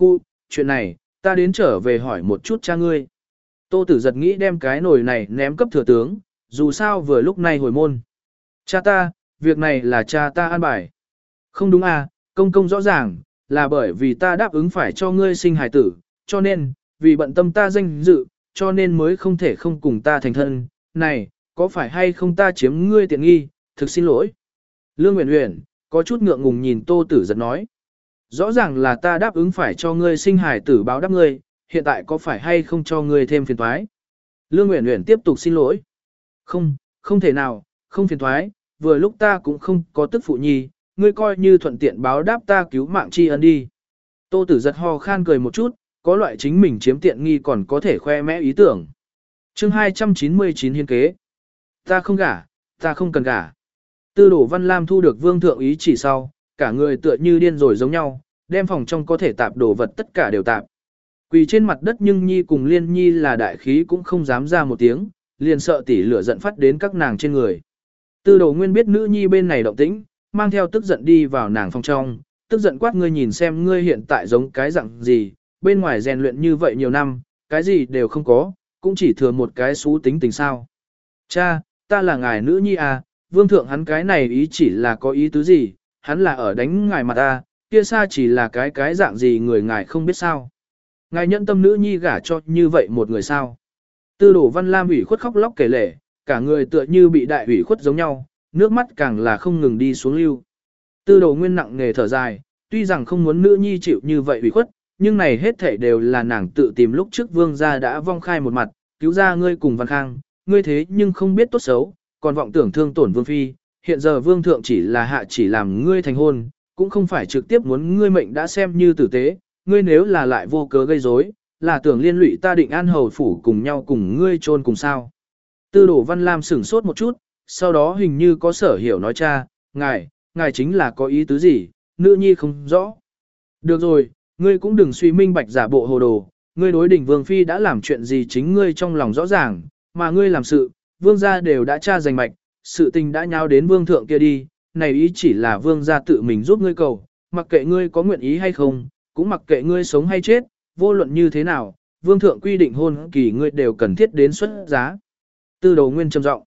Khu, chuyện này, ta đến trở về hỏi một chút cha ngươi. Tô tử giật nghĩ đem cái nồi này ném cấp thừa tướng, dù sao vừa lúc này hồi môn. Cha ta, việc này là cha ta an bài. Không đúng à, công công rõ ràng, là bởi vì ta đáp ứng phải cho ngươi sinh hài tử, cho nên, vì bận tâm ta danh dự, cho nên mới không thể không cùng ta thành thân. Này, có phải hay không ta chiếm ngươi tiện nghi, thực xin lỗi. Lương Nguyễn Nguyễn, có chút ngượng ngùng nhìn tô tử giật nói. Rõ ràng là ta đáp ứng phải cho ngươi sinh hài tử báo đáp ngươi, hiện tại có phải hay không cho ngươi thêm phiền toái? Lương uyển uyển tiếp tục xin lỗi. Không, không thể nào, không phiền toái, vừa lúc ta cũng không có tức phụ nhi, ngươi coi như thuận tiện báo đáp ta cứu mạng tri ân đi. Tô tử giật ho khan cười một chút, có loại chính mình chiếm tiện nghi còn có thể khoe mẽ ý tưởng. chương 299 hiên kế. Ta không gả, ta không cần gả. Tư đổ Văn Lam thu được vương thượng ý chỉ sau, cả người tựa như điên rồi giống nhau, đem phòng trong có thể tạp đồ vật tất cả đều tạp. Quỳ trên mặt đất nhưng Nhi cùng Liên Nhi là đại khí cũng không dám ra một tiếng, liền sợ tỷ lửa giận phát đến các nàng trên người. Tư đầu nguyên biết nữ Nhi bên này động tĩnh, mang theo tức giận đi vào nàng phòng trong, tức giận quát ngươi nhìn xem ngươi hiện tại giống cái dạng gì, bên ngoài rèn luyện như vậy nhiều năm, cái gì đều không có, cũng chỉ thừa một cái xú tính tình sao. Cha, ta là ngài nữ nhi à, vương thượng hắn cái này ý chỉ là có ý tứ gì, hắn là ở đánh ngài mặt ta, kia xa chỉ là cái cái dạng gì người ngài không biết sao. Ngài nhận tâm nữ nhi gả cho như vậy một người sao. Tư đổ văn lam ủy khuất khóc lóc kể lể, cả người tựa như bị đại ủy khuất giống nhau, nước mắt càng là không ngừng đi xuống lưu. Tư đồ nguyên nặng nghề thở dài, tuy rằng không muốn nữ nhi chịu như vậy ủy khuất, nhưng này hết thể đều là nàng tự tìm lúc trước vương gia đã vong khai một mặt, cứu ra ngươi cùng văn khang, ngươi thế nhưng không biết tốt xấu, còn vọng tưởng thương tổn vương phi, hiện giờ vương thượng chỉ là hạ chỉ làm ngươi thành hôn, cũng không phải trực tiếp muốn ngươi mệnh đã xem như tử tế, ngươi nếu là lại vô cớ gây rối, là tưởng liên lụy ta định an hầu phủ cùng nhau cùng ngươi chôn cùng sao. Tư đổ văn lam sửng sốt một chút, sau đó hình như có sở hiểu nói cha, ngài, ngài chính là có ý tứ gì, nữ nhi không rõ. Được rồi, ngươi cũng đừng suy minh bạch giả bộ hồ đồ, ngươi đối đỉnh vương phi đã làm chuyện gì chính ngươi trong lòng rõ ràng, mà ngươi làm sự, vương gia đều đã tra giành mạch, sự tình đã nháo đến vương thượng kia đi, này ý chỉ là vương gia tự mình giúp ngươi cầu, mặc kệ ngươi có nguyện ý hay không, cũng mặc kệ ngươi sống hay chết, vô luận như thế nào, vương thượng quy định hôn kỳ ngươi đều cần thiết đến xuất giá. Tư đầu nguyên trầm giọng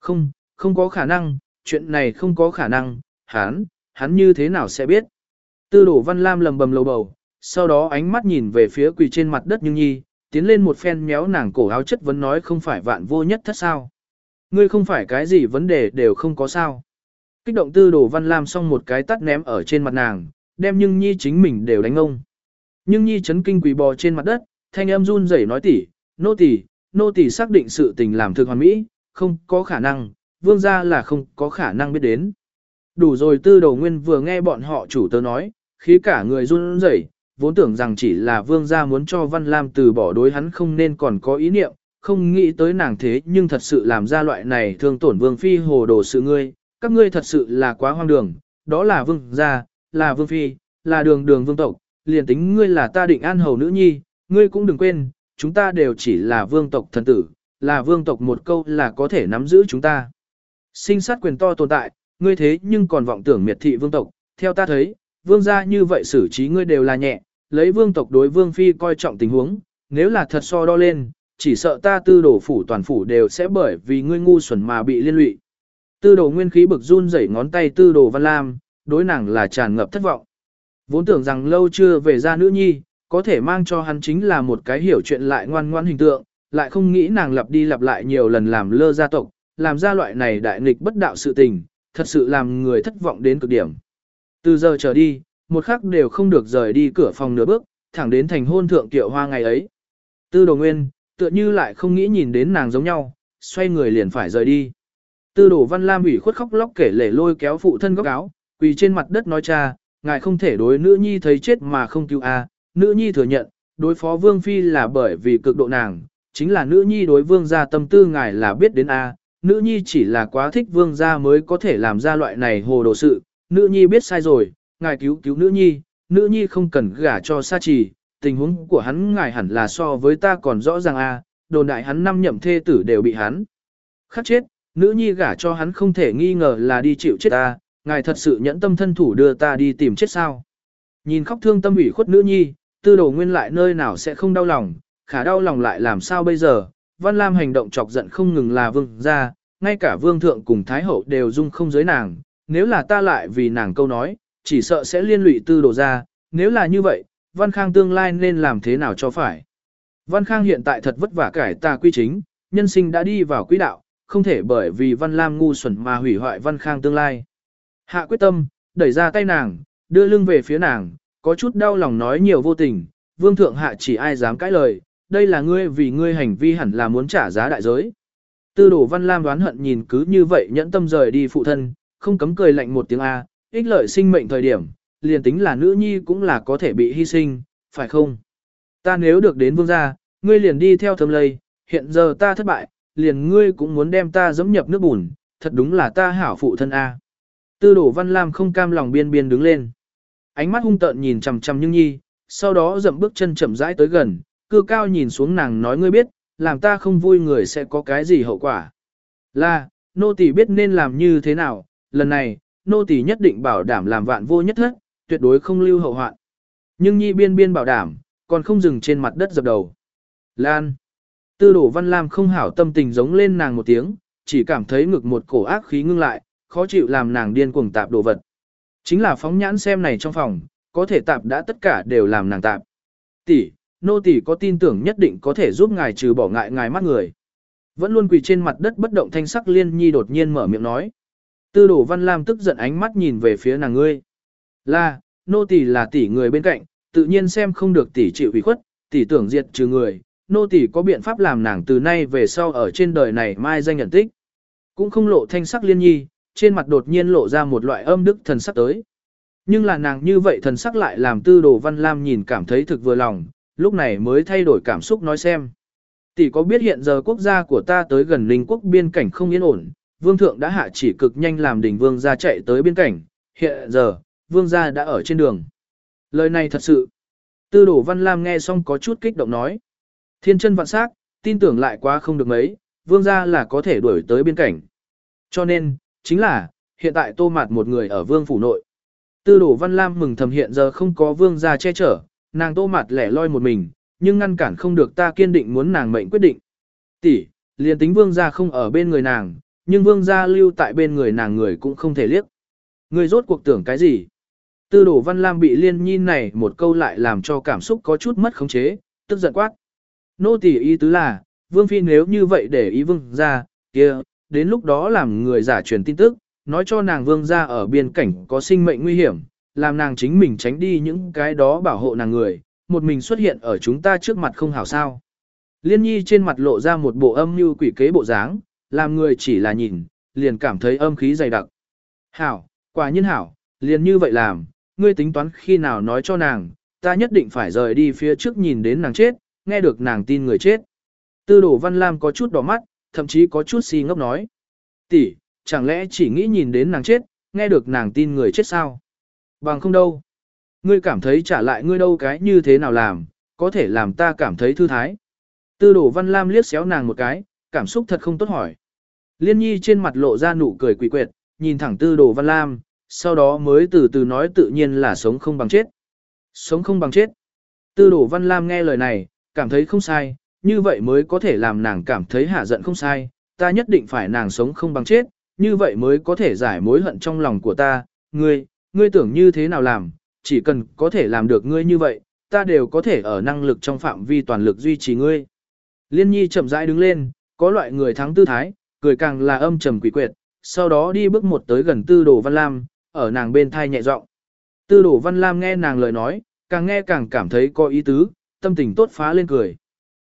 Không, không có khả năng, chuyện này không có khả năng, hắn, hắn như thế nào sẽ biết. Tư đổ văn lam lầm bầm lầu bầu, sau đó ánh mắt nhìn về phía quỳ trên mặt đất nhưng nhi, tiến lên một phen méo nàng cổ áo chất vấn nói không phải vạn vô nhất thất sao. Ngươi không phải cái gì vấn đề đều không có sao. Kích động tư đồ văn lam xong một cái tắt ném ở trên mặt nàng, đem nhưng nhi chính mình đều đánh ông. Nhưng nhi chấn kinh quỳ bò trên mặt đất, thanh âm run rẩy nói tỉ, nô tỉ, nô tỉ xác định sự tình làm thực hoàn mỹ, không có khả năng, vương gia là không có khả năng biết đến. Đủ rồi tư đầu nguyên vừa nghe bọn họ chủ tớ nói, khí cả người run rẩy, vốn tưởng rằng chỉ là vương gia muốn cho Văn Lam từ bỏ đối hắn không nên còn có ý niệm, không nghĩ tới nàng thế nhưng thật sự làm ra loại này thương tổn vương phi hồ đồ sự ngươi, các ngươi thật sự là quá hoang đường, đó là vương gia, là vương phi, là đường đường vương tộc, liền tính ngươi là ta định an hầu nữ nhi, ngươi cũng đừng quên, chúng ta đều chỉ là vương tộc thần tử, là vương tộc một câu là có thể nắm giữ chúng ta. Sinh sát quyền to tồn tại, ngươi thế nhưng còn vọng tưởng miệt thị vương tộc, theo ta thấy, vương gia như vậy xử trí ngươi đều là nhẹ, lấy vương tộc đối vương phi coi trọng tình huống, nếu là thật so đo lên, chỉ sợ ta tư đồ phủ toàn phủ đều sẽ bởi vì ngươi ngu xuẩn mà bị liên lụy. Tư đồ nguyên khí bực run rẩy ngón tay tư đồ văn lam, đối nàng là tràn ngập thất vọng. Vốn tưởng rằng lâu chưa về ra nữ nhi, có thể mang cho hắn chính là một cái hiểu chuyện lại ngoan ngoan hình tượng, lại không nghĩ nàng lặp đi lặp lại nhiều lần làm lơ gia tộc, làm ra loại này đại nghịch bất đạo sự tình, thật sự làm người thất vọng đến cực điểm. Từ giờ trở đi, một khắc đều không được rời đi cửa phòng nửa bước, thẳng đến thành hôn thượng tiệu hoa ngày ấy. Tư đồ nguyên, tựa như lại không nghĩ nhìn đến nàng giống nhau, xoay người liền phải rời đi. Tư đồ văn lam ủy khuất khóc lóc kể lể lôi kéo phụ thân góc áo, quỳ trên mặt đất nói cha, ngài không thể đối nữ nhi thấy chết mà không cứu a. À, nữ nhi thừa nhận, đối phó vương phi là bởi vì cực độ nàng, chính là nữ nhi đối vương gia tâm tư ngài là biết đến a. À, nữ nhi chỉ là quá thích vương gia mới có thể làm ra loại này hồ đồ sự, nữ nhi biết sai rồi, ngài cứu cứu nữ nhi, nữ nhi không cần gả cho sa trì, tình huống của hắn ngài hẳn là so với ta còn rõ ràng a, đồn đại hắn năm nhậm thê tử đều bị hắn. Khắc chết, nữ nhi gả cho hắn không thể nghi ngờ là đi chịu chết ta, ngài thật sự nhẫn tâm thân thủ đưa ta đi tìm chết sao. Nhìn khóc thương tâm ủy khuất nữ nhi, tư đồ nguyên lại nơi nào sẽ không đau lòng, khả đau lòng lại làm sao bây giờ, Văn Lam hành động chọc giận không ngừng là vương ra, ngay cả vương thượng cùng thái hậu đều dung không giới nàng, nếu là ta lại vì nàng câu nói, chỉ sợ sẽ liên lụy tư đồ ra, nếu là như vậy, Văn Khang tương lai nên làm thế nào cho phải. Văn Khang hiện tại thật vất vả cải tà quy chính, nhân sinh đã đi vào quỹ đạo, không thể bởi vì Văn Lam ngu xuẩn mà hủy hoại Văn Khang tương lai. Hạ quyết tâm, đẩy ra tay nàng, đưa lưng về phía nàng, có chút đau lòng nói nhiều vô tình, vương thượng hạ chỉ ai dám cãi lời, đây là ngươi vì ngươi hành vi hẳn là muốn trả giá đại giới. Tư đổ Văn Lam đoán hận nhìn cứ như vậy nhẫn tâm rời đi phụ thân, không cấm cười lạnh một tiếng A, ích lợi sinh mệnh thời điểm, liền tính là nữ nhi cũng là có thể bị hy sinh, phải không? Ta nếu được đến vương gia, ngươi liền đi theo thâm lây, hiện giờ ta thất bại, liền ngươi cũng muốn đem ta dẫm nhập nước bùn, thật đúng là ta hảo phụ thân A. Tư đổ Văn Lam không cam lòng biên biên đứng lên. Ánh mắt hung tợn nhìn chằm chằm Nhưng Nhi, sau đó dậm bước chân chậm rãi tới gần, cư cao nhìn xuống nàng nói ngươi biết, làm ta không vui người sẽ có cái gì hậu quả. Là, nô tỳ biết nên làm như thế nào, lần này, nô tỳ nhất định bảo đảm làm vạn vô nhất thất, tuyệt đối không lưu hậu hoạn. Nhưng Nhi biên biên bảo đảm, còn không dừng trên mặt đất dập đầu. Lan. Tư đổ văn lam không hảo tâm tình giống lên nàng một tiếng, chỉ cảm thấy ngực một cổ ác khí ngưng lại, khó chịu làm nàng điên cuồng tạp đồ vật. Chính là phóng nhãn xem này trong phòng, có thể tạp đã tất cả đều làm nàng tạp. Tỷ, nô tỷ có tin tưởng nhất định có thể giúp ngài trừ bỏ ngại ngài mắt người. Vẫn luôn quỳ trên mặt đất bất động thanh sắc liên nhi đột nhiên mở miệng nói. Tư đổ văn lam tức giận ánh mắt nhìn về phía nàng ngươi. Là, nô tỷ là tỷ người bên cạnh, tự nhiên xem không được tỷ chịu ủy khuất, tỷ tưởng diệt trừ người, nô tỷ có biện pháp làm nàng từ nay về sau ở trên đời này mai danh nhận tích. Cũng không lộ thanh sắc liên nhi, trên mặt đột nhiên lộ ra một loại âm đức thần sắc tới. Nhưng là nàng như vậy thần sắc lại làm tư đồ văn lam nhìn cảm thấy thực vừa lòng, lúc này mới thay đổi cảm xúc nói xem. Tỷ có biết hiện giờ quốc gia của ta tới gần linh quốc biên cảnh không yên ổn, vương thượng đã hạ chỉ cực nhanh làm đỉnh vương ra chạy tới biên cảnh, hiện giờ, vương gia đã ở trên đường. Lời này thật sự. Tư đổ văn lam nghe xong có chút kích động nói. Thiên chân vạn sắc, tin tưởng lại quá không được mấy, vương gia là có thể đuổi tới biên cảnh. Cho nên, chính là, hiện tại tô mạt một người ở vương phủ nội. Tư đổ văn lam mừng thầm hiện giờ không có vương gia che chở, nàng tô mạt lẻ loi một mình, nhưng ngăn cản không được ta kiên định muốn nàng mệnh quyết định. Tỷ, liền tính vương gia không ở bên người nàng, nhưng vương gia lưu tại bên người nàng người cũng không thể liếc. Người rốt cuộc tưởng cái gì? Tư đổ văn lam bị liên nhi này một câu lại làm cho cảm xúc có chút mất khống chế, tức giận quát. Nô tỷ ý tứ là, vương phi nếu như vậy để ý vương gia, kia, đến lúc đó làm người giả truyền tin tức, nói cho nàng vương gia ở biên cảnh có sinh mệnh nguy hiểm, làm nàng chính mình tránh đi những cái đó bảo hộ nàng người, một mình xuất hiện ở chúng ta trước mặt không hảo sao. Liên nhi trên mặt lộ ra một bộ âm như quỷ kế bộ dáng, làm người chỉ là nhìn, liền cảm thấy âm khí dày đặc. Hảo, quả nhiên hảo, liền như vậy làm, ngươi tính toán khi nào nói cho nàng, ta nhất định phải rời đi phía trước nhìn đến nàng chết, nghe được nàng tin người chết. Tư đổ văn lam có chút đỏ mắt, thậm chí có chút si ngốc nói. tỷ, chẳng lẽ chỉ nghĩ nhìn đến nàng chết, nghe được nàng tin người chết sao? Bằng không đâu. Ngươi cảm thấy trả lại ngươi đâu cái như thế nào làm, có thể làm ta cảm thấy thư thái. Tư đổ văn lam liếc xéo nàng một cái, cảm xúc thật không tốt hỏi. Liên nhi trên mặt lộ ra nụ cười quỷ quyệt, nhìn thẳng tư đồ văn lam, sau đó mới từ từ nói tự nhiên là sống không bằng chết. Sống không bằng chết. Tư đồ văn lam nghe lời này, cảm thấy không sai, như vậy mới có thể làm nàng cảm thấy hạ giận không sai, ta nhất định phải nàng sống không bằng chết, như vậy mới có thể giải mối hận trong lòng của ta, ngươi, ngươi tưởng như thế nào làm, chỉ cần có thể làm được ngươi như vậy, ta đều có thể ở năng lực trong phạm vi toàn lực duy trì ngươi. Liên nhi chậm rãi đứng lên, có loại người thắng tư thái, cười càng là âm trầm quỷ quyệt, sau đó đi bước một tới gần tư đồ văn lam, ở nàng bên thai nhẹ giọng. Tư đồ văn lam nghe nàng lời nói, càng nghe càng cảm thấy có ý tứ, tâm tình tốt phá lên cười.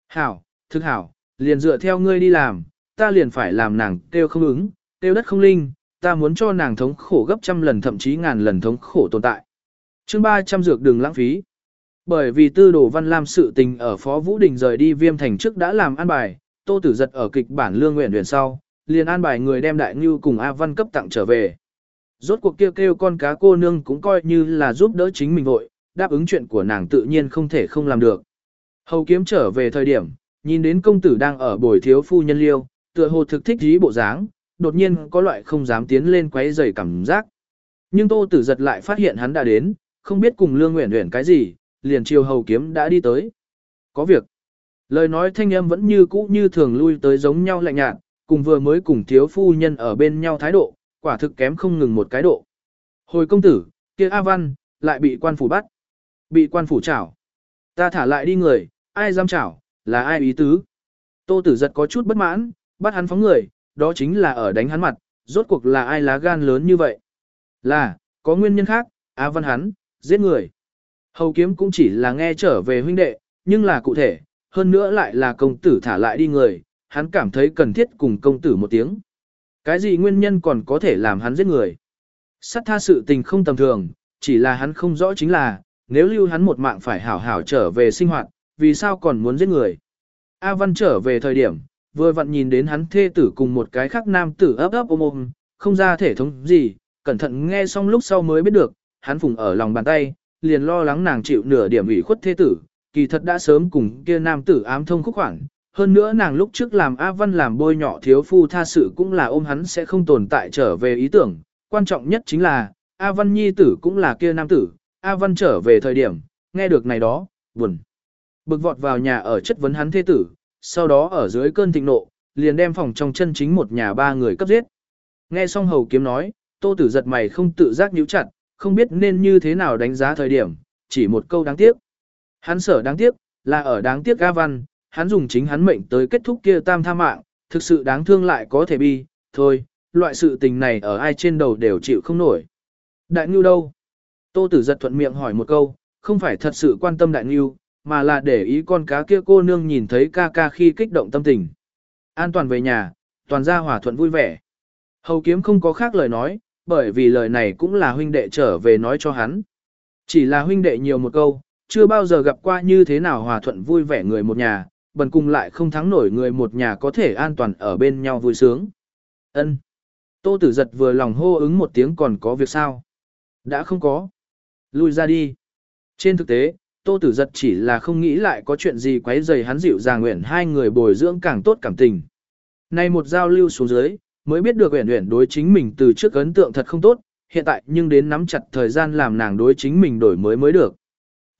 Hảo, thức hảo, liền dựa theo ngươi đi làm, ta liền phải làm nàng kêu không ứng, kêu đất không linh, ta muốn cho nàng thống khổ gấp trăm lần thậm chí ngàn lần thống khổ tồn tại. chương 300 dược đừng lãng phí. Bởi vì tư đồ văn lam sự tình ở Phó Vũ Đình rời đi viêm thành trước đã làm an bài, tô tử giật ở kịch bản lương nguyện huyền sau, liền an bài người đem đại ngưu cùng A Văn cấp tặng trở về. Rốt cuộc kêu kêu con cá cô nương cũng coi như là giúp đỡ chính mình vội, đáp ứng chuyện của nàng tự nhiên không thể không làm được. Hầu kiếm trở về thời điểm, nhìn đến công tử đang ở bồi thiếu phu nhân liêu, tựa hồ thực thích dí bộ dáng, đột nhiên có loại không dám tiến lên quấy rầy cảm giác. Nhưng tô tử giật lại phát hiện hắn đã đến, không biết cùng lương nguyện nguyện cái gì, liền chiều hầu kiếm đã đi tới. Có việc. Lời nói thanh âm vẫn như cũ như thường lui tới giống nhau lạnh nhạt, cùng vừa mới cùng thiếu phu nhân ở bên nhau thái độ, quả thực kém không ngừng một cái độ. Hồi công tử, kia A Văn, lại bị quan phủ bắt. Bị quan phủ chảo. Ta thả lại đi người, ai dám chảo, là ai ý tứ. Tô tử giật có chút bất mãn, bắt hắn phóng người, đó chính là ở đánh hắn mặt, rốt cuộc là ai lá gan lớn như vậy. Là, có nguyên nhân khác, A Văn hắn, giết người. Hầu kiếm cũng chỉ là nghe trở về huynh đệ, nhưng là cụ thể, hơn nữa lại là công tử thả lại đi người, hắn cảm thấy cần thiết cùng công tử một tiếng. Cái gì nguyên nhân còn có thể làm hắn giết người? Sát tha sự tình không tầm thường, chỉ là hắn không rõ chính là, nếu lưu hắn một mạng phải hảo hảo trở về sinh hoạt, vì sao còn muốn giết người? A Văn trở về thời điểm, vừa vặn nhìn đến hắn thê tử cùng một cái khác nam tử ấp ấp ôm ôm, không ra thể thống gì, cẩn thận nghe xong lúc sau mới biết được, hắn phùng ở lòng bàn tay, liền lo lắng nàng chịu nửa điểm ủy khuất thê tử, kỳ thật đã sớm cùng kia nam tử ám thông khúc khoảng. Hơn nữa nàng lúc trước làm A Văn làm bôi nhỏ thiếu phu tha sự cũng là ôm hắn sẽ không tồn tại trở về ý tưởng, quan trọng nhất chính là, A Văn nhi tử cũng là kia nam tử, A Văn trở về thời điểm, nghe được này đó, buồn. Bực vọt vào nhà ở chất vấn hắn thế tử, sau đó ở dưới cơn thịnh nộ, liền đem phòng trong chân chính một nhà ba người cấp giết. Nghe xong hầu kiếm nói, tô tử giật mày không tự giác nhíu chặt, không biết nên như thế nào đánh giá thời điểm, chỉ một câu đáng tiếc. Hắn sở đáng tiếc, là ở đáng tiếc A Văn, hắn dùng chính hắn mệnh tới kết thúc kia tam tha mạng, thực sự đáng thương lại có thể bi, thôi, loại sự tình này ở ai trên đầu đều chịu không nổi. Đại Ngưu đâu? Tô Tử giật thuận miệng hỏi một câu, không phải thật sự quan tâm Đại Ngưu, mà là để ý con cá kia cô nương nhìn thấy ca ca khi kích động tâm tình. An toàn về nhà, toàn gia hòa thuận vui vẻ. Hầu kiếm không có khác lời nói, bởi vì lời này cũng là huynh đệ trở về nói cho hắn. Chỉ là huynh đệ nhiều một câu, chưa bao giờ gặp qua như thế nào hòa thuận vui vẻ người một nhà, bần cùng lại không thắng nổi người một nhà có thể an toàn ở bên nhau vui sướng. Ân. Tô tử giật vừa lòng hô ứng một tiếng còn có việc sao? Đã không có. Lui ra đi. Trên thực tế, tô tử giật chỉ là không nghĩ lại có chuyện gì quấy rầy hắn dịu dàng nguyện hai người bồi dưỡng càng tốt cảm tình. Nay một giao lưu xuống dưới, mới biết được uyển uyển đối chính mình từ trước ấn tượng thật không tốt, hiện tại nhưng đến nắm chặt thời gian làm nàng đối chính mình đổi mới mới được.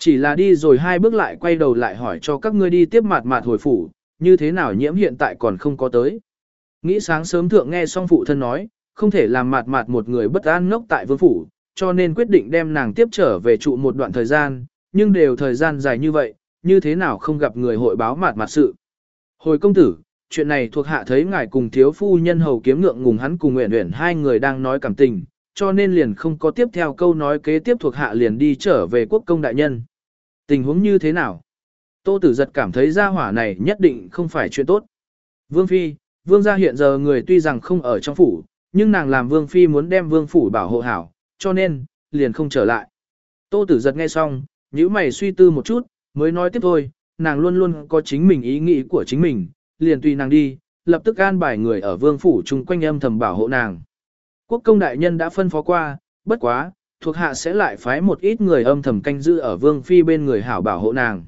Chỉ là đi rồi hai bước lại quay đầu lại hỏi cho các ngươi đi tiếp mạt mạt hồi phủ, như thế nào nhiễm hiện tại còn không có tới. Nghĩ sáng sớm thượng nghe xong phụ thân nói, không thể làm mạt mạt một người bất an ngốc tại vương phủ, cho nên quyết định đem nàng tiếp trở về trụ một đoạn thời gian, nhưng đều thời gian dài như vậy, như thế nào không gặp người hội báo mạt mạt sự. Hồi công tử, chuyện này thuộc hạ thấy ngài cùng thiếu phu nhân hầu kiếm ngượng ngùng hắn cùng nguyện nguyện hai người đang nói cảm tình, cho nên liền không có tiếp theo câu nói kế tiếp thuộc hạ liền đi trở về quốc công đại nhân. Tình huống như thế nào? Tô tử giật cảm thấy gia hỏa này nhất định không phải chuyện tốt. Vương Phi, Vương gia hiện giờ người tuy rằng không ở trong phủ, nhưng nàng làm Vương Phi muốn đem Vương phủ bảo hộ hảo, cho nên, liền không trở lại. Tô tử giật nghe xong, nhíu mày suy tư một chút, mới nói tiếp thôi, nàng luôn luôn có chính mình ý nghĩ của chính mình, liền tùy nàng đi, lập tức an bài người ở Vương phủ chung quanh âm thầm bảo hộ nàng. Quốc công đại nhân đã phân phó qua, bất quá, thuộc hạ sẽ lại phái một ít người âm thầm canh giữ ở vương phi bên người hảo bảo hộ nàng.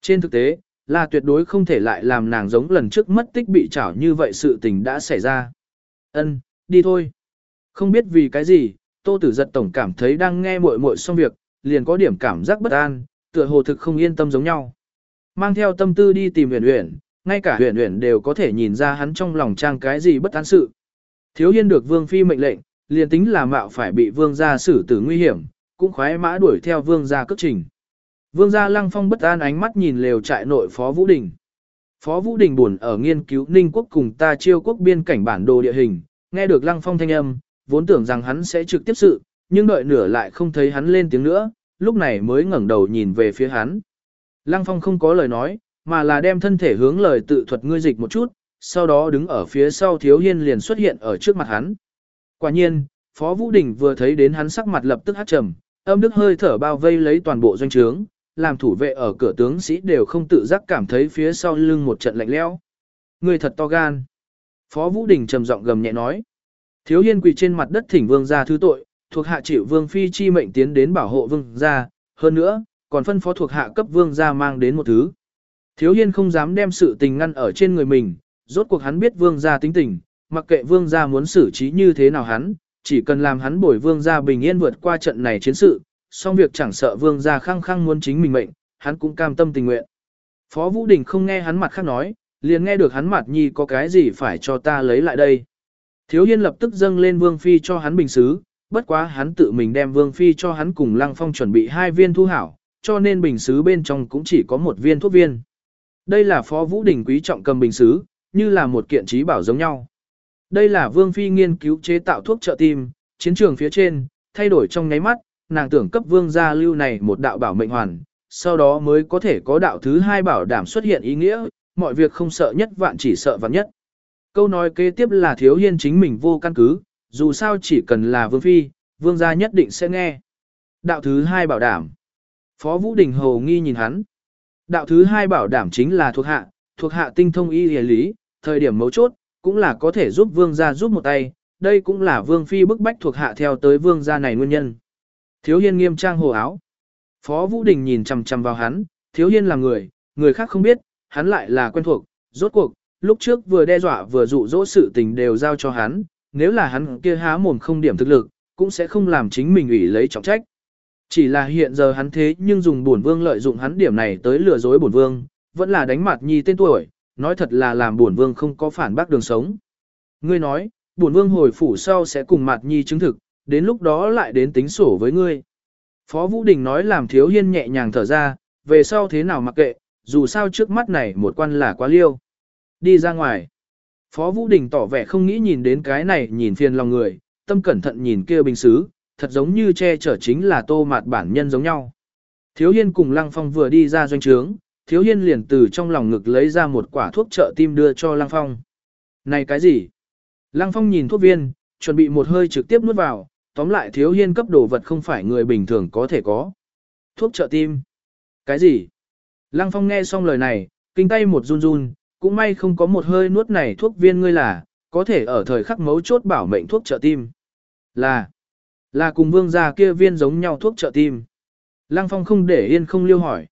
Trên thực tế, là tuyệt đối không thể lại làm nàng giống lần trước mất tích bị trảo như vậy sự tình đã xảy ra. Ân, đi thôi. Không biết vì cái gì, tô tử giật tổng cảm thấy đang nghe muội muội xong việc, liền có điểm cảm giác bất an, tựa hồ thực không yên tâm giống nhau. Mang theo tâm tư đi tìm huyền huyền, ngay cả huyền huyền đều có thể nhìn ra hắn trong lòng trang cái gì bất an sự. Thiếu hiên được vương phi mệnh lệnh, liền tính là mạo phải bị vương gia xử tử nguy hiểm, cũng khoái mã đuổi theo vương gia cất trình. Vương gia lăng phong bất an ánh mắt nhìn lều trại nội phó Vũ Đình. Phó Vũ Đình buồn ở nghiên cứu Ninh quốc cùng ta chiêu quốc biên cảnh bản đồ địa hình, nghe được lăng phong thanh âm, vốn tưởng rằng hắn sẽ trực tiếp sự, nhưng đợi nửa lại không thấy hắn lên tiếng nữa, lúc này mới ngẩng đầu nhìn về phía hắn. Lăng phong không có lời nói, mà là đem thân thể hướng lời tự thuật ngươi dịch một chút, sau đó đứng ở phía sau thiếu hiên liền xuất hiện ở trước mặt hắn. Quả nhiên, Phó Vũ Đình vừa thấy đến hắn sắc mặt lập tức hát trầm, âm đức hơi thở bao vây lấy toàn bộ doanh trướng, làm thủ vệ ở cửa tướng sĩ đều không tự giác cảm thấy phía sau lưng một trận lạnh lẽo. Người thật to gan. Phó Vũ Đình trầm giọng gầm nhẹ nói. Thiếu hiên quỳ trên mặt đất thỉnh vương gia thứ tội, thuộc hạ chịu vương phi chi mệnh tiến đến bảo hộ vương gia, hơn nữa, còn phân phó thuộc hạ cấp vương gia mang đến một thứ. Thiếu hiên không dám đem sự tình ngăn ở trên người mình, rốt cuộc hắn biết vương gia tính tình, mặc kệ vương gia muốn xử trí như thế nào hắn, chỉ cần làm hắn bồi vương gia bình yên vượt qua trận này chiến sự, song việc chẳng sợ vương gia khăng khăng muốn chính mình mệnh, hắn cũng cam tâm tình nguyện. Phó Vũ Đình không nghe hắn mặt khác nói, liền nghe được hắn mặt nhi có cái gì phải cho ta lấy lại đây. Thiếu hiên lập tức dâng lên vương phi cho hắn bình xứ, bất quá hắn tự mình đem vương phi cho hắn cùng lăng phong chuẩn bị hai viên thu hảo, cho nên bình xứ bên trong cũng chỉ có một viên thuốc viên. Đây là phó vũ đình quý trọng cầm bình xứ, như là một kiện trí bảo giống nhau. Đây là vương phi nghiên cứu chế tạo thuốc trợ tim, chiến trường phía trên, thay đổi trong nháy mắt, nàng tưởng cấp vương gia lưu này một đạo bảo mệnh hoàn, sau đó mới có thể có đạo thứ hai bảo đảm xuất hiện ý nghĩa, mọi việc không sợ nhất vạn chỉ sợ vạn nhất. Câu nói kế tiếp là thiếu hiên chính mình vô căn cứ, dù sao chỉ cần là vương phi, vương gia nhất định sẽ nghe. Đạo thứ hai bảo đảm. Phó Vũ Đình Hồ nghi nhìn hắn. Đạo thứ hai bảo đảm chính là thuộc hạ, thuộc hạ tinh thông y lý lý, thời điểm mấu chốt, cũng là có thể giúp vương gia giúp một tay, đây cũng là vương phi bức bách thuộc hạ theo tới vương gia này nguyên nhân. Thiếu hiên nghiêm trang hồ áo. Phó Vũ Đình nhìn chằm chằm vào hắn, thiếu hiên là người, người khác không biết, hắn lại là quen thuộc, rốt cuộc, lúc trước vừa đe dọa vừa dụ dỗ sự tình đều giao cho hắn, nếu là hắn kia há mồm không điểm thực lực, cũng sẽ không làm chính mình ủy lấy trọng trách. Chỉ là hiện giờ hắn thế nhưng dùng bổn vương lợi dụng hắn điểm này tới lừa dối bổn vương, vẫn là đánh mặt nhi tên tuổi, nói thật là làm bổn vương không có phản bác đường sống. Ngươi nói, bổn vương hồi phủ sau sẽ cùng mặt nhi chứng thực, đến lúc đó lại đến tính sổ với ngươi. Phó Vũ Đình nói làm thiếu hiên nhẹ nhàng thở ra, về sau thế nào mặc kệ, dù sao trước mắt này một quan là quá liêu. Đi ra ngoài. Phó Vũ Đình tỏ vẻ không nghĩ nhìn đến cái này nhìn phiền lòng người, tâm cẩn thận nhìn kia bình xứ, thật giống như che chở chính là tô mạt bản nhân giống nhau. Thiếu Hiên cùng Lăng Phong vừa đi ra doanh trướng, Thiếu Hiên liền từ trong lòng ngực lấy ra một quả thuốc trợ tim đưa cho Lăng Phong. Này cái gì? Lăng Phong nhìn thuốc viên, chuẩn bị một hơi trực tiếp nuốt vào, tóm lại Thiếu Hiên cấp đồ vật không phải người bình thường có thể có. Thuốc trợ tim? Cái gì? Lăng Phong nghe xong lời này, kinh tay một run run, cũng may không có một hơi nuốt này thuốc viên ngươi là, có thể ở thời khắc mấu chốt bảo mệnh thuốc trợ tim. Là, là cùng vương gia kia viên giống nhau thuốc trợ tim. Lăng Phong không để yên không liêu hỏi.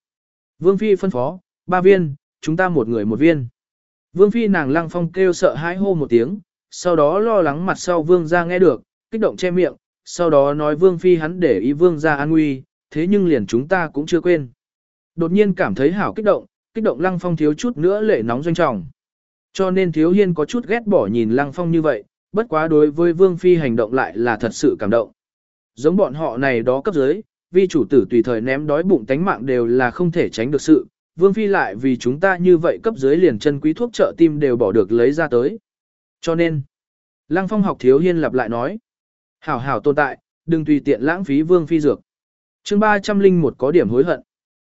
Vương Phi phân phó, ba viên, chúng ta một người một viên. Vương Phi nàng Lăng Phong kêu sợ hãi hô một tiếng, sau đó lo lắng mặt sau vương ra nghe được, kích động che miệng, sau đó nói vương Phi hắn để ý vương ra an nguy, thế nhưng liền chúng ta cũng chưa quên. Đột nhiên cảm thấy hảo kích động, kích động Lăng Phong thiếu chút nữa lệ nóng doanh trọng. Cho nên Thiếu Hiên có chút ghét bỏ nhìn Lăng Phong như vậy, bất quá đối với Vương Phi hành động lại là thật sự cảm động. Giống bọn họ này đó cấp dưới, Vi chủ tử tùy thời ném đói bụng tánh mạng đều là không thể tránh được sự, Vương Phi lại vì chúng ta như vậy cấp dưới liền chân quý thuốc trợ tim đều bỏ được lấy ra tới. Cho nên, Lăng Phong học Thiếu Hiên lặp lại nói, hảo hảo tồn tại, đừng tùy tiện lãng phí Vương Phi dược. chương 301 có điểm hối hận.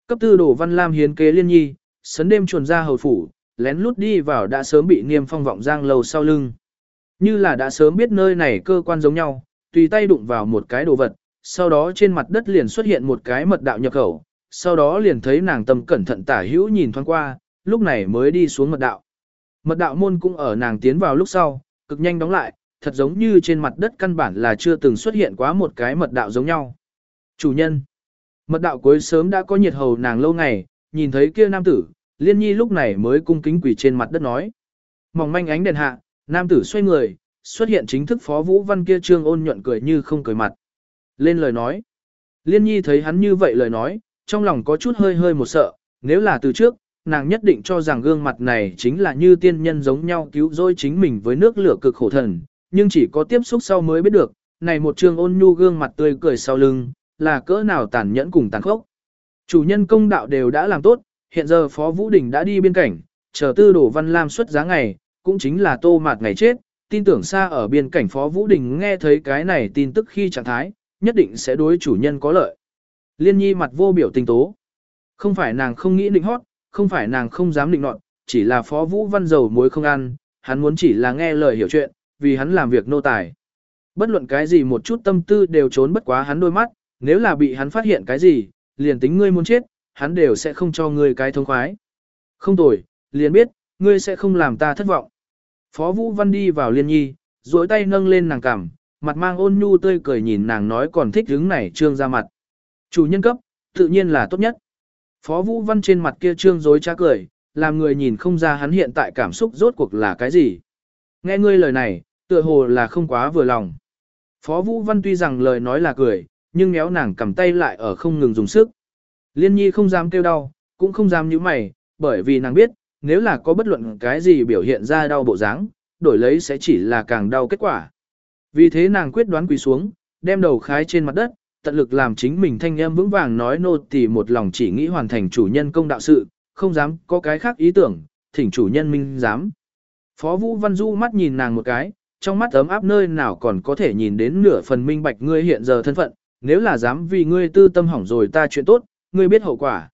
Cấp tư đồ Văn Lam hiến kế liên nhi, sấn đêm chuồn ra hầu phủ, lén lút đi vào đã sớm bị niêm phong vọng giang lầu sau lưng. Như là đã sớm biết nơi này cơ quan giống nhau, tùy tay đụng vào một cái đồ vật, sau đó trên mặt đất liền xuất hiện một cái mật đạo nhập khẩu, sau đó liền thấy nàng tâm cẩn thận tả hữu nhìn thoáng qua, lúc này mới đi xuống mật đạo. Mật đạo môn cũng ở nàng tiến vào lúc sau, cực nhanh đóng lại, thật giống như trên mặt đất căn bản là chưa từng xuất hiện quá một cái mật đạo giống nhau. Chủ nhân Mật đạo cuối sớm đã có nhiệt hầu nàng lâu ngày, nhìn thấy kia nam tử, liên nhi lúc này mới cung kính quỳ trên mặt đất nói. Mỏng manh ánh đèn hạ, nam tử xoay người, xuất hiện chính thức phó vũ văn kia trương ôn nhuận cười như không cười mặt. Lên lời nói. Liên nhi thấy hắn như vậy lời nói, trong lòng có chút hơi hơi một sợ, nếu là từ trước, nàng nhất định cho rằng gương mặt này chính là như tiên nhân giống nhau cứu rỗi chính mình với nước lửa cực khổ thần, nhưng chỉ có tiếp xúc sau mới biết được, này một trương ôn nhu gương mặt tươi cười sau lưng, là cỡ nào tàn nhẫn cùng tàn khốc. Chủ nhân công đạo đều đã làm tốt, hiện giờ Phó Vũ Đình đã đi biên cảnh, chờ tư đổ Văn Lam xuất giá ngày, cũng chính là tô mạt ngày chết, tin tưởng xa ở biên cảnh Phó Vũ Đình nghe thấy cái này tin tức khi trạng thái, nhất định sẽ đối chủ nhân có lợi. Liên nhi mặt vô biểu tình tố. Không phải nàng không nghĩ định hót, không phải nàng không dám định nọt, chỉ là Phó Vũ Văn dầu muối không ăn, hắn muốn chỉ là nghe lời hiểu chuyện, vì hắn làm việc nô tài. Bất luận cái gì một chút tâm tư đều trốn bất quá hắn đôi mắt, nếu là bị hắn phát hiện cái gì, liền tính ngươi muốn chết, hắn đều sẽ không cho ngươi cái thông khoái. Không tồi, liền biết, ngươi sẽ không làm ta thất vọng. Phó Vũ Văn đi vào liên nhi, duỗi tay nâng lên nàng cằm, mặt mang ôn nhu tươi cười nhìn nàng nói còn thích hứng này trương ra mặt. Chủ nhân cấp, tự nhiên là tốt nhất. Phó Vũ Văn trên mặt kia trương dối trá cười, làm người nhìn không ra hắn hiện tại cảm xúc rốt cuộc là cái gì. Nghe ngươi lời này, tựa hồ là không quá vừa lòng. Phó Vũ Văn tuy rằng lời nói là cười, nhưng méo nàng cầm tay lại ở không ngừng dùng sức. Liên nhi không dám kêu đau, cũng không dám nhíu mày, bởi vì nàng biết, nếu là có bất luận cái gì biểu hiện ra đau bộ dáng, đổi lấy sẽ chỉ là càng đau kết quả. Vì thế nàng quyết đoán quỳ xuống, đem đầu khái trên mặt đất, tận lực làm chính mình thanh em vững vàng nói nô tỳ một lòng chỉ nghĩ hoàn thành chủ nhân công đạo sự, không dám có cái khác ý tưởng, thỉnh chủ nhân minh dám. Phó Vũ Văn Du mắt nhìn nàng một cái, trong mắt ấm áp nơi nào còn có thể nhìn đến nửa phần minh bạch ngươi hiện giờ thân phận, nếu là dám vì ngươi tư tâm hỏng rồi ta chuyện tốt, ngươi biết hậu quả.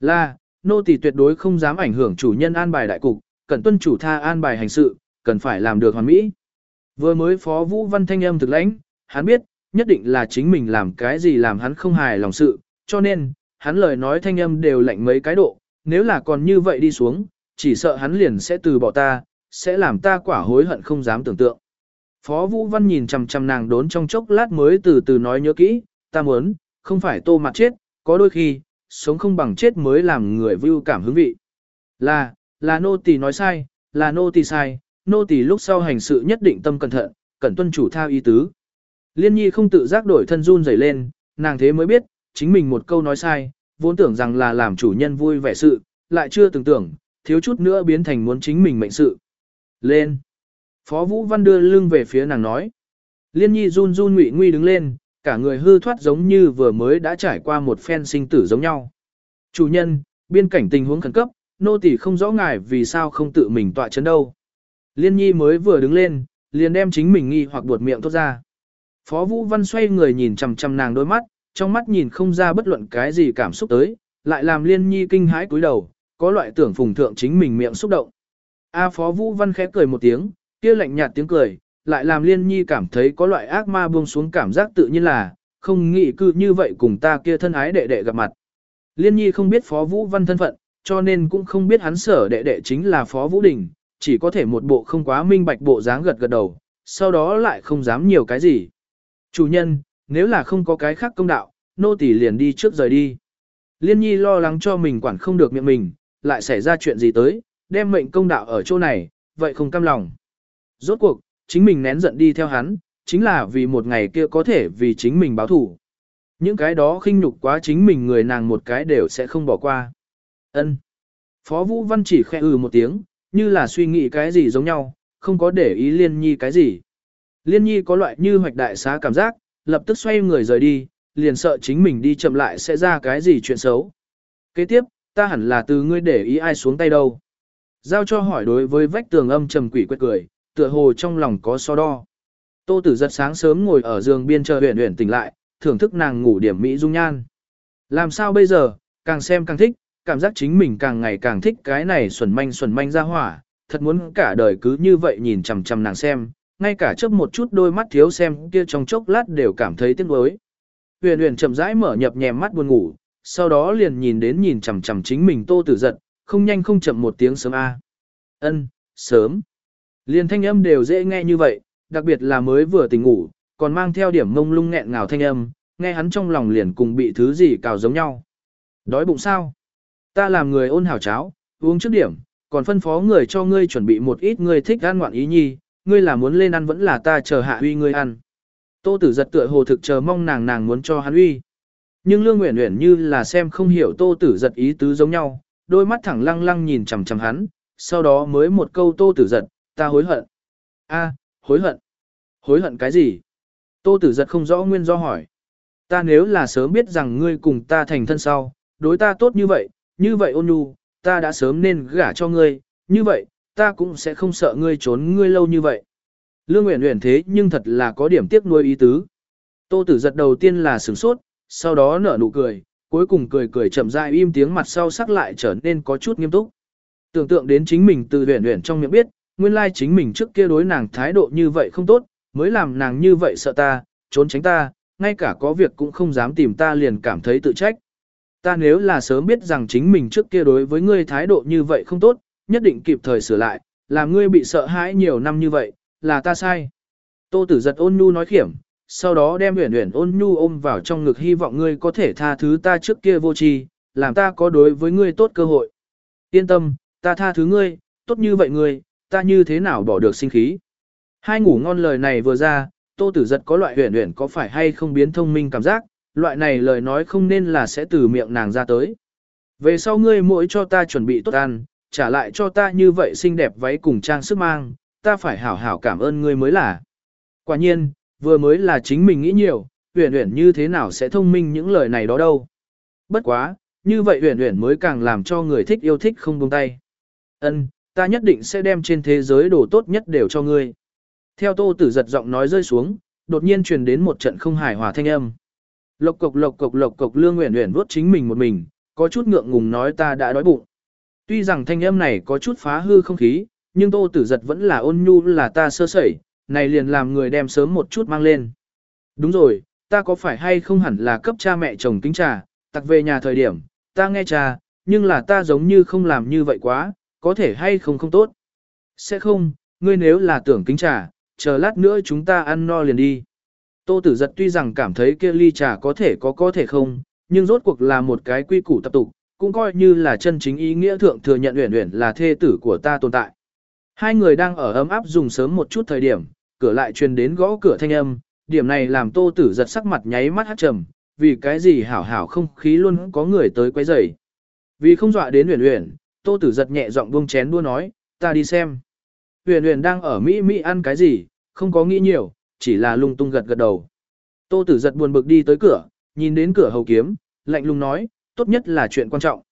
Là, nô tỳ tuyệt đối không dám ảnh hưởng chủ nhân an bài đại cục, cần tuân chủ tha an bài hành sự, cần phải làm được hoàn mỹ. Vừa mới Phó Vũ Văn thanh âm thực lãnh, hắn biết, nhất định là chính mình làm cái gì làm hắn không hài lòng sự, cho nên, hắn lời nói thanh âm đều lạnh mấy cái độ, nếu là còn như vậy đi xuống, chỉ sợ hắn liền sẽ từ bỏ ta, sẽ làm ta quả hối hận không dám tưởng tượng. Phó Vũ Văn nhìn chằm chằm nàng đốn trong chốc lát mới từ từ nói nhớ kỹ, ta muốn, không phải tô mặt chết, có đôi khi, sống không bằng chết mới làm người vưu cảm hứng vị. Là, là nô tỳ nói sai, là nô tỳ sai, nô tỳ lúc sau hành sự nhất định tâm cẩn thận, cẩn tuân chủ thao ý tứ. Liên nhi không tự giác đổi thân run rẩy lên, nàng thế mới biết, chính mình một câu nói sai, vốn tưởng rằng là làm chủ nhân vui vẻ sự, lại chưa từng tưởng, thiếu chút nữa biến thành muốn chính mình mệnh sự. Lên! Phó Vũ Văn đưa lưng về phía nàng nói. Liên nhi run run ngụy nguy đứng lên, cả người hư thoát giống như vừa mới đã trải qua một phen sinh tử giống nhau. Chủ nhân, biên cảnh tình huống khẩn cấp, nô tỳ không rõ ngài vì sao không tự mình tọa chấn đâu. Liên nhi mới vừa đứng lên, liền đem chính mình nghi hoặc buột miệng thốt ra. Phó Vũ Văn xoay người nhìn chằm chằm nàng đôi mắt, trong mắt nhìn không ra bất luận cái gì cảm xúc tới, lại làm liên nhi kinh hãi cúi đầu, có loại tưởng phùng thượng chính mình miệng xúc động. A Phó Vũ Văn khẽ cười một tiếng, kia lạnh nhạt tiếng cười, lại làm liên nhi cảm thấy có loại ác ma buông xuống cảm giác tự nhiên là, không nghĩ cư như vậy cùng ta kia thân ái đệ đệ gặp mặt. Liên nhi không biết Phó Vũ Văn thân phận, cho nên cũng không biết hắn sở đệ đệ chính là Phó Vũ Đình, chỉ có thể một bộ không quá minh bạch bộ dáng gật gật đầu, sau đó lại không dám nhiều cái gì. Chủ nhân, nếu là không có cái khác công đạo, nô tỳ liền đi trước rời đi. Liên nhi lo lắng cho mình quản không được miệng mình, lại xảy ra chuyện gì tới, đem mệnh công đạo ở chỗ này, vậy không cam lòng. Rốt cuộc, chính mình nén giận đi theo hắn, chính là vì một ngày kia có thể vì chính mình báo thủ. Những cái đó khinh nhục quá chính mình người nàng một cái đều sẽ không bỏ qua. Ân. Phó Vũ Văn chỉ khẽ ừ một tiếng, như là suy nghĩ cái gì giống nhau, không có để ý Liên Nhi cái gì. Liên Nhi có loại như hoạch đại xá cảm giác, lập tức xoay người rời đi, liền sợ chính mình đi chậm lại sẽ ra cái gì chuyện xấu. Kế tiếp, ta hẳn là từ ngươi để ý ai xuống tay đâu. Giao cho hỏi đối với vách tường âm trầm quỷ quét cười, tựa hồ trong lòng có so đo. Tô tử giật sáng sớm ngồi ở giường biên chờ huyền huyền tỉnh lại, thưởng thức nàng ngủ điểm mỹ dung nhan. Làm sao bây giờ, càng xem càng thích, cảm giác chính mình càng ngày càng thích cái này xuẩn manh xuẩn manh ra hỏa, thật muốn cả đời cứ như vậy nhìn chằm chằm nàng xem, ngay cả chớp một chút đôi mắt thiếu xem kia trong chốc lát đều cảm thấy tiếc nuối. Huyền Huyền chậm rãi mở nhập nhèm mắt buồn ngủ, sau đó liền nhìn đến nhìn chằm chằm chính mình Tô Tử giật, không nhanh không chậm một tiếng sớm a. Ân, sớm. Liền thanh âm đều dễ nghe như vậy, đặc biệt là mới vừa tỉnh ngủ, còn mang theo điểm mông lung nghẹn ngào thanh âm, nghe hắn trong lòng liền cùng bị thứ gì cào giống nhau. Đói bụng sao? Ta làm người ôn hảo cháo, uống trước điểm, còn phân phó người cho ngươi chuẩn bị một ít ngươi thích ăn ngoạn ý nhi, ngươi là muốn lên ăn vẫn là ta chờ hạ uy ngươi ăn. Tô tử giật tựa hồ thực chờ mong nàng nàng muốn cho hắn uy. Nhưng lương nguyện nguyện như là xem không hiểu tô tử giật ý tứ giống nhau, đôi mắt thẳng lăng lăng nhìn chằm chằm hắn, sau đó mới một câu tô tử giật, ta hối hận. a hối hận. Hối hận cái gì? Tô tử giật không rõ nguyên do hỏi. Ta nếu là sớm biết rằng ngươi cùng ta thành thân sau, đối ta tốt như vậy, như vậy ôn nhu, ta đã sớm nên gả cho ngươi, như vậy, ta cũng sẽ không sợ ngươi trốn ngươi lâu như vậy. Lương Uyển Uyển thế nhưng thật là có điểm tiếc nuôi ý tứ. Tô Tử giật đầu tiên là sửng sốt, sau đó nở nụ cười, cuối cùng cười cười chậm rãi im tiếng mặt sau sắc lại trở nên có chút nghiêm túc. Tưởng tượng đến chính mình từ Uyển Uyển trong miệng biết, nguyên lai chính mình trước kia đối nàng thái độ như vậy không tốt, mới làm nàng như vậy sợ ta, trốn tránh ta, ngay cả có việc cũng không dám tìm ta liền cảm thấy tự trách. Ta nếu là sớm biết rằng chính mình trước kia đối với ngươi thái độ như vậy không tốt, nhất định kịp thời sửa lại, làm ngươi bị sợ hãi nhiều năm như vậy, là ta sai. Tô tử giật ôn nhu nói khiểm, sau đó đem uyển uyển ôn nhu ôm vào trong ngực hy vọng ngươi có thể tha thứ ta trước kia vô tri, làm ta có đối với ngươi tốt cơ hội. Yên tâm, ta tha thứ ngươi, tốt như vậy ngươi, ta như thế nào bỏ được sinh khí. Hai ngủ ngon lời này vừa ra, Tô Tử giật có loại huyền huyền có phải hay không biến thông minh cảm giác, loại này lời nói không nên là sẽ từ miệng nàng ra tới. Về sau ngươi mỗi cho ta chuẩn bị tốt ăn, trả lại cho ta như vậy xinh đẹp váy cùng trang sức mang, ta phải hảo hảo cảm ơn ngươi mới là. Quả nhiên, vừa mới là chính mình nghĩ nhiều, huyền huyền như thế nào sẽ thông minh những lời này đó đâu. Bất quá, như vậy huyền huyền mới càng làm cho người thích yêu thích không buông tay. Ân, ta nhất định sẽ đem trên thế giới đồ tốt nhất đều cho ngươi. Theo tô tử giật giọng nói rơi xuống, đột nhiên truyền đến một trận không hài hòa thanh âm. Lộc cộc lộc cộc lộc cộc lương nguyện nguyện vuốt chính mình một mình, có chút ngượng ngùng nói ta đã đói bụng. Tuy rằng thanh âm này có chút phá hư không khí, nhưng tô tử giật vẫn là ôn nhu là ta sơ sẩy, này liền làm người đem sớm một chút mang lên. Đúng rồi, ta có phải hay không hẳn là cấp cha mẹ chồng kính trà, tặc về nhà thời điểm, ta nghe trà, nhưng là ta giống như không làm như vậy quá, có thể hay không không tốt. Sẽ không, ngươi nếu là tưởng kính trà, chờ lát nữa chúng ta ăn no liền đi. Tô tử giật tuy rằng cảm thấy kia ly trà có thể có có thể không, nhưng rốt cuộc là một cái quy củ tập tục, cũng coi như là chân chính ý nghĩa thượng thừa nhận uyển uyển là thê tử của ta tồn tại. Hai người đang ở ấm áp dùng sớm một chút thời điểm, cửa lại truyền đến gõ cửa thanh âm, điểm này làm tô tử giật sắc mặt nháy mắt hắt trầm, vì cái gì hảo hảo không khí luôn có người tới quấy rầy. Vì không dọa đến uyển uyển, tô tử giật nhẹ giọng buông chén đua nói, ta đi xem. Uyển uyển đang ở Mỹ Mỹ ăn cái gì, không có nghĩ nhiều, chỉ là lung tung gật gật đầu. Tô tử giật buồn bực đi tới cửa, nhìn đến cửa hầu kiếm, lạnh lùng nói, tốt nhất là chuyện quan trọng.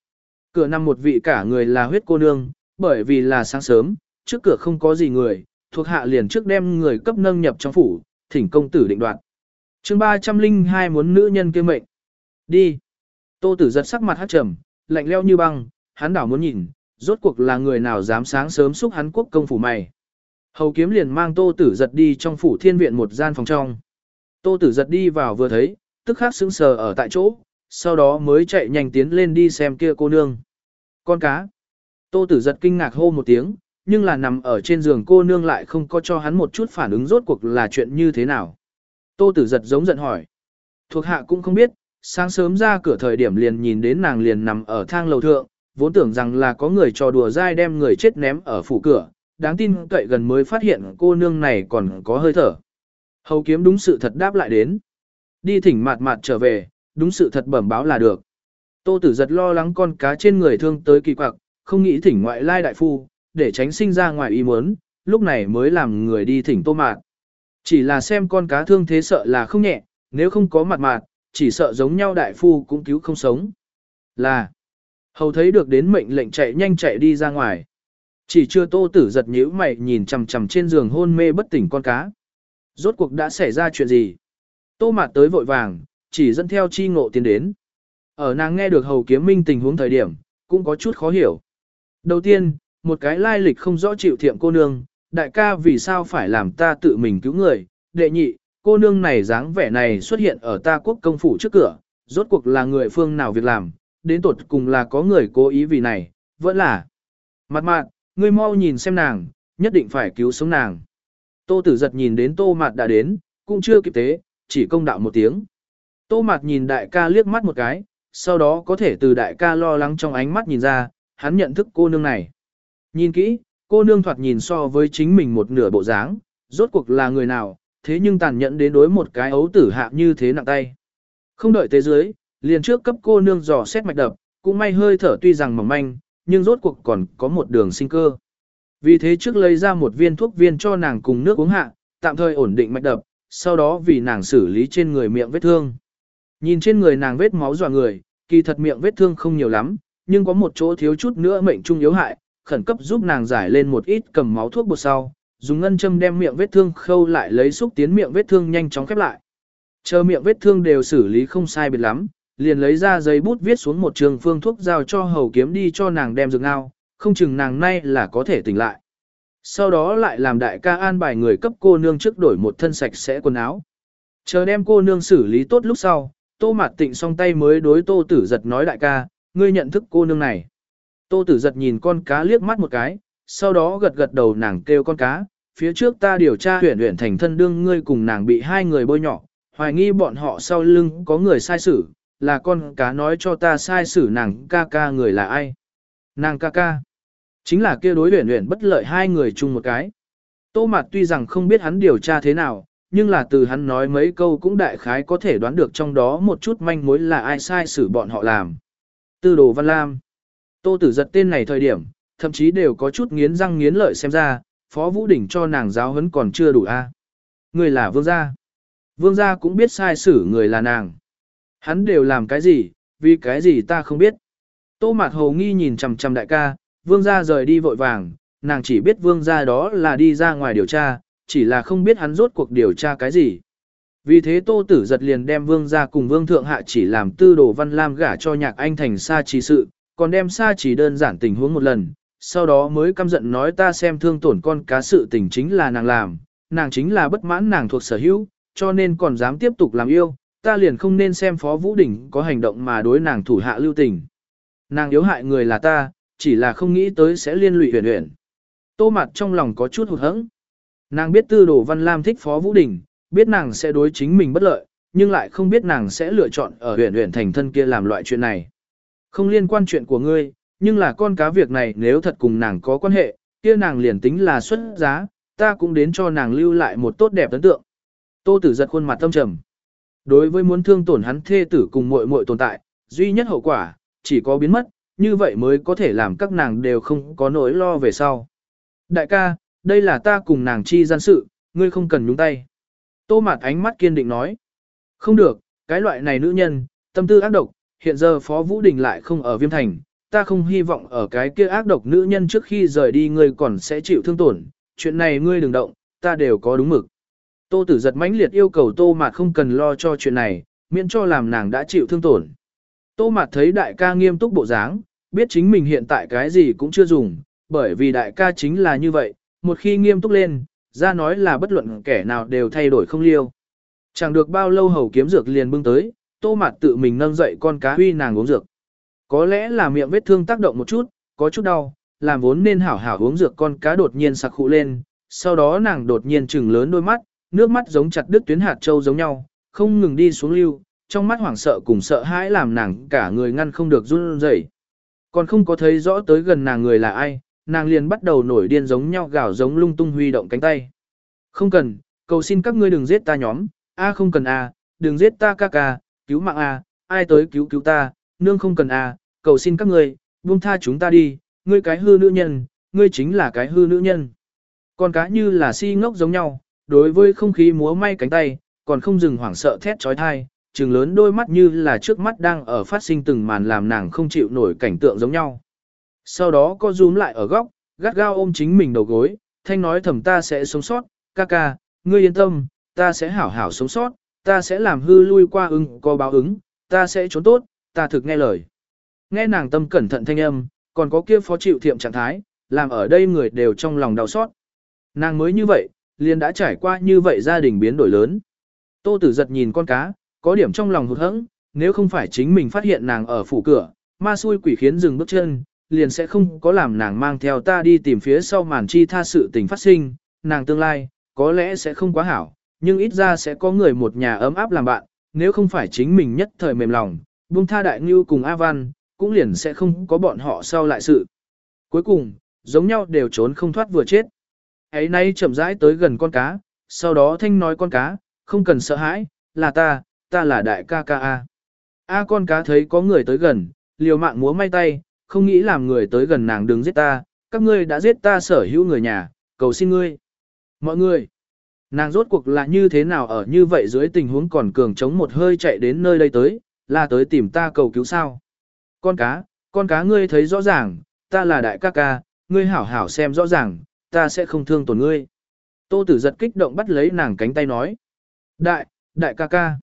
Cửa nằm một vị cả người là huyết cô nương, bởi vì là sáng sớm, trước cửa không có gì người, thuộc hạ liền trước đem người cấp nâng nhập trong phủ, thỉnh công tử định đoạt. chương 302 muốn nữ nhân kia mệnh. Đi. Tô tử giật sắc mặt hát trầm, lạnh leo như băng, hắn đảo muốn nhìn, rốt cuộc là người nào dám sáng sớm xúc hắn quốc công phủ mày. Hầu kiếm liền mang tô tử giật đi trong phủ thiên viện một gian phòng trong. Tô tử giật đi vào vừa thấy, tức khắc sững sờ ở tại chỗ, sau đó mới chạy nhanh tiến lên đi xem kia cô nương. Con cá. Tô tử giật kinh ngạc hô một tiếng, nhưng là nằm ở trên giường cô nương lại không có cho hắn một chút phản ứng rốt cuộc là chuyện như thế nào. Tô tử giật giống giận hỏi. Thuộc hạ cũng không biết, sáng sớm ra cửa thời điểm liền nhìn đến nàng liền nằm ở thang lầu thượng, vốn tưởng rằng là có người trò đùa dai đem người chết ném ở phủ cửa, đáng tin cậy gần mới phát hiện cô nương này còn có hơi thở. Hầu kiếm đúng sự thật đáp lại đến. Đi thỉnh mạt mạt trở về, đúng sự thật bẩm báo là được. Tô tử giật lo lắng con cá trên người thương tới kỳ quặc, không nghĩ thỉnh ngoại lai đại phu, để tránh sinh ra ngoài ý muốn, lúc này mới làm người đi thỉnh tô mạt. Chỉ là xem con cá thương thế sợ là không nhẹ, nếu không có mặt mạt, chỉ sợ giống nhau đại phu cũng cứu không sống. Là, hầu thấy được đến mệnh lệnh chạy nhanh chạy đi ra ngoài. Chỉ chưa tô tử giật nhíu mày nhìn chằm chằm trên giường hôn mê bất tỉnh con cá. Rốt cuộc đã xảy ra chuyện gì? Tô mạt tới vội vàng, chỉ dẫn theo chi ngộ tiến đến. Ở nàng nghe được hầu kiếm minh tình huống thời điểm, cũng có chút khó hiểu. Đầu tiên, một cái lai lịch không rõ chịu thiệm cô nương, đại ca vì sao phải làm ta tự mình cứu người, đệ nhị, cô nương này dáng vẻ này xuất hiện ở ta quốc công phủ trước cửa, rốt cuộc là người phương nào việc làm, đến tột cùng là có người cố ý vì này, vẫn là. Mặt mạn, ngươi mau nhìn xem nàng, nhất định phải cứu sống nàng. Tô tử giật nhìn đến tô mạt đã đến, cũng chưa kịp tế, chỉ công đạo một tiếng. Tô mạt nhìn đại ca liếc mắt một cái, sau đó có thể từ đại ca lo lắng trong ánh mắt nhìn ra, hắn nhận thức cô nương này. Nhìn kỹ, cô nương thoạt nhìn so với chính mình một nửa bộ dáng, rốt cuộc là người nào, thế nhưng tàn nhẫn đến đối một cái ấu tử hạ như thế nặng tay. Không đợi tới dưới, liền trước cấp cô nương dò xét mạch đập, cũng may hơi thở tuy rằng mỏng manh, nhưng rốt cuộc còn có một đường sinh cơ. Vì thế trước lấy ra một viên thuốc viên cho nàng cùng nước uống hạ, tạm thời ổn định mạch đập, sau đó vì nàng xử lý trên người miệng vết thương. Nhìn trên người nàng vết máu dọa người, kỳ thật miệng vết thương không nhiều lắm, nhưng có một chỗ thiếu chút nữa mệnh trung yếu hại, khẩn cấp giúp nàng giải lên một ít cầm máu thuốc bột sau, dùng ngân châm đem miệng vết thương khâu lại lấy xúc tiến miệng vết thương nhanh chóng khép lại. Chờ miệng vết thương đều xử lý không sai biệt lắm, liền lấy ra giấy bút viết xuống một trường phương thuốc giao cho hầu kiếm đi cho nàng đem dược ngao, không chừng nàng nay là có thể tỉnh lại. Sau đó lại làm đại ca an bài người cấp cô nương trước đổi một thân sạch sẽ quần áo. Chờ đem cô nương xử lý tốt lúc sau, tô mạt tịnh song tay mới đối tô tử giật nói đại ca, ngươi nhận thức cô nương này. Tô tử giật nhìn con cá liếc mắt một cái, sau đó gật gật đầu nàng kêu con cá, phía trước ta điều tra huyện huyện thành thân đương ngươi cùng nàng bị hai người bôi nhỏ hoài nghi bọn họ sau lưng có người sai xử, là con cá nói cho ta sai xử nàng ca ca người là ai. Nàng ca ca, chính là kia đối luyện luyện bất lợi hai người chung một cái. Tô Mạt tuy rằng không biết hắn điều tra thế nào, nhưng là từ hắn nói mấy câu cũng đại khái có thể đoán được trong đó một chút manh mối là ai sai xử bọn họ làm. Tư đồ Văn Lam. Tô tử giật tên này thời điểm, thậm chí đều có chút nghiến răng nghiến lợi xem ra, Phó Vũ Đỉnh cho nàng giáo huấn còn chưa đủ a. Người là vương gia. Vương gia cũng biết sai xử người là nàng. Hắn đều làm cái gì, vì cái gì ta không biết. Tô Mạt Hồ nghi nhìn chằm chằm đại ca, vương gia rời đi vội vàng, nàng chỉ biết vương gia đó là đi ra ngoài điều tra, chỉ là không biết hắn rốt cuộc điều tra cái gì. Vì thế Tô Tử giật liền đem vương gia cùng vương thượng hạ chỉ làm tư đồ văn lam gả cho nhạc anh thành sa trì sự, còn đem sa chỉ đơn giản tình huống một lần, sau đó mới căm giận nói ta xem thương tổn con cá sự tình chính là nàng làm, nàng chính là bất mãn nàng thuộc sở hữu, cho nên còn dám tiếp tục làm yêu, ta liền không nên xem Phó Vũ Đình có hành động mà đối nàng thủ hạ lưu tình. Nàng yếu hại người là ta, chỉ là không nghĩ tới sẽ liên lụy huyền huyền. Tô mặt trong lòng có chút hụt hẫng. Nàng biết tư đồ Văn Lam thích Phó Vũ Đình, biết nàng sẽ đối chính mình bất lợi, nhưng lại không biết nàng sẽ lựa chọn ở huyền huyền thành thân kia làm loại chuyện này. Không liên quan chuyện của ngươi, nhưng là con cá việc này nếu thật cùng nàng có quan hệ, kia nàng liền tính là xuất giá, ta cũng đến cho nàng lưu lại một tốt đẹp ấn tượng. Tô tử giật khuôn mặt tâm trầm. Đối với muốn thương tổn hắn thê tử cùng muội muội tồn tại, duy nhất hậu quả, chỉ có biến mất, như vậy mới có thể làm các nàng đều không có nỗi lo về sau. Đại ca, đây là ta cùng nàng chi gian sự, ngươi không cần nhúng tay. Tô mạt ánh mắt kiên định nói. Không được, cái loại này nữ nhân, tâm tư ác độc, hiện giờ Phó Vũ Đình lại không ở viêm thành, ta không hy vọng ở cái kia ác độc nữ nhân trước khi rời đi ngươi còn sẽ chịu thương tổn, chuyện này ngươi đừng động, ta đều có đúng mực. Tô tử giật mãnh liệt yêu cầu tô mạt không cần lo cho chuyện này, miễn cho làm nàng đã chịu thương tổn. Tô mạt thấy đại ca nghiêm túc bộ dáng, biết chính mình hiện tại cái gì cũng chưa dùng, bởi vì đại ca chính là như vậy, một khi nghiêm túc lên, ra nói là bất luận kẻ nào đều thay đổi không liêu. Chẳng được bao lâu hầu kiếm dược liền bưng tới, tô mạt tự mình nâng dậy con cá huy nàng uống dược. Có lẽ là miệng vết thương tác động một chút, có chút đau, làm vốn nên hảo hảo uống dược con cá đột nhiên sặc khụ lên, sau đó nàng đột nhiên trừng lớn đôi mắt, nước mắt giống chặt đứt tuyến hạt châu giống nhau, không ngừng đi xuống lưu, trong mắt hoảng sợ cùng sợ hãi làm nàng cả người ngăn không được run rẩy. Còn không có thấy rõ tới gần nàng người là ai, nàng liền bắt đầu nổi điên giống nhau gào giống lung tung huy động cánh tay. Không cần, cầu xin các ngươi đừng giết ta nhóm, a không cần a, đừng giết ta ca ca, cứu mạng a, ai tới cứu cứu ta, nương không cần a, cầu xin các ngươi, buông tha chúng ta đi, ngươi cái hư nữ nhân, ngươi chính là cái hư nữ nhân. Còn cá như là si ngốc giống nhau, đối với không khí múa may cánh tay, còn không dừng hoảng sợ thét trói thai, trừng lớn đôi mắt như là trước mắt đang ở phát sinh từng màn làm nàng không chịu nổi cảnh tượng giống nhau. Sau đó có rúm lại ở góc, gắt gao ôm chính mình đầu gối, thanh nói thầm ta sẽ sống sót, ca ca, ngươi yên tâm, ta sẽ hảo hảo sống sót, ta sẽ làm hư lui qua ứng có báo ứng, ta sẽ trốn tốt, ta thực nghe lời. Nghe nàng tâm cẩn thận thanh âm, còn có kia phó chịu thiệm trạng thái, làm ở đây người đều trong lòng đau xót. Nàng mới như vậy, liền đã trải qua như vậy gia đình biến đổi lớn. Tô tử giật nhìn con cá, có điểm trong lòng hụt hẫng, nếu không phải chính mình phát hiện nàng ở phủ cửa, ma xui quỷ khiến dừng bước chân, liền sẽ không có làm nàng mang theo ta đi tìm phía sau màn chi tha sự tình phát sinh, nàng tương lai, có lẽ sẽ không quá hảo, nhưng ít ra sẽ có người một nhà ấm áp làm bạn, nếu không phải chính mình nhất thời mềm lòng, buông tha đại ngưu cùng A Văn, cũng liền sẽ không có bọn họ sau lại sự. Cuối cùng, giống nhau đều trốn không thoát vừa chết ấy nay chậm rãi tới gần con cá, sau đó thanh nói con cá, không cần sợ hãi, là ta, ta là đại ca ca A. A con cá thấy có người tới gần, liều mạng múa may tay, không nghĩ làm người tới gần nàng đừng giết ta, các ngươi đã giết ta sở hữu người nhà, cầu xin ngươi. Mọi người, nàng rốt cuộc là như thế nào ở như vậy dưới tình huống còn cường chống một hơi chạy đến nơi đây tới, là tới tìm ta cầu cứu sao. Con cá, con cá ngươi thấy rõ ràng, ta là đại ca ca, ngươi hảo hảo xem rõ ràng, ta sẽ không thương tổn ngươi. Tô tử giật kích động bắt lấy nàng cánh tay nói. Đại, đại ca ca.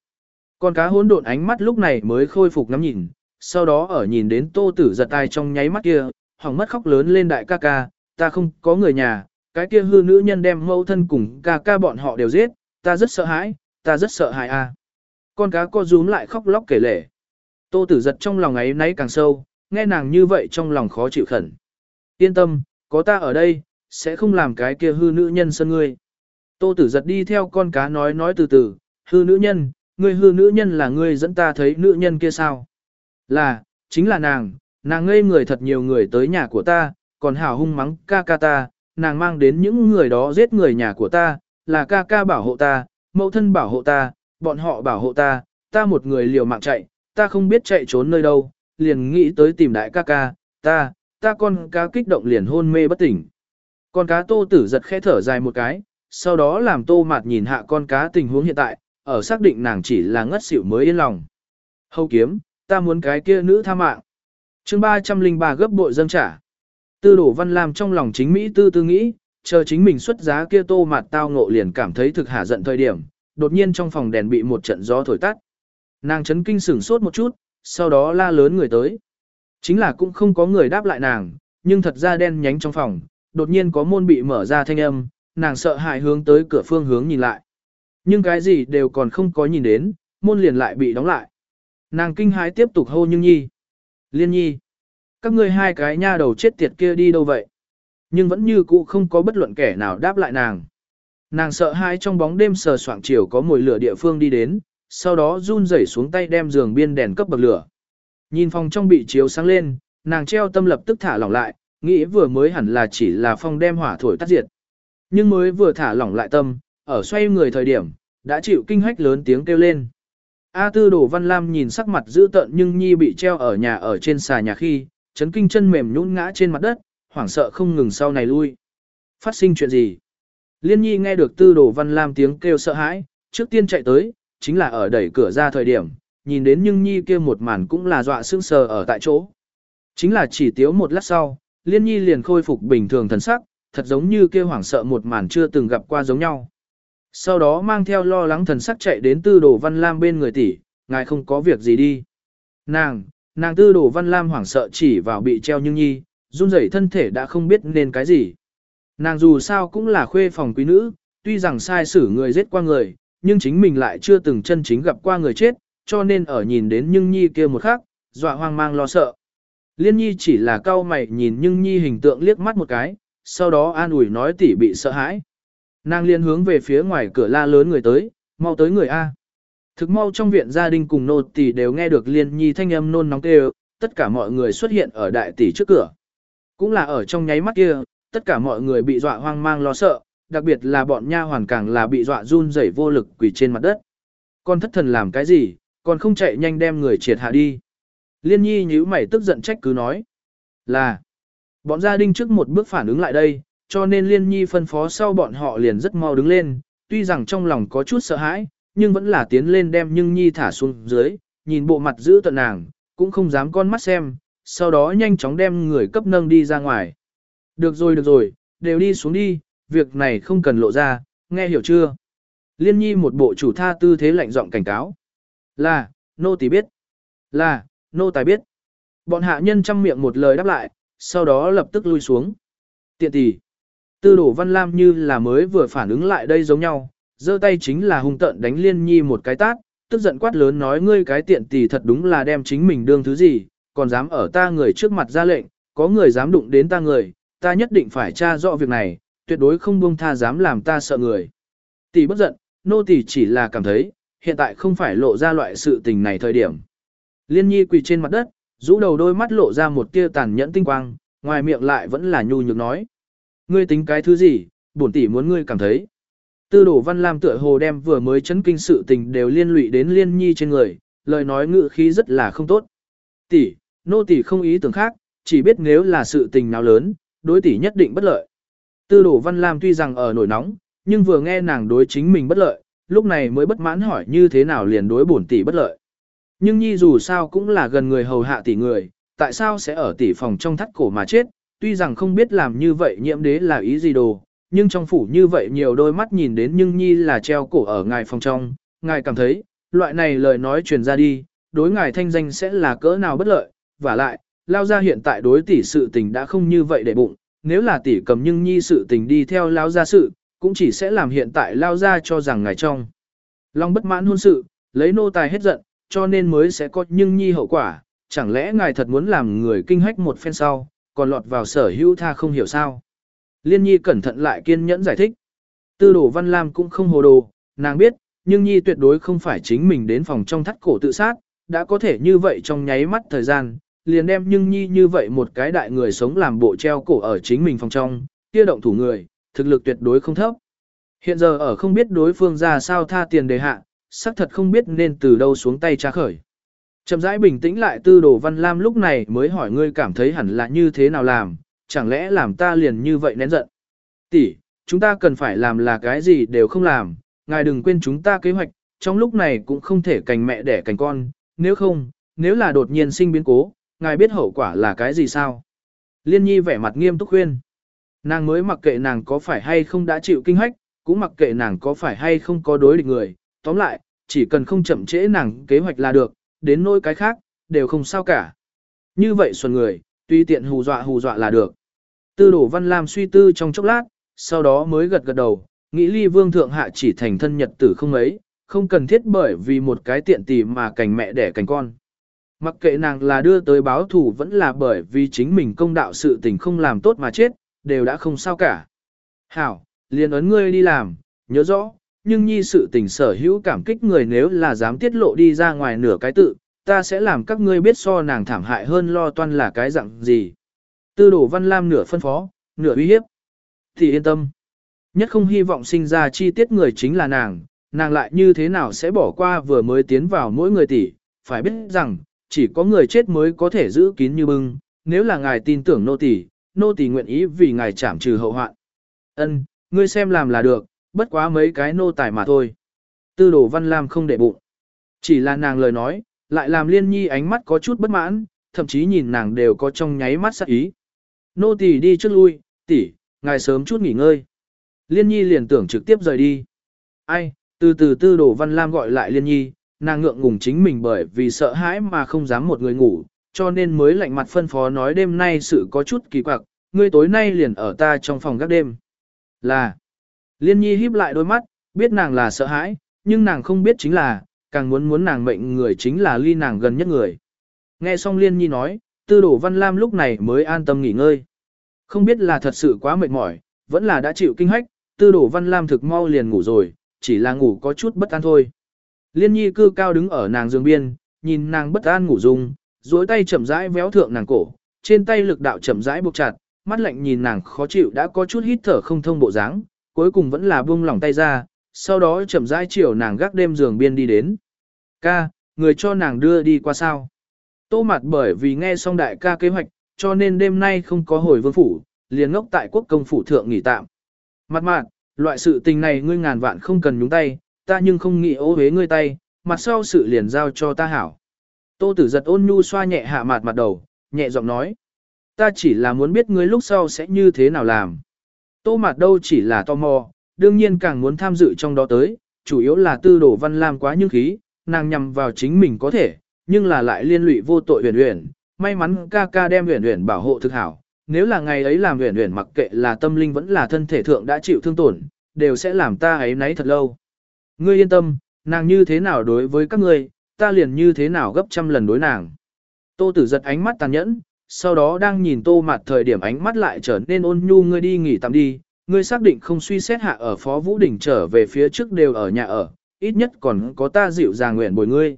Con cá hỗn độn ánh mắt lúc này mới khôi phục ngắm nhìn, sau đó ở nhìn đến tô tử giật tay trong nháy mắt kia, hỏng mất khóc lớn lên đại ca ca, ta không có người nhà, cái kia hư nữ nhân đem mâu thân cùng ca ca bọn họ đều giết, ta rất sợ hãi, ta rất sợ hãi a. Con cá co rúm lại khóc lóc kể lể. Tô tử giật trong lòng ấy nấy càng sâu, nghe nàng như vậy trong lòng khó chịu khẩn. Yên tâm, có ta ở đây, sẽ không làm cái kia hư nữ nhân sân ngươi. Tô tử giật đi theo con cá nói nói từ từ, hư nữ nhân, ngươi hư nữ nhân là ngươi dẫn ta thấy nữ nhân kia sao? Là, chính là nàng, nàng ngây người thật nhiều người tới nhà của ta, còn hảo hung mắng ca ca ta, nàng mang đến những người đó giết người nhà của ta, là ca ca bảo hộ ta, mẫu thân bảo hộ ta, bọn họ bảo hộ ta, ta một người liều mạng chạy, ta không biết chạy trốn nơi đâu, liền nghĩ tới tìm đại ca ca, ta, ta con cá kích động liền hôn mê bất tỉnh. Con cá tô tử giật khẽ thở dài một cái, sau đó làm tô mạt nhìn hạ con cá tình huống hiện tại, ở xác định nàng chỉ là ngất xỉu mới yên lòng. Hầu kiếm, ta muốn cái kia nữ tha mạng. chương 303 gấp bội dâng trả. Tư đổ văn làm trong lòng chính Mỹ tư tư nghĩ, chờ chính mình xuất giá kia tô mạt tao ngộ liền cảm thấy thực hạ giận thời điểm, đột nhiên trong phòng đèn bị một trận gió thổi tắt. Nàng chấn kinh sửng sốt một chút, sau đó la lớn người tới. Chính là cũng không có người đáp lại nàng, nhưng thật ra đen nhánh trong phòng, đột nhiên có môn bị mở ra thanh âm, nàng sợ hãi hướng tới cửa phương hướng nhìn lại. Nhưng cái gì đều còn không có nhìn đến, môn liền lại bị đóng lại. Nàng kinh hãi tiếp tục hô nhưng nhi. Liên nhi. Các ngươi hai cái nha đầu chết tiệt kia đi đâu vậy? Nhưng vẫn như cũ không có bất luận kẻ nào đáp lại nàng. Nàng sợ hãi trong bóng đêm sờ soạng chiều có mùi lửa địa phương đi đến, sau đó run rẩy xuống tay đem giường biên đèn cấp bậc lửa. Nhìn phòng trong bị chiếu sáng lên, nàng treo tâm lập tức thả lỏng lại, nghĩ vừa mới hẳn là chỉ là phong đem hỏa thổi tắt diệt. Nhưng mới vừa thả lỏng lại tâm, ở xoay người thời điểm, đã chịu kinh hách lớn tiếng kêu lên. A tư đổ văn lam nhìn sắc mặt dữ tợn nhưng nhi bị treo ở nhà ở trên xà nhà khi, chấn kinh chân mềm nhũn ngã trên mặt đất, hoảng sợ không ngừng sau này lui. Phát sinh chuyện gì? Liên nhi nghe được tư đồ văn lam tiếng kêu sợ hãi, trước tiên chạy tới, chính là ở đẩy cửa ra thời điểm, nhìn đến nhưng nhi kia một màn cũng là dọa sững sờ ở tại chỗ. Chính là chỉ tiếu một lát sau, liên nhi liền khôi phục bình thường thần sắc, thật giống như kia hoảng sợ một màn chưa từng gặp qua giống nhau. Sau đó mang theo lo lắng thần sắc chạy đến tư đồ văn lam bên người tỷ, ngài không có việc gì đi. Nàng, nàng tư đồ văn lam hoảng sợ chỉ vào bị treo nhưng nhi, run rẩy thân thể đã không biết nên cái gì. Nàng dù sao cũng là khuê phòng quý nữ, tuy rằng sai xử người giết qua người, nhưng chính mình lại chưa từng chân chính gặp qua người chết, cho nên ở nhìn đến nhưng nhi kia một khắc, dọa hoang mang lo sợ. Liên nhi chỉ là cau mày nhìn nhưng nhi hình tượng liếc mắt một cái, sau đó an ủi nói tỷ bị sợ hãi. Nàng liên hướng về phía ngoài cửa la lớn người tới, mau tới người A. Thực mau trong viện gia đình cùng nô tỷ đều nghe được liên nhi thanh âm nôn nóng kêu, tất cả mọi người xuất hiện ở đại tỷ trước cửa. Cũng là ở trong nháy mắt kia, tất cả mọi người bị dọa hoang mang lo sợ, đặc biệt là bọn nha hoàn càng là bị dọa run rẩy vô lực quỳ trên mặt đất. Con thất thần làm cái gì, còn không chạy nhanh đem người triệt hạ đi. Liên nhi nhíu mày tức giận trách cứ nói. Là, bọn gia đình trước một bước phản ứng lại đây, cho nên liên nhi phân phó sau bọn họ liền rất mau đứng lên, tuy rằng trong lòng có chút sợ hãi, nhưng vẫn là tiến lên đem nhưng nhi thả xuống dưới, nhìn bộ mặt giữ tận nàng, cũng không dám con mắt xem, sau đó nhanh chóng đem người cấp nâng đi ra ngoài. Được rồi được rồi, đều đi xuống đi, việc này không cần lộ ra, nghe hiểu chưa? Liên nhi một bộ chủ tha tư thế lạnh giọng cảnh cáo. Là, nô tỳ biết. Là, nô tài biết. Bọn hạ nhân chăm miệng một lời đáp lại, sau đó lập tức lui xuống. Tiện tỷ. Tư đổ văn lam như là mới vừa phản ứng lại đây giống nhau, giơ tay chính là hung tận đánh liên nhi một cái tát, tức giận quát lớn nói ngươi cái tiện tỷ thật đúng là đem chính mình đương thứ gì, còn dám ở ta người trước mặt ra lệnh, có người dám đụng đến ta người, ta nhất định phải tra rõ việc này, tuyệt đối không buông tha dám làm ta sợ người. Tỷ bất giận, nô tỷ chỉ là cảm thấy, hiện tại không phải lộ ra loại sự tình này thời điểm. Liên nhi quỳ trên mặt đất, rũ đầu đôi mắt lộ ra một tia tàn nhẫn tinh quang, ngoài miệng lại vẫn là nhu nhược nói. Ngươi tính cái thứ gì, bổn tỷ muốn ngươi cảm thấy. Tư đổ văn lam tựa hồ đem vừa mới chấn kinh sự tình đều liên lụy đến liên nhi trên người, lời nói ngự khí rất là không tốt. Tỷ, nô tỷ không ý tưởng khác, chỉ biết nếu là sự tình nào lớn, đối tỷ nhất định bất lợi. Tư đổ văn lam tuy rằng ở nổi nóng, nhưng vừa nghe nàng đối chính mình bất lợi, lúc này mới bất mãn hỏi như thế nào liền đối bổn tỷ bất lợi. Nhưng nhi dù sao cũng là gần người hầu hạ tỷ người, tại sao sẽ ở tỷ phòng trong thắt cổ mà chết, tuy rằng không biết làm như vậy nhiễm đế là ý gì đồ, nhưng trong phủ như vậy nhiều đôi mắt nhìn đến nhưng nhi là treo cổ ở ngài phòng trong, ngài cảm thấy, loại này lời nói truyền ra đi, đối ngài thanh danh sẽ là cỡ nào bất lợi, và lại, lao ra hiện tại đối tỷ sự tình đã không như vậy để bụng, nếu là tỷ cầm nhưng nhi sự tình đi theo lao ra sự, cũng chỉ sẽ làm hiện tại lao ra cho rằng ngài trong. Long bất mãn hôn sự, lấy nô tài hết giận, cho nên mới sẽ có nhưng nhi hậu quả, chẳng lẽ ngài thật muốn làm người kinh hách một phen sau, còn lọt vào sở hữu tha không hiểu sao. Liên nhi cẩn thận lại kiên nhẫn giải thích. Tư đồ văn lam cũng không hồ đồ, nàng biết, nhưng nhi tuyệt đối không phải chính mình đến phòng trong thắt cổ tự sát, đã có thể như vậy trong nháy mắt thời gian, liền đem nhưng nhi như vậy một cái đại người sống làm bộ treo cổ ở chính mình phòng trong, kia động thủ người, thực lực tuyệt đối không thấp. Hiện giờ ở không biết đối phương ra sao tha tiền đề hạ, xác thật không biết nên từ đâu xuống tay tra khởi. Chậm rãi bình tĩnh lại tư đồ văn lam lúc này mới hỏi ngươi cảm thấy hẳn là như thế nào làm, chẳng lẽ làm ta liền như vậy nén giận. Tỷ, chúng ta cần phải làm là cái gì đều không làm, ngài đừng quên chúng ta kế hoạch, trong lúc này cũng không thể cành mẹ đẻ cành con, nếu không, nếu là đột nhiên sinh biến cố, ngài biết hậu quả là cái gì sao? Liên nhi vẻ mặt nghiêm túc khuyên. Nàng mới mặc kệ nàng có phải hay không đã chịu kinh hách, cũng mặc kệ nàng có phải hay không có đối địch người, tóm lại, chỉ cần không chậm trễ nàng kế hoạch là được, đến nỗi cái khác, đều không sao cả. Như vậy xuân người, tuy tiện hù dọa hù dọa là được. Tư đổ văn lam suy tư trong chốc lát, sau đó mới gật gật đầu, nghĩ ly vương thượng hạ chỉ thành thân nhật tử không ấy, không cần thiết bởi vì một cái tiện tỷ mà cành mẹ đẻ cành con. Mặc kệ nàng là đưa tới báo thủ vẫn là bởi vì chính mình công đạo sự tình không làm tốt mà chết, đều đã không sao cả. Hảo, liền ấn ngươi đi làm, nhớ rõ, nhưng nhi sự tình sở hữu cảm kích người nếu là dám tiết lộ đi ra ngoài nửa cái tự, ta sẽ làm các ngươi biết so nàng thảm hại hơn lo toan là cái dạng gì. Tư đổ văn lam nửa phân phó, nửa uy hiếp. Thì yên tâm. Nhất không hy vọng sinh ra chi tiết người chính là nàng, nàng lại như thế nào sẽ bỏ qua vừa mới tiến vào mỗi người tỷ, phải biết rằng, chỉ có người chết mới có thể giữ kín như bưng, nếu là ngài tin tưởng nô tỷ, nô tỷ nguyện ý vì ngài trảm trừ hậu hoạn. Ân, ngươi xem làm là được, bất quá mấy cái nô tài mà thôi. Tư đồ văn lam không để bụng. Chỉ là nàng lời nói, lại làm liên nhi ánh mắt có chút bất mãn, thậm chí nhìn nàng đều có trong nháy mắt sắc ý. Nô tỳ đi trước lui, tỷ, ngài sớm chút nghỉ ngơi. Liên nhi liền tưởng trực tiếp rời đi. Ai, từ từ tư đồ văn lam gọi lại liên nhi, nàng ngượng ngùng chính mình bởi vì sợ hãi mà không dám một người ngủ, cho nên mới lạnh mặt phân phó nói đêm nay sự có chút kỳ quặc, ngươi tối nay liền ở ta trong phòng gác đêm. Là, liên nhi híp lại đôi mắt, biết nàng là sợ hãi, nhưng nàng không biết chính là, càng muốn muốn nàng mệnh người chính là ly nàng gần nhất người. Nghe xong liên nhi nói, tư đổ văn lam lúc này mới an tâm nghỉ ngơi. Không biết là thật sự quá mệt mỏi, vẫn là đã chịu kinh hách, tư đổ văn lam thực mau liền ngủ rồi, chỉ là ngủ có chút bất an thôi. Liên nhi cư cao đứng ở nàng giường biên, nhìn nàng bất an ngủ dung, duỗi tay chậm rãi véo thượng nàng cổ, trên tay lực đạo chậm rãi buộc chặt, mắt lạnh nhìn nàng khó chịu đã có chút hít thở không thông bộ dáng, cuối cùng vẫn là buông lỏng tay ra, sau đó chậm rãi chiều nàng gác đêm giường biên đi đến. Ca, người cho nàng đưa đi qua sao? Tô mặt bởi vì nghe xong đại ca kế hoạch, cho nên đêm nay không có hồi vương phủ, liền ngốc tại quốc công phủ thượng nghỉ tạm. Mặt mạn, loại sự tình này ngươi ngàn vạn không cần nhúng tay, ta nhưng không nghĩ ố hế ngươi tay, mặt sau sự liền giao cho ta hảo. Tô tử giật ôn nhu xoa nhẹ hạ mặt mặt đầu, nhẹ giọng nói. Ta chỉ là muốn biết ngươi lúc sau sẽ như thế nào làm. Tô Mạt đâu chỉ là tò mò, đương nhiên càng muốn tham dự trong đó tới, chủ yếu là tư đồ văn lam quá nhưng khí, nàng nhằm vào chính mình có thể, nhưng là lại liên lụy vô tội huyền huyền. May mắn ca ca đem huyền huyền bảo hộ thực hảo, nếu là ngày ấy làm huyền huyền mặc kệ là tâm linh vẫn là thân thể thượng đã chịu thương tổn, đều sẽ làm ta ấy nấy thật lâu. Ngươi yên tâm, nàng như thế nào đối với các ngươi, ta liền như thế nào gấp trăm lần đối nàng. Tô tử giật ánh mắt tàn nhẫn, sau đó đang nhìn tô mặt thời điểm ánh mắt lại trở nên ôn nhu ngươi đi nghỉ tạm đi, ngươi xác định không suy xét hạ ở phó vũ đỉnh trở về phía trước đều ở nhà ở, ít nhất còn có ta dịu dàng nguyện bồi ngươi.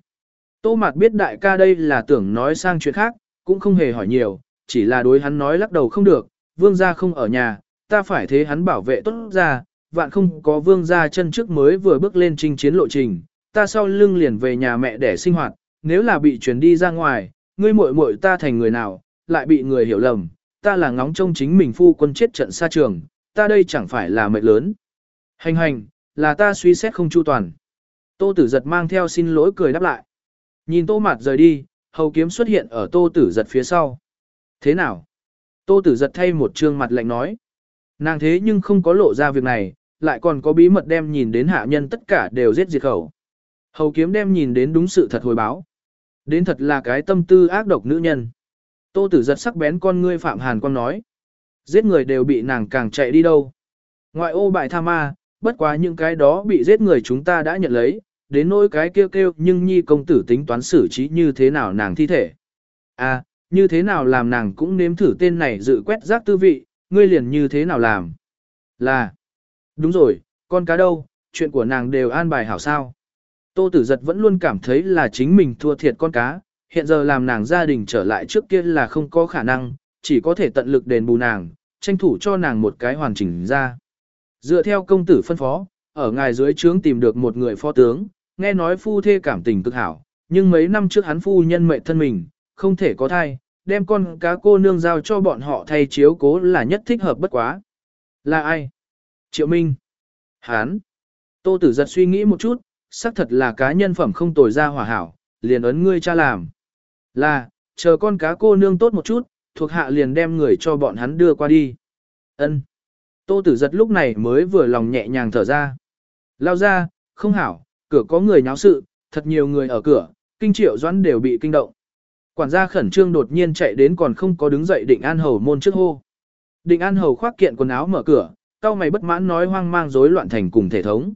Tô mặt biết đại ca đây là tưởng nói sang chuyện khác, cũng không hề hỏi nhiều, chỉ là đối hắn nói lắc đầu không được, vương gia không ở nhà, ta phải thế hắn bảo vệ tốt ra, vạn không có vương gia chân trước mới vừa bước lên chinh chiến lộ trình, ta sau lưng liền về nhà mẹ để sinh hoạt, nếu là bị chuyển đi ra ngoài, ngươi muội muội ta thành người nào, lại bị người hiểu lầm, ta là ngóng trông chính mình phu quân chết trận xa trường, ta đây chẳng phải là mệnh lớn. Hành hành, là ta suy xét không chu toàn. Tô tử giật mang theo xin lỗi cười đáp lại. Nhìn tô mặt rời đi, hầu kiếm xuất hiện ở tô tử giật phía sau. Thế nào? Tô tử giật thay một trương mặt lạnh nói. Nàng thế nhưng không có lộ ra việc này, lại còn có bí mật đem nhìn đến hạ nhân tất cả đều giết diệt khẩu. Hầu kiếm đem nhìn đến đúng sự thật hồi báo. Đến thật là cái tâm tư ác độc nữ nhân. Tô tử giật sắc bén con ngươi Phạm Hàn Quang nói. Giết người đều bị nàng càng chạy đi đâu. Ngoại ô bại tha ma, bất quá những cái đó bị giết người chúng ta đã nhận lấy, đến nỗi cái kêu kêu nhưng nhi công tử tính toán xử trí như thế nào nàng thi thể. À, như thế nào làm nàng cũng nếm thử tên này dự quét rác tư vị, ngươi liền như thế nào làm. Là, đúng rồi, con cá đâu, chuyện của nàng đều an bài hảo sao. Tô Tử Giật vẫn luôn cảm thấy là chính mình thua thiệt con cá, hiện giờ làm nàng gia đình trở lại trước kia là không có khả năng, chỉ có thể tận lực đền bù nàng, tranh thủ cho nàng một cái hoàn chỉnh ra. Dựa theo công tử phân phó, ở ngài dưới trướng tìm được một người phó tướng, nghe nói phu thê cảm tình cực hảo, nhưng mấy năm trước hắn phu nhân mệnh thân mình, không thể có thai, đem con cá cô nương giao cho bọn họ thay chiếu cố là nhất thích hợp bất quá. Là ai? Triệu Minh. Hán. Tô Tử giật suy nghĩ một chút, xác thật là cá nhân phẩm không tồi ra hòa hảo, liền ấn ngươi cha làm. Là, chờ con cá cô nương tốt một chút, thuộc hạ liền đem người cho bọn hắn đưa qua đi. Ân. Tô Tử giật lúc này mới vừa lòng nhẹ nhàng thở ra. Lao ra, không hảo, cửa có người nháo sự, thật nhiều người ở cửa, kinh triệu doãn đều bị kinh động. Quản gia khẩn trương đột nhiên chạy đến còn không có đứng dậy định an hầu môn trước hô. Định an hầu khoác kiện quần áo mở cửa, cao mày bất mãn nói hoang mang rối loạn thành cùng thể thống.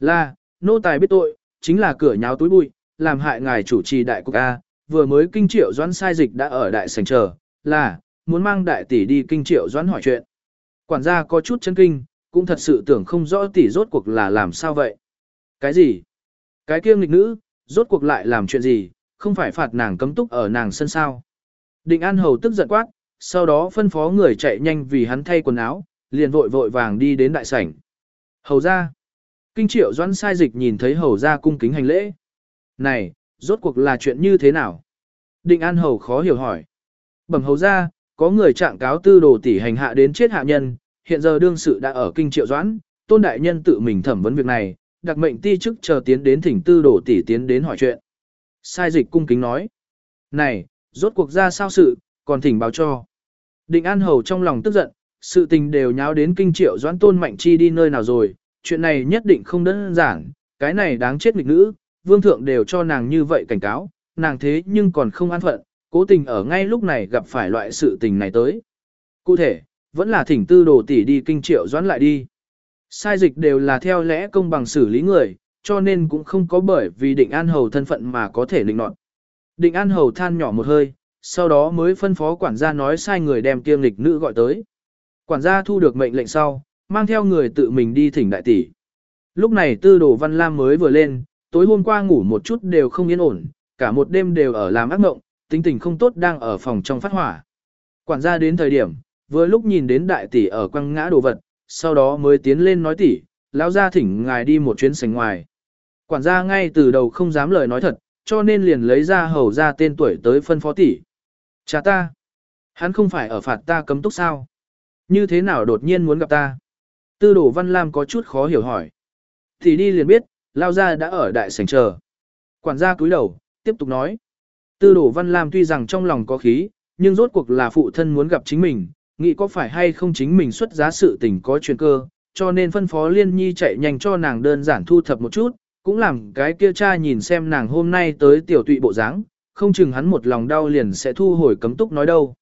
Là, nô tài biết tội, chính là cửa nháo túi bụi, làm hại ngài chủ trì đại cục A, vừa mới kinh triệu doãn sai dịch đã ở đại sảnh chờ, là, muốn mang đại tỷ đi kinh triệu doãn hỏi chuyện. Quản gia có chút chân kinh, cũng thật sự tưởng không rõ tỷ rốt cuộc là làm sao vậy. Cái gì? Cái kia nghịch nữ, rốt cuộc lại làm chuyện gì, không phải phạt nàng cấm túc ở nàng sân sao. Định An Hầu tức giận quát, sau đó phân phó người chạy nhanh vì hắn thay quần áo, liền vội vội vàng đi đến đại sảnh. Hầu ra. Kinh triệu doãn sai dịch nhìn thấy hầu ra cung kính hành lễ. Này, rốt cuộc là chuyện như thế nào? Định An Hầu khó hiểu hỏi. Bẩm hầu ra, có người trạng cáo tư đồ tỷ hành hạ đến chết hạ nhân, hiện giờ đương sự đã ở kinh triệu doãn, tôn đại nhân tự mình thẩm vấn việc này, đặc mệnh ti chức chờ tiến đến thỉnh tư đồ tỷ tiến đến hỏi chuyện. Sai dịch cung kính nói. Này, rốt cuộc ra sao sự, còn thỉnh báo cho. Định An Hầu trong lòng tức giận, sự tình đều nháo đến kinh triệu doãn tôn mạnh chi đi nơi nào rồi, chuyện này nhất định không đơn giản, cái này đáng chết nghịch nữ, vương thượng đều cho nàng như vậy cảnh cáo, nàng thế nhưng còn không an phận, cố tình ở ngay lúc này gặp phải loại sự tình này tới. Cụ thể, vẫn là thỉnh tư đồ tỷ đi kinh triệu doãn lại đi. Sai dịch đều là theo lẽ công bằng xử lý người, cho nên cũng không có bởi vì định an hầu thân phận mà có thể định nọt. Định an hầu than nhỏ một hơi, sau đó mới phân phó quản gia nói sai người đem kiêm lịch nữ gọi tới. Quản gia thu được mệnh lệnh sau, mang theo người tự mình đi thỉnh đại tỷ. Lúc này tư đồ văn lam mới vừa lên, tối hôm qua ngủ một chút đều không yên ổn, cả một đêm đều ở làm ác mộng, tính tình không tốt đang ở phòng trong phát hỏa. Quản gia đến thời điểm, vừa lúc nhìn đến đại tỷ ở quăng ngã đồ vật, sau đó mới tiến lên nói tỷ, lão gia thỉnh ngài đi một chuyến sảnh ngoài. Quản gia ngay từ đầu không dám lời nói thật, cho nên liền lấy ra hầu ra tên tuổi tới phân phó tỷ. Cha ta, hắn không phải ở phạt ta cấm túc sao? Như thế nào đột nhiên muốn gặp ta? Tư đồ Văn Lam có chút khó hiểu hỏi. Thì đi liền biết, lao gia đã ở đại sảnh chờ. Quản gia cúi đầu, tiếp tục nói. Tư đổ Văn Lam tuy rằng trong lòng có khí, nhưng rốt cuộc là phụ thân muốn gặp chính mình, nghĩ có phải hay không chính mình xuất giá sự tình có chuyện cơ, cho nên phân phó Liên Nhi chạy nhanh cho nàng đơn giản thu thập một chút, cũng làm cái kia cha nhìn xem nàng hôm nay tới tiểu tụy bộ dáng, không chừng hắn một lòng đau liền sẽ thu hồi cấm túc nói đâu.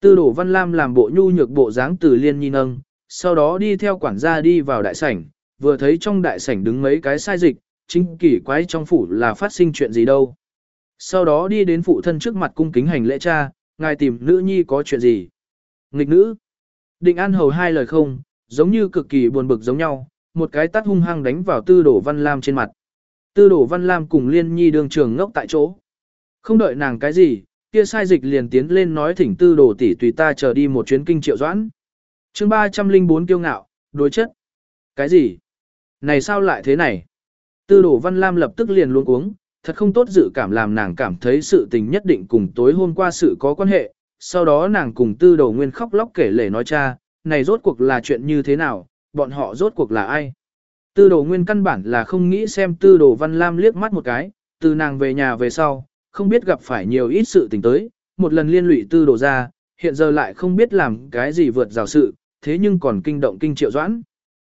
Tư đổ Văn Lam làm bộ nhu nhược bộ dáng từ Liên Nhi nâng, sau đó đi theo quản gia đi vào đại sảnh, vừa thấy trong đại sảnh đứng mấy cái sai dịch, chính kỳ quái trong phủ là phát sinh chuyện gì đâu. Sau đó đi đến phụ thân trước mặt cung kính hành lễ cha, ngài tìm nữ nhi có chuyện gì. Nghịch nữ. Định an hầu hai lời không, giống như cực kỳ buồn bực giống nhau, một cái tát hung hăng đánh vào tư đổ văn lam trên mặt. Tư đổ văn lam cùng liên nhi đường trường ngốc tại chỗ. Không đợi nàng cái gì, kia sai dịch liền tiến lên nói thỉnh tư đổ tỷ tùy ta chờ đi một chuyến kinh triệu doãn. chương 304 kiêu ngạo, đối chất. Cái gì? Này sao lại thế này? Tư đổ văn lam lập tức liền luôn uống, thật không tốt dự cảm làm nàng cảm thấy sự tình nhất định cùng tối hôm qua sự có quan hệ, sau đó nàng cùng tư Đồ nguyên khóc lóc kể lể nói cha, này rốt cuộc là chuyện như thế nào, bọn họ rốt cuộc là ai. Tư đồ nguyên căn bản là không nghĩ xem tư đồ văn lam liếc mắt một cái, từ nàng về nhà về sau, không biết gặp phải nhiều ít sự tình tới, một lần liên lụy tư đồ ra, hiện giờ lại không biết làm cái gì vượt rào sự, thế nhưng còn kinh động kinh triệu doãn.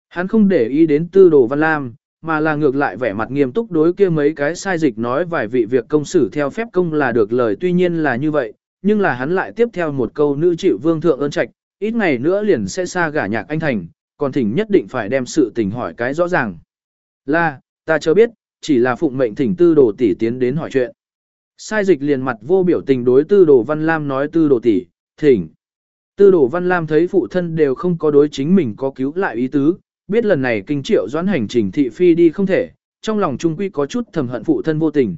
Hắn không để ý đến tư đồ văn lam, mà là ngược lại vẻ mặt nghiêm túc đối kia mấy cái sai dịch nói vài vị việc công xử theo phép công là được lời tuy nhiên là như vậy, nhưng là hắn lại tiếp theo một câu nữ chịu vương thượng ơn trạch, ít ngày nữa liền sẽ xa gả nhạc anh thành, còn thỉnh nhất định phải đem sự tình hỏi cái rõ ràng. Là, ta chưa biết, chỉ là phụng mệnh thỉnh tư đồ tỷ tiến đến hỏi chuyện. Sai dịch liền mặt vô biểu tình đối tư đồ văn lam nói tư đồ tỷ, thỉnh. Tư đồ văn lam thấy phụ thân đều không có đối chính mình có cứu lại ý tứ, biết lần này kinh triệu doãn hành trình thị phi đi không thể, trong lòng trung quy có chút thầm hận phụ thân vô tình.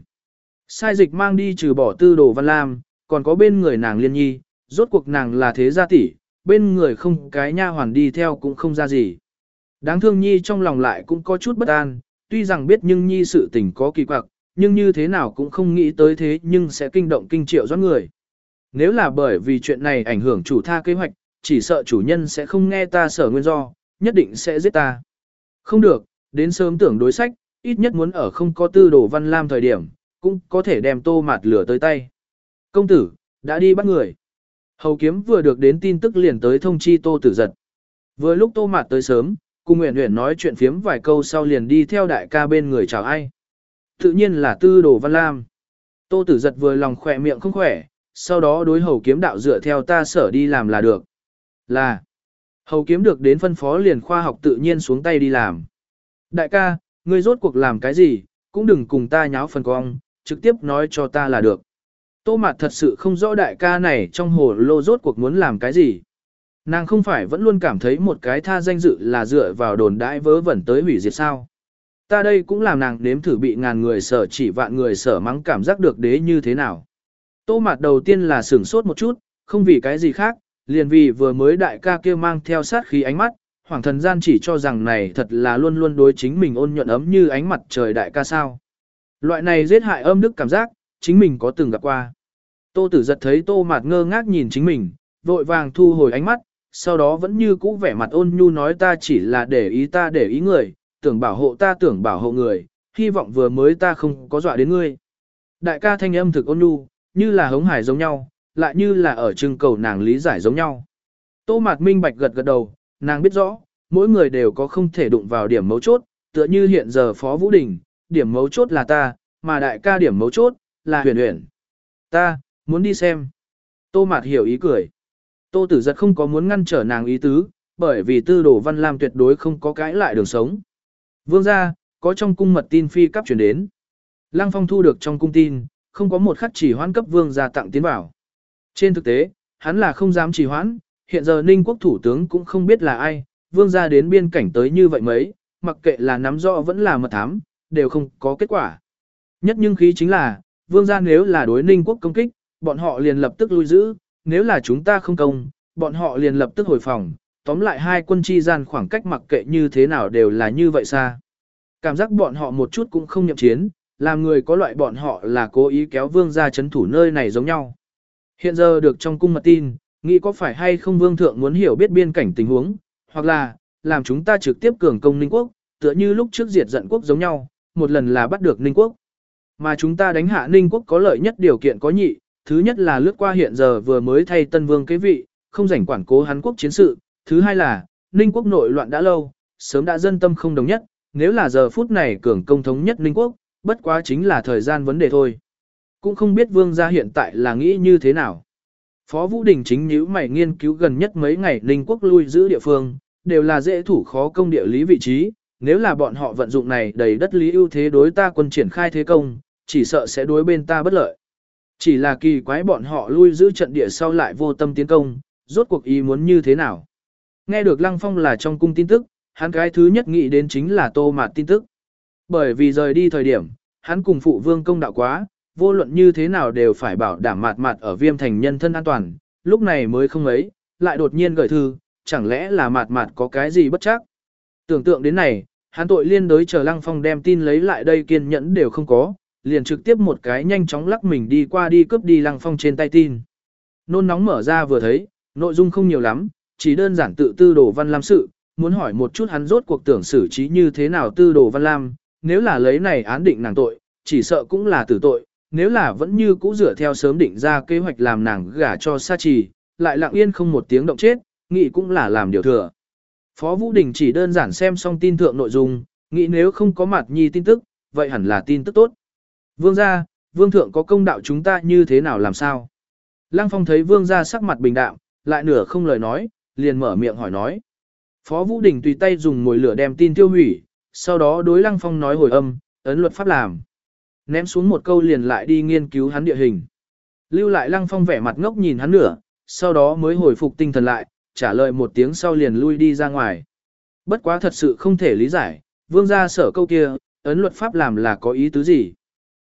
Sai dịch mang đi trừ bỏ tư đồ văn lam, còn có bên người nàng liên nhi, rốt cuộc nàng là thế gia tỷ, bên người không cái nha hoàn đi theo cũng không ra gì. Đáng thương nhi trong lòng lại cũng có chút bất an, tuy rằng biết nhưng nhi sự tình có kỳ quặc, nhưng như thế nào cũng không nghĩ tới thế nhưng sẽ kinh động kinh triệu doãn người. Nếu là bởi vì chuyện này ảnh hưởng chủ tha kế hoạch, chỉ sợ chủ nhân sẽ không nghe ta sở nguyên do, nhất định sẽ giết ta. Không được, đến sớm tưởng đối sách, ít nhất muốn ở không có tư đồ văn lam thời điểm, cũng có thể đem tô mạt lửa tới tay. Công tử, đã đi bắt người. Hầu kiếm vừa được đến tin tức liền tới thông chi tô tử giật. Vừa lúc tô mạt tới sớm, cùng Nguyễn Nguyễn nói chuyện phiếm vài câu sau liền đi theo đại ca bên người chào ai. Tự nhiên là tư đồ văn lam. Tô tử giật vừa lòng khỏe miệng không khỏe, sau đó đối hầu kiếm đạo dựa theo ta sở đi làm là được. Là, hầu kiếm được đến phân phó liền khoa học tự nhiên xuống tay đi làm. Đại ca, ngươi rốt cuộc làm cái gì, cũng đừng cùng ta nháo phần cong, trực tiếp nói cho ta là được. Tô Mạt thật sự không rõ đại ca này trong hồ lô rốt cuộc muốn làm cái gì. Nàng không phải vẫn luôn cảm thấy một cái tha danh dự là dựa vào đồn đãi vớ vẩn tới hủy diệt sao. Ta đây cũng làm nàng nếm thử bị ngàn người sở chỉ vạn người sở mắng cảm giác được đế như thế nào. Tô Mạt đầu tiên là sửng sốt một chút, không vì cái gì khác, liền vì vừa mới đại ca kia mang theo sát khí ánh mắt, hoàng thần gian chỉ cho rằng này thật là luôn luôn đối chính mình ôn nhuận ấm như ánh mặt trời đại ca sao. Loại này giết hại âm đức cảm giác, chính mình có từng gặp qua. Tô tử giật thấy tô mạt ngơ ngác nhìn chính mình, vội vàng thu hồi ánh mắt, sau đó vẫn như cũ vẻ mặt ôn nhu nói ta chỉ là để ý ta để ý người, tưởng bảo hộ ta tưởng bảo hộ người, hy vọng vừa mới ta không có dọa đến ngươi. Đại ca thanh âm thực ôn nhu, như là hống hải giống nhau, lại như là ở trưng cầu nàng lý giải giống nhau. Tô mạt minh bạch gật gật đầu, nàng biết rõ, mỗi người đều có không thể đụng vào điểm mấu chốt, tựa như hiện giờ Phó Vũ Đình, điểm mấu chốt là ta, mà đại ca điểm mấu chốt, là huyền huyền. Ta, muốn đi xem. Tô Mạt hiểu ý cười. Tô Tử Giật không có muốn ngăn trở nàng ý tứ, bởi vì tư đồ văn lam tuyệt đối không có cãi lại đường sống. Vương gia, có trong cung mật tin phi cấp chuyển đến. Lăng Phong thu được trong cung tin, không có một khắc chỉ hoãn cấp vương gia tặng tiến bảo. Trên thực tế, hắn là không dám trì hoãn, hiện giờ Ninh quốc thủ tướng cũng không biết là ai, vương gia đến biên cảnh tới như vậy mấy, mặc kệ là nắm rõ vẫn là mật thám, đều không có kết quả. Nhất nhưng khí chính là, vương gia nếu là đối Ninh quốc công kích, bọn họ liền lập tức lui giữ, nếu là chúng ta không công, bọn họ liền lập tức hồi phòng, tóm lại hai quân chi gian khoảng cách mặc kệ như thế nào đều là như vậy xa. Cảm giác bọn họ một chút cũng không nhậm chiến, làm người có loại bọn họ là cố ý kéo vương gia chấn thủ nơi này giống nhau. Hiện giờ được trong cung mật tin, nghĩ có phải hay không vương thượng muốn hiểu biết biên cảnh tình huống, hoặc là, làm chúng ta trực tiếp cường công Ninh Quốc, tựa như lúc trước diệt giận quốc giống nhau, một lần là bắt được Ninh Quốc. Mà chúng ta đánh hạ Ninh Quốc có lợi nhất điều kiện có nhị, thứ nhất là lướt qua hiện giờ vừa mới thay tân vương kế vị, không rảnh quản cố Hán Quốc chiến sự, thứ hai là, Ninh Quốc nội loạn đã lâu, sớm đã dân tâm không đồng nhất, nếu là giờ phút này cường công thống nhất Ninh Quốc, bất quá chính là thời gian vấn đề thôi. Cũng không biết vương gia hiện tại là nghĩ như thế nào. Phó Vũ Đình chính nhíu mày nghiên cứu gần nhất mấy ngày Ninh quốc lui giữ địa phương, đều là dễ thủ khó công địa lý vị trí, nếu là bọn họ vận dụng này đầy đất lý ưu thế đối ta quân triển khai thế công, chỉ sợ sẽ đối bên ta bất lợi. Chỉ là kỳ quái bọn họ lui giữ trận địa sau lại vô tâm tiến công, rốt cuộc ý muốn như thế nào. Nghe được Lăng Phong là trong cung tin tức, hắn cái thứ nhất nghĩ đến chính là tô mạt tin tức. Bởi vì rời đi thời điểm, hắn cùng phụ vương công đạo quá, vô luận như thế nào đều phải bảo đảm mạt mạt ở viêm thành nhân thân an toàn, lúc này mới không ấy, lại đột nhiên gửi thư, chẳng lẽ là mạt mạt có cái gì bất chắc. Tưởng tượng đến này, hắn tội liên đối chờ lăng phong đem tin lấy lại đây kiên nhẫn đều không có, liền trực tiếp một cái nhanh chóng lắc mình đi qua đi cướp đi lăng phong trên tay tin. Nôn nóng mở ra vừa thấy, nội dung không nhiều lắm, chỉ đơn giản tự tư đồ văn lam sự, muốn hỏi một chút hắn rốt cuộc tưởng xử trí như thế nào tư đồ văn lam, nếu là lấy này án định nàng tội, chỉ sợ cũng là tử tội, nếu là vẫn như cũ dựa theo sớm định ra kế hoạch làm nàng gả cho sa trì, lại lặng yên không một tiếng động chết, nghĩ cũng là làm điều thừa. Phó Vũ Đình chỉ đơn giản xem xong tin thượng nội dung, nghĩ nếu không có mặt nhi tin tức, vậy hẳn là tin tức tốt. Vương gia, vương thượng có công đạo chúng ta như thế nào làm sao? Lăng Phong thấy vương gia sắc mặt bình đạm, lại nửa không lời nói, liền mở miệng hỏi nói. Phó Vũ Đình tùy tay dùng mồi lửa đem tin tiêu hủy, sau đó đối Lăng Phong nói hồi âm, ấn luật pháp làm ném xuống một câu liền lại đi nghiên cứu hắn địa hình. Lưu lại lăng phong vẻ mặt ngốc nhìn hắn nửa, sau đó mới hồi phục tinh thần lại, trả lời một tiếng sau liền lui đi ra ngoài. Bất quá thật sự không thể lý giải, vương gia sở câu kia, ấn luật pháp làm là có ý tứ gì.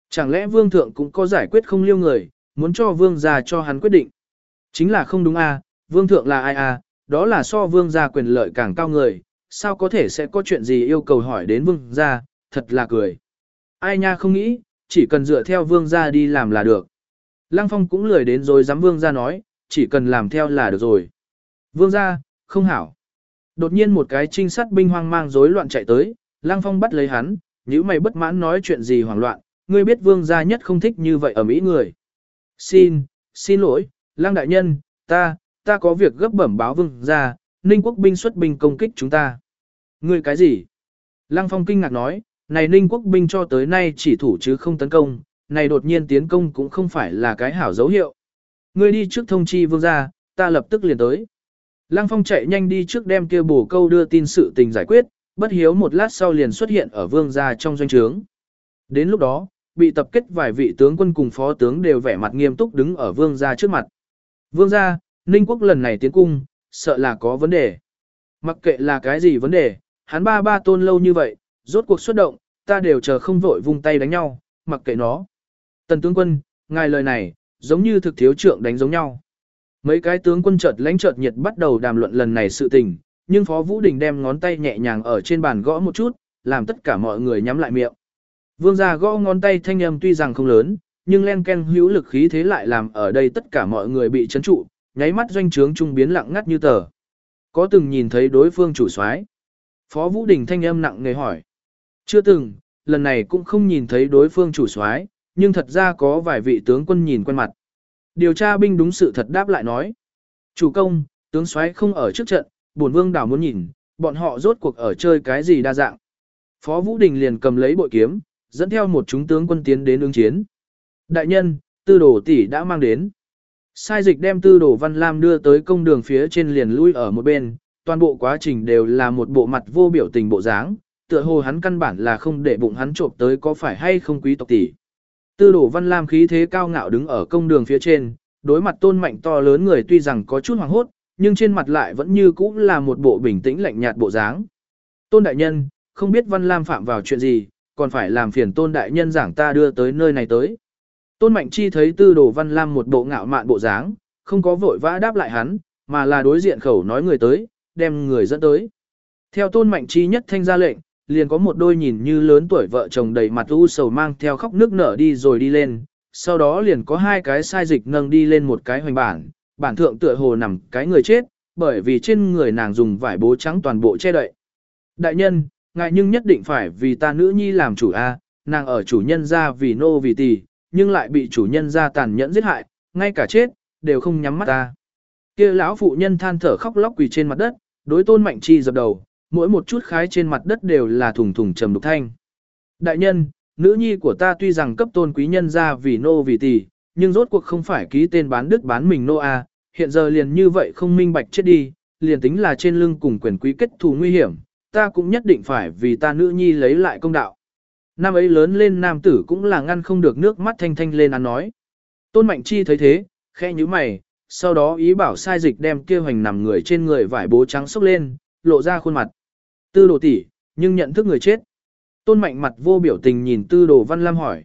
Chẳng lẽ vương thượng cũng có giải quyết không liêu người, muốn cho vương gia cho hắn quyết định. Chính là không đúng a, à, vương thượng là ai a, à, đó là so vương gia quyền lợi càng cao người, sao có thể sẽ có chuyện gì yêu cầu hỏi đến vương gia, thật là cười. Ai nha không nghĩ, chỉ cần dựa theo vương gia đi làm là được. Lăng Phong cũng lười đến rồi dám vương gia nói, chỉ cần làm theo là được rồi. Vương gia, không hảo. Đột nhiên một cái trinh sát binh hoang mang rối loạn chạy tới, Lăng Phong bắt lấy hắn, nếu mày bất mãn nói chuyện gì hoảng loạn, ngươi biết vương gia nhất không thích như vậy ở Mỹ người. Xin, xin lỗi, Lăng đại nhân, ta, ta có việc gấp bẩm báo vương gia, Ninh quốc binh xuất binh công kích chúng ta. Ngươi cái gì? Lăng Phong kinh ngạc nói, này Ninh quốc binh cho tới nay chỉ thủ chứ không tấn công, này đột nhiên tiến công cũng không phải là cái hảo dấu hiệu. Ngươi đi trước thông chi vương gia, ta lập tức liền tới. Lăng Phong chạy nhanh đi trước đem kia bổ câu đưa tin sự tình giải quyết, bất hiếu một lát sau liền xuất hiện ở vương gia trong doanh trướng. Đến lúc đó, bị tập kết vài vị tướng quân cùng phó tướng đều vẻ mặt nghiêm túc đứng ở vương gia trước mặt. Vương gia, Ninh quốc lần này tiến cung, sợ là có vấn đề. Mặc kệ là cái gì vấn đề, hắn ba ba tôn lâu như vậy, rốt cuộc xuất động, ta đều chờ không vội vung tay đánh nhau, mặc kệ nó. Tần tướng quân, ngài lời này, giống như thực thiếu trượng đánh giống nhau. Mấy cái tướng quân chợt lãnh chợt nhiệt bắt đầu đàm luận lần này sự tình, nhưng Phó Vũ Đình đem ngón tay nhẹ nhàng ở trên bàn gõ một chút, làm tất cả mọi người nhắm lại miệng. Vương gia gõ ngón tay thanh âm tuy rằng không lớn, nhưng len ken hữu lực khí thế lại làm ở đây tất cả mọi người bị chấn trụ, nháy mắt doanh trướng trung biến lặng ngắt như tờ. Có từng nhìn thấy đối phương chủ soái? Phó Vũ Đình thanh âm nặng nề hỏi. Chưa từng, lần này cũng không nhìn thấy đối phương chủ soái, nhưng thật ra có vài vị tướng quân nhìn quen mặt. Điều tra binh đúng sự thật đáp lại nói. Chủ công, tướng soái không ở trước trận, bổn vương đảo muốn nhìn, bọn họ rốt cuộc ở chơi cái gì đa dạng. Phó Vũ Đình liền cầm lấy bội kiếm, dẫn theo một chúng tướng quân tiến đến ứng chiến. Đại nhân, tư đồ tỷ đã mang đến. Sai dịch đem tư đồ văn lam đưa tới công đường phía trên liền lui ở một bên, toàn bộ quá trình đều là một bộ mặt vô biểu tình bộ dáng, tựa hồ hắn căn bản là không để bụng hắn trộm tới có phải hay không quý tộc tỷ. Tư đồ văn lam khí thế cao ngạo đứng ở công đường phía trên, đối mặt tôn mạnh to lớn người tuy rằng có chút hoàng hốt, nhưng trên mặt lại vẫn như cũ là một bộ bình tĩnh lạnh nhạt bộ dáng. Tôn đại nhân, không biết văn lam phạm vào chuyện gì, còn phải làm phiền tôn đại nhân giảng ta đưa tới nơi này tới. Tôn Mạnh Chi thấy tư đồ văn lam một bộ ngạo mạn bộ dáng, không có vội vã đáp lại hắn, mà là đối diện khẩu nói người tới, đem người dẫn tới. Theo Tôn Mạnh Chi nhất thanh ra lệnh, liền có một đôi nhìn như lớn tuổi vợ chồng đầy mặt u sầu mang theo khóc nước nở đi rồi đi lên, sau đó liền có hai cái sai dịch nâng đi lên một cái hoành bản, bản thượng tựa hồ nằm cái người chết, bởi vì trên người nàng dùng vải bố trắng toàn bộ che đậy. Đại nhân, ngài nhưng nhất định phải vì ta nữ nhi làm chủ a, nàng ở chủ nhân ra vì nô vì tỳ, nhưng lại bị chủ nhân ra tàn nhẫn giết hại, ngay cả chết, đều không nhắm mắt ta. kia lão phụ nhân than thở khóc lóc quỳ trên mặt đất, đối tôn mạnh chi dập đầu, mỗi một chút khái trên mặt đất đều là thùng thùng trầm đục thanh. Đại nhân, nữ nhi của ta tuy rằng cấp tôn quý nhân ra vì nô vì tỷ, nhưng rốt cuộc không phải ký tên bán đức bán mình nô a, hiện giờ liền như vậy không minh bạch chết đi, liền tính là trên lưng cùng quyền quý kết thù nguy hiểm, ta cũng nhất định phải vì ta nữ nhi lấy lại công đạo. Nam ấy lớn lên nam tử cũng là ngăn không được nước mắt thanh thanh lên ăn nói. Tôn Mạnh Chi thấy thế, khẽ như mày, sau đó ý bảo sai dịch đem kia hoành nằm người trên người vải bố trắng xốc lên, lộ ra khuôn mặt. Tư đồ tỷ, nhưng nhận thức người chết. Tôn Mạnh mặt vô biểu tình nhìn tư đồ Văn Lam hỏi.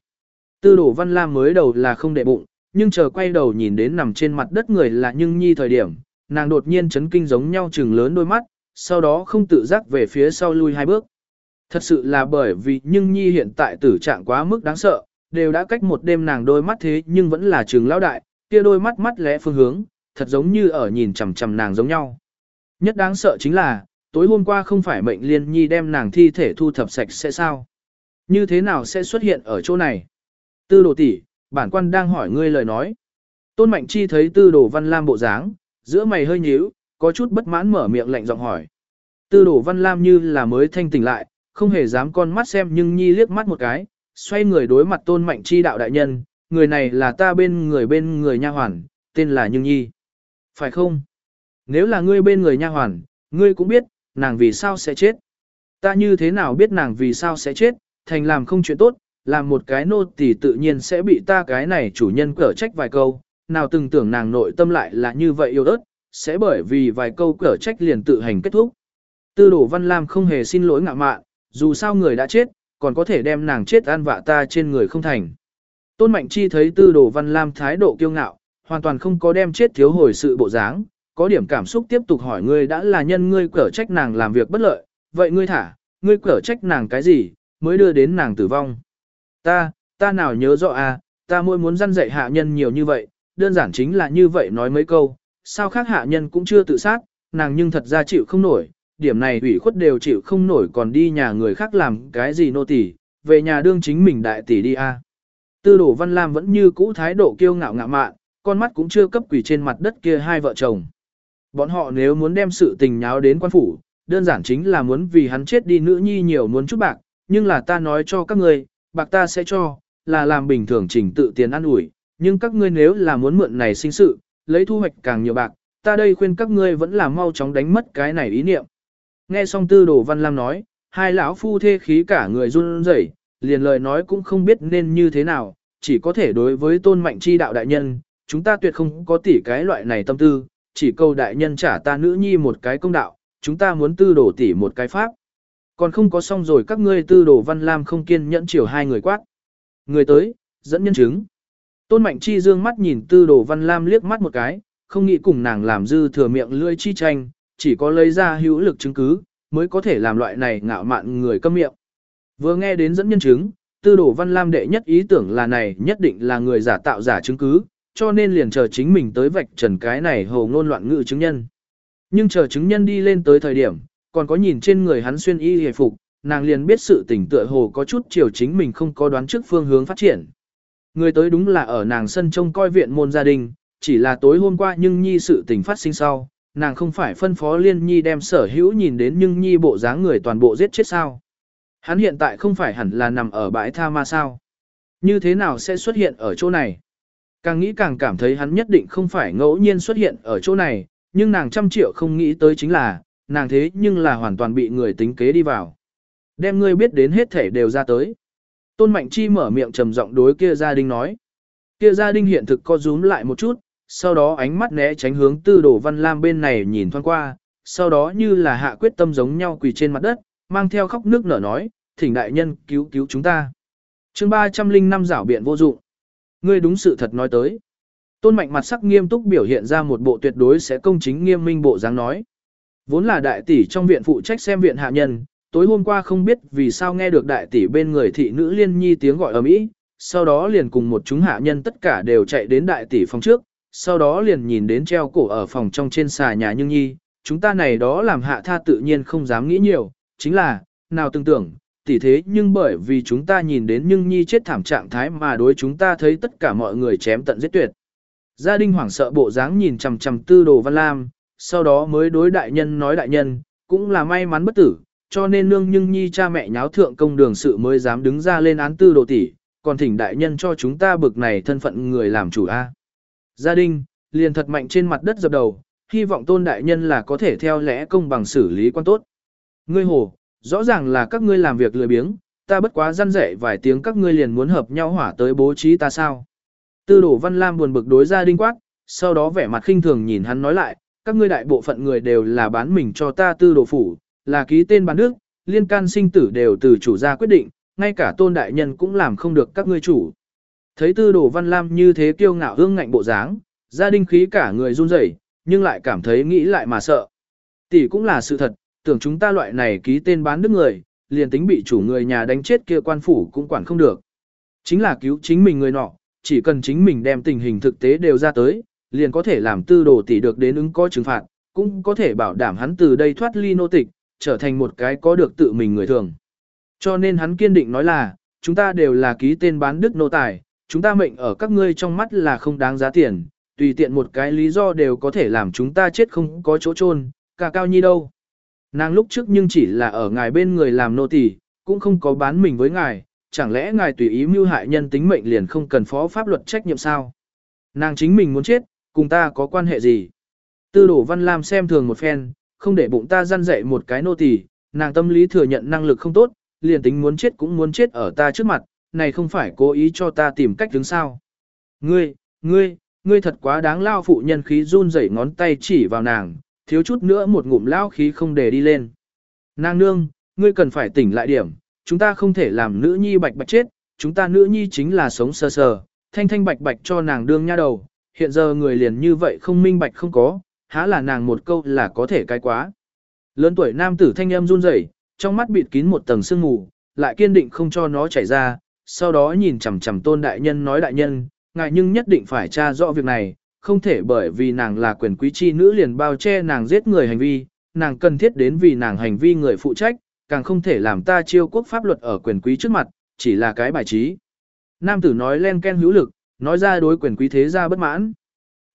Tư đồ Văn Lam mới đầu là không đệ bụng, nhưng chờ quay đầu nhìn đến nằm trên mặt đất người là nhưng nhi thời điểm, nàng đột nhiên chấn kinh giống nhau trừng lớn đôi mắt, sau đó không tự giác về phía sau lui hai bước. Thật sự là bởi vì nhưng nhi hiện tại tử trạng quá mức đáng sợ, đều đã cách một đêm nàng đôi mắt thế nhưng vẫn là trường lão đại, kia đôi mắt mắt lẽ phương hướng, thật giống như ở nhìn chằm chằm nàng giống nhau. Nhất đáng sợ chính là, tối hôm qua không phải mệnh liên nhi đem nàng thi thể thu thập sạch sẽ sao? Như thế nào sẽ xuất hiện ở chỗ này? Tư đồ tỷ, bản quan đang hỏi ngươi lời nói. Tôn Mạnh Chi thấy tư đồ văn lam bộ dáng, giữa mày hơi nhíu, có chút bất mãn mở miệng lạnh giọng hỏi. Tư đồ văn lam như là mới thanh tỉnh lại, không hề dám con mắt xem nhưng nhi liếc mắt một cái, xoay người đối mặt tôn mạnh chi đạo đại nhân, người này là ta bên người bên người nha hoàn, tên là Nhưng Nhi. Phải không? Nếu là ngươi bên người nha hoàn, ngươi cũng biết, nàng vì sao sẽ chết. Ta như thế nào biết nàng vì sao sẽ chết, thành làm không chuyện tốt, làm một cái nô tỳ tự nhiên sẽ bị ta cái này chủ nhân cở trách vài câu, nào từng tưởng nàng nội tâm lại là như vậy yêu ớt, sẽ bởi vì vài câu cở trách liền tự hành kết thúc. Tư đổ Văn Lam không hề xin lỗi ngạ mạn, dù sao người đã chết, còn có thể đem nàng chết an vạ ta trên người không thành. Tôn Mạnh Chi thấy tư đồ văn lam thái độ kiêu ngạo, hoàn toàn không có đem chết thiếu hồi sự bộ dáng, có điểm cảm xúc tiếp tục hỏi ngươi đã là nhân ngươi cở trách nàng làm việc bất lợi, vậy ngươi thả, ngươi cở trách nàng cái gì, mới đưa đến nàng tử vong. Ta, ta nào nhớ rõ à, ta mỗi muốn dăn dạy hạ nhân nhiều như vậy, đơn giản chính là như vậy nói mấy câu, sao khác hạ nhân cũng chưa tự sát, nàng nhưng thật ra chịu không nổi, điểm này ủy khuất đều chịu không nổi còn đi nhà người khác làm cái gì nô tỳ, về nhà đương chính mình đại tỷ đi a. À. Tư đổ Văn Lam vẫn như cũ thái độ kiêu ngạo ngạo mạn, con mắt cũng chưa cấp quỷ trên mặt đất kia hai vợ chồng. Bọn họ nếu muốn đem sự tình nháo đến quan phủ, đơn giản chính là muốn vì hắn chết đi nữ nhi nhiều muốn chút bạc, nhưng là ta nói cho các ngươi, bạc ta sẽ cho, là làm bình thường trình tự tiền ăn ủi, nhưng các ngươi nếu là muốn mượn này sinh sự, lấy thu hoạch càng nhiều bạc, ta đây khuyên các ngươi vẫn là mau chóng đánh mất cái này ý niệm. Nghe xong tư đồ văn lam nói, hai lão phu thê khí cả người run rẩy, liền lời nói cũng không biết nên như thế nào, chỉ có thể đối với tôn mạnh chi đạo đại nhân, chúng ta tuyệt không có tỉ cái loại này tâm tư, chỉ câu đại nhân trả ta nữ nhi một cái công đạo, chúng ta muốn tư đổ tỉ một cái pháp. Còn không có xong rồi các ngươi tư đồ văn lam không kiên nhẫn chiều hai người quát. Người tới, dẫn nhân chứng. Tôn Mạnh Chi dương mắt nhìn tư đồ văn lam liếc mắt một cái, không nghĩ cùng nàng làm dư thừa miệng lưỡi chi tranh, chỉ có lấy ra hữu lực chứng cứ, mới có thể làm loại này ngạo mạn người câm miệng. Vừa nghe đến dẫn nhân chứng, tư đồ văn lam đệ nhất ý tưởng là này nhất định là người giả tạo giả chứng cứ, cho nên liền chờ chính mình tới vạch trần cái này hồ ngôn loạn ngữ chứng nhân. Nhưng chờ chứng nhân đi lên tới thời điểm, còn có nhìn trên người hắn xuyên y hề phục, nàng liền biết sự tình tựa hồ có chút chiều chính mình không có đoán trước phương hướng phát triển. Người tới đúng là ở nàng sân trông coi viện môn gia đình, chỉ là tối hôm qua nhưng nhi sự tình phát sinh sau, nàng không phải phân phó liên nhi đem sở hữu nhìn đến nhưng nhi bộ dáng người toàn bộ giết chết sao. Hắn hiện tại không phải hẳn là nằm ở bãi tha ma sao. Như thế nào sẽ xuất hiện ở chỗ này? Càng nghĩ càng cảm thấy hắn nhất định không phải ngẫu nhiên xuất hiện ở chỗ này, nhưng nàng trăm triệu không nghĩ tới chính là, nàng thế nhưng là hoàn toàn bị người tính kế đi vào. Đem ngươi biết đến hết thể đều ra tới. Tôn Mạnh Chi mở miệng trầm giọng đối kia gia đình nói. Kia gia đình hiện thực co rúm lại một chút, sau đó ánh mắt né tránh hướng tư đồ văn lam bên này nhìn thoáng qua, sau đó như là hạ quyết tâm giống nhau quỳ trên mặt đất, mang theo khóc nước nở nói, thỉnh đại nhân cứu cứu chúng ta. chương 305 rảo biện vô dụng. Ngươi đúng sự thật nói tới. Tôn mạnh mặt sắc nghiêm túc biểu hiện ra một bộ tuyệt đối sẽ công chính nghiêm minh bộ dáng nói. Vốn là đại tỷ trong viện phụ trách xem viện hạ nhân, tối hôm qua không biết vì sao nghe được đại tỷ bên người thị nữ liên nhi tiếng gọi ở mỹ, sau đó liền cùng một chúng hạ nhân tất cả đều chạy đến đại tỷ phòng trước, sau đó liền nhìn đến treo cổ ở phòng trong trên xà nhà nhưng nhi, chúng ta này đó làm hạ tha tự nhiên không dám nghĩ nhiều, chính là, nào tưởng tưởng, tỷ thế nhưng bởi vì chúng ta nhìn đến nhưng nhi chết thảm trạng thái mà đối chúng ta thấy tất cả mọi người chém tận giết tuyệt. Gia đình hoảng sợ bộ dáng nhìn chằm chằm tư đồ văn lam, sau đó mới đối đại nhân nói đại nhân, cũng là may mắn bất tử, cho nên nương nhưng nhi cha mẹ nháo thượng công đường sự mới dám đứng ra lên án tư đồ tỷ, còn thỉnh đại nhân cho chúng ta bực này thân phận người làm chủ A. Gia đình, liền thật mạnh trên mặt đất dập đầu, hy vọng tôn đại nhân là có thể theo lẽ công bằng xử lý quan tốt. Ngươi hồ, rõ ràng là các ngươi làm việc lười biếng, ta bất quá răn rẻ vài tiếng các ngươi liền muốn hợp nhau hỏa tới bố trí ta sao. Tư đổ văn lam buồn bực đối gia Đinh quát, sau đó vẻ mặt khinh thường nhìn hắn nói lại, các ngươi đại bộ phận người đều là bán mình cho ta tư đồ phủ, là ký tên bán nước, liên can sinh tử đều từ chủ gia quyết định, ngay cả tôn đại nhân cũng làm không được các ngươi chủ. Thấy tư đồ văn lam như thế kiêu ngạo hương ngạnh bộ dáng, gia đình khí cả người run rẩy, nhưng lại cảm thấy nghĩ lại mà sợ. Tỷ cũng là sự thật, tưởng chúng ta loại này ký tên bán nước người, liền tính bị chủ người nhà đánh chết kia quan phủ cũng quản không được. Chính là cứu chính mình người nọ, chỉ cần chính mình đem tình hình thực tế đều ra tới, liền có thể làm tư đồ tỷ được đến ứng có trừng phạt, cũng có thể bảo đảm hắn từ đây thoát ly nô tịch, trở thành một cái có được tự mình người thường. Cho nên hắn kiên định nói là, chúng ta đều là ký tên bán đức nô tài, chúng ta mệnh ở các ngươi trong mắt là không đáng giá tiền, tùy tiện một cái lý do đều có thể làm chúng ta chết không có chỗ chôn, cả cao nhi đâu. Nàng lúc trước nhưng chỉ là ở ngài bên người làm nô tỳ, cũng không có bán mình với ngài, chẳng lẽ ngài tùy ý mưu hại nhân tính mệnh liền không cần phó pháp luật trách nhiệm sao? Nàng chính mình muốn chết, cùng ta có quan hệ gì? Tư đổ văn lam xem thường một phen, không để bụng ta gian dạy một cái nô tỳ, nàng tâm lý thừa nhận năng lực không tốt, liền tính muốn chết cũng muốn chết ở ta trước mặt, này không phải cố ý cho ta tìm cách đứng sao. Ngươi, ngươi, ngươi thật quá đáng lao phụ nhân khí run rẩy ngón tay chỉ vào nàng, thiếu chút nữa một ngụm lao khí không để đi lên. Nàng nương, ngươi cần phải tỉnh lại điểm, chúng ta không thể làm nữ nhi bạch bạch chết, chúng ta nữ nhi chính là sống sờ sờ, thanh thanh bạch bạch cho nàng đương nha đầu, hiện giờ người liền như vậy không minh bạch không có, há là nàng một câu là có thể cái quá. Lớn tuổi nam tử thanh âm run rẩy, trong mắt bịt kín một tầng sương mù, lại kiên định không cho nó chảy ra, sau đó nhìn chằm chằm tôn đại nhân nói đại nhân, ngài nhưng nhất định phải tra rõ việc này, không thể bởi vì nàng là quyền quý chi nữ liền bao che nàng giết người hành vi, nàng cần thiết đến vì nàng hành vi người phụ trách, càng không thể làm ta chiêu quốc pháp luật ở quyền quý trước mặt, chỉ là cái bài trí. Nam tử nói len ken hữu lực, nói ra đối quyền quý thế gia bất mãn.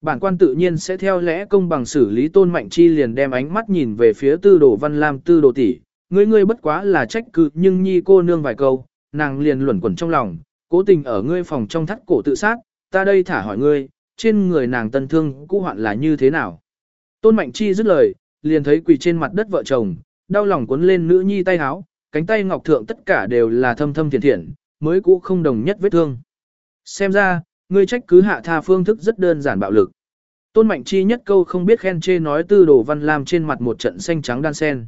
Bản quan tự nhiên sẽ theo lẽ công bằng xử lý tôn mạnh chi liền đem ánh mắt nhìn về phía tư đồ văn lam tư đồ tỷ, ngươi ngươi bất quá là trách cứ nhưng nhi cô nương vài câu, nàng liền luẩn quẩn trong lòng, cố tình ở ngươi phòng trong thắt cổ tự sát, ta đây thả hỏi ngươi, trên người nàng tân thương cũ hoạn là như thế nào. Tôn mạnh chi dứt lời, liền thấy quỳ trên mặt đất vợ chồng, đau lòng cuốn lên nữ nhi tay háo, cánh tay ngọc thượng tất cả đều là thâm thâm thiện thiện, mới cũ không đồng nhất vết thương. Xem ra, ngươi trách cứ hạ tha phương thức rất đơn giản bạo lực. Tôn Mạnh Chi nhất câu không biết khen chê nói tư đồ văn lam trên mặt một trận xanh trắng đan sen.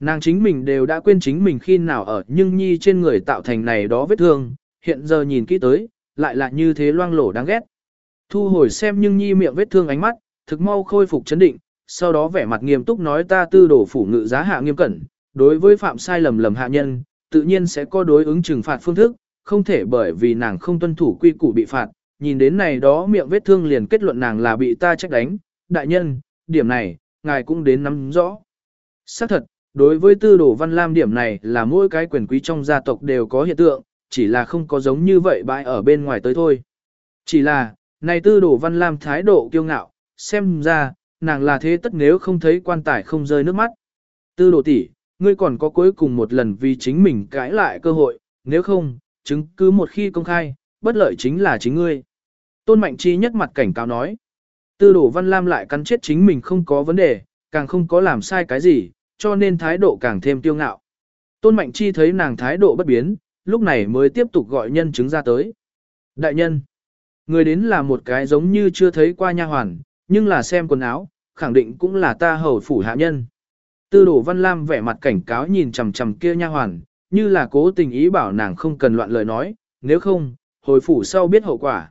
Nàng chính mình đều đã quên chính mình khi nào ở nhưng nhi trên người tạo thành này đó vết thương, hiện giờ nhìn kỹ tới, lại là như thế loang lổ đáng ghét. Thu hồi xem nhưng nhi miệng vết thương ánh mắt, thực mau khôi phục chấn định, sau đó vẻ mặt nghiêm túc nói ta tư đổ phủ ngự giá hạ nghiêm cẩn, đối với phạm sai lầm lầm hạ nhân, tự nhiên sẽ có đối ứng trừng phạt phương thức, không thể bởi vì nàng không tuân thủ quy củ bị phạt, nhìn đến này đó miệng vết thương liền kết luận nàng là bị ta trách đánh, đại nhân, điểm này, ngài cũng đến nắm rõ. Xác thật, đối với tư đồ văn lam điểm này là mỗi cái quyền quý trong gia tộc đều có hiện tượng, chỉ là không có giống như vậy bãi ở bên ngoài tới thôi. Chỉ là, này tư đổ văn lam thái độ kiêu ngạo, xem ra, nàng là thế tất nếu không thấy quan tài không rơi nước mắt. Tư đổ tỷ, ngươi còn có cuối cùng một lần vì chính mình cãi lại cơ hội, nếu không, chứng cứ một khi công khai, bất lợi chính là chính ngươi. Tôn Mạnh Chi nhất mặt cảnh cáo nói. Tư đổ Văn Lam lại cắn chết chính mình không có vấn đề, càng không có làm sai cái gì, cho nên thái độ càng thêm tiêu ngạo. Tôn Mạnh Chi thấy nàng thái độ bất biến, lúc này mới tiếp tục gọi nhân chứng ra tới. Đại nhân, người đến là một cái giống như chưa thấy qua nha hoàn, nhưng là xem quần áo, khẳng định cũng là ta hầu phủ hạ nhân. Tư đồ Văn Lam vẻ mặt cảnh cáo nhìn chằm chằm kia nha hoàn, như là cố tình ý bảo nàng không cần loạn lời nói, nếu không, hồi phủ sau biết hậu quả.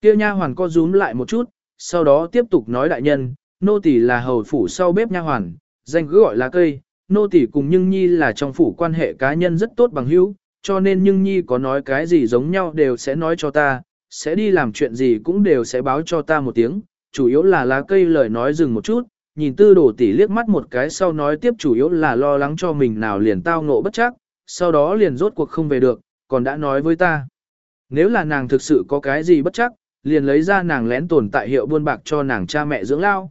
Kia nha hoàn co rúm lại một chút, sau đó tiếp tục nói đại nhân, nô tỳ là hầu phủ sau bếp nha hoàn, danh cứ gọi là cây, nô tỳ cùng Nhưng Nhi là trong phủ quan hệ cá nhân rất tốt bằng hữu, cho nên Nhưng Nhi có nói cái gì giống nhau đều sẽ nói cho ta, sẽ đi làm chuyện gì cũng đều sẽ báo cho ta một tiếng, chủ yếu là lá cây lời nói dừng một chút, nhìn tư đồ tỷ liếc mắt một cái sau nói tiếp chủ yếu là lo lắng cho mình nào liền tao ngộ bất chắc, sau đó liền rốt cuộc không về được, còn đã nói với ta. Nếu là nàng thực sự có cái gì bất chắc, liền lấy ra nàng lén tồn tại hiệu buôn bạc cho nàng cha mẹ dưỡng lao.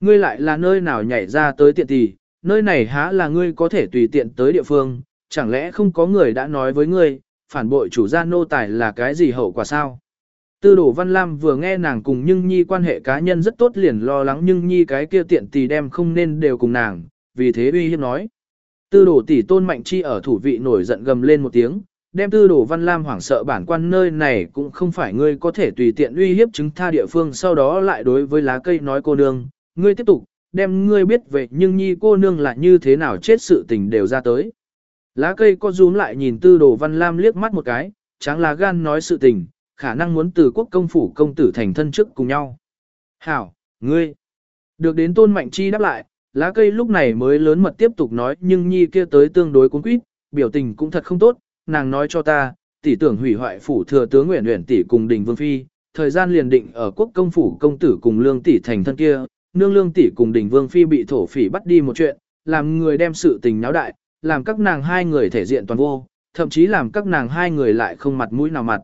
Ngươi lại là nơi nào nhảy ra tới tiện tỷ, nơi này há là ngươi có thể tùy tiện tới địa phương, chẳng lẽ không có người đã nói với ngươi, phản bội chủ gia nô tài là cái gì hậu quả sao? Tư đổ Văn Lam vừa nghe nàng cùng Nhưng Nhi quan hệ cá nhân rất tốt liền lo lắng Nhưng Nhi cái kia tiện tỷ đem không nên đều cùng nàng, vì thế uy hiếp nói. Tư đổ tỷ tôn mạnh chi ở thủ vị nổi giận gầm lên một tiếng, đem tư đồ văn lam hoảng sợ bản quan nơi này cũng không phải ngươi có thể tùy tiện uy hiếp chứng tha địa phương sau đó lại đối với lá cây nói cô nương, ngươi tiếp tục, đem ngươi biết về nhưng nhi cô nương là như thế nào chết sự tình đều ra tới. Lá cây có rúm lại nhìn tư đồ văn lam liếc mắt một cái, tráng lá gan nói sự tình, khả năng muốn từ quốc công phủ công tử thành thân chức cùng nhau. Hảo, ngươi, được đến tôn mạnh chi đáp lại, lá cây lúc này mới lớn mật tiếp tục nói nhưng nhi kia tới tương đối cuốn quýt, biểu tình cũng thật không tốt, nàng nói cho ta, tỷ tưởng hủy hoại phủ thừa tướng Nguyễn nguyện tỷ cùng Đình Vương phi, thời gian liền định ở quốc công phủ công tử cùng lương tỷ thành thân kia, nương lương tỷ cùng Đình Vương phi bị thổ phỉ bắt đi một chuyện, làm người đem sự tình náo đại, làm các nàng hai người thể diện toàn vô, thậm chí làm các nàng hai người lại không mặt mũi nào mặt.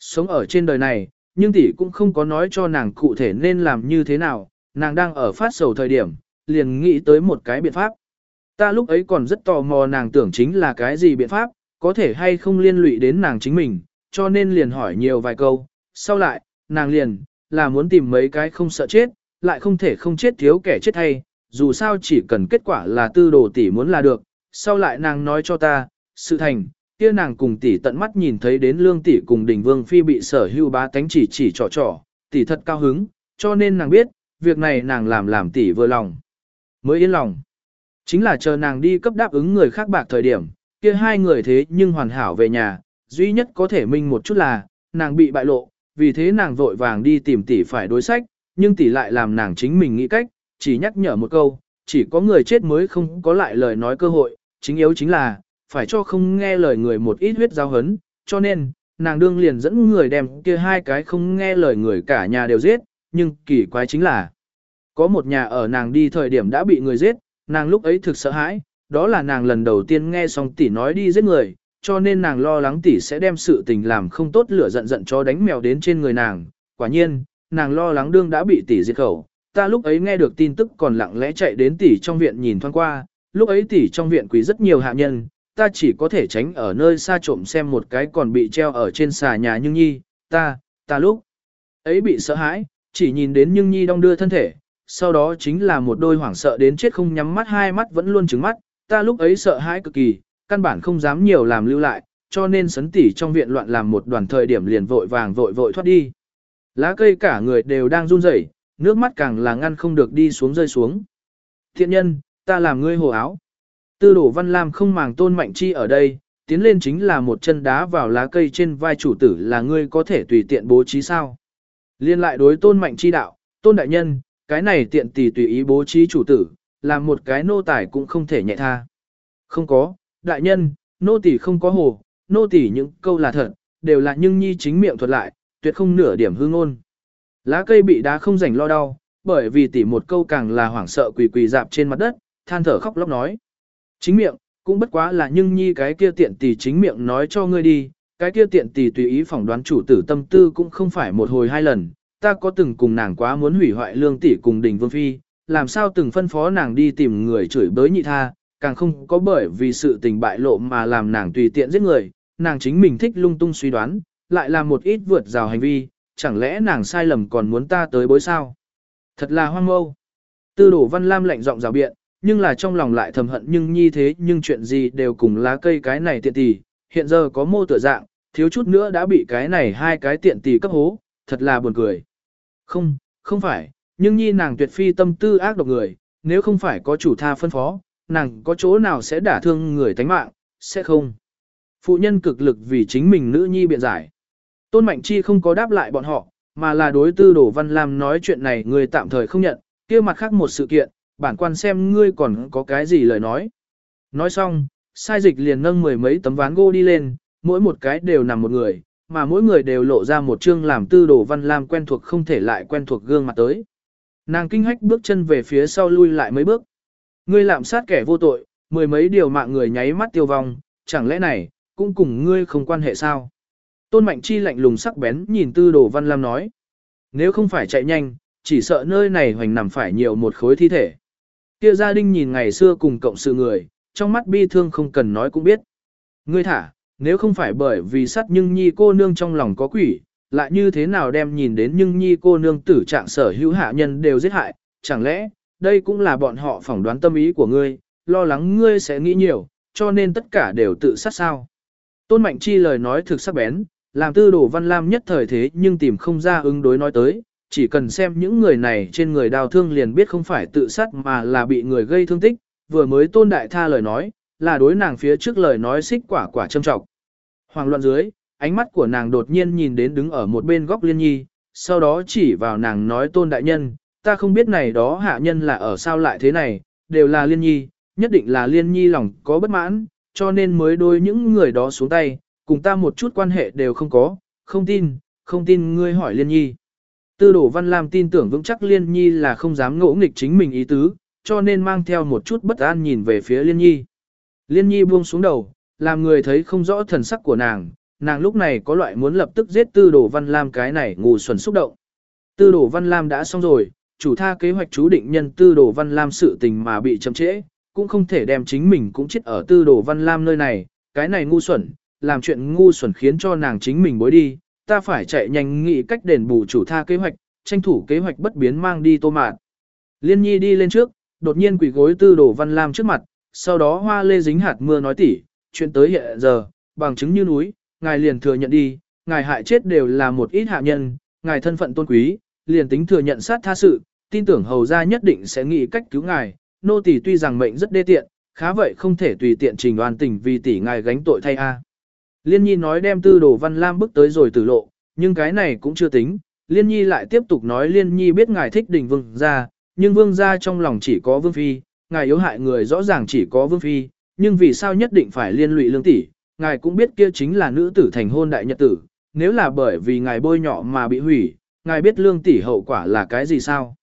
Sống ở trên đời này, nhưng tỷ cũng không có nói cho nàng cụ thể nên làm như thế nào, nàng đang ở phát sầu thời điểm, liền nghĩ tới một cái biện pháp. Ta lúc ấy còn rất tò mò nàng tưởng chính là cái gì biện pháp, có thể hay không liên lụy đến nàng chính mình, cho nên liền hỏi nhiều vài câu, sau lại, nàng liền, là muốn tìm mấy cái không sợ chết, lại không thể không chết thiếu kẻ chết hay, dù sao chỉ cần kết quả là tư đồ tỷ muốn là được, sau lại nàng nói cho ta, sự thành, kia nàng cùng tỷ tận mắt nhìn thấy đến lương tỷ cùng đỉnh vương phi bị sở hưu bá tánh chỉ chỉ trò trò, tỷ thật cao hứng, cho nên nàng biết, việc này nàng làm làm tỷ vừa lòng, mới yên lòng. Chính là chờ nàng đi cấp đáp ứng người khác bạc thời điểm, kia hai người thế nhưng hoàn hảo về nhà, duy nhất có thể minh một chút là, nàng bị bại lộ, vì thế nàng vội vàng đi tìm tỷ phải đối sách, nhưng tỷ lại làm nàng chính mình nghĩ cách, chỉ nhắc nhở một câu, chỉ có người chết mới không có lại lời nói cơ hội, chính yếu chính là, phải cho không nghe lời người một ít huyết giao hấn, cho nên, nàng đương liền dẫn người đem kia hai cái không nghe lời người cả nhà đều giết, nhưng kỳ quái chính là, có một nhà ở nàng đi thời điểm đã bị người giết, nàng lúc ấy thực sợ hãi, đó là nàng lần đầu tiên nghe xong tỷ nói đi giết người, cho nên nàng lo lắng tỷ sẽ đem sự tình làm không tốt lửa giận giận cho đánh mèo đến trên người nàng. Quả nhiên, nàng lo lắng đương đã bị tỷ diệt khẩu. Ta lúc ấy nghe được tin tức còn lặng lẽ chạy đến tỷ trong viện nhìn thoáng qua, lúc ấy tỷ trong viện quý rất nhiều hạ nhân, ta chỉ có thể tránh ở nơi xa trộm xem một cái còn bị treo ở trên xà nhà Nhưng Nhi, ta, ta lúc ấy bị sợ hãi, chỉ nhìn đến Nhưng Nhi đong đưa thân thể, sau đó chính là một đôi hoảng sợ đến chết không nhắm mắt hai mắt vẫn luôn trứng mắt, ta lúc ấy sợ hãi cực kỳ, căn bản không dám nhiều làm lưu lại, cho nên sấn tỉ trong viện loạn làm một đoàn thời điểm liền vội vàng vội vội thoát đi. Lá cây cả người đều đang run rẩy, nước mắt càng là ngăn không được đi xuống rơi xuống. Thiện nhân, ta làm ngươi hồ áo. Tư đổ văn lam không màng tôn mạnh chi ở đây, tiến lên chính là một chân đá vào lá cây trên vai chủ tử là ngươi có thể tùy tiện bố trí sao. Liên lại đối tôn mạnh chi đạo, tôn đại nhân, cái này tiện tỷ tùy ý bố trí chủ tử, làm một cái nô tài cũng không thể nhẹ tha. Không có, đại nhân, nô tỷ không có hồ, nô tỷ những câu là thật, đều là nhưng nhi chính miệng thuật lại, tuyệt không nửa điểm hư ngôn. Lá cây bị đá không rảnh lo đau, bởi vì tỷ một câu càng là hoảng sợ quỳ quỳ dạp trên mặt đất, than thở khóc lóc nói. Chính miệng, cũng bất quá là nhưng nhi cái kia tiện tỷ chính miệng nói cho ngươi đi, cái kia tiện tỷ tùy ý phỏng đoán chủ tử tâm tư cũng không phải một hồi hai lần, ta có từng cùng nàng quá muốn hủy hoại lương tỷ cùng đình vương phi, làm sao từng phân phó nàng đi tìm người chửi bới nhị tha, càng không có bởi vì sự tình bại lộ mà làm nàng tùy tiện giết người, nàng chính mình thích lung tung suy đoán, lại làm một ít vượt rào hành vi, chẳng lẽ nàng sai lầm còn muốn ta tới bối sao? Thật là hoang mâu. Tư đổ văn lam lạnh giọng rào biện, nhưng là trong lòng lại thầm hận nhưng như thế nhưng chuyện gì đều cùng lá cây cái này tiện tỷ, hiện giờ có mô tựa dạng, thiếu chút nữa đã bị cái này hai cái tiện tỷ cấp hố, thật là buồn cười. Không, không phải, nhưng nhi nàng tuyệt phi tâm tư ác độc người, nếu không phải có chủ tha phân phó, nàng có chỗ nào sẽ đả thương người tánh mạng, sẽ không. Phụ nhân cực lực vì chính mình nữ nhi biện giải. Tôn Mạnh Chi không có đáp lại bọn họ, mà là đối tư đổ văn lam nói chuyện này người tạm thời không nhận, kia mặt khác một sự kiện, bản quan xem ngươi còn có cái gì lời nói. Nói xong, sai dịch liền nâng mười mấy tấm ván gỗ đi lên, mỗi một cái đều nằm một người, mà mỗi người đều lộ ra một chương làm tư đồ văn lam quen thuộc không thể lại quen thuộc gương mặt tới. Nàng kinh hách bước chân về phía sau lui lại mấy bước. Ngươi lạm sát kẻ vô tội, mười mấy điều mạng người nháy mắt tiêu vong, chẳng lẽ này, cũng cùng ngươi không quan hệ sao? Tôn Mạnh Chi lạnh lùng sắc bén nhìn tư đồ văn lam nói. Nếu không phải chạy nhanh, chỉ sợ nơi này hoành nằm phải nhiều một khối thi thể. Kia gia đình nhìn ngày xưa cùng cộng sự người, trong mắt bi thương không cần nói cũng biết. Ngươi thả, nếu không phải bởi vì sát nhưng nhi cô nương trong lòng có quỷ, lại như thế nào đem nhìn đến nhưng nhi cô nương tử trạng sở hữu hạ nhân đều giết hại, chẳng lẽ, đây cũng là bọn họ phỏng đoán tâm ý của ngươi, lo lắng ngươi sẽ nghĩ nhiều, cho nên tất cả đều tự sát sao. Tôn Mạnh Chi lời nói thực sắc bén, làm tư đồ văn lam nhất thời thế nhưng tìm không ra ứng đối nói tới, chỉ cần xem những người này trên người đào thương liền biết không phải tự sát mà là bị người gây thương tích, vừa mới tôn đại tha lời nói, là đối nàng phía trước lời nói xích quả quả châm trọng. Hoàng loạn dưới, ánh mắt của nàng đột nhiên nhìn đến đứng ở một bên góc liên nhi, sau đó chỉ vào nàng nói tôn đại nhân, ta không biết này đó hạ nhân là ở sao lại thế này, đều là liên nhi, nhất định là liên nhi lòng có bất mãn, cho nên mới đôi những người đó xuống tay, cùng ta một chút quan hệ đều không có, không tin, không tin ngươi hỏi liên nhi. Tư đổ văn lam tin tưởng vững chắc liên nhi là không dám ngỗ nghịch chính mình ý tứ, cho nên mang theo một chút bất an nhìn về phía liên nhi. Liên nhi buông xuống đầu, làm người thấy không rõ thần sắc của nàng, nàng lúc này có loại muốn lập tức giết tư đồ văn lam cái này ngủ xuẩn xúc động. Tư đồ văn lam đã xong rồi, chủ tha kế hoạch chú định nhân tư đồ văn lam sự tình mà bị chậm trễ, cũng không thể đem chính mình cũng chết ở tư đồ văn lam nơi này, cái này ngu xuẩn, làm chuyện ngu xuẩn khiến cho nàng chính mình bối đi, ta phải chạy nhanh nghĩ cách đền bù chủ tha kế hoạch, tranh thủ kế hoạch bất biến mang đi tô mạt. Liên nhi đi lên trước, đột nhiên quỳ gối tư đồ văn lam trước mặt, sau đó hoa lê dính hạt mưa nói tỉ, chuyện tới hiện giờ, bằng chứng như núi, ngài liền thừa nhận đi, ngài hại chết đều là một ít hạ nhân, ngài thân phận tôn quý, liền tính thừa nhận sát tha sự, tin tưởng hầu gia nhất định sẽ nghĩ cách cứu ngài, nô tỳ tuy rằng mệnh rất đê tiện, khá vậy không thể tùy tiện trình oan tình vì tỷ ngài gánh tội thay a. Liên Nhi nói đem tư đồ văn lam bước tới rồi tử lộ, nhưng cái này cũng chưa tính, Liên Nhi lại tiếp tục nói Liên Nhi biết ngài thích đình vương gia, nhưng vương gia trong lòng chỉ có vương phi, ngài yếu hại người rõ ràng chỉ có vương phi, nhưng vì sao nhất định phải liên lụy lương tỷ, ngài cũng biết kia chính là nữ tử thành hôn đại nhật tử, nếu là bởi vì ngài bôi nhọ mà bị hủy, ngài biết lương tỷ hậu quả là cái gì sao?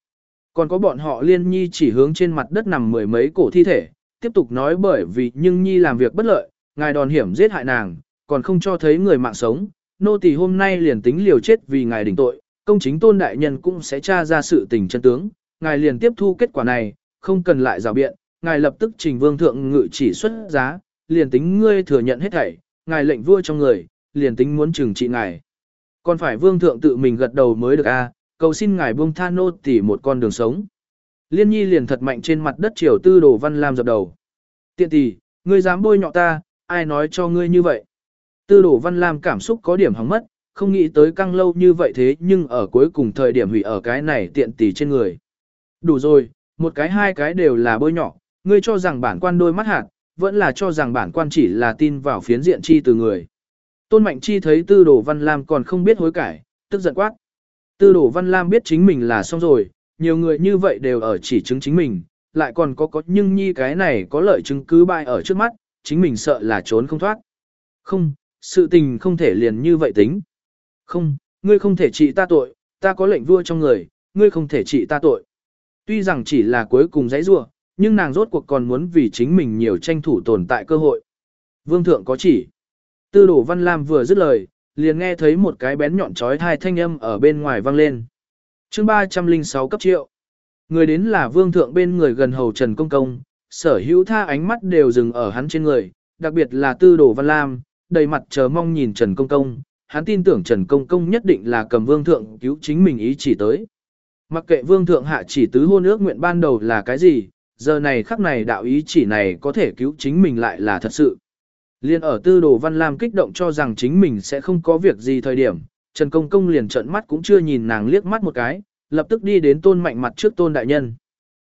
Còn có bọn họ liên nhi chỉ hướng trên mặt đất nằm mười mấy cổ thi thể, tiếp tục nói bởi vì nhưng nhi làm việc bất lợi, ngài đòn hiểm giết hại nàng, còn không cho thấy người mạng sống, nô tỳ hôm nay liền tính liều chết vì ngài đỉnh tội, công chính tôn đại nhân cũng sẽ tra ra sự tình chân tướng, ngài liền tiếp thu kết quả này, không cần lại rào biện, ngài lập tức trình vương thượng ngự chỉ xuất giá, liền tính ngươi thừa nhận hết thảy, ngài lệnh vua trong người, liền tính muốn trừng trị ngài. Còn phải vương thượng tự mình gật đầu mới được a, cầu xin ngài buông tha nô tỉ một con đường sống. Liên nhi liền thật mạnh trên mặt đất triều tư đồ văn lam dập đầu. Tiện tỷ, ngươi dám bôi nhọ ta, ai nói cho ngươi như vậy? Tư đồ văn lam cảm xúc có điểm hóng mất, không nghĩ tới căng lâu như vậy thế nhưng ở cuối cùng thời điểm hủy ở cái này tiện tỷ trên người. Đủ rồi, một cái hai cái đều là bôi nhọ, ngươi cho rằng bản quan đôi mắt hạt, vẫn là cho rằng bản quan chỉ là tin vào phiến diện chi từ người. Tôn Mạnh Chi thấy tư đồ Văn Lam còn không biết hối cải, tức giận quát. Tư đồ Văn Lam biết chính mình là xong rồi, nhiều người như vậy đều ở chỉ chứng chính mình, lại còn có có nhưng nhi cái này có lợi chứng cứ bại ở trước mắt, chính mình sợ là trốn không thoát. Không, sự tình không thể liền như vậy tính. Không, ngươi không thể trị ta tội, ta có lệnh vua trong người, ngươi không thể trị ta tội. Tuy rằng chỉ là cuối cùng giấy rua, nhưng nàng rốt cuộc còn muốn vì chính mình nhiều tranh thủ tồn tại cơ hội. Vương thượng có chỉ. Tư đổ văn lam vừa dứt lời, liền nghe thấy một cái bén nhọn trói thai thanh âm ở bên ngoài vang lên. chương 306 cấp triệu. Người đến là vương thượng bên người gần hầu Trần Công Công, sở hữu tha ánh mắt đều dừng ở hắn trên người, đặc biệt là tư đổ văn lam, đầy mặt chờ mong nhìn Trần Công Công, hắn tin tưởng Trần Công Công nhất định là cầm vương thượng cứu chính mình ý chỉ tới. Mặc kệ vương thượng hạ chỉ tứ hôn ước nguyện ban đầu là cái gì, giờ này khắc này đạo ý chỉ này có thể cứu chính mình lại là thật sự. Liên ở tư đồ Văn Lam kích động cho rằng chính mình sẽ không có việc gì thời điểm, Trần Công Công liền trợn mắt cũng chưa nhìn nàng liếc mắt một cái, lập tức đi đến tôn mạnh mặt trước tôn đại nhân.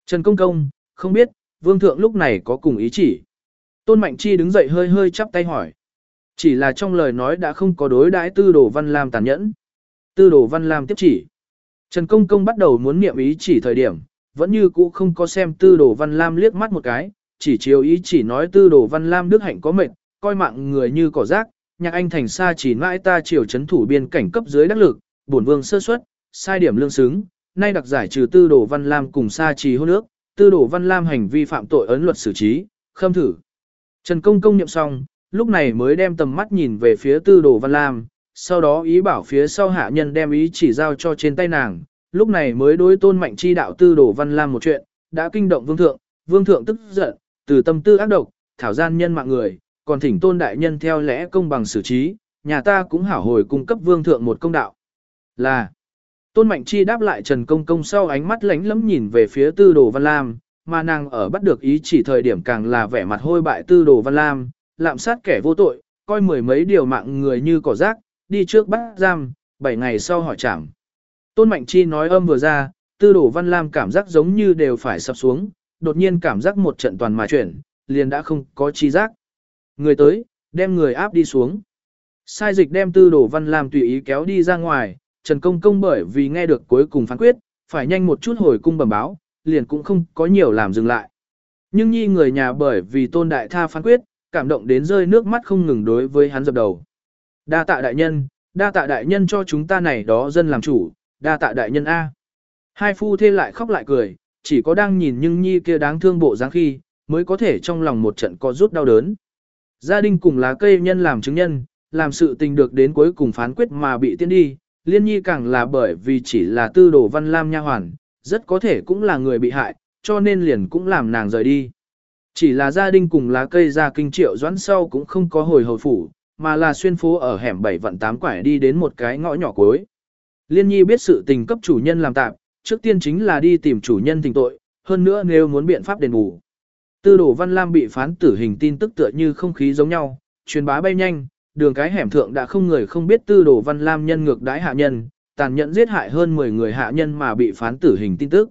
Trần Công Công, không biết, vương thượng lúc này có cùng ý chỉ. Tôn Mạnh Chi đứng dậy hơi hơi chắp tay hỏi. Chỉ là trong lời nói đã không có đối đãi tư đồ Văn Lam tàn nhẫn. Tư đồ Văn Lam tiếp chỉ. Trần Công Công bắt đầu muốn niệm ý chỉ thời điểm, vẫn như cũ không có xem tư đồ Văn Lam liếc mắt một cái, chỉ chiếu ý chỉ nói tư đồ Văn Lam đức hạnh có mệt, coi mạng người như cỏ rác, nhạc anh thành xa chỉ mãi ta chiều chấn thủ biên cảnh cấp dưới đắc lực, bổn vương sơ suất, sai điểm lương xứng, nay đặc giải trừ tư đồ Văn Lam cùng xa trì hôn nước. tư đồ Văn Lam hành vi phạm tội ấn luật xử trí, khâm thử. Trần Công Công niệm xong, lúc này mới đem tầm mắt nhìn về phía tư đồ Văn Lam, sau đó ý bảo phía sau hạ nhân đem ý chỉ giao cho trên tay nàng, lúc này mới đối tôn mạnh chi đạo tư đồ Văn Lam một chuyện, đã kinh động vương thượng, vương thượng tức giận, từ tâm tư ác độc, thảo gian nhân mạng người, còn thỉnh tôn đại nhân theo lẽ công bằng xử trí, nhà ta cũng hảo hồi cung cấp vương thượng một công đạo. Là, tôn mạnh chi đáp lại Trần Công Công sau ánh mắt lánh lẫm nhìn về phía tư đồ Văn Lam, mà nàng ở bắt được ý chỉ thời điểm càng là vẻ mặt hôi bại tư đồ Văn Lam, lạm sát kẻ vô tội, coi mười mấy điều mạng người như cỏ rác, đi trước bắt giam, bảy ngày sau hỏi trảm. Tôn Mạnh Chi nói âm vừa ra, tư đổ Văn Lam cảm giác giống như đều phải sập xuống, đột nhiên cảm giác một trận toàn mà chuyển, liền đã không có chi giác. Người tới, đem người áp đi xuống. Sai dịch đem tư đổ Văn Lam tùy ý kéo đi ra ngoài, Trần Công Công bởi vì nghe được cuối cùng phán quyết, phải nhanh một chút hồi cung bẩm báo, liền cũng không có nhiều làm dừng lại. Nhưng nhi người nhà bởi vì tôn đại tha phán quyết, cảm động đến rơi nước mắt không ngừng đối với hắn dập đầu. Đa tạ đại nhân, đa tạ đại nhân cho chúng ta này đó dân làm chủ, đa tạ đại nhân A. Hai phu thê lại khóc lại cười, chỉ có đang nhìn nhưng nhi kia đáng thương bộ dáng khi, mới có thể trong lòng một trận có rút đau đớn. Gia đình cùng lá cây nhân làm chứng nhân, làm sự tình được đến cuối cùng phán quyết mà bị tiên đi, liên nhi càng là bởi vì chỉ là tư đồ văn lam nha hoàn, rất có thể cũng là người bị hại, cho nên liền cũng làm nàng rời đi. Chỉ là gia đình cùng lá cây ra kinh triệu doãn sau cũng không có hồi hồi phủ, mà là xuyên phố ở hẻm 7 vận 8 quải đi đến một cái ngõ nhỏ cuối. Liên nhi biết sự tình cấp chủ nhân làm tạm, trước tiên chính là đi tìm chủ nhân tình tội, hơn nữa nếu muốn biện pháp đền bù. Tư đồ Văn Lam bị phán tử hình tin tức tựa như không khí giống nhau, truyền bá bay nhanh, đường cái hẻm thượng đã không người không biết tư đồ Văn Lam nhân ngược đái hạ nhân, tàn nhẫn giết hại hơn 10 người hạ nhân mà bị phán tử hình tin tức.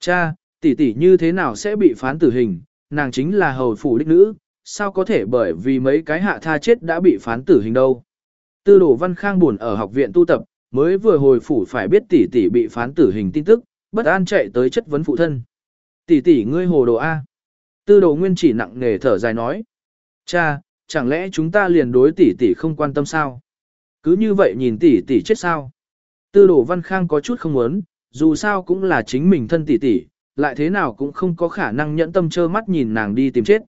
Cha, tỷ tỷ như thế nào sẽ bị phán tử hình, nàng chính là hầu phủ đích nữ, sao có thể bởi vì mấy cái hạ tha chết đã bị phán tử hình đâu. Tư đồ Văn Khang buồn ở học viện tu tập, mới vừa hồi phủ phải biết tỷ tỷ bị phán tử hình tin tức, bất an chạy tới chất vấn phụ thân. Tỷ tỷ ngươi hồ đồ A. Tư đồ nguyên chỉ nặng nề thở dài nói. Cha, chẳng lẽ chúng ta liền đối tỷ tỷ không quan tâm sao? Cứ như vậy nhìn tỷ tỷ chết sao? Tư đồ văn khang có chút không muốn, dù sao cũng là chính mình thân tỷ tỷ, lại thế nào cũng không có khả năng nhẫn tâm trơ mắt nhìn nàng đi tìm chết.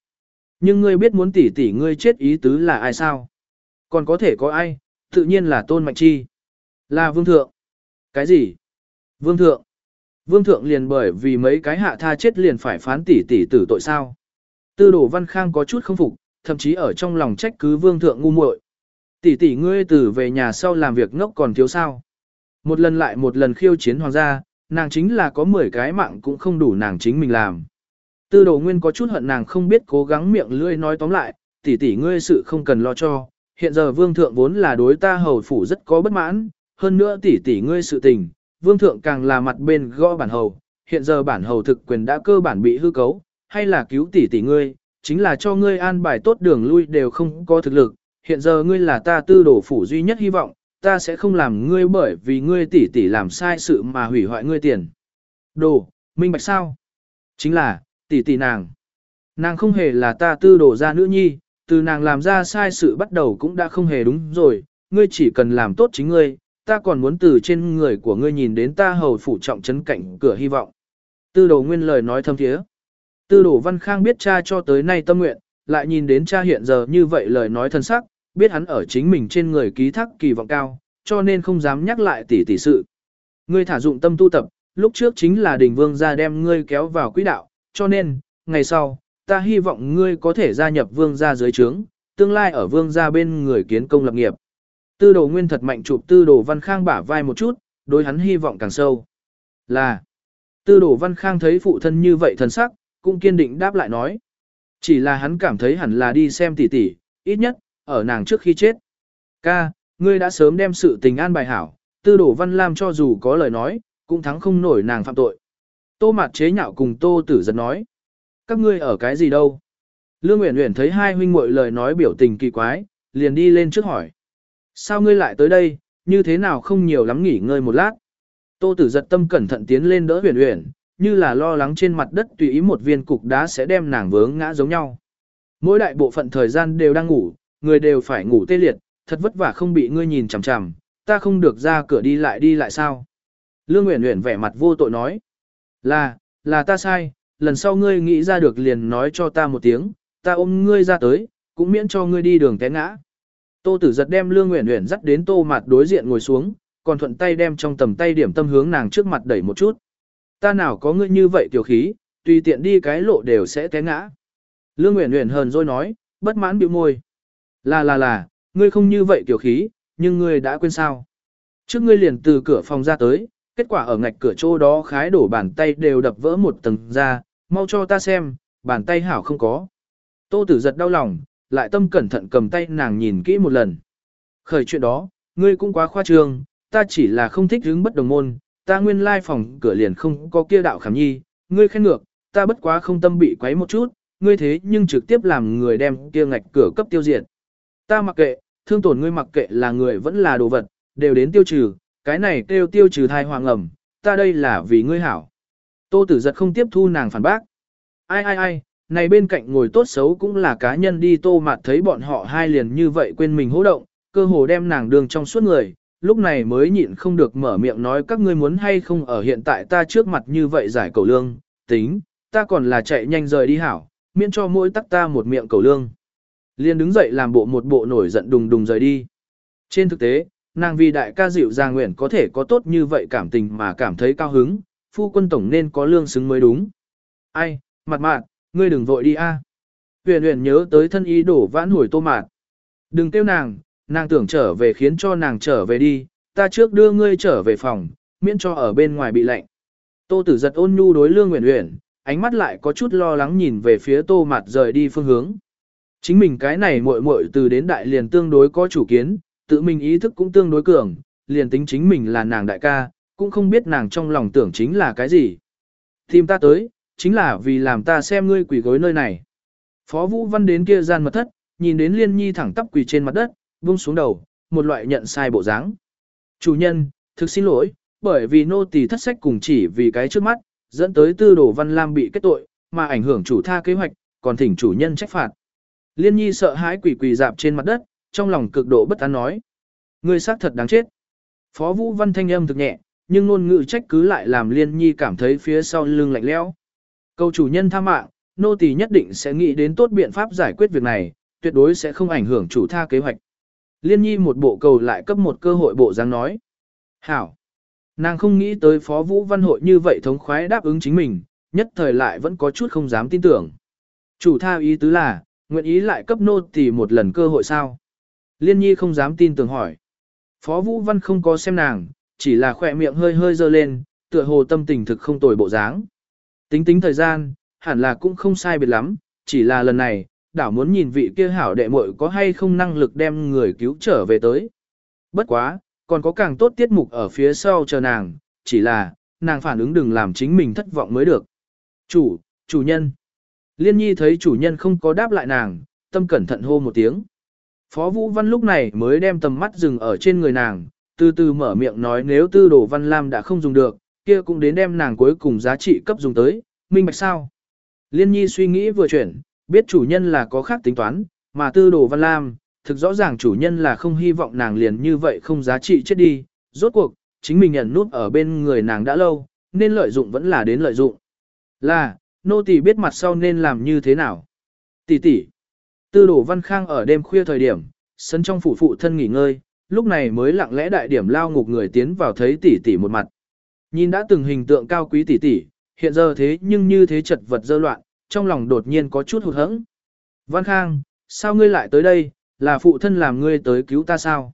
Nhưng ngươi biết muốn tỷ tỷ ngươi chết ý tứ là ai sao? Còn có thể có ai? Tự nhiên là Tôn Mạnh Chi. Là Vương Thượng. Cái gì? Vương Thượng. Vương Thượng liền bởi vì mấy cái hạ tha chết liền phải phán tỷ tỷ tử tội sao? Tư đồ văn khang có chút không phục, thậm chí ở trong lòng trách cứ Vương Thượng ngu muội. Tỷ tỷ ngươi từ về nhà sau làm việc ngốc còn thiếu sao? Một lần lại một lần khiêu chiến hoàng gia, nàng chính là có 10 cái mạng cũng không đủ nàng chính mình làm. Tư đồ nguyên có chút hận nàng không biết cố gắng miệng lưỡi nói tóm lại, tỷ tỷ ngươi sự không cần lo cho, hiện giờ vương thượng vốn là đối ta hầu phủ rất có bất mãn, hơn nữa tỷ tỷ ngươi sự tình, vương thượng càng là mặt bên gõ bản hầu, hiện giờ bản hầu thực quyền đã cơ bản bị hư cấu, hay là cứu tỷ tỷ ngươi, chính là cho ngươi an bài tốt đường lui đều không có thực lực, hiện giờ ngươi là ta tư đồ phủ duy nhất hy vọng, ta sẽ không làm ngươi bởi vì ngươi tỷ tỷ làm sai sự mà hủy hoại ngươi tiền. Đồ, minh bạch sao? Chính là, tỷ tỷ nàng. Nàng không hề là ta tư đồ ra nữ nhi, từ nàng làm ra sai sự bắt đầu cũng đã không hề đúng rồi, ngươi chỉ cần làm tốt chính ngươi, ta còn muốn từ trên người của ngươi nhìn đến ta hầu phủ trọng trấn cảnh cửa hy vọng. Tư đồ nguyên lời nói thâm thiế. Tư đồ văn khang biết cha cho tới nay tâm nguyện, lại nhìn đến cha hiện giờ như vậy lời nói thân sắc, biết hắn ở chính mình trên người ký thác kỳ vọng cao, cho nên không dám nhắc lại tỷ tỷ sự. Ngươi thả dụng tâm tu tập, lúc trước chính là đình vương gia đem ngươi kéo vào quỹ đạo, cho nên, ngày sau, ta hy vọng ngươi có thể gia nhập vương gia dưới trướng, tương lai ở vương gia bên người kiến công lập nghiệp. Tư đồ nguyên thật mạnh chụp tư đồ văn khang bả vai một chút, đối hắn hy vọng càng sâu. Là, tư đồ văn khang thấy phụ thân như vậy thần sắc, cũng kiên định đáp lại nói. Chỉ là hắn cảm thấy hẳn là đi xem tỷ tỷ, ít nhất, ở nàng trước khi chết. Ca, ngươi đã sớm đem sự tình an bài hảo, tư đổ văn lam cho dù có lời nói, cũng thắng không nổi nàng phạm tội. Tô mặt chế nhạo cùng tô tử giật nói. Các ngươi ở cái gì đâu? Lương Uyển Uyển thấy hai huynh muội lời nói biểu tình kỳ quái, liền đi lên trước hỏi. Sao ngươi lại tới đây, như thế nào không nhiều lắm nghỉ ngơi một lát? Tô tử giật tâm cẩn thận tiến lên đỡ Uyển Uyển, như là lo lắng trên mặt đất tùy ý một viên cục đá sẽ đem nàng vướng ngã giống nhau. Mỗi đại bộ phận thời gian đều đang ngủ, người đều phải ngủ tê liệt, thật vất vả không bị ngươi nhìn chằm chằm, ta không được ra cửa đi lại đi lại sao? Lương Uyển Uyển vẻ mặt vô tội nói, là, là ta sai, lần sau ngươi nghĩ ra được liền nói cho ta một tiếng, ta ôm ngươi ra tới, cũng miễn cho ngươi đi đường té ngã. Tô Tử giật đem Lương Uyển Uyển dắt đến Tô mặt đối diện ngồi xuống, còn thuận tay đem trong tầm tay điểm tâm hướng nàng trước mặt đẩy một chút. Ta nào có ngươi như vậy tiểu khí, tùy tiện đi cái lộ đều sẽ té ngã. Lương Uyển Uyển hờn dỗi nói, bất mãn bĩu môi. Là là là, ngươi không như vậy tiểu khí, nhưng ngươi đã quên sao. Trước ngươi liền từ cửa phòng ra tới, kết quả ở ngạch cửa chỗ đó khái đổ bàn tay đều đập vỡ một tầng ra, mau cho ta xem, bàn tay hảo không có. Tô tử giật đau lòng, lại tâm cẩn thận cầm tay nàng nhìn kỹ một lần. Khởi chuyện đó, ngươi cũng quá khoa trương, ta chỉ là không thích hứng bất đồng môn, ta nguyên lai phòng cửa liền không có kia đạo khảm nhi, ngươi khen ngược, ta bất quá không tâm bị quấy một chút, ngươi thế nhưng trực tiếp làm người đem kia ngạch cửa cấp tiêu diệt. Ta mặc kệ, thương tổn ngươi mặc kệ là người vẫn là đồ vật, đều đến tiêu trừ, cái này kêu tiêu trừ thai hoàng ẩm, ta đây là vì ngươi hảo. Tô tử giật không tiếp thu nàng phản bác. Ai ai ai, này bên cạnh ngồi tốt xấu cũng là cá nhân đi tô mặt thấy bọn họ hai liền như vậy quên mình hỗ động, cơ hồ đem nàng đường trong suốt người, lúc này mới nhịn không được mở miệng nói các ngươi muốn hay không ở hiện tại ta trước mặt như vậy giải cầu lương, tính, ta còn là chạy nhanh rời đi hảo, miễn cho mỗi tắc ta một miệng cầu lương. Liên đứng dậy làm bộ một bộ nổi giận đùng đùng rời đi. Trên thực tế, nàng vì đại ca dịu giang nguyện có thể có tốt như vậy cảm tình mà cảm thấy cao hứng, phu quân tổng nên có lương xứng mới đúng. Ai, mặt mạn, ngươi đừng vội đi a. Huyền huyền nhớ tới thân ý đổ vãn hồi tô mạt. Đừng kêu nàng, nàng tưởng trở về khiến cho nàng trở về đi, ta trước đưa ngươi trở về phòng, miễn cho ở bên ngoài bị lạnh. Tô tử giật ôn nhu đối lương huyền huyền, ánh mắt lại có chút lo lắng nhìn về phía tô mạt rời đi phương hướng. Chính mình cái này muội muội từ đến đại liền tương đối có chủ kiến, tự mình ý thức cũng tương đối cường, liền tính chính mình là nàng đại ca, cũng không biết nàng trong lòng tưởng chính là cái gì. Tìm ta tới, chính là vì làm ta xem ngươi quỷ gối nơi này. Phó Vũ Văn đến kia gian mật thất, nhìn đến Liên Nhi thẳng tắp quỳ trên mặt đất, buông xuống đầu, một loại nhận sai bộ dáng. Chủ nhân, thực xin lỗi, bởi vì nô tỳ thất sách cùng chỉ vì cái trước mắt, dẫn tới tư đồ Văn Lam bị kết tội, mà ảnh hưởng chủ tha kế hoạch, còn thỉnh chủ nhân trách phạt. Liên nhi sợ hãi quỷ quỳ dạp trên mặt đất, trong lòng cực độ bất an nói. Ngươi xác thật đáng chết. Phó Vũ Văn thanh âm thực nhẹ, nhưng ngôn ngữ trách cứ lại làm Liên Nhi cảm thấy phía sau lưng lạnh lẽo. Cầu chủ nhân tha mạng, nô tỳ nhất định sẽ nghĩ đến tốt biện pháp giải quyết việc này, tuyệt đối sẽ không ảnh hưởng chủ tha kế hoạch. Liên Nhi một bộ cầu lại cấp một cơ hội bộ dáng nói. Hảo. Nàng không nghĩ tới Phó Vũ Văn hội như vậy thống khoái đáp ứng chính mình, nhất thời lại vẫn có chút không dám tin tưởng. Chủ tha ý tứ là, nguyện ý lại cấp nô tỳ một lần cơ hội sao? Liên Nhi không dám tin tưởng hỏi. Phó Vũ Văn không có xem nàng, chỉ là khỏe miệng hơi hơi dơ lên, tựa hồ tâm tình thực không tồi bộ dáng. Tính tính thời gian, hẳn là cũng không sai biệt lắm, chỉ là lần này, đảo muốn nhìn vị kia hảo đệ muội có hay không năng lực đem người cứu trở về tới. Bất quá, còn có càng tốt tiết mục ở phía sau chờ nàng, chỉ là, nàng phản ứng đừng làm chính mình thất vọng mới được. Chủ, chủ nhân. Liên nhi thấy chủ nhân không có đáp lại nàng, tâm cẩn thận hô một tiếng. Phó Vũ Văn lúc này mới đem tầm mắt dừng ở trên người nàng, từ từ mở miệng nói nếu tư đồ Văn Lam đã không dùng được, kia cũng đến đem nàng cuối cùng giá trị cấp dùng tới, minh bạch sao. Liên nhi suy nghĩ vừa chuyển, biết chủ nhân là có khác tính toán, mà tư đồ Văn Lam, thực rõ ràng chủ nhân là không hy vọng nàng liền như vậy không giá trị chết đi, rốt cuộc, chính mình nhận nút ở bên người nàng đã lâu, nên lợi dụng vẫn là đến lợi dụng. Là, nô tỳ biết mặt sau nên làm như thế nào. Tỷ tỷ. Tư đổ văn khang ở đêm khuya thời điểm, sân trong phủ phụ thân nghỉ ngơi, lúc này mới lặng lẽ đại điểm lao ngục người tiến vào thấy tỷ tỷ một mặt. Nhìn đã từng hình tượng cao quý tỷ tỷ, hiện giờ thế nhưng như thế chật vật dơ loạn, trong lòng đột nhiên có chút hụt hẫng. Văn Khang, sao ngươi lại tới đây, là phụ thân làm ngươi tới cứu ta sao?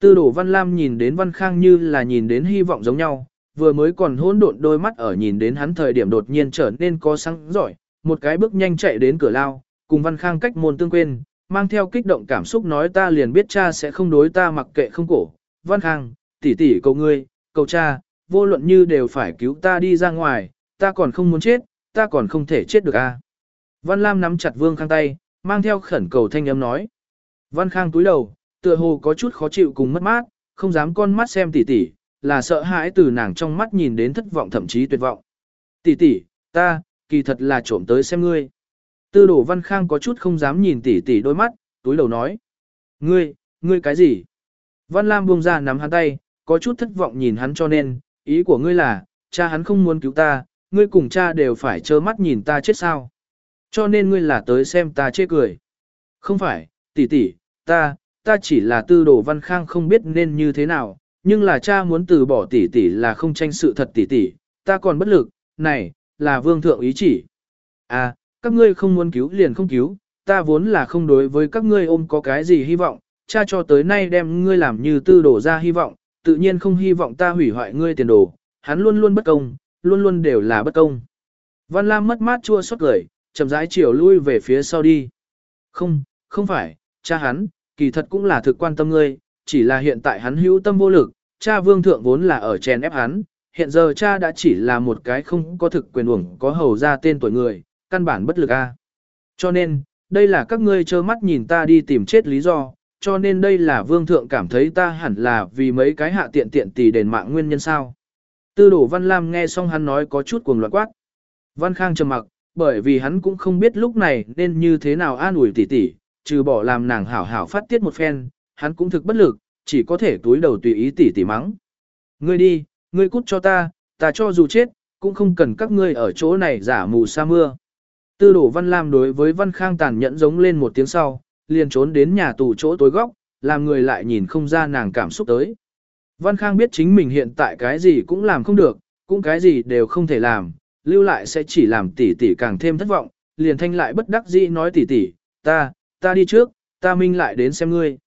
Tư đổ Văn Lam nhìn đến Văn Khang như là nhìn đến hy vọng giống nhau, vừa mới còn hỗn độn đôi mắt ở nhìn đến hắn thời điểm đột nhiên trở nên có sáng giỏi, một cái bước nhanh chạy đến cửa lao, cùng Văn Khang cách môn tương quên, mang theo kích động cảm xúc nói ta liền biết cha sẽ không đối ta mặc kệ không cổ. Văn Khang, tỷ tỷ cầu ngươi, cầu cha, vô luận như đều phải cứu ta đi ra ngoài, ta còn không muốn chết, ta còn không thể chết được a. Văn Lam nắm chặt Vương Khang tay, mang theo khẩn cầu thanh âm nói. Văn Khang túi đầu, tựa hồ có chút khó chịu cùng mất mát, không dám con mắt xem tỷ tỷ, là sợ hãi từ nàng trong mắt nhìn đến thất vọng thậm chí tuyệt vọng. Tỷ tỷ, ta, kỳ thật là trộm tới xem ngươi. Tư đổ Văn Khang có chút không dám nhìn tỷ tỷ đôi mắt, túi đầu nói. Ngươi, ngươi cái gì? Văn Lam buông ra nắm hắn tay, có chút thất vọng nhìn hắn cho nên, ý của ngươi là, cha hắn không muốn cứu ta, ngươi cùng cha đều phải trơ mắt nhìn ta chết sao. Cho nên ngươi là tới xem ta chê cười. Không phải, tỷ tỷ, ta, ta chỉ là tư đồ văn khang không biết nên như thế nào, nhưng là cha muốn từ bỏ tỷ tỷ là không tranh sự thật tỷ tỷ, ta còn bất lực, này, là vương thượng ý chỉ. À, các ngươi không muốn cứu liền không cứu, ta vốn là không đối với các ngươi ôm có cái gì hy vọng, cha cho tới nay đem ngươi làm như tư đổ ra hy vọng, tự nhiên không hy vọng ta hủy hoại ngươi tiền đồ, hắn luôn luôn bất công, luôn luôn đều là bất công. Văn Lam mất mát chua xót cười, chậm rãi chiều lui về phía sau đi. Không, không phải, cha hắn, kỳ thật cũng là thực quan tâm ngươi, chỉ là hiện tại hắn hữu tâm vô lực, cha vương thượng vốn là ở chèn ép hắn, hiện giờ cha đã chỉ là một cái không có thực quyền uổng có hầu ra tên tuổi người, căn bản bất lực a. Cho nên, đây là các ngươi trơ mắt nhìn ta đi tìm chết lý do, cho nên đây là vương thượng cảm thấy ta hẳn là vì mấy cái hạ tiện tiện tỷ đền mạng nguyên nhân sao. Tư đổ Văn Lam nghe xong hắn nói có chút cuồng loạn quát. Văn Khang trầm mặc, bởi vì hắn cũng không biết lúc này nên như thế nào an ủi tỷ tỷ, trừ bỏ làm nàng hảo hảo phát tiết một phen, hắn cũng thực bất lực, chỉ có thể túi đầu tùy ý tỷ tỷ mắng. Ngươi đi, ngươi cút cho ta, ta cho dù chết, cũng không cần các ngươi ở chỗ này giả mù sa mưa. Tư đổ Văn Lam đối với Văn Khang tàn nhẫn giống lên một tiếng sau, liền trốn đến nhà tù chỗ tối góc, làm người lại nhìn không ra nàng cảm xúc tới. Văn Khang biết chính mình hiện tại cái gì cũng làm không được, cũng cái gì đều không thể làm, lưu lại sẽ chỉ làm tỷ tỷ càng thêm thất vọng, liền thanh lại bất đắc dĩ nói tỷ tỷ, ta, ta đi trước, ta minh lại đến xem ngươi.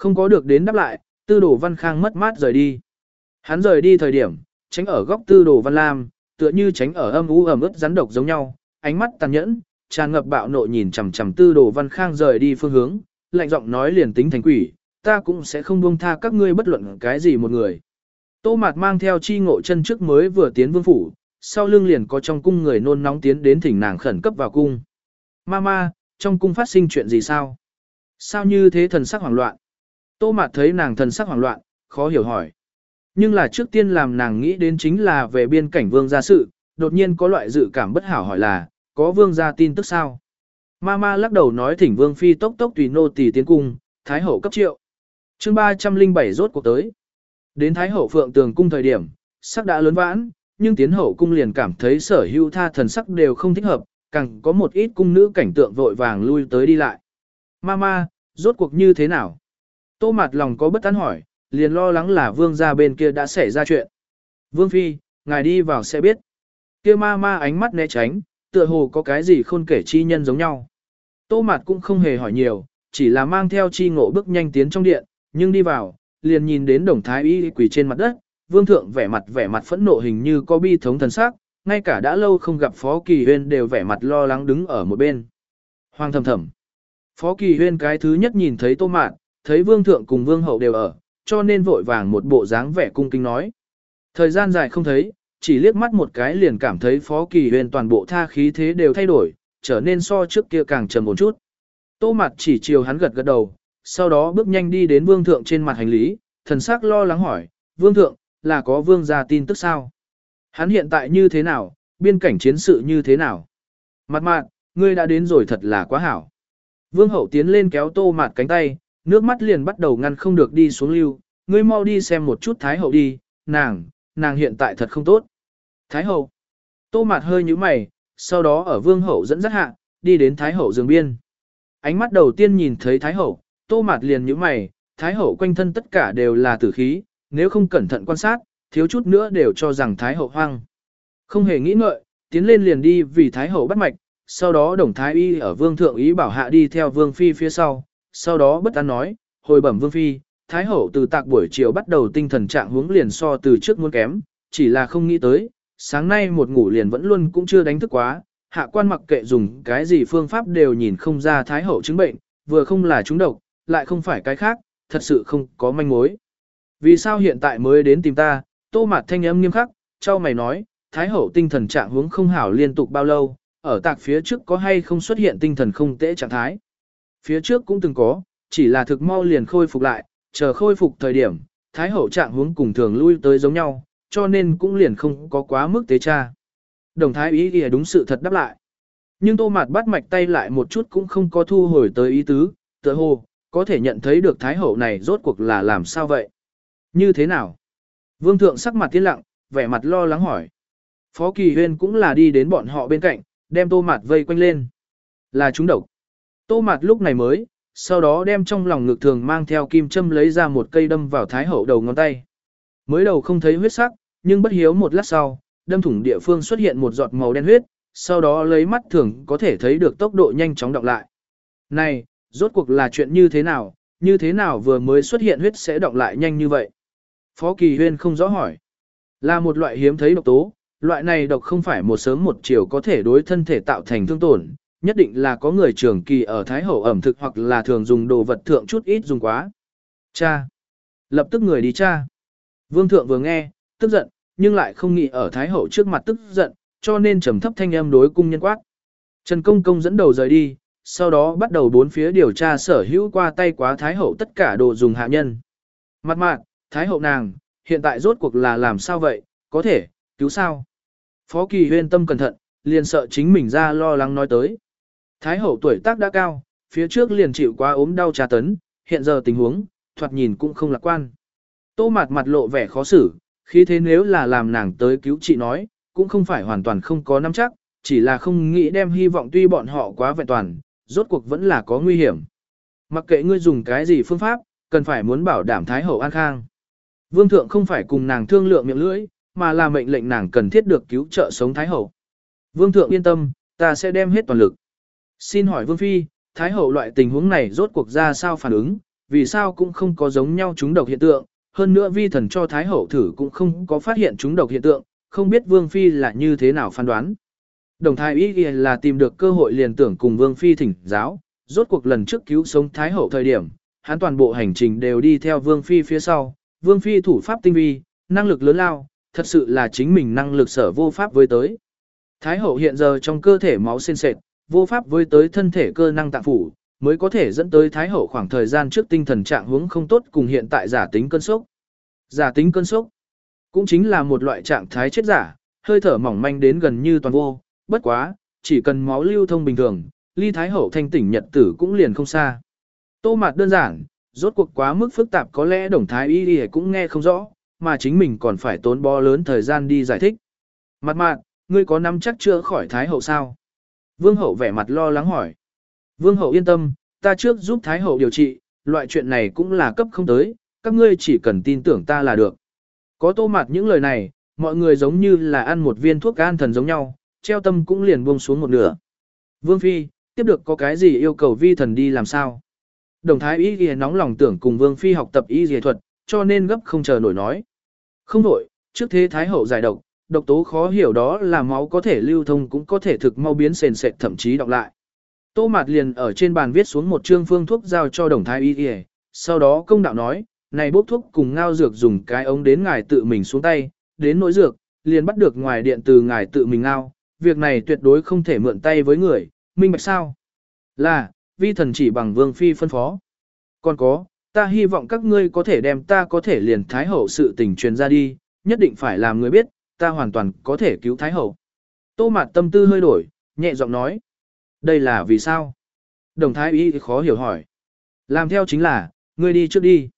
Không có được đến đáp lại, tư đồ Văn Khang mất mát rời đi. Hắn rời đi thời điểm, tránh ở góc tư đồ Văn Lam, tựa như tránh ở âm u ẩm ướt rắn độc giống nhau, ánh mắt tàn nhẫn, tràn ngập bạo nộ nhìn chằm chằm tư đồ Văn Khang rời đi phương hướng, lạnh giọng nói liền tính thành quỷ, ta cũng sẽ không buông tha các ngươi bất luận cái gì một người. Tô Mạt mang theo chi ngộ chân trước mới vừa tiến vương phủ, sau lưng liền có trong cung người nôn nóng tiến đến thỉnh nàng khẩn cấp vào cung. Mama, trong cung phát sinh chuyện gì sao? Sao như thế thần sắc hoảng loạn? Tô Mạt thấy nàng thần sắc hoảng loạn, khó hiểu hỏi. Nhưng là trước tiên làm nàng nghĩ đến chính là về biên cảnh vương gia sự, đột nhiên có loại dự cảm bất hảo hỏi là, có vương gia tin tức sao? Mama lắc đầu nói thỉnh Vương Phi tốc tốc tùy nô tỳ tiến cung, Thái Hậu cấp triệu. chương 307 rốt cuộc tới. Đến Thái Hậu Phượng Tường cung thời điểm, sắc đã lớn vãn, nhưng tiến hậu cung liền cảm thấy sở hữu tha thần sắc đều không thích hợp, càng có một ít cung nữ cảnh tượng vội vàng lui tới đi lại. Mama, rốt cuộc như thế nào? Tô mặt lòng có bất an hỏi, liền lo lắng là vương gia bên kia đã xảy ra chuyện. Vương Phi, ngài đi vào sẽ biết. Kia ma ma ánh mắt né tránh, tựa hồ có cái gì khôn kể chi nhân giống nhau. Tô mặt cũng không hề hỏi nhiều, chỉ là mang theo chi ngộ bước nhanh tiến trong điện, nhưng đi vào, liền nhìn đến đồng thái y quỳ trên mặt đất, vương thượng vẻ mặt vẻ mặt phẫn nộ hình như có bi thống thần sắc, ngay cả đã lâu không gặp Phó Kỳ Huyên đều vẻ mặt lo lắng đứng ở một bên. Hoàng thầm thầm. Phó Kỳ Huyên cái thứ nhất nhìn thấy Tô Mạn, thấy vương thượng cùng vương hậu đều ở, cho nên vội vàng một bộ dáng vẻ cung kính nói. Thời gian dài không thấy, chỉ liếc mắt một cái liền cảm thấy Phó Kỳ huyền toàn bộ tha khí thế đều thay đổi, trở nên so trước kia càng trầm một chút. Tô mặt chỉ chiều hắn gật gật đầu, sau đó bước nhanh đi đến vương thượng trên mặt hành lý, thần sắc lo lắng hỏi, vương thượng, là có vương gia tin tức sao? Hắn hiện tại như thế nào, biên cảnh chiến sự như thế nào? Mặt mạn, ngươi đã đến rồi thật là quá hảo. Vương hậu tiến lên kéo tô mạt cánh tay, nước mắt liền bắt đầu ngăn không được đi xuống lưu, ngươi mau đi xem một chút thái hậu đi, nàng, nàng hiện tại thật không tốt. Thái hậu, tô mạt hơi nhíu mày, sau đó ở vương hậu dẫn dắt hạ, đi đến thái hậu giường biên. Ánh mắt đầu tiên nhìn thấy thái hậu, tô mạt liền nhíu mày, thái hậu quanh thân tất cả đều là tử khí, nếu không cẩn thận quan sát, thiếu chút nữa đều cho rằng Thái Hậu hoang. Không hề nghĩ ngợi, tiến lên liền đi vì Thái Hậu bắt mạch, sau đó đồng Thái Y ở Vương Thượng Ý bảo hạ đi theo Vương Phi phía sau, sau đó bất an nói, hồi bẩm Vương Phi, Thái Hậu từ tạc buổi chiều bắt đầu tinh thần trạng hướng liền so từ trước muốn kém, chỉ là không nghĩ tới, sáng nay một ngủ liền vẫn luôn cũng chưa đánh thức quá, hạ quan mặc kệ dùng cái gì phương pháp đều nhìn không ra Thái Hậu chứng bệnh, vừa không là trúng độc, lại không phải cái khác, thật sự không có manh mối. Vì sao hiện tại mới đến tìm ta, tô mạt thanh âm nghiêm khắc, cho mày nói, thái hậu tinh thần trạng hướng không hảo liên tục bao lâu, ở tạc phía trước có hay không xuất hiện tinh thần không tễ trạng thái. Phía trước cũng từng có, chỉ là thực mau liền khôi phục lại, chờ khôi phục thời điểm, thái hậu trạng hướng cùng thường lui tới giống nhau, cho nên cũng liền không có quá mức tế tra. Đồng thái ý ghi đúng sự thật đáp lại. Nhưng tô mạt bắt mạch tay lại một chút cũng không có thu hồi tới ý tứ, tựa hồ, có thể nhận thấy được thái hậu này rốt cuộc là làm sao vậy. Như thế nào? Vương thượng sắc mặt tiến lặng, vẻ mặt lo lắng hỏi. Phó Kỳ Huyên cũng là đi đến bọn họ bên cạnh, đem tô mạt vây quanh lên. Là chúng độc. Tô mạt lúc này mới, sau đó đem trong lòng ngực thường mang theo kim châm lấy ra một cây đâm vào thái hậu đầu ngón tay. Mới đầu không thấy huyết sắc, nhưng bất hiếu một lát sau, đâm thủng địa phương xuất hiện một giọt màu đen huyết, sau đó lấy mắt thường có thể thấy được tốc độ nhanh chóng đọng lại. Này, rốt cuộc là chuyện như thế nào, như thế nào vừa mới xuất hiện huyết sẽ đọng lại nhanh như vậy? Phó Kỳ Huyên không rõ hỏi. Là một loại hiếm thấy độc tố, loại này độc không phải một sớm một chiều có thể đối thân thể tạo thành thương tổn, nhất định là có người trưởng kỳ ở Thái Hậu ẩm thực hoặc là thường dùng đồ vật thượng chút ít dùng quá. Cha! Lập tức người đi cha! Vương thượng vừa nghe, tức giận, nhưng lại không nghĩ ở Thái Hậu trước mặt tức giận, cho nên trầm thấp thanh âm đối cung nhân quát. Trần Công Công dẫn đầu rời đi, sau đó bắt đầu bốn phía điều tra sở hữu qua tay quá Thái Hậu tất cả đồ dùng hạ nhân. Mặt mạn, Thái hậu nàng, hiện tại rốt cuộc là làm sao vậy, có thể, cứu sao? Phó Kỳ huyên tâm cẩn thận, liền sợ chính mình ra lo lắng nói tới. Thái hậu tuổi tác đã cao, phía trước liền chịu quá ốm đau trà tấn, hiện giờ tình huống, thoạt nhìn cũng không lạc quan. Tô mạt mặt lộ vẻ khó xử, khi thế nếu là làm nàng tới cứu chị nói, cũng không phải hoàn toàn không có nắm chắc, chỉ là không nghĩ đem hy vọng tuy bọn họ quá vẹn toàn, rốt cuộc vẫn là có nguy hiểm. Mặc kệ ngươi dùng cái gì phương pháp, cần phải muốn bảo đảm Thái hậu an khang. Vương thượng không phải cùng nàng thương lượng miệng lưỡi, mà là mệnh lệnh nàng cần thiết được cứu trợ sống Thái Hậu. Vương thượng yên tâm, ta sẽ đem hết toàn lực. Xin hỏi Vương Phi, Thái Hậu loại tình huống này rốt cuộc ra sao phản ứng, vì sao cũng không có giống nhau chúng độc hiện tượng, hơn nữa vi thần cho Thái Hậu thử cũng không có phát hiện chúng độc hiện tượng, không biết Vương Phi là như thế nào phán đoán. Đồng thái ý là tìm được cơ hội liền tưởng cùng Vương Phi thỉnh giáo, rốt cuộc lần trước cứu sống Thái Hậu thời điểm, hắn toàn bộ hành trình đều đi theo Vương Phi phía sau, Vương Phi thủ pháp tinh vi, năng lực lớn lao, thật sự là chính mình năng lực sở vô pháp với tới. Thái hậu hiện giờ trong cơ thể máu sen sệt, vô pháp với tới thân thể cơ năng tạng phủ, mới có thể dẫn tới Thái hậu khoảng thời gian trước tinh thần trạng hướng không tốt cùng hiện tại giả tính cơn sốc. Giả tính cơn sốc cũng chính là một loại trạng thái chết giả, hơi thở mỏng manh đến gần như toàn vô, bất quá, chỉ cần máu lưu thông bình thường, ly Thái Hậu thanh tỉnh nhật tử cũng liền không xa. Tô mạt đơn giản, rốt cuộc quá mức phức tạp có lẽ đồng Thái Y Y cũng nghe không rõ, mà chính mình còn phải tốn bo lớn thời gian đi giải thích. Mặt mạn, ngươi có nắm chắc chưa khỏi Thái Hậu sao? Vương Hậu vẻ mặt lo lắng hỏi. Vương Hậu yên tâm, ta trước giúp Thái Hậu điều trị, loại chuyện này cũng là cấp không tới, các ngươi chỉ cần tin tưởng ta là được. Có tô mặt những lời này, mọi người giống như là ăn một viên thuốc an thần giống nhau, treo tâm cũng liền buông xuống một nửa. Vương Phi, tiếp được có cái gì yêu cầu vi thần đi làm sao? Đồng thái y ghi nóng lòng tưởng cùng Vương Phi học tập y dề thuật, cho nên gấp không chờ nổi nói. Không nổi, trước thế Thái Hậu giải độc, độc tố khó hiểu đó là máu có thể lưu thông cũng có thể thực mau biến sền sệt thậm chí đọc lại. Tô Mạt liền ở trên bàn viết xuống một chương phương thuốc giao cho đồng thái y y, sau đó công đạo nói, này bốc thuốc cùng ngao dược dùng cái ống đến ngài tự mình xuống tay, đến nỗi dược, liền bắt được ngoài điện từ ngài tự mình ngao, việc này tuyệt đối không thể mượn tay với người, minh bạch sao? Là, vi thần chỉ bằng vương phi phân phó. Còn có, ta hy vọng các ngươi có thể đem ta có thể liền thái hậu sự tình truyền ra đi, nhất định phải làm người biết, ta hoàn toàn có thể cứu thái hậu. Tô mạt tâm tư hơi đổi, nhẹ giọng nói. Đây là vì sao? Đồng thái y khó hiểu hỏi. Làm theo chính là, ngươi đi trước đi.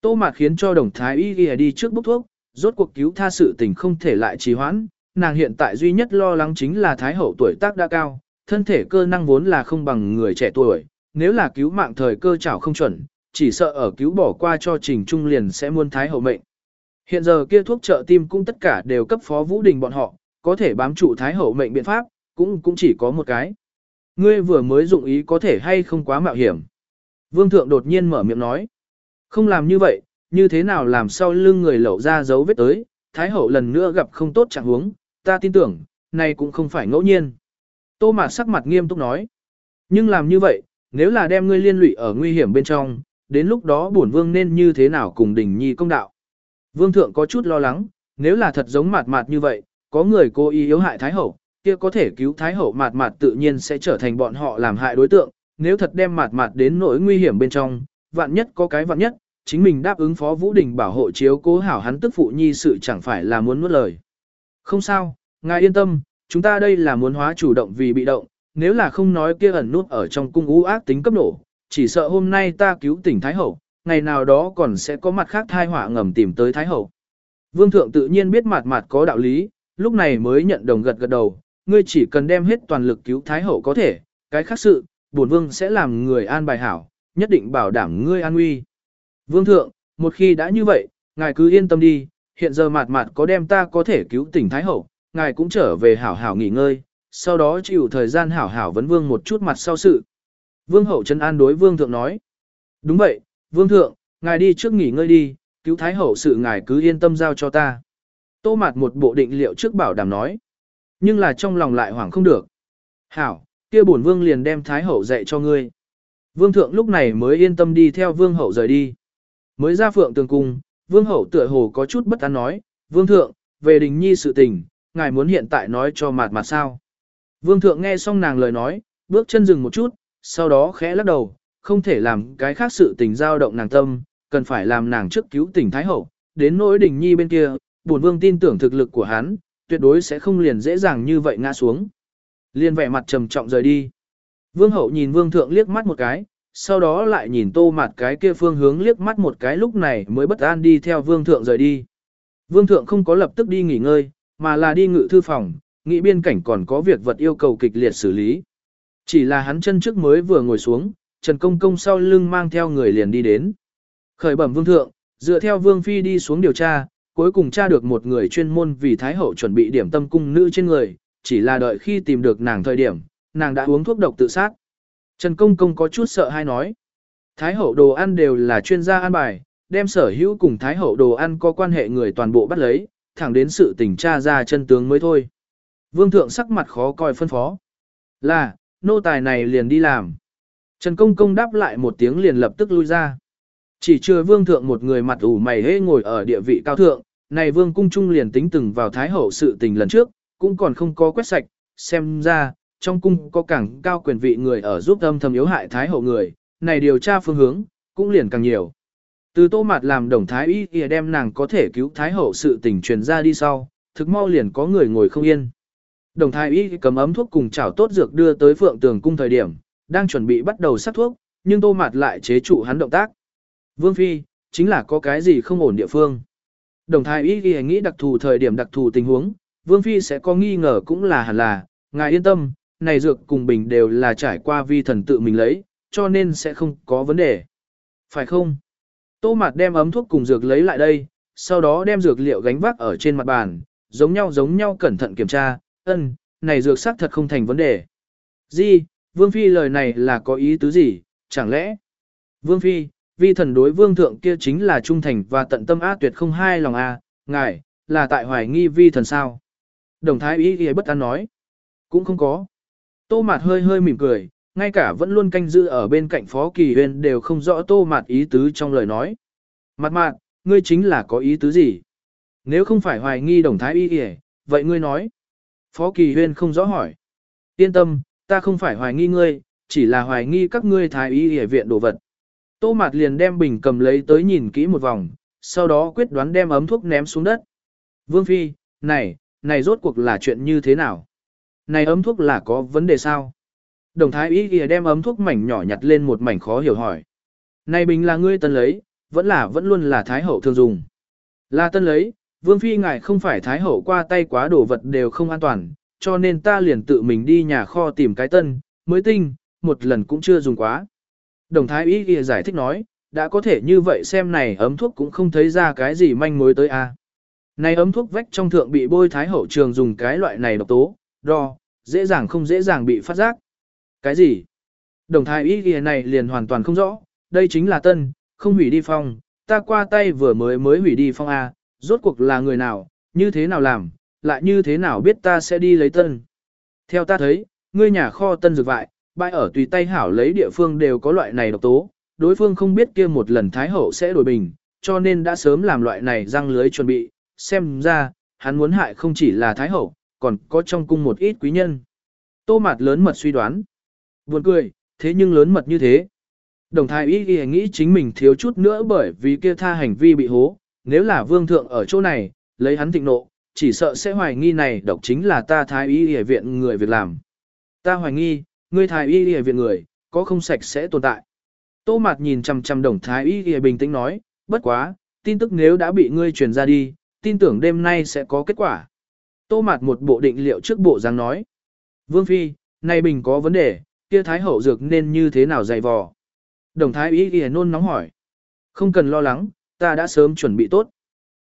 Tô mạt khiến cho đồng thái y đi trước bốc thuốc, rốt cuộc cứu tha sự tình không thể lại trì hoãn. Nàng hiện tại duy nhất lo lắng chính là thái hậu tuổi tác đã cao, thân thể cơ năng vốn là không bằng người trẻ tuổi. Nếu là cứu mạng thời cơ chảo không chuẩn, chỉ sợ ở cứu bỏ qua cho trình trung liền sẽ muôn thái hậu mệnh. Hiện giờ kia thuốc trợ tim cũng tất cả đều cấp phó vũ đình bọn họ, có thể bám trụ thái hậu mệnh biện pháp, cũng cũng chỉ có một cái. Ngươi vừa mới dụng ý có thể hay không quá mạo hiểm. Vương thượng đột nhiên mở miệng nói. Không làm như vậy, như thế nào làm sao lưng người lẩu ra dấu vết tới, thái hậu lần nữa gặp không tốt chẳng huống, ta tin tưởng, này cũng không phải ngẫu nhiên. Tô mạt sắc mặt nghiêm túc nói. Nhưng làm như vậy, nếu là đem ngươi liên lụy ở nguy hiểm bên trong, đến lúc đó bổn vương nên như thế nào cùng đình nhi công đạo. Vương thượng có chút lo lắng, nếu là thật giống mạt mạt như vậy, có người cố ý yếu hại Thái Hậu, kia có thể cứu Thái Hậu mạt mạt tự nhiên sẽ trở thành bọn họ làm hại đối tượng, nếu thật đem mạt mạt đến nỗi nguy hiểm bên trong, vạn nhất có cái vạn nhất, chính mình đáp ứng Phó Vũ Đình bảo hộ chiếu cố hảo hắn tức phụ nhi sự chẳng phải là muốn nuốt lời. Không sao, ngài yên tâm, chúng ta đây là muốn hóa chủ động vì bị động, nếu là không nói kia ẩn nút ở trong cung ú ác tính cấp nổ, chỉ sợ hôm nay ta cứu tỉnh Thái Hậu, ngày nào đó còn sẽ có mặt khác thai họa ngầm tìm tới Thái Hậu. Vương thượng tự nhiên biết mặt mặt có đạo lý, lúc này mới nhận đồng gật gật đầu, ngươi chỉ cần đem hết toàn lực cứu Thái Hậu có thể, cái khác sự, bổn vương sẽ làm người an bài hảo, nhất định bảo đảm ngươi an nguy. Vương thượng, một khi đã như vậy, ngài cứ yên tâm đi, hiện giờ mặt mặt có đem ta có thể cứu tỉnh Thái Hậu, ngài cũng trở về hảo hảo nghỉ ngơi, sau đó chịu thời gian hảo hảo vấn vương một chút mặt sau sự. Vương hậu chân an đối vương thượng nói. Đúng vậy, vương thượng, ngài đi trước nghỉ ngơi đi, cứu thái hậu sự ngài cứ yên tâm giao cho ta. Tô mạt một bộ định liệu trước bảo đảm nói. Nhưng là trong lòng lại hoảng không được. Hảo, kia bổn vương liền đem thái hậu dạy cho ngươi. Vương thượng lúc này mới yên tâm đi theo vương hậu rời đi. Mới ra phượng tường cung, vương hậu tựa hồ có chút bất an nói, vương thượng, về đình nhi sự tình, ngài muốn hiện tại nói cho mạt mặt sao. Vương thượng nghe xong nàng lời nói, bước chân dừng một chút, sau đó khẽ lắc đầu, không thể làm cái khác sự tình dao động nàng tâm, cần phải làm nàng trước cứu tỉnh Thái Hậu, đến nỗi đình nhi bên kia, bổn vương tin tưởng thực lực của hắn, tuyệt đối sẽ không liền dễ dàng như vậy ngã xuống. Liên vẻ mặt trầm trọng rời đi. Vương hậu nhìn vương thượng liếc mắt một cái, sau đó lại nhìn tô mặt cái kia phương hướng liếc mắt một cái lúc này mới bất an đi theo vương thượng rời đi. Vương thượng không có lập tức đi nghỉ ngơi, mà là đi ngự thư phòng, nghĩ biên cảnh còn có việc vật yêu cầu kịch liệt xử lý. Chỉ là hắn chân trước mới vừa ngồi xuống, Trần Công Công sau lưng mang theo người liền đi đến. Khởi bẩm vương thượng, dựa theo vương phi đi xuống điều tra, cuối cùng tra được một người chuyên môn vì Thái Hậu chuẩn bị điểm tâm cung nữ trên người, chỉ là đợi khi tìm được nàng thời điểm, nàng đã uống thuốc độc tự sát. Trần Công Công có chút sợ hay nói. Thái Hậu đồ ăn đều là chuyên gia ăn bài, đem sở hữu cùng Thái Hậu đồ ăn có quan hệ người toàn bộ bắt lấy, thẳng đến sự tình tra ra chân tướng mới thôi. Vương thượng sắc mặt khó coi phân phó. Là, nô tài này liền đi làm. Trần Công Công đáp lại một tiếng liền lập tức lui ra. Chỉ chưa vương thượng một người mặt ủ mày hế ngồi ở địa vị cao thượng, này vương cung trung liền tính từng vào thái hậu sự tình lần trước, cũng còn không có quét sạch, xem ra, trong cung có càng cao quyền vị người ở giúp âm thầm yếu hại thái hậu người, này điều tra phương hướng, cũng liền càng nhiều. Từ tô mặt làm đồng thái y kìa đem nàng có thể cứu thái hậu sự tình truyền ra đi sau, thực mau liền có người ngồi không yên. Đồng thái y cầm ấm thuốc cùng chảo tốt dược đưa tới phượng tường cung thời điểm, đang chuẩn bị bắt đầu sắc thuốc, nhưng tô mạt lại chế trụ hắn động tác. Vương Phi, chính là có cái gì không ổn địa phương. Đồng thái y ghi nghĩ đặc thù thời điểm đặc thù tình huống, Vương Phi sẽ có nghi ngờ cũng là hẳn là, ngài yên tâm, này dược cùng bình đều là trải qua vi thần tự mình lấy, cho nên sẽ không có vấn đề. Phải không? Tô Mạt đem ấm thuốc cùng dược lấy lại đây, sau đó đem dược liệu gánh vác ở trên mặt bàn, giống nhau giống nhau cẩn thận kiểm tra, ân, này dược sắc thật không thành vấn đề. Di, Vương Phi lời này là có ý tứ gì, chẳng lẽ? Vương Phi, vi thần đối vương thượng kia chính là trung thành và tận tâm á tuyệt không hai lòng a, ngài, là tại hoài nghi vi thần sao? Đồng thái ý ghi bất an nói. Cũng không có. Tô Mạt hơi hơi mỉm cười, ngay cả vẫn luôn canh giữ ở bên cạnh Phó Kỳ Huyên đều không rõ Tô Mạt ý tứ trong lời nói. Mặt mạn, ngươi chính là có ý tứ gì? Nếu không phải hoài nghi đồng thái y kìa, vậy ngươi nói. Phó Kỳ Huyên không rõ hỏi. Yên tâm, ta không phải hoài nghi ngươi, chỉ là hoài nghi các ngươi thái y y viện đồ vật. Tô Mạt liền đem bình cầm lấy tới nhìn kỹ một vòng, sau đó quyết đoán đem ấm thuốc ném xuống đất. Vương Phi, này, này rốt cuộc là chuyện như thế nào? Này ấm thuốc là có vấn đề sao? Đồng thái y y đem ấm thuốc mảnh nhỏ nhặt lên một mảnh khó hiểu hỏi. Này bình là ngươi tân lấy, vẫn là vẫn luôn là thái hậu thường dùng. Là tân lấy, vương phi ngài không phải thái hậu qua tay quá đồ vật đều không an toàn, cho nên ta liền tự mình đi nhà kho tìm cái tân, mới tinh, một lần cũng chưa dùng quá. Đồng thái ý kia giải thích nói, đã có thể như vậy xem này ấm thuốc cũng không thấy ra cái gì manh mối tới a. À. Này ấm thuốc vách trong thượng bị bôi thái hậu trường dùng cái loại này độc tố, đo, dễ dàng không dễ dàng bị phát giác. Cái gì? Đồng thái ý kia này liền hoàn toàn không rõ, đây chính là tân, không hủy đi phong, ta qua tay vừa mới mới hủy đi phong A, rốt cuộc là người nào, như thế nào làm, lại như thế nào biết ta sẽ đi lấy tân. Theo ta thấy, ngươi nhà kho tân dược vại, bãi ở tùy tay hảo lấy địa phương đều có loại này độc tố, đối phương không biết kia một lần Thái Hậu sẽ đổi bình, cho nên đã sớm làm loại này răng lưới chuẩn bị, xem ra, hắn muốn hại không chỉ là Thái Hậu, còn có trong cung một ít quý nhân. Tô Mạt lớn mật suy đoán. Buồn cười, thế nhưng lớn mật như thế. Đồng thái ý ghi nghĩ chính mình thiếu chút nữa bởi vì kia tha hành vi bị hố, nếu là vương thượng ở chỗ này, lấy hắn thịnh nộ, chỉ sợ sẽ hoài nghi này độc chính là ta thái y y viện người việc làm. Ta hoài nghi, ngươi thái y y viện người, có không sạch sẽ tồn tại. Tô Mạt nhìn chằm chằm đồng thái y y bình tĩnh nói, bất quá, tin tức nếu đã bị ngươi truyền ra đi, tin tưởng đêm nay sẽ có kết quả. Tô Mạt một bộ định liệu trước bộ dáng nói. Vương Phi, nay bình có vấn đề, kia thái hậu dược nên như thế nào dày vò. Đồng thái y y nôn nóng hỏi. Không cần lo lắng, ta đã sớm chuẩn bị tốt.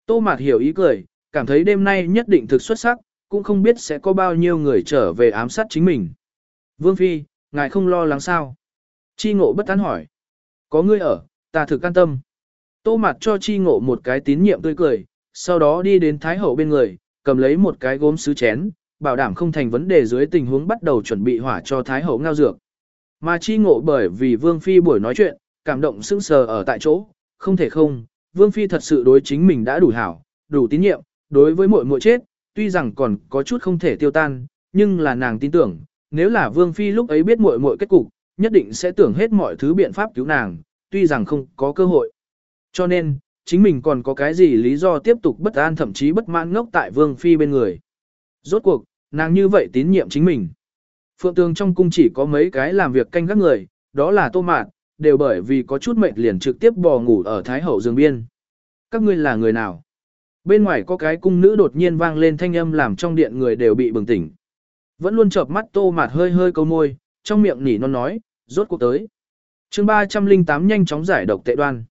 Tô Mạt hiểu ý cười, cảm thấy đêm nay nhất định thực xuất sắc, cũng không biết sẽ có bao nhiêu người trở về ám sát chính mình. Vương Phi, ngài không lo lắng sao? Chi ngộ bất tán hỏi. Có ngươi ở, ta thực can tâm. Tô mặt cho Chi ngộ một cái tín nhiệm tươi cười, sau đó đi đến Thái Hậu bên người, cầm lấy một cái gốm sứ chén, bảo đảm không thành vấn đề dưới tình huống bắt đầu chuẩn bị hỏa cho Thái Hậu ngao dược. Mà chi ngộ bởi vì Vương Phi buổi nói chuyện, cảm động sững sờ ở tại chỗ, không thể không, Vương Phi thật sự đối chính mình đã đủ hảo, đủ tín nhiệm, đối với muội muội chết, tuy rằng còn có chút không thể tiêu tan, nhưng là nàng tin tưởng, nếu là Vương Phi lúc ấy biết muội muội kết cục, nhất định sẽ tưởng hết mọi thứ biện pháp cứu nàng, tuy rằng không có cơ hội. Cho nên, chính mình còn có cái gì lý do tiếp tục bất an thậm chí bất mãn ngốc tại Vương Phi bên người. Rốt cuộc, nàng như vậy tín nhiệm chính mình. Phượng tường trong cung chỉ có mấy cái làm việc canh các người, đó là tô mạn, đều bởi vì có chút mệnh liền trực tiếp bò ngủ ở Thái Hậu dương biên. Các ngươi là người nào? Bên ngoài có cái cung nữ đột nhiên vang lên thanh âm làm trong điện người đều bị bừng tỉnh. Vẫn luôn chợp mắt tô mạt hơi hơi câu môi, trong miệng nỉ non nói, rốt cuộc tới. chương 308 nhanh chóng giải độc tệ đoan.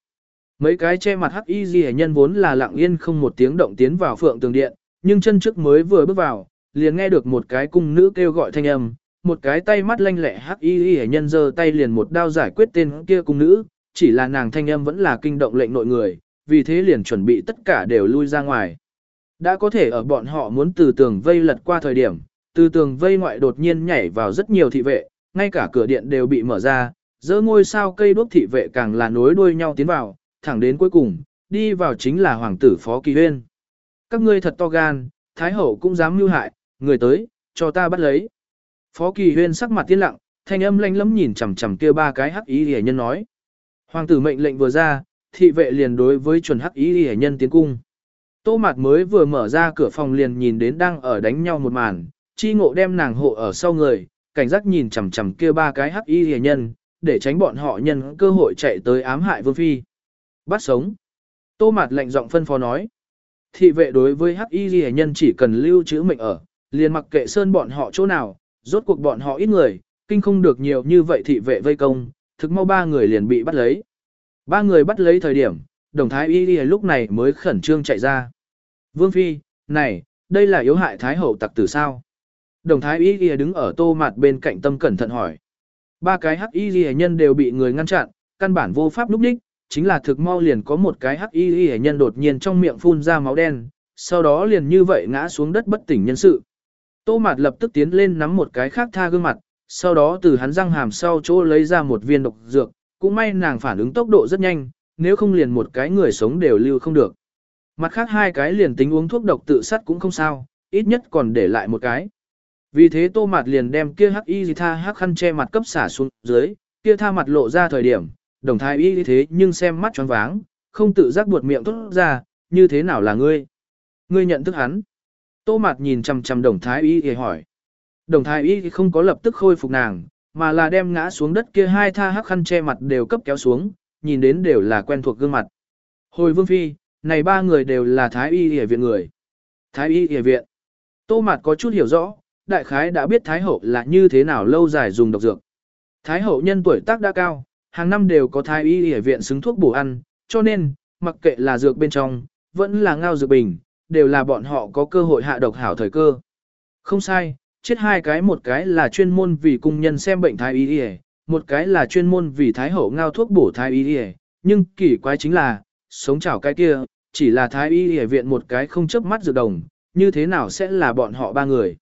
Mấy cái che mặt hắc y gì nhân vốn là lặng yên không một tiếng động tiến vào phượng tường điện, nhưng chân trước mới vừa bước vào, liền nghe được một cái cung nữ kêu gọi thanh âm, một cái tay mắt lanh lẹ hắc y y nhân giơ tay liền một đao giải quyết tên kia cung nữ, chỉ là nàng thanh âm vẫn là kinh động lệnh nội người, vì thế liền chuẩn bị tất cả đều lui ra ngoài. Đã có thể ở bọn họ muốn từ tường vây lật qua thời điểm, từ tường vây ngoại đột nhiên nhảy vào rất nhiều thị vệ, ngay cả cửa điện đều bị mở ra, dỡ ngôi sao cây đuốc thị vệ càng là nối đuôi nhau tiến vào, thẳng đến cuối cùng, đi vào chính là hoàng tử Phó Kỳ Huyên. Các ngươi thật to gan, Thái Hậu cũng dám mưu hại, người tới, cho ta bắt lấy. Phó Kỳ Huyên sắc mặt tiến lặng, thanh âm lanh lẫm nhìn chằm chằm kia ba cái hắc ý hề nhân nói. Hoàng tử mệnh lệnh vừa ra, thị vệ liền đối với chuẩn hắc ý hệ nhân tiến cung. Tô Mạt mới vừa mở ra cửa phòng liền nhìn đến đang ở đánh nhau một màn, chi ngộ đem nàng hộ ở sau người, cảnh giác nhìn chằm chằm kia ba cái hắc y hệ nhân, để tránh bọn họ nhân cơ hội chạy tới ám hại vương phi. Bắt sống. Tô Mạt lạnh giọng phân phó nói. Thị vệ đối với hắc y hệ nhân chỉ cần lưu trữ mệnh ở, liền mặc kệ sơn bọn họ chỗ nào, rốt cuộc bọn họ ít người, kinh không được nhiều như vậy thị vệ vây công, thực mau ba người liền bị bắt lấy. Ba người bắt lấy thời điểm, đồng thái y y lúc này mới khẩn trương chạy ra. Vương Phi, này, đây là yếu hại Thái Hậu tặc tử sao? Đồng thái y y đứng ở tô mặt bên cạnh tâm cẩn thận hỏi. Ba cái hắc y y nhân đều bị người ngăn chặn, căn bản vô pháp lúc đích, chính là thực mau liền có một cái hắc y y nhân đột nhiên trong miệng phun ra máu đen, sau đó liền như vậy ngã xuống đất bất tỉnh nhân sự. Tô Mạt lập tức tiến lên nắm một cái khác tha gương mặt, sau đó từ hắn răng hàm sau chỗ lấy ra một viên độc dược, cũng may nàng phản ứng tốc độ rất nhanh, nếu không liền một cái người sống đều lưu không được. Mặt khác hai cái liền tính uống thuốc độc tự sát cũng không sao, ít nhất còn để lại một cái. Vì thế tô mạt liền đem kia hắc y tha hắc khăn che mặt cấp xả xuống dưới, kia tha mặt lộ ra thời điểm, đồng thái y thế nhưng xem mắt choáng váng, không tự giác buột miệng thốt ra, như thế nào là ngươi? Ngươi nhận thức hắn. Tô mạt nhìn chằm chằm đồng thái y thì hỏi. Đồng thái y không có lập tức khôi phục nàng, mà là đem ngã xuống đất kia hai tha hắc khăn che mặt đều cấp kéo xuống, nhìn đến đều là quen thuộc gương mặt. Hồi vương phi, này ba người đều là thái y y viện người. Thái y y viện. Tô mạt có chút hiểu rõ, đại khái đã biết thái hậu là như thế nào lâu dài dùng độc dược. Thái hậu nhân tuổi tác đã cao, hàng năm đều có thái y y viện xứng thuốc bổ ăn, cho nên, mặc kệ là dược bên trong, vẫn là ngao dược bình, đều là bọn họ có cơ hội hạ độc hảo thời cơ. Không sai, chết hai cái một cái là chuyên môn vì cung nhân xem bệnh thái y y, một cái là chuyên môn vì thái hậu ngao thuốc bổ thái y y, nhưng kỳ quái chính là, sống chảo cái kia, chỉ là thái y y viện một cái không chớp mắt dược đồng, như thế nào sẽ là bọn họ ba người.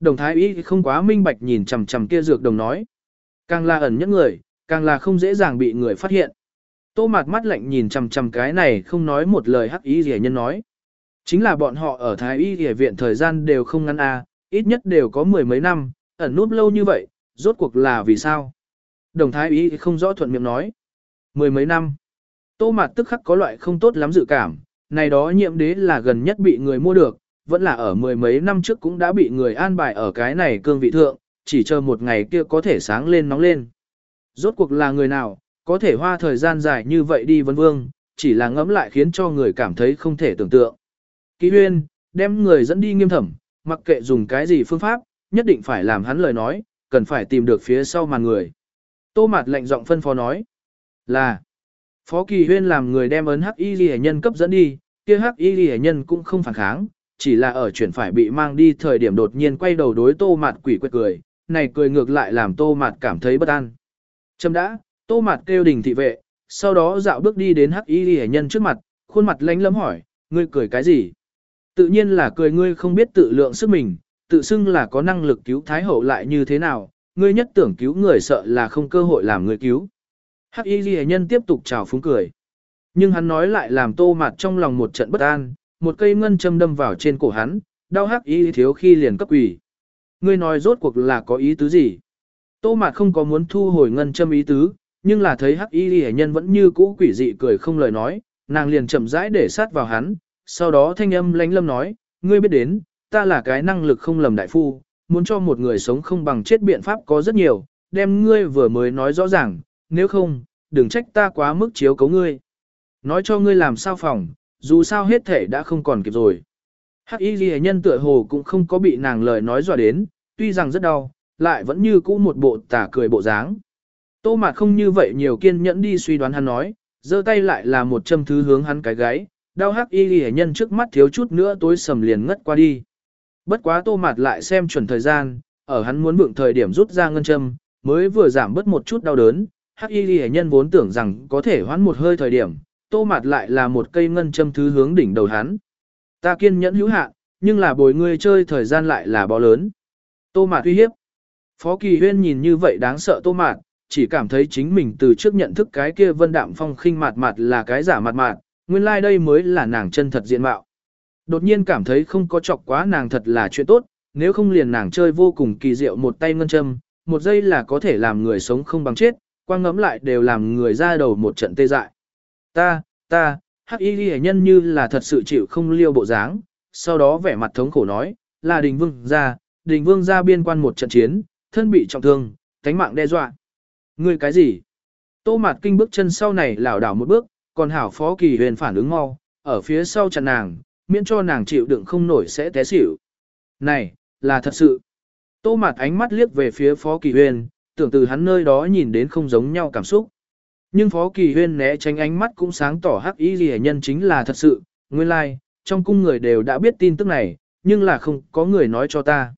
Đồng thái y không quá minh bạch nhìn chằm chằm kia dược đồng nói. Càng là ẩn nhất người, càng là không dễ dàng bị người phát hiện. Tô mạt mắt lạnh nhìn chằm chằm cái này không nói một lời hắc ý y nhân nói. Chính là bọn họ ở Thái Y Y viện thời gian đều không ngắn a, ít nhất đều có mười mấy năm, ẩn núp lâu như vậy, rốt cuộc là vì sao? Đồng Thái ý không rõ thuận miệng nói. Mười mấy năm. Tô Mạt tức khắc có loại không tốt lắm dự cảm, này đó nhiệm đế là gần nhất bị người mua được, vẫn là ở mười mấy năm trước cũng đã bị người an bài ở cái này cương vị thượng, chỉ chờ một ngày kia có thể sáng lên nóng lên. Rốt cuộc là người nào, có thể hoa thời gian dài như vậy đi vân vương, chỉ là ngẫm lại khiến cho người cảm thấy không thể tưởng tượng. Ký huyên, đem người dẫn đi nghiêm thẩm, mặc kệ dùng cái gì phương pháp, nhất định phải làm hắn lời nói, cần phải tìm được phía sau màn người. Tô Mạt lệnh giọng phân phó nói là Phó Kỳ Huyên làm người đem ấn hắc y ghi nhân cấp dẫn đi, kia hắc y ghi nhân cũng không phản kháng, chỉ là ở chuyển phải bị mang đi thời điểm đột nhiên quay đầu đối Tô Mạt quỷ quệt cười, này cười ngược lại làm Tô Mạt cảm thấy bất an. Châm đã, Tô Mạt kêu đình thị vệ, sau đó dạo bước đi đến hắc y ghi nhân trước mặt, khuôn mặt lánh lấm hỏi, ngươi cười cái gì? Tự nhiên là cười ngươi không biết tự lượng sức mình, tự xưng là có năng lực cứu Thái Hậu lại như thế nào, ngươi nhất tưởng cứu người sợ là không cơ hội làm người cứu. Hắc y ghi nhân tiếp tục chào phúng cười. Nhưng hắn nói lại làm tô mặt trong lòng một trận bất an, một cây ngân châm đâm vào trên cổ hắn, đau hắc y thiếu khi liền cấp quỷ. Ngươi nói rốt cuộc là có ý tứ gì? Tô mặt không có muốn thu hồi ngân châm ý tứ, nhưng là thấy hắc y ghi nhân vẫn như cũ quỷ dị cười không lời nói, nàng liền chậm rãi để sát vào hắn, sau đó thanh âm lánh lâm nói, ngươi biết đến, ta là cái năng lực không lầm đại phu, muốn cho một người sống không bằng chết biện pháp có rất nhiều, đem ngươi vừa mới nói rõ ràng, nếu không, đừng trách ta quá mức chiếu cấu ngươi. Nói cho ngươi làm sao phòng, dù sao hết thể đã không còn kịp rồi. Hắc y ghi nhân tựa hồ cũng không có bị nàng lời nói dọa đến, tuy rằng rất đau, lại vẫn như cũ một bộ tả cười bộ dáng. Tô mạt không như vậy nhiều kiên nhẫn đi suy đoán hắn nói, giơ tay lại là một châm thứ hướng hắn cái gáy, đau hắc y ghi nhân trước mắt thiếu chút nữa tối sầm liền ngất qua đi. Bất quá tô mạt lại xem chuẩn thời gian, ở hắn muốn vượng thời điểm rút ra ngân châm, mới vừa giảm bớt một chút đau đớn, hắc y ghi nhân vốn tưởng rằng có thể hoãn một hơi thời điểm, tô mạt lại là một cây ngân châm thứ hướng đỉnh đầu hắn. Ta kiên nhẫn hữu hạn, nhưng là bồi ngươi chơi thời gian lại là bó lớn. Tô mạt uy hiếp. Phó Kỳ Huyên nhìn như vậy đáng sợ tô mạt, chỉ cảm thấy chính mình từ trước nhận thức cái kia vân đạm phong khinh mạt mạt là cái giả mạt mạt, nguyên lai like đây mới là nàng chân thật diện mạo. Đột nhiên cảm thấy không có chọc quá nàng thật là chuyện tốt, nếu không liền nàng chơi vô cùng kỳ diệu một tay ngân châm, một giây là có thể làm người sống không bằng chết, quang ngấm lại đều làm người ra đầu một trận tê dại. Ta, ta, hắc y ghi nhân như là thật sự chịu không liêu bộ dáng, sau đó vẻ mặt thống khổ nói, là đình vương ra, đình vương ra biên quan một trận chiến, thân bị trọng thương, cánh mạng đe dọa. Ngươi cái gì? Tô Mạt Kinh bước chân sau này lảo đảo một bước, còn hảo Phó Kỳ Huyền phản ứng mau, ở phía sau chặn nàng, miễn cho nàng chịu đựng không nổi sẽ té xỉu. Này, là thật sự. Tô Mạt ánh mắt liếc về phía Phó Kỳ Huyền, tưởng từ hắn nơi đó nhìn đến không giống nhau cảm xúc. Nhưng Phó Kỳ huyền né tránh ánh mắt cũng sáng tỏ hắc ý gì nhân chính là thật sự, nguyên lai, like, trong cung người đều đã biết tin tức này, nhưng là không có người nói cho ta.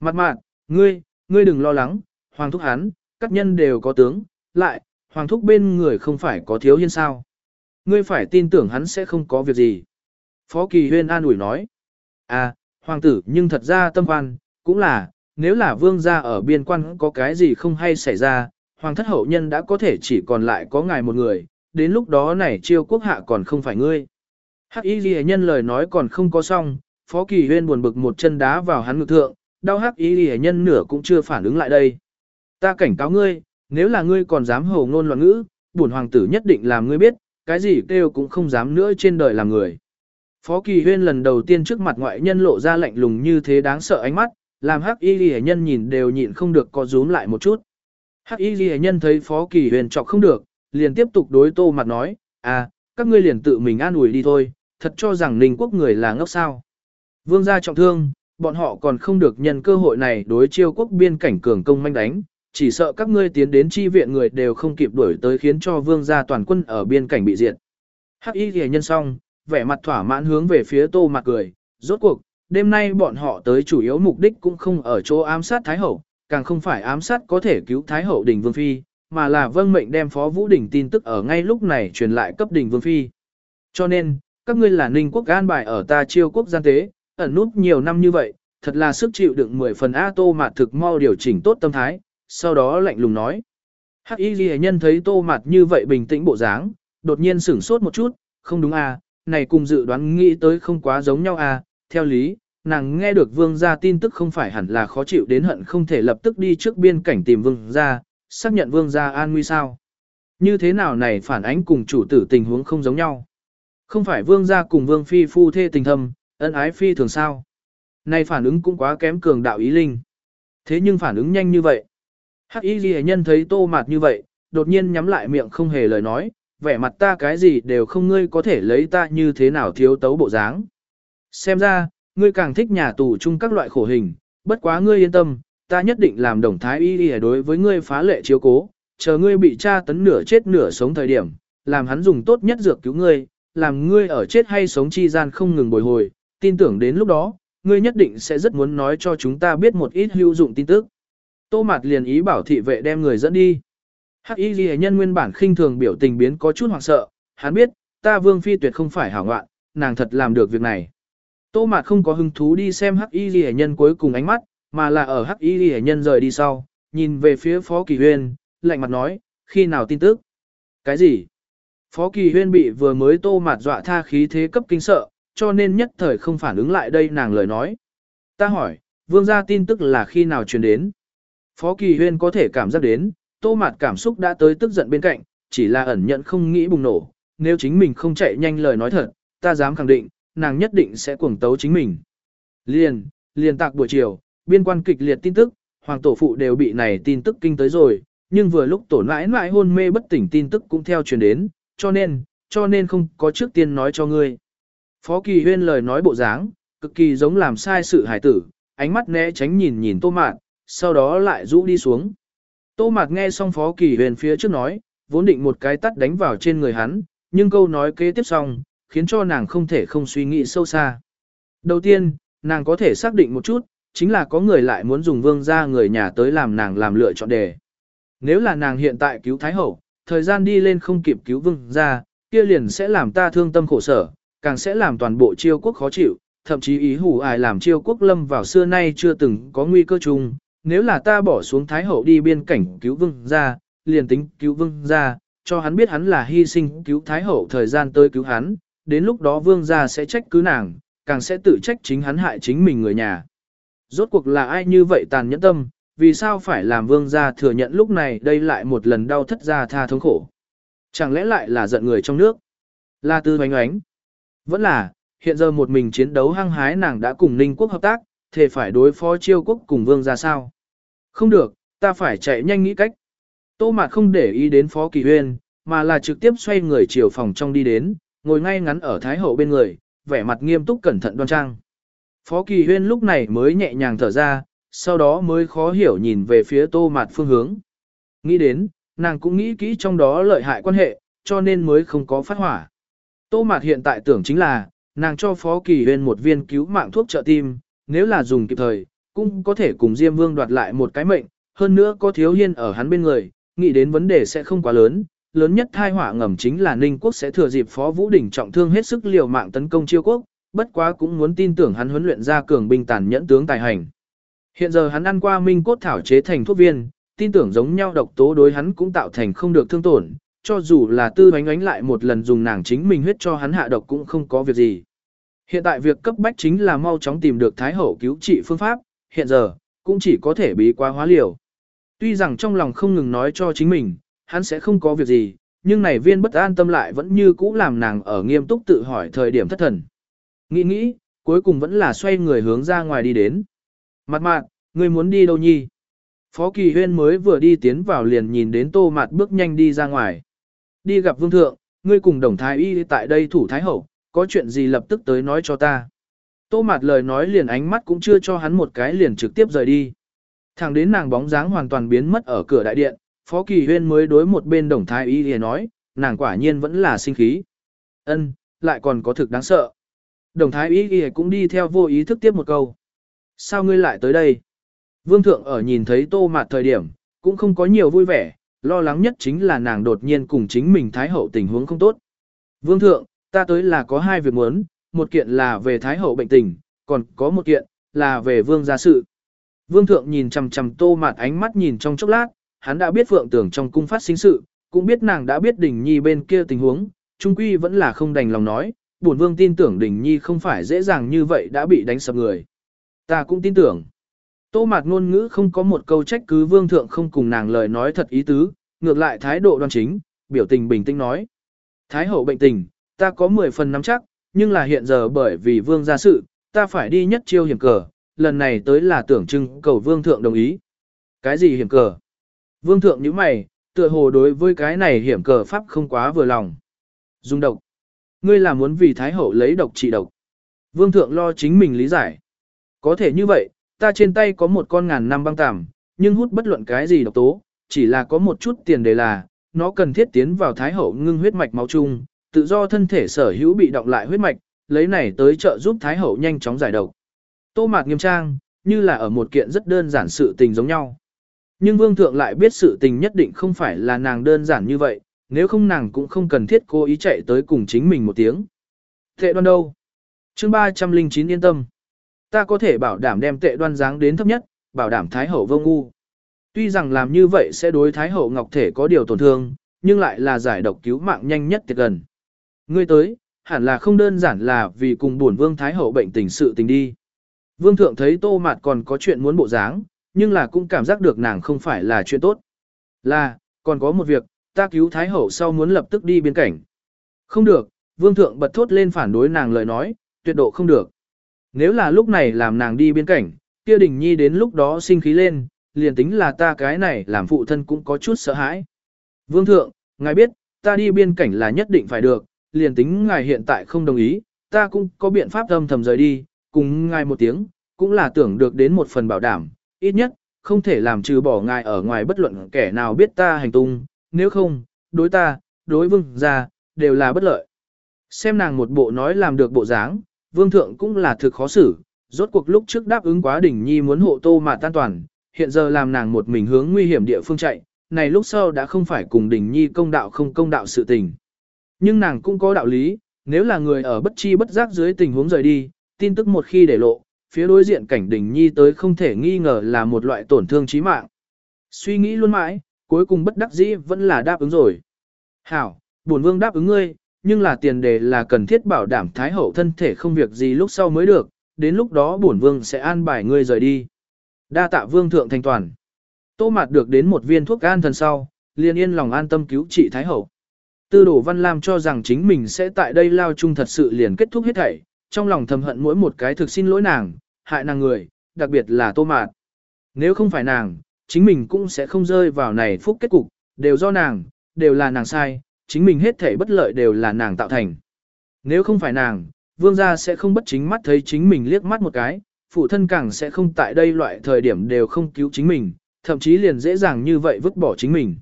Mặt mạn, ngươi, ngươi đừng lo lắng, hoàng thúc hắn, các nhân đều có tướng, lại, hoàng thúc bên người không phải có thiếu hiên sao. Ngươi phải tin tưởng hắn sẽ không có việc gì. Phó Kỳ Huyên an ủi nói. À, hoàng tử nhưng thật ra tâm quan, cũng là, nếu là vương gia ở biên quan có cái gì không hay xảy ra, hoàng thất hậu nhân đã có thể chỉ còn lại có ngài một người, đến lúc đó này chiêu quốc hạ còn không phải ngươi. Hắc y ghi nhân lời nói còn không có xong, phó kỳ huyên buồn bực một chân đá vào hắn ngực thượng, đau hắc y ghi nhân nửa cũng chưa phản ứng lại đây. Ta cảnh cáo ngươi, nếu là ngươi còn dám hồ ngôn loạn ngữ, bổn hoàng tử nhất định làm ngươi biết, cái gì kêu cũng không dám nữa trên đời làm người. Phó Kỳ Huyên lần đầu tiên trước mặt ngoại nhân lộ ra lạnh lùng như thế đáng sợ ánh mắt, làm hắc y Lệ nhân nhìn đều nhịn không được có rúm lại một chút. Hắc y Lệ nhân thấy phó kỳ huyền chọc không được, liền tiếp tục đối tô mặt nói, à, các ngươi liền tự mình an ủi đi thôi, thật cho rằng ninh quốc người là ngốc sao. Vương gia trọng thương, bọn họ còn không được nhân cơ hội này đối chiêu quốc biên cảnh cường công manh đánh, chỉ sợ các ngươi tiến đến chi viện người đều không kịp đuổi tới khiến cho vương gia toàn quân ở biên cảnh bị diệt. Hắc y ghi nhân xong, vẻ mặt thỏa mãn hướng về phía tô mặt cười, rốt cuộc, đêm nay bọn họ tới chủ yếu mục đích cũng không ở chỗ ám sát Thái Hậu, càng không phải ám sát có thể cứu Thái Hậu Đình Vương Phi, mà là vâng mệnh đem Phó Vũ Đình tin tức ở ngay lúc này truyền lại cấp Đình Vương Phi. Cho nên, các ngươi là ninh quốc gan bài ở ta chiêu quốc gian tế, ẩn nút nhiều năm như vậy, thật là sức chịu đựng 10 phần A Tô Mạt thực mau điều chỉnh tốt tâm thái, sau đó lạnh lùng nói. Hắc Y Ghi nhân thấy Tô mặt như vậy bình tĩnh bộ dáng, đột nhiên sửng sốt một chút, không đúng à, này cùng dự đoán nghĩ tới không quá giống nhau à, theo lý, nàng nghe được vương gia tin tức không phải hẳn là khó chịu đến hận không thể lập tức đi trước biên cảnh tìm vương gia, xác nhận vương gia an nguy sao. Như thế nào này phản ánh cùng chủ tử tình huống không giống nhau. Không phải vương gia cùng vương phi phu thê tình thâm, ân ái phi thường sao. Này phản ứng cũng quá kém cường đạo ý linh. Thế nhưng phản ứng nhanh như vậy. Hắc y ghi nhân thấy tô mạt như vậy, đột nhiên nhắm lại miệng không hề lời nói, vẻ mặt ta cái gì đều không ngươi có thể lấy ta như thế nào thiếu tấu bộ dáng. Xem ra, ngươi càng thích nhà tù chung các loại khổ hình, bất quá ngươi yên tâm, ta nhất định làm đồng thái y y đối với ngươi phá lệ chiếu cố, chờ ngươi bị tra tấn nửa chết nửa sống thời điểm, làm hắn dùng tốt nhất dược cứu ngươi, làm ngươi ở chết hay sống chi gian không ngừng bồi hồi, tin tưởng đến lúc đó, ngươi nhất định sẽ rất muốn nói cho chúng ta biết một ít hữu dụng tin tức. Tô Mạt liền ý bảo thị vệ đem người dẫn đi. Hắc Y Ghi nhân nguyên bản khinh thường biểu tình biến có chút hoảng sợ, hắn biết, ta Vương Phi tuyệt không phải hảo ngoạn, nàng thật làm được việc này. Tô Mạt không có hứng thú đi xem Hắc Y Ghi nhân cuối cùng ánh mắt, mà là ở Hắc Y Ghi nhân rời đi sau, nhìn về phía Phó Kỳ Huyên, lạnh mặt nói, khi nào tin tức? Cái gì? Phó Kỳ Huyên bị vừa mới Tô Mạt dọa tha khí thế cấp kinh sợ, cho nên nhất thời không phản ứng lại đây nàng lời nói. Ta hỏi, vương gia tin tức là khi nào truyền đến? Phó Kỳ Huyên có thể cảm giác đến, Tô Mạt cảm xúc đã tới tức giận bên cạnh, chỉ là ẩn nhận không nghĩ bùng nổ, nếu chính mình không chạy nhanh lời nói thật, ta dám khẳng định, nàng nhất định sẽ cuồng tấu chính mình. Liền, liền tạc buổi chiều, biên quan kịch liệt tin tức, hoàng tổ phụ đều bị này tin tức kinh tới rồi, nhưng vừa lúc tổ nãi nãi hôn mê bất tỉnh tin tức cũng theo truyền đến, cho nên, cho nên không có trước tiên nói cho ngươi. Phó Kỳ Huyên lời nói bộ dáng, cực kỳ giống làm sai sự hải tử, ánh mắt né tránh nhìn nhìn Tô Mạt, sau đó lại rũ đi xuống. Tô mạc nghe xong Phó Kỳ Huyền phía trước nói, vốn định một cái tắt đánh vào trên người hắn, nhưng câu nói kế tiếp xong, khiến cho nàng không thể không suy nghĩ sâu xa. Đầu tiên, nàng có thể xác định một chút, chính là có người lại muốn dùng vương gia người nhà tới làm nàng làm lựa chọn đề. Nếu là nàng hiện tại cứu Thái Hậu, thời gian đi lên không kịp cứu vương gia, kia liền sẽ làm ta thương tâm khổ sở, càng sẽ làm toàn bộ chiêu quốc khó chịu, thậm chí ý hủ ai làm chiêu quốc lâm vào xưa nay chưa từng có nguy cơ chung. Nếu là ta bỏ xuống Thái Hậu đi biên cảnh cứu vương gia, liền tính cứu vương gia, cho hắn biết hắn là hy sinh cứu Thái Hậu thời gian tới cứu hắn, đến lúc đó vương gia sẽ trách cứ nàng, càng sẽ tự trách chính hắn hại chính mình người nhà. Rốt cuộc là ai như vậy tàn nhẫn tâm, vì sao phải làm vương gia thừa nhận lúc này đây lại một lần đau thất gia tha thống khổ. Chẳng lẽ lại là giận người trong nước? Là tư hoánh oánh. Vẫn là, hiện giờ một mình chiến đấu hăng hái nàng đã cùng Ninh quốc hợp tác, thề phải đối phó chiêu quốc cùng vương ra sao. Không được, ta phải chạy nhanh nghĩ cách. Tô Mạt không để ý đến Phó Kỳ Huyên, mà là trực tiếp xoay người chiều phòng trong đi đến, ngồi ngay ngắn ở Thái Hậu bên người, vẻ mặt nghiêm túc cẩn thận đoan trang. Phó Kỳ Huyên lúc này mới nhẹ nhàng thở ra, sau đó mới khó hiểu nhìn về phía Tô Mạt phương hướng. Nghĩ đến, nàng cũng nghĩ kỹ trong đó lợi hại quan hệ, cho nên mới không có phát hỏa. Tô Mạt hiện tại tưởng chính là, nàng cho Phó Kỳ Huyên một viên cứu mạng thuốc trợ tim, nếu là dùng kịp thời, cũng có thể cùng Diêm Vương đoạt lại một cái mệnh, hơn nữa có thiếu hiên ở hắn bên người, nghĩ đến vấn đề sẽ không quá lớn, lớn nhất thai họa ngầm chính là Ninh quốc sẽ thừa dịp Phó Vũ Đình trọng thương hết sức liều mạng tấn công chiêu quốc, bất quá cũng muốn tin tưởng hắn huấn luyện ra cường binh tàn nhẫn tướng tài hành. Hiện giờ hắn ăn qua minh cốt thảo chế thành thuốc viên, tin tưởng giống nhau độc tố đối hắn cũng tạo thành không được thương tổn, cho dù là tư ánh ánh lại một lần dùng nàng chính mình huyết cho hắn hạ độc cũng không có việc gì. Hiện tại việc cấp bách chính là mau chóng tìm được Thái Hậu cứu trị phương pháp, hiện giờ, cũng chỉ có thể bí quá hóa liều. Tuy rằng trong lòng không ngừng nói cho chính mình, hắn sẽ không có việc gì, nhưng này viên bất an tâm lại vẫn như cũ làm nàng ở nghiêm túc tự hỏi thời điểm thất thần. Nghĩ nghĩ, cuối cùng vẫn là xoay người hướng ra ngoài đi đến. Mặt mạn, ngươi muốn đi đâu nhi? Phó Kỳ Huyên mới vừa đi tiến vào liền nhìn đến tô mạt bước nhanh đi ra ngoài. Đi gặp vương thượng, ngươi cùng đồng thái y tại đây thủ thái hậu, có chuyện gì lập tức tới nói cho ta. Tô mạt lời nói liền ánh mắt cũng chưa cho hắn một cái liền trực tiếp rời đi. Thẳng đến nàng bóng dáng hoàn toàn biến mất ở cửa đại điện, Phó Kỳ Huyên mới đối một bên đồng thái y thì nói, nàng quả nhiên vẫn là sinh khí. Ân, lại còn có thực đáng sợ. Đồng thái y thì cũng đi theo vô ý thức tiếp một câu. Sao ngươi lại tới đây? Vương thượng ở nhìn thấy tô mạt thời điểm, cũng không có nhiều vui vẻ, lo lắng nhất chính là nàng đột nhiên cùng chính mình thái hậu tình huống không tốt. Vương thượng, ta tới là có hai việc muốn, một kiện là về thái hậu bệnh tình, còn có một kiện, là về vương gia sự. Vương thượng nhìn chằm chằm tô mạt ánh mắt nhìn trong chốc lát, hắn đã biết phượng tưởng trong cung phát sinh sự, cũng biết nàng đã biết đình nhi bên kia tình huống, trung quy vẫn là không đành lòng nói, bổn vương tin tưởng đình nhi không phải dễ dàng như vậy đã bị đánh sập người. Ta cũng tin tưởng. Tô mạt ngôn ngữ không có một câu trách cứ vương thượng không cùng nàng lời nói thật ý tứ, ngược lại thái độ đoan chính, biểu tình bình tĩnh nói. Thái hậu bệnh tình, ta có 10 phần nắm chắc, nhưng là hiện giờ bởi vì vương gia sự, ta phải đi nhất chiêu hiểm cờ, lần này tới là tưởng trưng cầu vương thượng đồng ý. Cái gì hiểm cờ? Vương thượng như mày, tựa hồ đối với cái này hiểm cờ pháp không quá vừa lòng. Dung độc. Ngươi là muốn vì Thái Hậu lấy độc trị độc. Vương thượng lo chính mình lý giải. Có thể như vậy, ta trên tay có một con ngàn năm băng tằm, nhưng hút bất luận cái gì độc tố, chỉ là có một chút tiền đề là, nó cần thiết tiến vào Thái Hậu ngưng huyết mạch máu chung, tự do thân thể sở hữu bị động lại huyết mạch, lấy này tới trợ giúp Thái Hậu nhanh chóng giải độc. Tô mạc nghiêm trang, như là ở một kiện rất đơn giản sự tình giống nhau. Nhưng vương thượng lại biết sự tình nhất định không phải là nàng đơn giản như vậy, nếu không nàng cũng không cần thiết cố ý chạy tới cùng chính mình một tiếng. Tệ đoan đâu? chương 309 yên tâm. Ta có thể bảo đảm đem tệ đoan dáng đến thấp nhất, bảo đảm Thái Hậu vô ngu. Tuy rằng làm như vậy sẽ đối Thái Hậu Ngọc Thể có điều tổn thương, nhưng lại là giải độc cứu mạng nhanh nhất tiệt gần. Ngươi tới, hẳn là không đơn giản là vì cùng buồn vương Thái Hậu bệnh tình sự tình đi. Vương thượng thấy tô mạt còn có chuyện muốn bộ dáng, nhưng là cũng cảm giác được nàng không phải là chuyện tốt. Là, còn có một việc, ta cứu Thái Hậu sau muốn lập tức đi biên cảnh. Không được, Vương Thượng bật thốt lên phản đối nàng lời nói, tuyệt độ không được. Nếu là lúc này làm nàng đi biên cảnh, kia đình nhi đến lúc đó sinh khí lên, liền tính là ta cái này làm phụ thân cũng có chút sợ hãi. Vương Thượng, ngài biết, ta đi biên cảnh là nhất định phải được, liền tính ngài hiện tại không đồng ý, ta cũng có biện pháp âm thầm rời đi, cùng ngài một tiếng, cũng là tưởng được đến một phần bảo đảm, ít nhất, không thể làm trừ bỏ ngài ở ngoài bất luận kẻ nào biết ta hành tung, nếu không, đối ta, đối vương gia, đều là bất lợi. Xem nàng một bộ nói làm được bộ dáng, vương thượng cũng là thực khó xử, rốt cuộc lúc trước đáp ứng quá đỉnh nhi muốn hộ tô mà tan toàn, hiện giờ làm nàng một mình hướng nguy hiểm địa phương chạy, này lúc sau đã không phải cùng đỉnh nhi công đạo không công đạo sự tình. Nhưng nàng cũng có đạo lý, nếu là người ở bất chi bất giác dưới tình huống rời đi, tin tức một khi để lộ, phía đối diện cảnh đỉnh nhi tới không thể nghi ngờ là một loại tổn thương chí mạng. Suy nghĩ luôn mãi, cuối cùng bất đắc dĩ vẫn là đáp ứng rồi. Hảo, bổn vương đáp ứng ngươi, nhưng là tiền đề là cần thiết bảo đảm thái hậu thân thể không việc gì lúc sau mới được, đến lúc đó bổn vương sẽ an bài ngươi rời đi. Đa tạ vương thượng thành toàn. Tô mạt được đến một viên thuốc an thần sau, liền yên lòng an tâm cứu trị thái hậu. Tư đổ văn lam cho rằng chính mình sẽ tại đây lao chung thật sự liền kết thúc hết thảy, trong lòng thầm hận mỗi một cái thực xin lỗi nàng, hại nàng người, đặc biệt là tô mạt. Nếu không phải nàng, chính mình cũng sẽ không rơi vào này phúc kết cục, đều do nàng, đều là nàng sai, chính mình hết thảy bất lợi đều là nàng tạo thành. Nếu không phải nàng, vương gia sẽ không bất chính mắt thấy chính mình liếc mắt một cái, phụ thân càng sẽ không tại đây loại thời điểm đều không cứu chính mình, thậm chí liền dễ dàng như vậy vứt bỏ chính mình.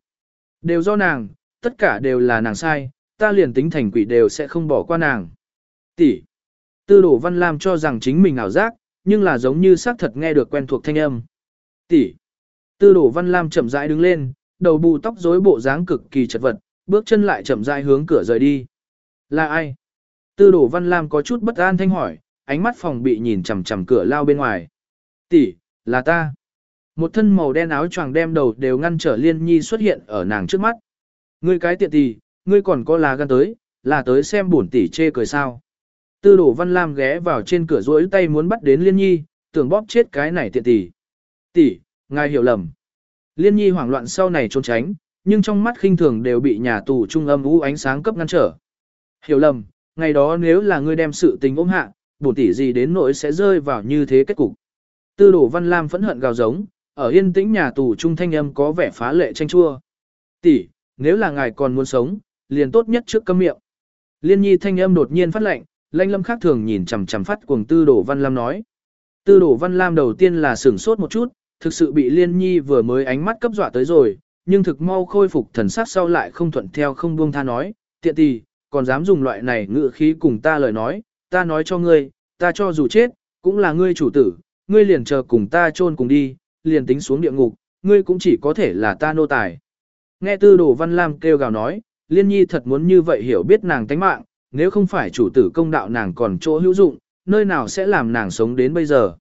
Đều do nàng, tất cả đều là nàng sai, ta liền tính thành quỷ đều sẽ không bỏ qua nàng. Tỷ. Tư đổ văn lam cho rằng chính mình ảo giác, nhưng là giống như xác thật nghe được quen thuộc thanh âm. Tỷ. Tư đổ văn lam chậm rãi đứng lên, đầu bù tóc rối bộ dáng cực kỳ chật vật, bước chân lại chậm rãi hướng cửa rời đi. Là ai? Tư đổ văn lam có chút bất an thanh hỏi, ánh mắt phòng bị nhìn chằm chằm cửa lao bên ngoài. Tỷ, là ta. Một thân màu đen áo choàng đem đầu đều ngăn trở liên nhi xuất hiện ở nàng trước mắt. Ngươi cái tiện tỷ, ngươi còn có là gan tới, là tới xem bổn tỷ chê cười sao. Tư đổ văn lam ghé vào trên cửa rỗi tay muốn bắt đến liên nhi, tưởng bóp chết cái này tiện tỷ. Tỷ, ngài hiểu lầm. Liên nhi hoảng loạn sau này trốn tránh, nhưng trong mắt khinh thường đều bị nhà tù trung âm u ánh sáng cấp ngăn trở. Hiểu lầm, ngày đó nếu là ngươi đem sự tình ôm hạ, bổn tỷ gì đến nỗi sẽ rơi vào như thế kết cục. Tư đổ văn lam phẫn hận gào giống, ở yên tĩnh nhà tù trung thanh âm có vẻ phá lệ tranh chua. Tỷ, nếu là ngài còn muốn sống, liền tốt nhất trước câm miệng. Liên nhi thanh âm đột nhiên phát lệnh, lanh lâm khác thường nhìn chằm chằm phát cuồng tư đổ văn lam nói. Tư đổ văn lam đầu tiên là sửng sốt một chút, thực sự bị liên nhi vừa mới ánh mắt cấp dọa tới rồi, nhưng thực mau khôi phục thần sắc sau lại không thuận theo không buông tha nói, tiện tỷ, còn dám dùng loại này ngựa khí cùng ta lời nói, ta nói cho ngươi, ta cho dù chết, cũng là ngươi chủ tử, ngươi liền chờ cùng ta chôn cùng đi, liền tính xuống địa ngục, ngươi cũng chỉ có thể là ta nô tài. Nghe tư đồ văn lam kêu gào nói, liên nhi thật muốn như vậy hiểu biết nàng tánh mạng, nếu không phải chủ tử công đạo nàng còn chỗ hữu dụng, nơi nào sẽ làm nàng sống đến bây giờ.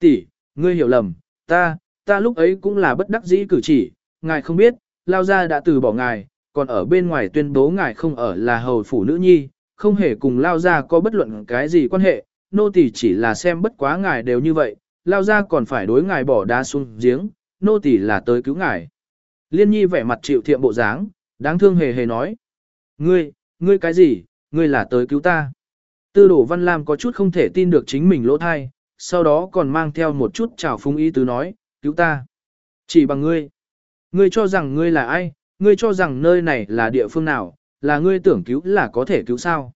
Tỷ, ngươi hiểu lầm, ta, ta lúc ấy cũng là bất đắc dĩ cử chỉ, ngài không biết, lao gia đã từ bỏ ngài, còn ở bên ngoài tuyên bố ngài không ở là hầu phủ nữ nhi, không hề cùng lao gia có bất luận cái gì quan hệ, nô tỳ chỉ là xem bất quá ngài đều như vậy, lao gia còn phải đối ngài bỏ đá xuống giếng, nô tỳ là tới cứu ngài. Liên nhi vẻ mặt chịu thiệm bộ dáng, đáng thương hề hề nói. Ngươi, ngươi cái gì, ngươi là tới cứu ta. Tư đổ văn lam có chút không thể tin được chính mình lỗ thai, sau đó còn mang theo một chút trào phúng ý tứ nói, cứu ta. Chỉ bằng ngươi. Ngươi cho rằng ngươi là ai, ngươi cho rằng nơi này là địa phương nào, là ngươi tưởng cứu là có thể cứu sao.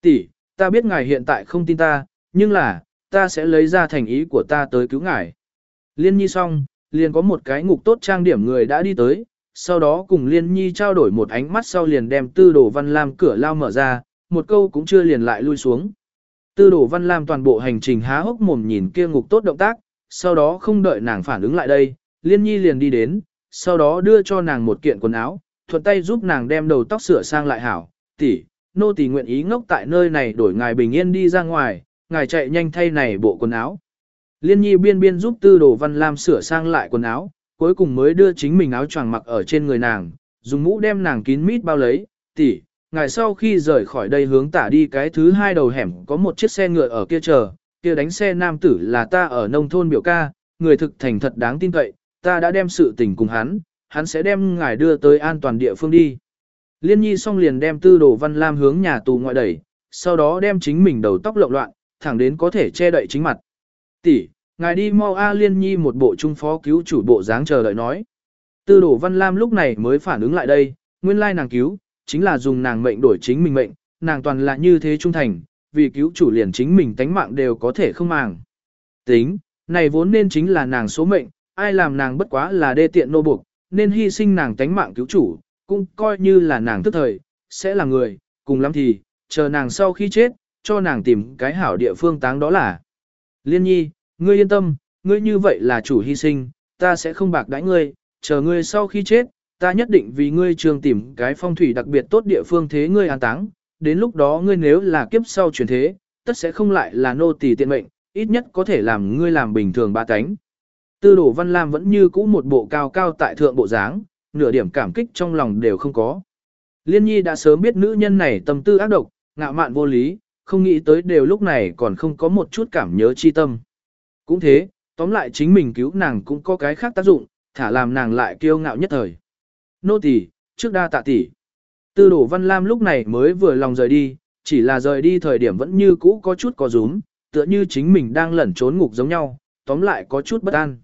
Tỷ, ta biết ngài hiện tại không tin ta, nhưng là, ta sẽ lấy ra thành ý của ta tới cứu ngài. Liên nhi xong, liền có một cái ngục tốt trang điểm người đã đi tới, sau đó cùng Liên nhi trao đổi một ánh mắt sau liền đem tư đồ văn lam cửa lao mở ra, một câu cũng chưa liền lại lui xuống. Tư đồ văn lam toàn bộ hành trình há hốc mồm nhìn kia ngục tốt động tác, sau đó không đợi nàng phản ứng lại đây, Liên nhi liền đi đến, sau đó đưa cho nàng một kiện quần áo, thuận tay giúp nàng đem đầu tóc sửa sang lại hảo, tỷ, nô tỳ nguyện ý ngốc tại nơi này đổi ngài bình yên đi ra ngoài, ngài chạy nhanh thay này bộ quần áo. Liên nhi biên biên giúp tư đồ văn lam sửa sang lại quần áo, cuối cùng mới đưa chính mình áo choàng mặc ở trên người nàng, dùng mũ đem nàng kín mít bao lấy, tỷ, ngài sau khi rời khỏi đây hướng tả đi cái thứ hai đầu hẻm có một chiếc xe ngựa ở kia chờ, kia đánh xe nam tử là ta ở nông thôn biểu ca, người thực thành thật đáng tin cậy, ta đã đem sự tình cùng hắn, hắn sẽ đem ngài đưa tới an toàn địa phương đi. Liên nhi xong liền đem tư đồ văn lam hướng nhà tù ngoại đẩy, sau đó đem chính mình đầu tóc lộn loạn, thẳng đến có thể che đậy chính mặt. Tỷ, ngài đi mau A Liên nhi một bộ trung phó cứu chủ bộ dáng chờ đợi nói. Tư đồ văn lam lúc này mới phản ứng lại đây, nguyên lai nàng cứu, chính là dùng nàng mệnh đổi chính mình mệnh, nàng toàn là như thế trung thành, vì cứu chủ liền chính mình tánh mạng đều có thể không màng. Tính, này vốn nên chính là nàng số mệnh, ai làm nàng bất quá là đê tiện nô buộc, nên hy sinh nàng tánh mạng cứu chủ, cũng coi như là nàng tức thời, sẽ là người, cùng lắm thì, chờ nàng sau khi chết, cho nàng tìm cái hảo địa phương táng đó là. Liên nhi, ngươi yên tâm, ngươi như vậy là chủ hy sinh, ta sẽ không bạc đãi ngươi, chờ ngươi sau khi chết, ta nhất định vì ngươi trường tìm cái phong thủy đặc biệt tốt địa phương thế ngươi an táng, đến lúc đó ngươi nếu là kiếp sau chuyển thế, tất sẽ không lại là nô tỳ tiện mệnh, ít nhất có thể làm ngươi làm bình thường ba cánh. Tư đồ văn lam vẫn như cũ một bộ cao cao tại thượng bộ dáng, nửa điểm cảm kích trong lòng đều không có. Liên nhi đã sớm biết nữ nhân này tâm tư ác độc, ngạo mạn vô lý, không nghĩ tới đều lúc này còn không có một chút cảm nhớ chi tâm. Cũng thế, tóm lại chính mình cứu nàng cũng có cái khác tác dụng, thả làm nàng lại kiêu ngạo nhất thời. Nô tỳ, trước đa tạ tỷ. Tư đổ văn lam lúc này mới vừa lòng rời đi, chỉ là rời đi thời điểm vẫn như cũ có chút có rúm, tựa như chính mình đang lẩn trốn ngục giống nhau, tóm lại có chút bất an.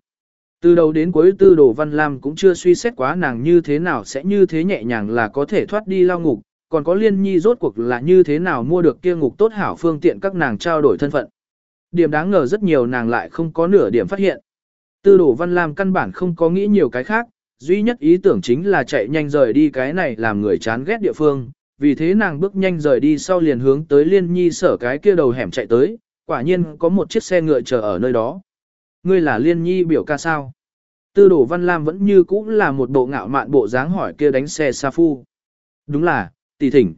Từ đầu đến cuối tư đồ văn lam cũng chưa suy xét quá nàng như thế nào sẽ như thế nhẹ nhàng là có thể thoát đi lao ngục, còn có liên nhi rốt cuộc là như thế nào mua được kia ngục tốt hảo phương tiện các nàng trao đổi thân phận. Điểm đáng ngờ rất nhiều nàng lại không có nửa điểm phát hiện. Tư đồ văn lam căn bản không có nghĩ nhiều cái khác, duy nhất ý tưởng chính là chạy nhanh rời đi cái này làm người chán ghét địa phương, vì thế nàng bước nhanh rời đi sau liền hướng tới liên nhi sở cái kia đầu hẻm chạy tới, quả nhiên có một chiếc xe ngựa chờ ở nơi đó. Ngươi là liên nhi biểu ca sao? Tư đồ văn lam vẫn như cũ là một bộ ngạo mạn bộ dáng hỏi kia đánh xe Sa Phu. Đúng là, tỷ thỉnh.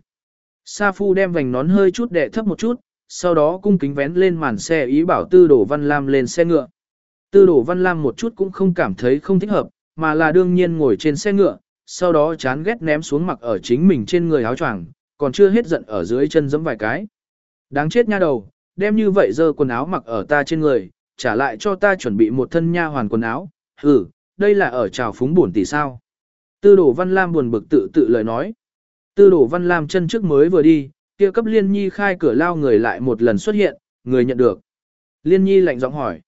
Sa Phu đem vành nón hơi chút đệ thấp một chút, sau đó cung kính vén lên màn xe ý bảo tư Đổ văn lam lên xe ngựa. Tư Đổ văn lam một chút cũng không cảm thấy không thích hợp, mà là đương nhiên ngồi trên xe ngựa, sau đó chán ghét ném xuống mặc ở chính mình trên người áo choàng, còn chưa hết giận ở dưới chân giẫm vài cái. Đáng chết nha đầu, đem như vậy dơ quần áo mặc ở ta trên người, trả lại cho ta chuẩn bị một thân nha hoàn quần áo, hừ, đây là ở trào phúng buồn tỷ sao. Tư Đổ Văn Lam buồn bực tự tự lời nói. Tư Đổ Văn Lam chân trước mới vừa đi, kia cấp Liên Nhi khai cửa lao người lại một lần xuất hiện, người nhận được. Liên Nhi lạnh giọng hỏi.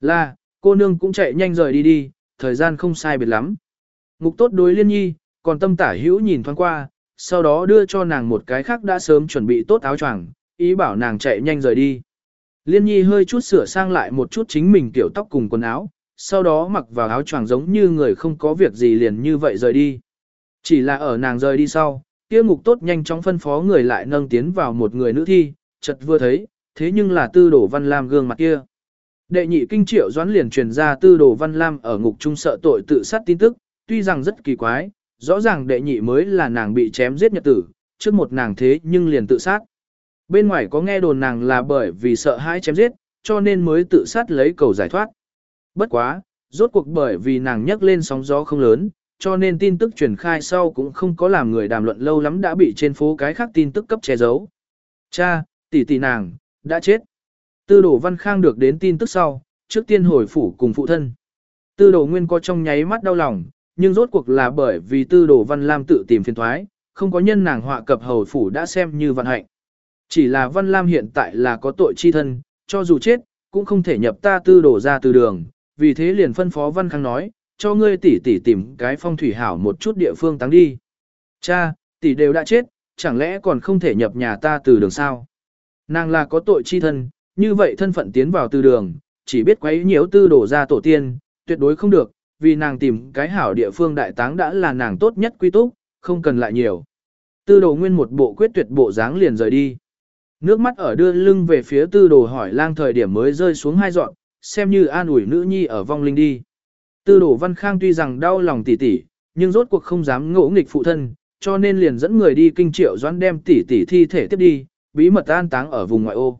Là, cô nương cũng chạy nhanh rời đi đi, thời gian không sai biệt lắm. Ngục tốt đối Liên Nhi, còn tâm tả hữu nhìn thoáng qua, sau đó đưa cho nàng một cái khác đã sớm chuẩn bị tốt áo choàng, ý bảo nàng chạy nhanh rời đi. Liên Nhi hơi chút sửa sang lại một chút chính mình kiểu tóc cùng quần áo, sau đó mặc vào áo choàng giống như người không có việc gì liền như vậy rời đi. Chỉ là ở nàng rời đi sau, kia ngục tốt nhanh chóng phân phó người lại nâng tiến vào một người nữ thi, chợt vừa thấy, thế nhưng là tư đổ văn lam gương mặt kia. Đệ nhị kinh triệu doãn liền truyền ra tư đồ văn lam ở ngục trung sợ tội tự sát tin tức, tuy rằng rất kỳ quái, rõ ràng đệ nhị mới là nàng bị chém giết nhật tử, trước một nàng thế nhưng liền tự sát. Bên ngoài có nghe đồn nàng là bởi vì sợ hãi chém giết, cho nên mới tự sát lấy cầu giải thoát. Bất quá, rốt cuộc bởi vì nàng nhấc lên sóng gió không lớn, cho nên tin tức truyền khai sau cũng không có làm người đàm luận lâu lắm đã bị trên phố cái khác tin tức cấp che giấu. Cha, tỷ tỷ nàng, đã chết. Tư đồ văn khang được đến tin tức sau, trước tiên hồi phủ cùng phụ thân. Tư đồ nguyên có trong nháy mắt đau lòng, nhưng rốt cuộc là bởi vì tư đồ văn lam tự tìm phiền thoái, không có nhân nàng họa cập hầu phủ đã xem như vận hạnh. Chỉ là văn lam hiện tại là có tội chi thân, cho dù chết, cũng không thể nhập ta tư đồ ra từ đường, vì thế liền phân phó văn khang nói, cho ngươi tỷ tỷ tìm cái phong thủy hảo một chút địa phương táng đi. Cha, tỷ đều đã chết, chẳng lẽ còn không thể nhập nhà ta từ đường sao? Nàng là có tội chi thân, như vậy thân phận tiến vào từ đường, chỉ biết quấy nhiễu tư đổ ra tổ tiên, tuyệt đối không được, vì nàng tìm cái hảo địa phương đại táng đã là nàng tốt nhất quy túc, không cần lại nhiều. Tư đồ nguyên một bộ quyết tuyệt bộ dáng liền rời đi. Nước mắt ở đưa lưng về phía tư đồ hỏi lang thời điểm mới rơi xuống hai dọn, xem như an ủi nữ nhi ở vong linh đi. Tư đổ văn khang tuy rằng đau lòng tỷ tỷ, nhưng rốt cuộc không dám ngỗ nghịch phụ thân, cho nên liền dẫn người đi kinh triệu doãn đem tỷ tỷ thi thể tiếp đi, bí mật an táng ở vùng ngoại ô.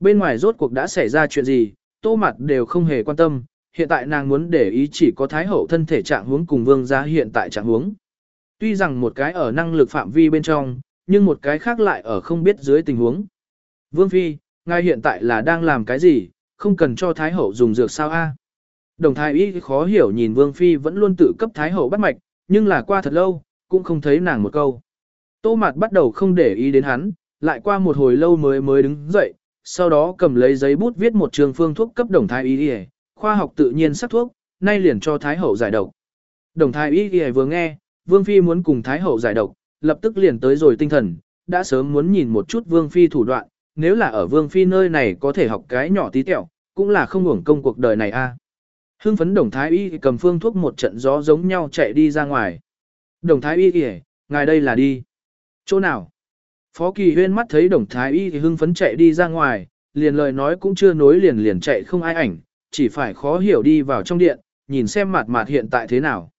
Bên ngoài rốt cuộc đã xảy ra chuyện gì, tô mặt đều không hề quan tâm, hiện tại nàng muốn để ý chỉ có thái hậu thân thể trạng huống cùng vương gia hiện tại trạng huống. Tuy rằng một cái ở năng lực phạm vi bên trong, nhưng một cái khác lại ở không biết dưới tình huống. Vương Phi, ngài hiện tại là đang làm cái gì, không cần cho thái hậu dùng dược sao a? Đồng thái y khó hiểu nhìn Vương Phi vẫn luôn tự cấp thái hậu bắt mạch, nhưng là qua thật lâu, cũng không thấy nàng một câu. Tô Mạt bắt đầu không để ý đến hắn, lại qua một hồi lâu mới mới đứng dậy, sau đó cầm lấy giấy bút viết một trường phương thuốc cấp đồng thái y đi khoa học tự nhiên sắc thuốc, nay liền cho thái hậu giải độc. Đồng thái y y vừa nghe, vương phi muốn cùng thái hậu giải độc, lập tức liền tới rồi tinh thần, đã sớm muốn nhìn một chút vương phi thủ đoạn, nếu là ở vương phi nơi này có thể học cái nhỏ tí tẹo, cũng là không hưởng công cuộc đời này a. Hưng phấn đồng thái y cầm phương thuốc một trận gió giống nhau chạy đi ra ngoài. Đồng thái y kìa, ngài đây là đi. Chỗ nào? Phó Kỳ Huyên mắt thấy Đồng Thái Y thì hưng phấn chạy đi ra ngoài, liền lời nói cũng chưa nối liền liền chạy không ai ảnh, chỉ phải khó hiểu đi vào trong điện, nhìn xem mặt mặt hiện tại thế nào.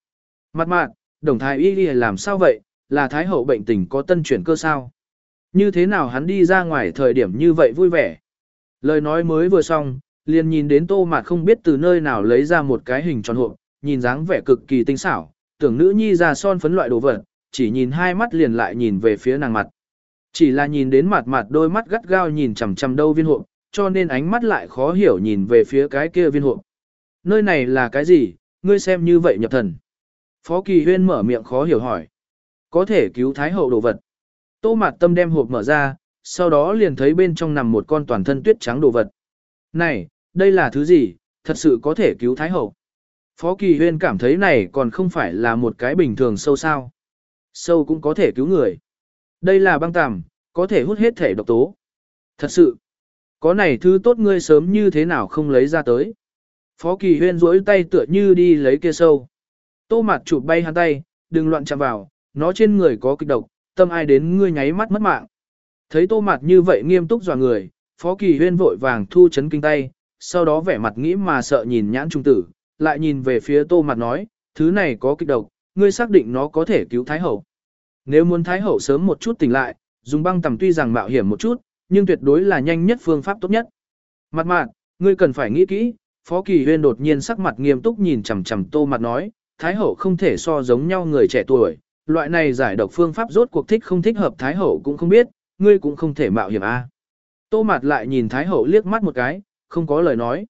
Mặt mặt, Đồng Thái Y thì làm sao vậy, là Thái Hậu bệnh tình có tân chuyển cơ sao? Như thế nào hắn đi ra ngoài thời điểm như vậy vui vẻ? Lời nói mới vừa xong, liền nhìn đến tô mạt không biết từ nơi nào lấy ra một cái hình tròn hộp, nhìn dáng vẻ cực kỳ tinh xảo, tưởng nữ nhi ra son phấn loại đồ vật, chỉ nhìn hai mắt liền lại nhìn về phía nàng mặt. Chỉ là nhìn đến mặt mặt đôi mắt gắt gao nhìn chằm chằm đâu viên hộp, cho nên ánh mắt lại khó hiểu nhìn về phía cái kia viên hộp. Nơi này là cái gì, ngươi xem như vậy nhập thần. Phó Kỳ Huyên mở miệng khó hiểu hỏi. Có thể cứu Thái Hậu đồ vật. Tô mạt tâm đem hộp mở ra, sau đó liền thấy bên trong nằm một con toàn thân tuyết trắng đồ vật. Này, đây là thứ gì, thật sự có thể cứu Thái Hậu. Phó Kỳ Huyên cảm thấy này còn không phải là một cái bình thường sâu sao. Sâu cũng có thể cứu người. Đây là băng tằm, có thể hút hết thể độc tố. Thật sự, có này thứ tốt ngươi sớm như thế nào không lấy ra tới. Phó Kỳ Huyên duỗi tay tựa như đi lấy kia sâu. Tô mặt chụp bay hắn tay, đừng loạn chạm vào, nó trên người có kịch độc, tâm ai đến ngươi nháy mắt mất mạng. Thấy tô mặt như vậy nghiêm túc dò người, Phó Kỳ Huyên vội vàng thu chấn kinh tay, sau đó vẻ mặt nghĩ mà sợ nhìn nhãn trung tử, lại nhìn về phía tô mặt nói, thứ này có kịch độc, ngươi xác định nó có thể cứu Thái Hậu. Nếu muốn Thái Hậu sớm một chút tỉnh lại, dùng băng tầm tuy rằng mạo hiểm một chút, nhưng tuyệt đối là nhanh nhất phương pháp tốt nhất. Mặt mạn, ngươi cần phải nghĩ kỹ, Phó Kỳ Huyên đột nhiên sắc mặt nghiêm túc nhìn chằm chằm tô mặt nói, Thái Hậu không thể so giống nhau người trẻ tuổi, loại này giải độc phương pháp rốt cuộc thích không thích hợp Thái Hậu cũng không biết, ngươi cũng không thể mạo hiểm a. Tô mặt lại nhìn Thái Hậu liếc mắt một cái, không có lời nói.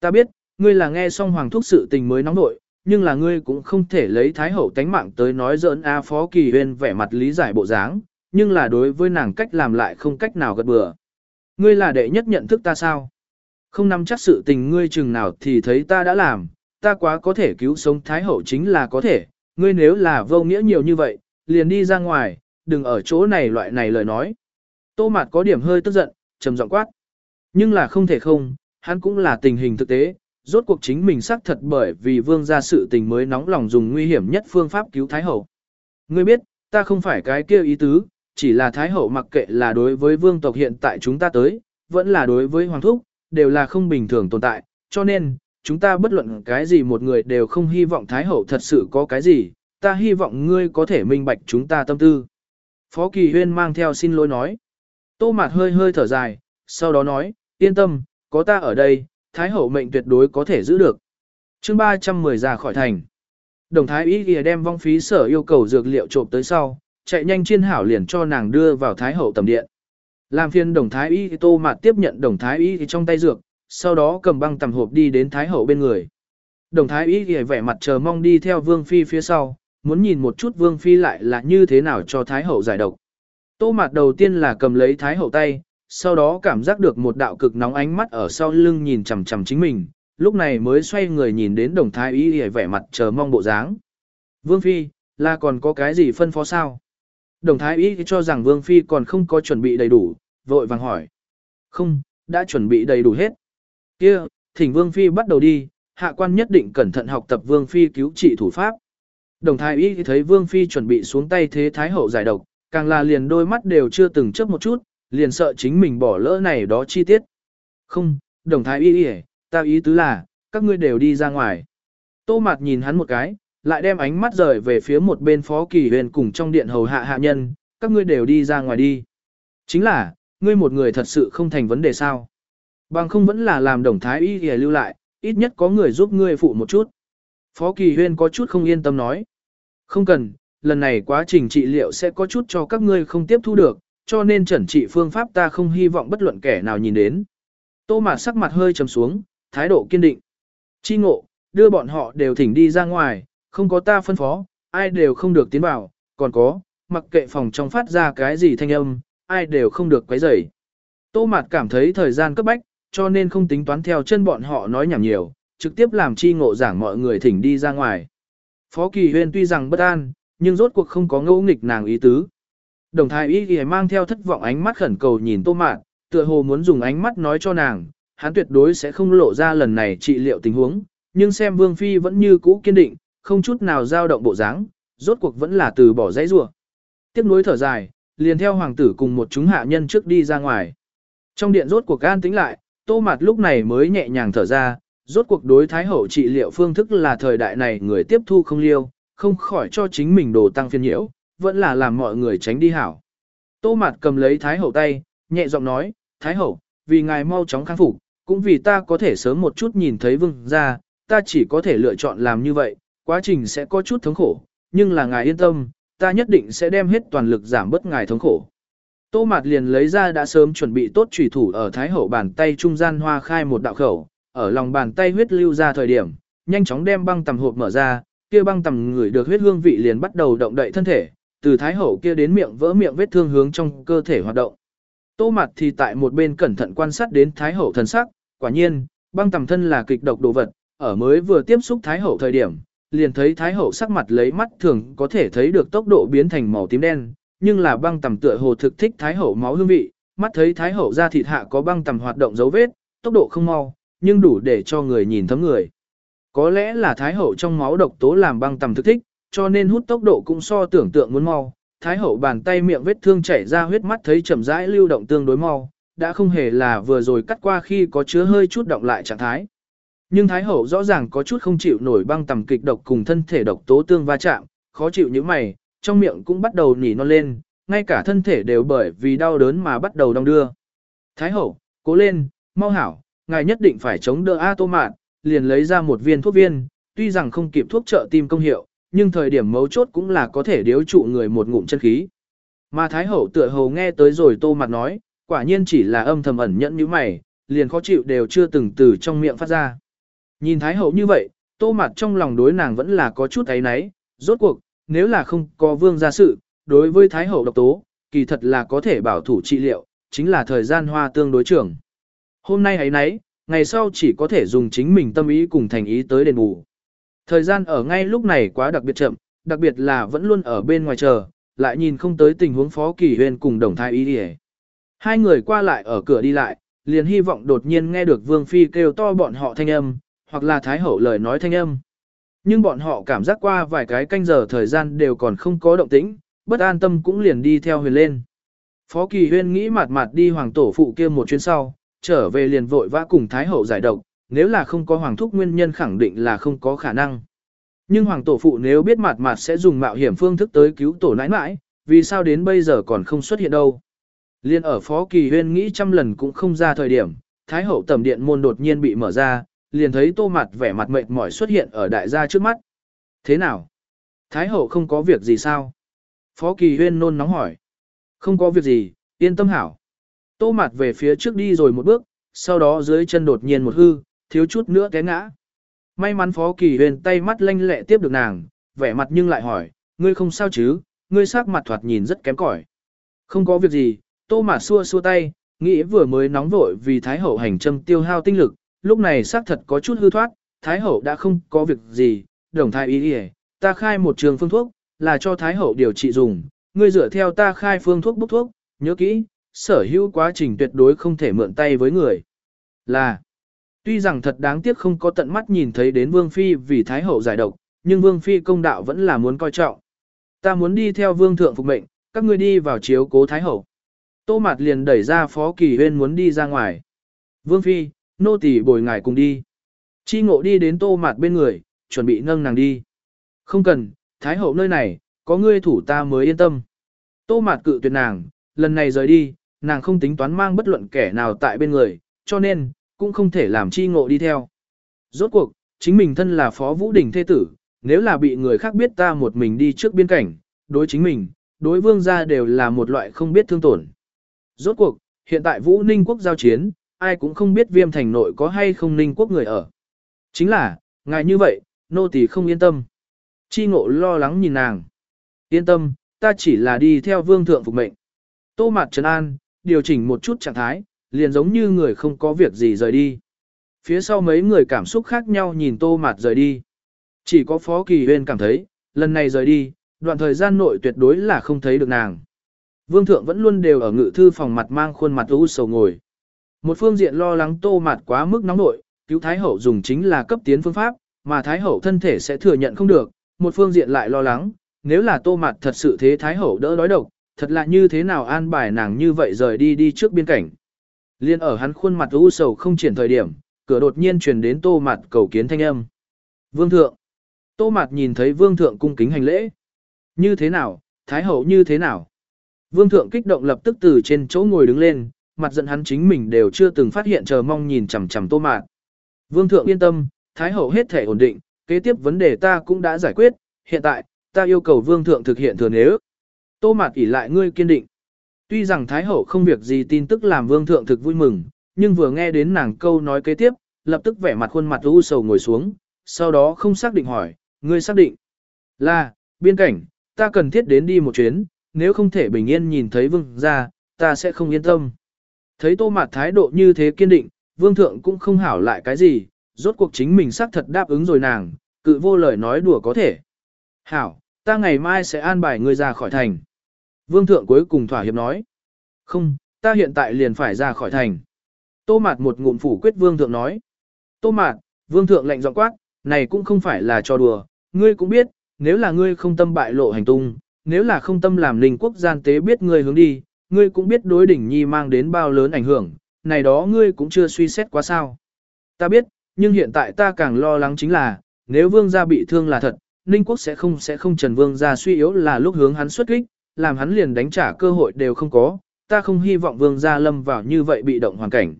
Ta biết, ngươi là nghe xong hoàng thúc sự tình mới nóng nội, nhưng là ngươi cũng không thể lấy Thái Hậu tánh mạng tới nói giỡn A Phó Kỳ Huyên vẻ mặt lý giải bộ dáng, nhưng là đối với nàng cách làm lại không cách nào gật bừa. Ngươi là đệ nhất nhận thức ta sao? Không nắm chắc sự tình ngươi chừng nào thì thấy ta đã làm, ta quá có thể cứu sống Thái Hậu chính là có thể, ngươi nếu là vô nghĩa nhiều như vậy, liền đi ra ngoài, đừng ở chỗ này loại này lời nói. Tô Mạt có điểm hơi tức giận, trầm giọng quát. Nhưng là không thể không, hắn cũng là tình hình thực tế, rốt cuộc chính mình xác thật bởi vì vương gia sự tình mới nóng lòng dùng nguy hiểm nhất phương pháp cứu Thái Hậu. Ngươi biết, ta không phải cái kia ý tứ, chỉ là Thái Hậu mặc kệ là đối với vương tộc hiện tại chúng ta tới, vẫn là đối với Hoàng Thúc, đều là không bình thường tồn tại, cho nên, chúng ta bất luận cái gì một người đều không hy vọng Thái Hậu thật sự có cái gì, ta hy vọng ngươi có thể minh bạch chúng ta tâm tư. Phó Kỳ Huyên mang theo xin lỗi nói. Tô Mạt hơi hơi thở dài, sau đó nói, yên tâm, có ta ở đây, Thái Hậu mệnh tuyệt đối có thể giữ được. chương 310 ra khỏi thành. Đồng Thái ý ghi đem vong phí sở yêu cầu dược liệu trộm tới sau, chạy nhanh chiên hảo liền cho nàng đưa vào Thái Hậu tầm điện. Làm phiên Đồng Thái y Tô Mạt tiếp nhận Đồng Thái y trong tay dược, sau đó cầm băng tầm hộp đi đến Thái Hậu bên người. Đồng Thái y ghi vẻ mặt chờ mong đi theo Vương Phi phía sau, muốn nhìn một chút Vương Phi lại là như thế nào cho Thái Hậu giải độc. Tô Mạt đầu tiên là cầm lấy Thái Hậu tay, sau đó cảm giác được một đạo cực nóng ánh mắt ở sau lưng nhìn chằm chằm chính mình, lúc này mới xoay người nhìn đến đồng thái y y vẻ mặt chờ mong bộ dáng. Vương Phi, là còn có cái gì phân phó sao? Đồng thái y cho rằng Vương Phi còn không có chuẩn bị đầy đủ, vội vàng hỏi. Không, đã chuẩn bị đầy đủ hết. kia thỉnh Vương Phi bắt đầu đi, hạ quan nhất định cẩn thận học tập Vương Phi cứu trị thủ pháp. Đồng thái y thấy Vương Phi chuẩn bị xuống tay thế Thái Hậu giải độc, càng là liền đôi mắt đều chưa từng chớp một chút, liền sợ chính mình bỏ lỡ này đó chi tiết. Không, đồng thái y y ta ý tứ là, các ngươi đều đi ra ngoài. Tô Mạt nhìn hắn một cái, lại đem ánh mắt rời về phía một bên phó kỳ huyền cùng trong điện hầu hạ hạ nhân, các ngươi đều đi ra ngoài đi. Chính là, ngươi một người thật sự không thành vấn đề sao. Bằng không vẫn là làm đồng thái y y lưu lại, ít nhất có người giúp ngươi phụ một chút. Phó kỳ huyên có chút không yên tâm nói. Không cần, lần này quá trình trị liệu sẽ có chút cho các ngươi không tiếp thu được, cho nên chẩn trị phương pháp ta không hy vọng bất luận kẻ nào nhìn đến. Tô Mạt sắc mặt hơi trầm xuống, thái độ kiên định. Chi ngộ, đưa bọn họ đều thỉnh đi ra ngoài, không có ta phân phó, ai đều không được tiến vào, còn có, mặc kệ phòng trong phát ra cái gì thanh âm, ai đều không được quấy rầy. Tô Mạt cảm thấy thời gian cấp bách, cho nên không tính toán theo chân bọn họ nói nhảm nhiều, trực tiếp làm chi ngộ giảng mọi người thỉnh đi ra ngoài. Phó Kỳ Huyên tuy rằng bất an, nhưng rốt cuộc không có ngẫu nghịch nàng ý tứ. Đồng thái y ghi mang theo thất vọng ánh mắt khẩn cầu nhìn tô mạn, tựa hồ muốn dùng ánh mắt nói cho nàng, hắn tuyệt đối sẽ không lộ ra lần này trị liệu tình huống, nhưng xem vương phi vẫn như cũ kiên định, không chút nào dao động bộ dáng, rốt cuộc vẫn là từ bỏ dãy rủa. Tiếp nối thở dài, liền theo hoàng tử cùng một chúng hạ nhân trước đi ra ngoài. Trong điện rốt cuộc an tĩnh lại, tô mạt lúc này mới nhẹ nhàng thở ra, rốt cuộc đối thái hậu trị liệu phương thức là thời đại này người tiếp thu không liêu, không khỏi cho chính mình đồ tăng phiên nhiễu, vẫn là làm mọi người tránh đi hảo. Tô Mạt cầm lấy Thái Hậu tay, nhẹ giọng nói, Thái Hậu, vì ngài mau chóng khang phục, cũng vì ta có thể sớm một chút nhìn thấy vương ra, ta chỉ có thể lựa chọn làm như vậy, quá trình sẽ có chút thống khổ, nhưng là ngài yên tâm, ta nhất định sẽ đem hết toàn lực giảm bớt ngài thống khổ. Tô Mạt liền lấy ra đã sớm chuẩn bị tốt chủy thủ ở Thái Hậu bàn tay trung gian hoa khai một đạo khẩu, ở lòng bàn tay huyết lưu ra thời điểm, nhanh chóng đem băng tầm hộp mở ra, kia băng tầm người được huyết hương vị liền bắt đầu động đậy thân thể, từ thái hậu kia đến miệng vỡ miệng vết thương hướng trong cơ thể hoạt động. Tô mặt thì tại một bên cẩn thận quan sát đến thái hậu thần sắc, quả nhiên, băng tầm thân là kịch độc đồ vật, ở mới vừa tiếp xúc Thái Hậu thời điểm, liền thấy Thái Hậu sắc mặt lấy mắt thường có thể thấy được tốc độ biến thành màu tím đen, nhưng là băng tầm tựa hồ thực thích Thái Hậu máu hương vị, mắt thấy Thái Hậu ra thịt hạ có băng tầm hoạt động dấu vết, tốc độ không mau, nhưng đủ để cho người nhìn thấm người. Có lẽ là Thái Hậu trong máu độc tố làm băng tầm thực thích, cho nên hút tốc độ cũng so tưởng tượng muốn mau. Thái Hậu bàn tay miệng vết thương chảy ra huyết mắt thấy chậm rãi lưu động tương đối mau, đã không hề là vừa rồi cắt qua khi có chứa hơi chút động lại trạng thái. Nhưng Thái Hậu rõ ràng có chút không chịu nổi băng tầm kịch độc cùng thân thể độc tố tương va chạm, khó chịu như mày, trong miệng cũng bắt đầu nỉ non lên, ngay cả thân thể đều bởi vì đau đớn mà bắt đầu đong đưa. Thái Hậu, cố lên, mau hảo, ngài nhất định phải chống đỡ A tô mạn, liền lấy ra một viên thuốc viên, tuy rằng không kịp thuốc trợ tim công hiệu, nhưng thời điểm mấu chốt cũng là có thể điếu trụ người một ngụm chân khí. Mà Thái Hậu tựa hồ nghe tới rồi tô mặt nói, quả nhiên chỉ là âm thầm ẩn nhẫn như mày, liền khó chịu đều chưa từng từ trong miệng phát ra. Nhìn Thái Hậu như vậy, tô mặt trong lòng đối nàng vẫn là có chút ấy náy, rốt cuộc, nếu là không có vương gia sự, đối với Thái Hậu độc tố, kỳ thật là có thể bảo thủ trị liệu, chính là thời gian hoa tương đối trưởng. Hôm nay ấy nấy, ngày sau chỉ có thể dùng chính mình tâm ý cùng thành ý tới đền bù. Thời gian ở ngay lúc này quá đặc biệt chậm, đặc biệt là vẫn luôn ở bên ngoài chờ, lại nhìn không tới tình huống Phó Kỳ Huyên cùng đồng thai ý đi Hai người qua lại ở cửa đi lại, liền hy vọng đột nhiên nghe được Vương Phi kêu to bọn họ thanh âm, hoặc là Thái Hậu lời nói thanh âm. Nhưng bọn họ cảm giác qua vài cái canh giờ thời gian đều còn không có động tĩnh, bất an tâm cũng liền đi theo huyền lên. Phó Kỳ Huyên nghĩ mạt mạt đi hoàng tổ phụ kia một chuyến sau, trở về liền vội vã cùng Thái Hậu giải độc, nếu là không có hoàng thúc nguyên nhân khẳng định là không có khả năng. Nhưng hoàng tổ phụ nếu biết mặt mặt sẽ dùng mạo hiểm phương thức tới cứu tổ nãi nãi, vì sao đến bây giờ còn không xuất hiện đâu. Liên ở Phó Kỳ Huyên nghĩ trăm lần cũng không ra thời điểm, Thái Hậu tầm điện môn đột nhiên bị mở ra, liền thấy tô mặt vẻ mặt mệt mỏi xuất hiện ở đại gia trước mắt. Thế nào? Thái Hậu không có việc gì sao? Phó Kỳ Huyên nôn nóng hỏi. Không có việc gì, yên tâm hảo. Tô mặt về phía trước đi rồi một bước, sau đó dưới chân đột nhiên một hư, thiếu chút nữa té ngã. May mắn Phó Kỳ Huyền tay mắt lanh lẹ tiếp được nàng, vẻ mặt nhưng lại hỏi, ngươi không sao chứ, ngươi sắc mặt thoạt nhìn rất kém cỏi. Không có việc gì, Tô Mạt xua xua tay, nghĩ vừa mới nóng vội vì Thái Hậu hành châm tiêu hao tinh lực, lúc này xác thật có chút hư thoát, Thái Hậu đã không có việc gì, đồng thái ý đi ta khai một trường phương thuốc, là cho Thái Hậu điều trị dùng, ngươi dựa theo ta khai phương thuốc bốc thuốc, nhớ kỹ, sở hữu quá trình tuyệt đối không thể mượn tay với người. Là, tuy rằng thật đáng tiếc không có tận mắt nhìn thấy đến Vương Phi vì Thái Hậu giải độc, nhưng Vương Phi công đạo vẫn là muốn coi trọng. Ta muốn đi theo Vương Thượng phục mệnh, các ngươi đi vào chiếu cố Thái Hậu. Tô Mạt liền đẩy ra Phó Kỳ Huyên muốn đi ra ngoài. Vương Phi, nô tỳ bồi ngài cùng đi. Chi ngộ đi đến Tô Mạt bên người, chuẩn bị nâng nàng đi. Không cần, Thái Hậu nơi này, có ngươi thủ ta mới yên tâm. Tô Mạt cự tuyệt nàng, lần này rời đi, nàng không tính toán mang bất luận kẻ nào tại bên người, cho nên, cũng không thể làm chi ngộ đi theo. Rốt cuộc, chính mình thân là phó vũ đình thế tử, nếu là bị người khác biết ta một mình đi trước biên cảnh, đối chính mình, đối vương gia đều là một loại không biết thương tổn. Rốt cuộc, hiện tại vũ ninh quốc giao chiến, ai cũng không biết viêm thành nội có hay không ninh quốc người ở. Chính là, ngài như vậy, nô tỳ không yên tâm. Chi ngộ lo lắng nhìn nàng. Yên tâm, ta chỉ là đi theo vương thượng phục mệnh. Tô mặt trấn an, điều chỉnh một chút trạng thái, liền giống như người không có việc gì rời đi. Phía sau mấy người cảm xúc khác nhau nhìn tô mạt rời đi. Chỉ có Phó Kỳ Huyên cảm thấy, lần này rời đi, đoạn thời gian nội tuyệt đối là không thấy được nàng. Vương thượng vẫn luôn đều ở ngự thư phòng mặt mang khuôn mặt u sầu ngồi. Một phương diện lo lắng tô mạt quá mức nóng nội, cứu Thái Hậu dùng chính là cấp tiến phương pháp, mà Thái Hậu thân thể sẽ thừa nhận không được. Một phương diện lại lo lắng, nếu là tô mạt thật sự thế Thái Hậu đỡ đói độc, thật là như thế nào an bài nàng như vậy rời đi đi trước biên cảnh. Liên ở hắn khuôn mặt u sầu không triển thời điểm, cửa đột nhiên truyền đến tô mặt cầu kiến thanh âm. Vương thượng. Tô mặt nhìn thấy vương thượng cung kính hành lễ. Như thế nào, thái hậu như thế nào. Vương thượng kích động lập tức từ trên chỗ ngồi đứng lên, mặt giận hắn chính mình đều chưa từng phát hiện chờ mong nhìn chằm chằm tô mạt. Vương thượng yên tâm, thái hậu hết thể ổn định, kế tiếp vấn đề ta cũng đã giải quyết, hiện tại, ta yêu cầu vương thượng thực hiện thừa nếu. Tô mạt ỉ lại ngươi kiên định. Tuy rằng Thái Hậu không việc gì tin tức làm vương thượng thực vui mừng, nhưng vừa nghe đến nàng câu nói kế tiếp, lập tức vẻ mặt khuôn mặt u sầu ngồi xuống, sau đó không xác định hỏi, ngươi xác định là, biên cảnh, ta cần thiết đến đi một chuyến, nếu không thể bình yên nhìn thấy vương ra, ta sẽ không yên tâm. Thấy tô mặt thái độ như thế kiên định, vương thượng cũng không hảo lại cái gì, rốt cuộc chính mình xác thật đáp ứng rồi nàng, cự vô lời nói đùa có thể. Hảo, ta ngày mai sẽ an bài ngươi ra khỏi thành. Vương thượng cuối cùng thỏa hiệp nói. Không, ta hiện tại liền phải ra khỏi thành. Tô mạt một ngụm phủ quyết vương thượng nói. Tô mạt, vương thượng lệnh giọng quát, này cũng không phải là trò đùa, ngươi cũng biết, nếu là ngươi không tâm bại lộ hành tung, nếu là không tâm làm linh quốc gian tế biết ngươi hướng đi, ngươi cũng biết đối đỉnh nhi mang đến bao lớn ảnh hưởng, này đó ngươi cũng chưa suy xét quá sao. Ta biết, nhưng hiện tại ta càng lo lắng chính là, nếu vương gia bị thương là thật, Ninh quốc sẽ không sẽ không trần vương gia suy yếu là lúc hướng hắn xuất kích, làm hắn liền đánh trả cơ hội đều không có, ta không hy vọng vương gia lâm vào như vậy bị động hoàn cảnh.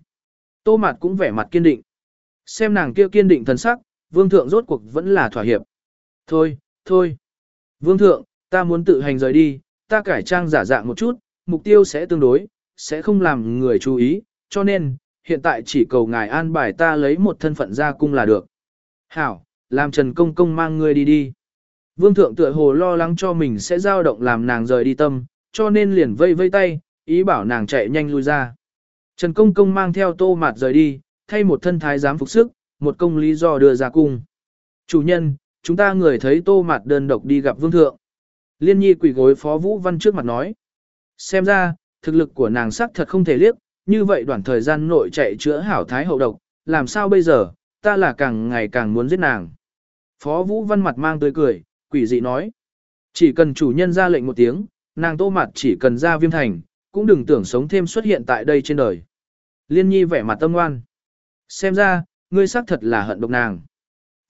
Tô Mạt cũng vẻ mặt kiên định. Xem nàng kia kiên định thần sắc, vương thượng rốt cuộc vẫn là thỏa hiệp. Thôi, thôi. Vương thượng, ta muốn tự hành rời đi, ta cải trang giả dạng một chút, mục tiêu sẽ tương đối, sẽ không làm người chú ý, cho nên, hiện tại chỉ cầu ngài an bài ta lấy một thân phận ra cung là được. Hảo, làm Trần Công Công mang ngươi đi đi. Vương thượng tựa hồ lo lắng cho mình sẽ dao động làm nàng rời đi tâm, cho nên liền vây vây tay, ý bảo nàng chạy nhanh lui ra. Trần Công Công mang theo tô mạt rời đi, thay một thân thái giám phục sức, một công lý do đưa ra cung. Chủ nhân, chúng ta người thấy tô mạt đơn độc đi gặp vương thượng. Liên nhi quỷ gối phó Vũ Văn trước mặt nói. Xem ra, thực lực của nàng sắc thật không thể liếc, như vậy đoạn thời gian nội chạy chữa hảo thái hậu độc, làm sao bây giờ, ta là càng ngày càng muốn giết nàng. Phó Vũ Văn mặt mang tươi cười, quỷ dị nói. Chỉ cần chủ nhân ra lệnh một tiếng, nàng tô mặt chỉ cần ra viêm thành, cũng đừng tưởng sống thêm xuất hiện tại đây trên đời. Liên nhi vẻ mặt tâm ngoan. Xem ra, ngươi xác thật là hận độc nàng.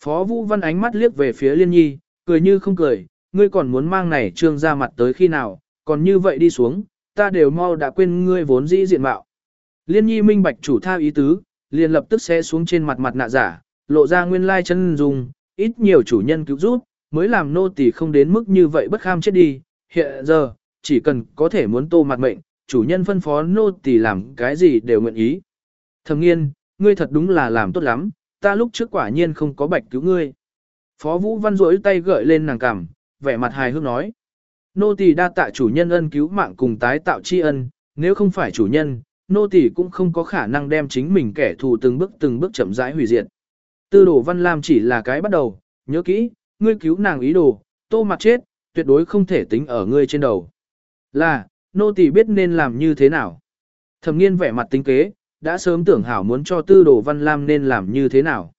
Phó Vũ Văn ánh mắt liếc về phía Liên nhi, cười như không cười, ngươi còn muốn mang này trương ra mặt tới khi nào, còn như vậy đi xuống, ta đều mau đã quên ngươi vốn dĩ diện mạo. Liên nhi minh bạch chủ tha ý tứ, liền lập tức sẽ xuống trên mặt mặt nạ giả, lộ ra nguyên lai chân dùng, ít nhiều chủ nhân cứu giúp, mới làm nô tỳ không đến mức như vậy bất kham chết đi. Hiện giờ, chỉ cần có thể muốn tô mặt mệnh, chủ nhân phân phó nô tỳ làm cái gì đều nguyện ý. Thầm nghiên, ngươi thật đúng là làm tốt lắm, ta lúc trước quả nhiên không có bạch cứu ngươi. Phó Vũ Văn rỗi tay gợi lên nàng cằm, vẻ mặt hài hước nói. Nô tỳ đa tạ chủ nhân ân cứu mạng cùng tái tạo tri ân, nếu không phải chủ nhân, nô tỳ cũng không có khả năng đem chính mình kẻ thù từng bước từng bước chậm rãi hủy diệt. Tư đồ Văn Lam chỉ là cái bắt đầu, nhớ kỹ, ngươi cứu nàng ý đồ, tô mặt chết, tuyệt đối không thể tính ở ngươi trên đầu. Là, nô tỳ biết nên làm như thế nào. Thẩm nghiên vẻ mặt tính kế, đã sớm tưởng hảo muốn cho tư đồ Văn Lam nên làm như thế nào.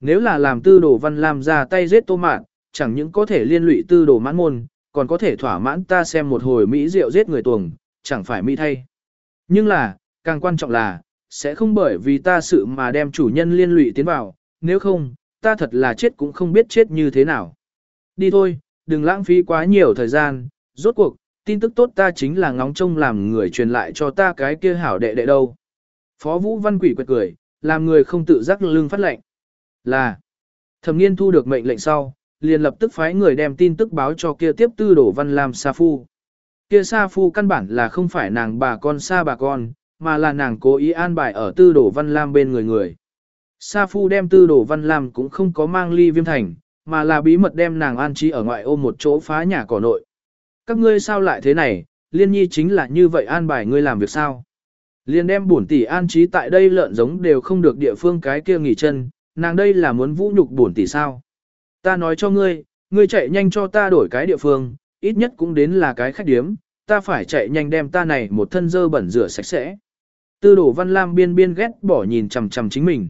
Nếu là làm tư đồ Văn Lam ra tay giết tô mạn, chẳng những có thể liên lụy tư đồ mãn môn, còn có thể thỏa mãn ta xem một hồi Mỹ rượu giết người tuồng, chẳng phải Mỹ thay. Nhưng là, càng quan trọng là, sẽ không bởi vì ta sự mà đem chủ nhân liên lụy tiến vào, nếu không, ta thật là chết cũng không biết chết như thế nào. Đi thôi, đừng lãng phí quá nhiều thời gian, rốt cuộc, tin tức tốt ta chính là ngóng trông làm người truyền lại cho ta cái kia hảo đệ đệ đâu. Phó Vũ Văn Quỷ quệt cười, làm người không tự giác lưng phát lệnh. Là, thẩm nghiên thu được mệnh lệnh sau, liền lập tức phái người đem tin tức báo cho kia tiếp tư đổ văn làm Sa Phu. Kia Sa Phu căn bản là không phải nàng bà con xa bà con, mà là nàng cố ý an bài ở tư đổ văn lam bên người người. Sa Phu đem tư Đồ văn lam cũng không có mang ly viêm thành, mà là bí mật đem nàng an trí ở ngoại ô một chỗ phá nhà cỏ nội. Các ngươi sao lại thế này, liên nhi chính là như vậy an bài ngươi làm việc sao? Liên đem bổn tỷ an trí tại đây lợn giống đều không được địa phương cái kia nghỉ chân, nàng đây là muốn vũ nhục bổn tỷ sao? Ta nói cho ngươi, ngươi chạy nhanh cho ta đổi cái địa phương, ít nhất cũng đến là cái khách điếm, ta phải chạy nhanh đem ta này một thân dơ bẩn rửa sạch sẽ. Tư đổ văn lam biên biên ghét bỏ nhìn chằm chằm chính mình.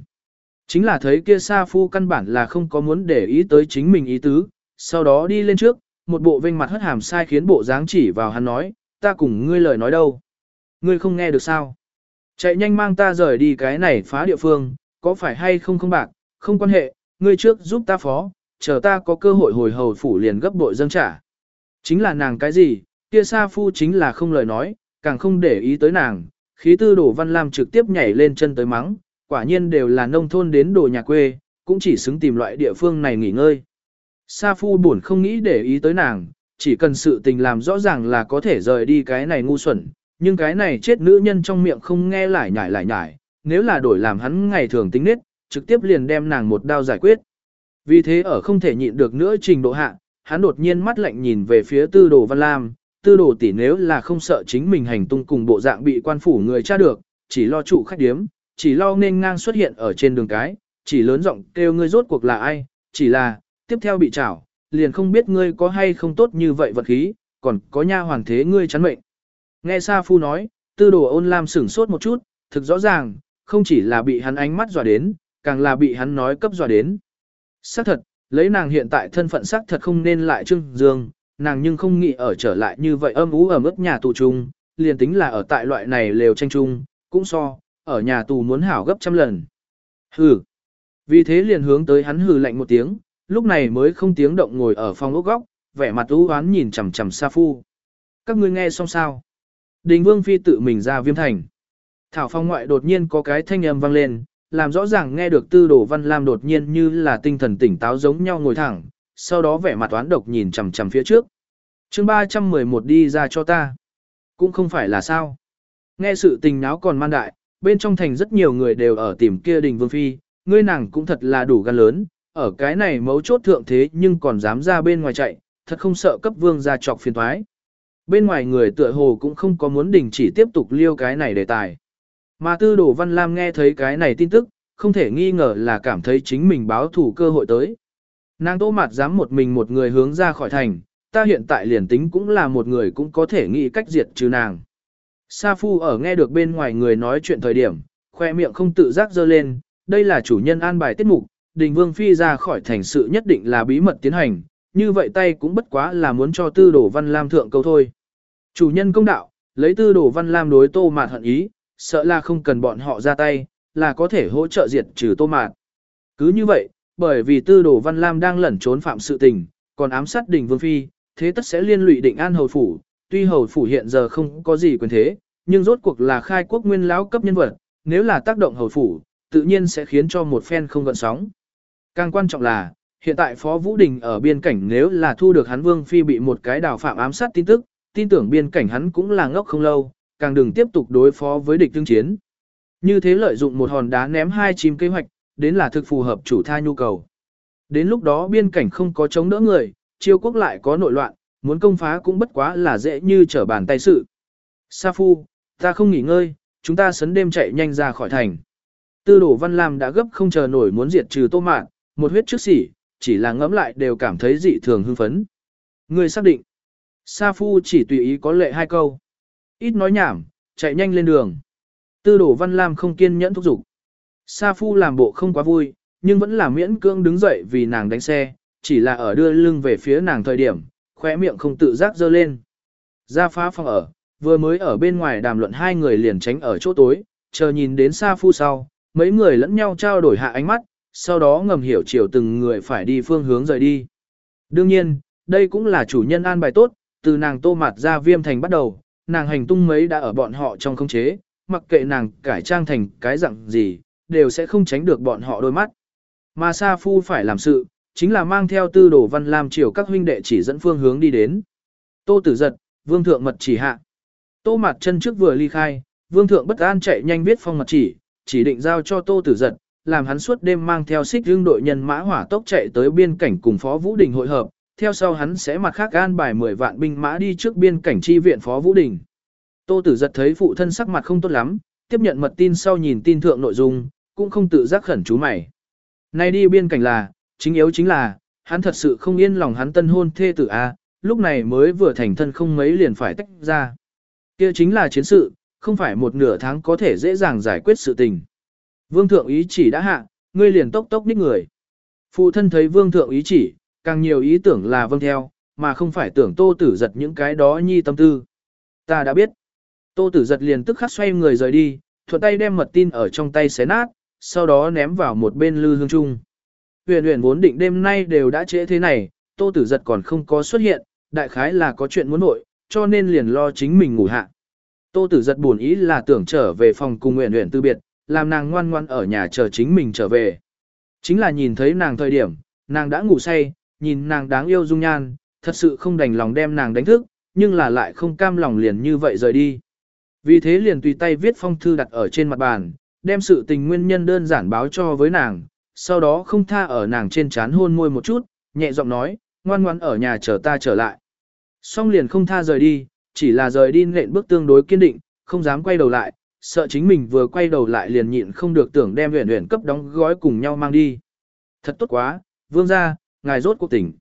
Chính là thấy kia Sa Phu căn bản là không có muốn để ý tới chính mình ý tứ, sau đó đi lên trước, một bộ vênh mặt hất hàm sai khiến bộ dáng chỉ vào hắn nói, ta cùng ngươi lời nói đâu. Ngươi không nghe được sao? Chạy nhanh mang ta rời đi cái này phá địa phương, có phải hay không không bạc, không quan hệ, ngươi trước giúp ta phó, chờ ta có cơ hội hồi hầu phủ liền gấp bội dâng trả. Chính là nàng cái gì, kia Sa Phu chính là không lời nói, càng không để ý tới nàng, khí tư đổ văn lam trực tiếp nhảy lên chân tới mắng, quả nhiên đều là nông thôn đến đồ nhà quê, cũng chỉ xứng tìm loại địa phương này nghỉ ngơi. Sa Phu buồn không nghĩ để ý tới nàng, chỉ cần sự tình làm rõ ràng là có thể rời đi cái này ngu xuẩn, nhưng cái này chết nữ nhân trong miệng không nghe lại nhải lại nhải, nếu là đổi làm hắn ngày thường tính nết, trực tiếp liền đem nàng một đao giải quyết. Vì thế ở không thể nhịn được nữa trình độ hạ, hắn đột nhiên mắt lạnh nhìn về phía tư đồ Văn Lam, tư đồ tỷ nếu là không sợ chính mình hành tung cùng bộ dạng bị quan phủ người tra được, chỉ lo trụ khách điếm, chỉ lo nên ngang xuất hiện ở trên đường cái, chỉ lớn giọng kêu ngươi rốt cuộc là ai, chỉ là, tiếp theo bị chảo liền không biết ngươi có hay không tốt như vậy vật khí, còn có nha hoàng thế ngươi chắn mệnh. Nghe Sa Phu nói, tư đồ ôn lam sửng sốt một chút, thực rõ ràng, không chỉ là bị hắn ánh mắt dọa đến, càng là bị hắn nói cấp dọa đến. Xác thật, lấy nàng hiện tại thân phận xác thật không nên lại trưng dương, nàng nhưng không nghĩ ở trở lại như vậy âm ú ở mức nhà tù trung liền tính là ở tại loại này lều tranh trung cũng so, ở nhà tù muốn hảo gấp trăm lần. Hừ. Vì thế liền hướng tới hắn hừ lạnh một tiếng, lúc này mới không tiếng động ngồi ở phòng ốc góc, vẻ mặt u oán nhìn chằm chằm Sa Phu. Các ngươi nghe xong sao? Đình Vương Phi tự mình ra viêm thành. Thảo phong ngoại đột nhiên có cái thanh âm vang lên, làm rõ ràng nghe được tư đồ văn lam đột nhiên như là tinh thần tỉnh táo giống nhau ngồi thẳng, sau đó vẻ mặt toán độc nhìn chằm chằm phía trước. chương 311 đi ra cho ta. Cũng không phải là sao. Nghe sự tình náo còn man đại, bên trong thành rất nhiều người đều ở tìm kia đình vương phi, ngươi nàng cũng thật là đủ gan lớn, ở cái này mấu chốt thượng thế nhưng còn dám ra bên ngoài chạy, thật không sợ cấp vương ra trọc phiền thoái. Bên ngoài người tựa hồ cũng không có muốn đình chỉ tiếp tục liêu cái này đề tài. Mà tư đồ văn lam nghe thấy cái này tin tức, không thể nghi ngờ là cảm thấy chính mình báo thủ cơ hội tới. Nàng tô mặt dám một mình một người hướng ra khỏi thành, ta hiện tại liền tính cũng là một người cũng có thể nghĩ cách diệt trừ nàng. Sa Phu ở nghe được bên ngoài người nói chuyện thời điểm, khoe miệng không tự giác dơ lên, đây là chủ nhân an bài tiết mục, đình vương phi ra khỏi thành sự nhất định là bí mật tiến hành, như vậy tay cũng bất quá là muốn cho tư đồ văn lam thượng câu thôi. Chủ nhân công đạo, lấy tư đồ văn lam đối tô mạt hận ý, sợ là không cần bọn họ ra tay, là có thể hỗ trợ diệt trừ tô mạt. Cứ như vậy, bởi vì tư đồ văn lam đang lẩn trốn phạm sự tình, còn ám sát đình vương phi, thế tất sẽ liên lụy định an hầu phủ, tuy hầu phủ hiện giờ không có gì quyền thế, nhưng rốt cuộc là khai quốc nguyên lão cấp nhân vật, nếu là tác động hầu phủ, tự nhiên sẽ khiến cho một phen không gợn sóng. Càng quan trọng là, hiện tại Phó Vũ Đình ở biên cảnh nếu là thu được hắn Vương Phi bị một cái đào phạm ám sát tin tức, tin tưởng biên cảnh hắn cũng là ngốc không lâu, càng đừng tiếp tục đối phó với địch tương chiến. Như thế lợi dụng một hòn đá ném hai chim kế hoạch, đến là thực phù hợp chủ tha nhu cầu. Đến lúc đó biên cảnh không có chống đỡ người, chiêu quốc lại có nội loạn, muốn công phá cũng bất quá là dễ như trở bàn tay sự. Sa Phu, ta không nghỉ ngơi, chúng ta sấn đêm chạy nhanh ra khỏi thành. Tư đổ Văn Lam đã gấp không chờ nổi muốn diệt trừ tô mạn, một huyết trước sỉ, chỉ là ngẫm lại đều cảm thấy dị thường hưng phấn. Người xác định. Sa Phu chỉ tùy ý có lệ hai câu. Ít nói nhảm, chạy nhanh lên đường. Tư đổ Văn Lam không kiên nhẫn thúc giục. Sa Phu làm bộ không quá vui, nhưng vẫn là miễn cưỡng đứng dậy vì nàng đánh xe, chỉ là ở đưa lưng về phía nàng thời điểm, khóe miệng không tự giác dơ lên. Ra phá phòng ở, vừa mới ở bên ngoài đàm luận hai người liền tránh ở chỗ tối, chờ nhìn đến Sa Phu sau, mấy người lẫn nhau trao đổi hạ ánh mắt, sau đó ngầm hiểu chiều từng người phải đi phương hướng rời đi. Đương nhiên, đây cũng là chủ nhân an bài tốt, từ nàng tô mặt ra viêm thành bắt đầu, nàng hành tung mấy đã ở bọn họ trong không chế, mặc kệ nàng cải trang thành cái dạng gì, đều sẽ không tránh được bọn họ đôi mắt. Mà Sa Phu phải làm sự, chính là mang theo tư đồ văn lam chiều các huynh đệ chỉ dẫn phương hướng đi đến. Tô tử giật, vương thượng mật chỉ hạ. Tô mặt chân trước vừa ly khai, vương thượng bất an chạy nhanh viết phong mật chỉ, chỉ định giao cho tô tử giật, làm hắn suốt đêm mang theo xích hương đội nhân mã hỏa tốc chạy tới biên cảnh cùng phó Vũ Đình hội hợp, theo sau hắn sẽ mặt khác an bài 10 vạn binh mã đi trước biên cảnh chi viện phó Vũ Đình. Tô tử giật thấy phụ thân sắc mặt không tốt lắm, tiếp nhận mật tin sau nhìn tin thượng nội dung, cũng không tự giác khẩn chú mày. Nay đi biên cảnh là, chính yếu chính là, hắn thật sự không yên lòng hắn tân hôn thê tử A, lúc này mới vừa thành thân không mấy liền phải tách ra. kia chính là chiến sự, không phải một nửa tháng có thể dễ dàng giải quyết sự tình. Vương thượng ý chỉ đã hạ, ngươi liền tốc tốc đích người. Phụ thân thấy vương thượng ý chỉ, càng nhiều ý tưởng là vâng theo, mà không phải tưởng tô tử giật những cái đó nhi tâm tư. Ta đã biết. Tô tử giật liền tức khắc xoay người rời đi, thuận tay đem mật tin ở trong tay xé nát, sau đó ném vào một bên lư hương trung. Huyền huyền vốn định đêm nay đều đã trễ thế này, tô tử giật còn không có xuất hiện, đại khái là có chuyện muốn nội, cho nên liền lo chính mình ngủ hạ. Tô tử giật buồn ý là tưởng trở về phòng cùng huyền huyền tư biệt, làm nàng ngoan ngoan ở nhà chờ chính mình trở về. Chính là nhìn thấy nàng thời điểm, nàng đã ngủ say, nhìn nàng đáng yêu dung nhan, thật sự không đành lòng đem nàng đánh thức, nhưng là lại không cam lòng liền như vậy rời đi. Vì thế liền tùy tay viết phong thư đặt ở trên mặt bàn, đem sự tình nguyên nhân đơn giản báo cho với nàng, sau đó không tha ở nàng trên trán hôn môi một chút, nhẹ giọng nói, ngoan ngoan ở nhà chờ ta trở lại. Xong liền không tha rời đi, chỉ là rời đi nện bước tương đối kiên định, không dám quay đầu lại, sợ chính mình vừa quay đầu lại liền nhịn không được tưởng đem huyền huyền cấp đóng gói cùng nhau mang đi. Thật tốt quá, vương gia, ngài rốt cuộc tỉnh.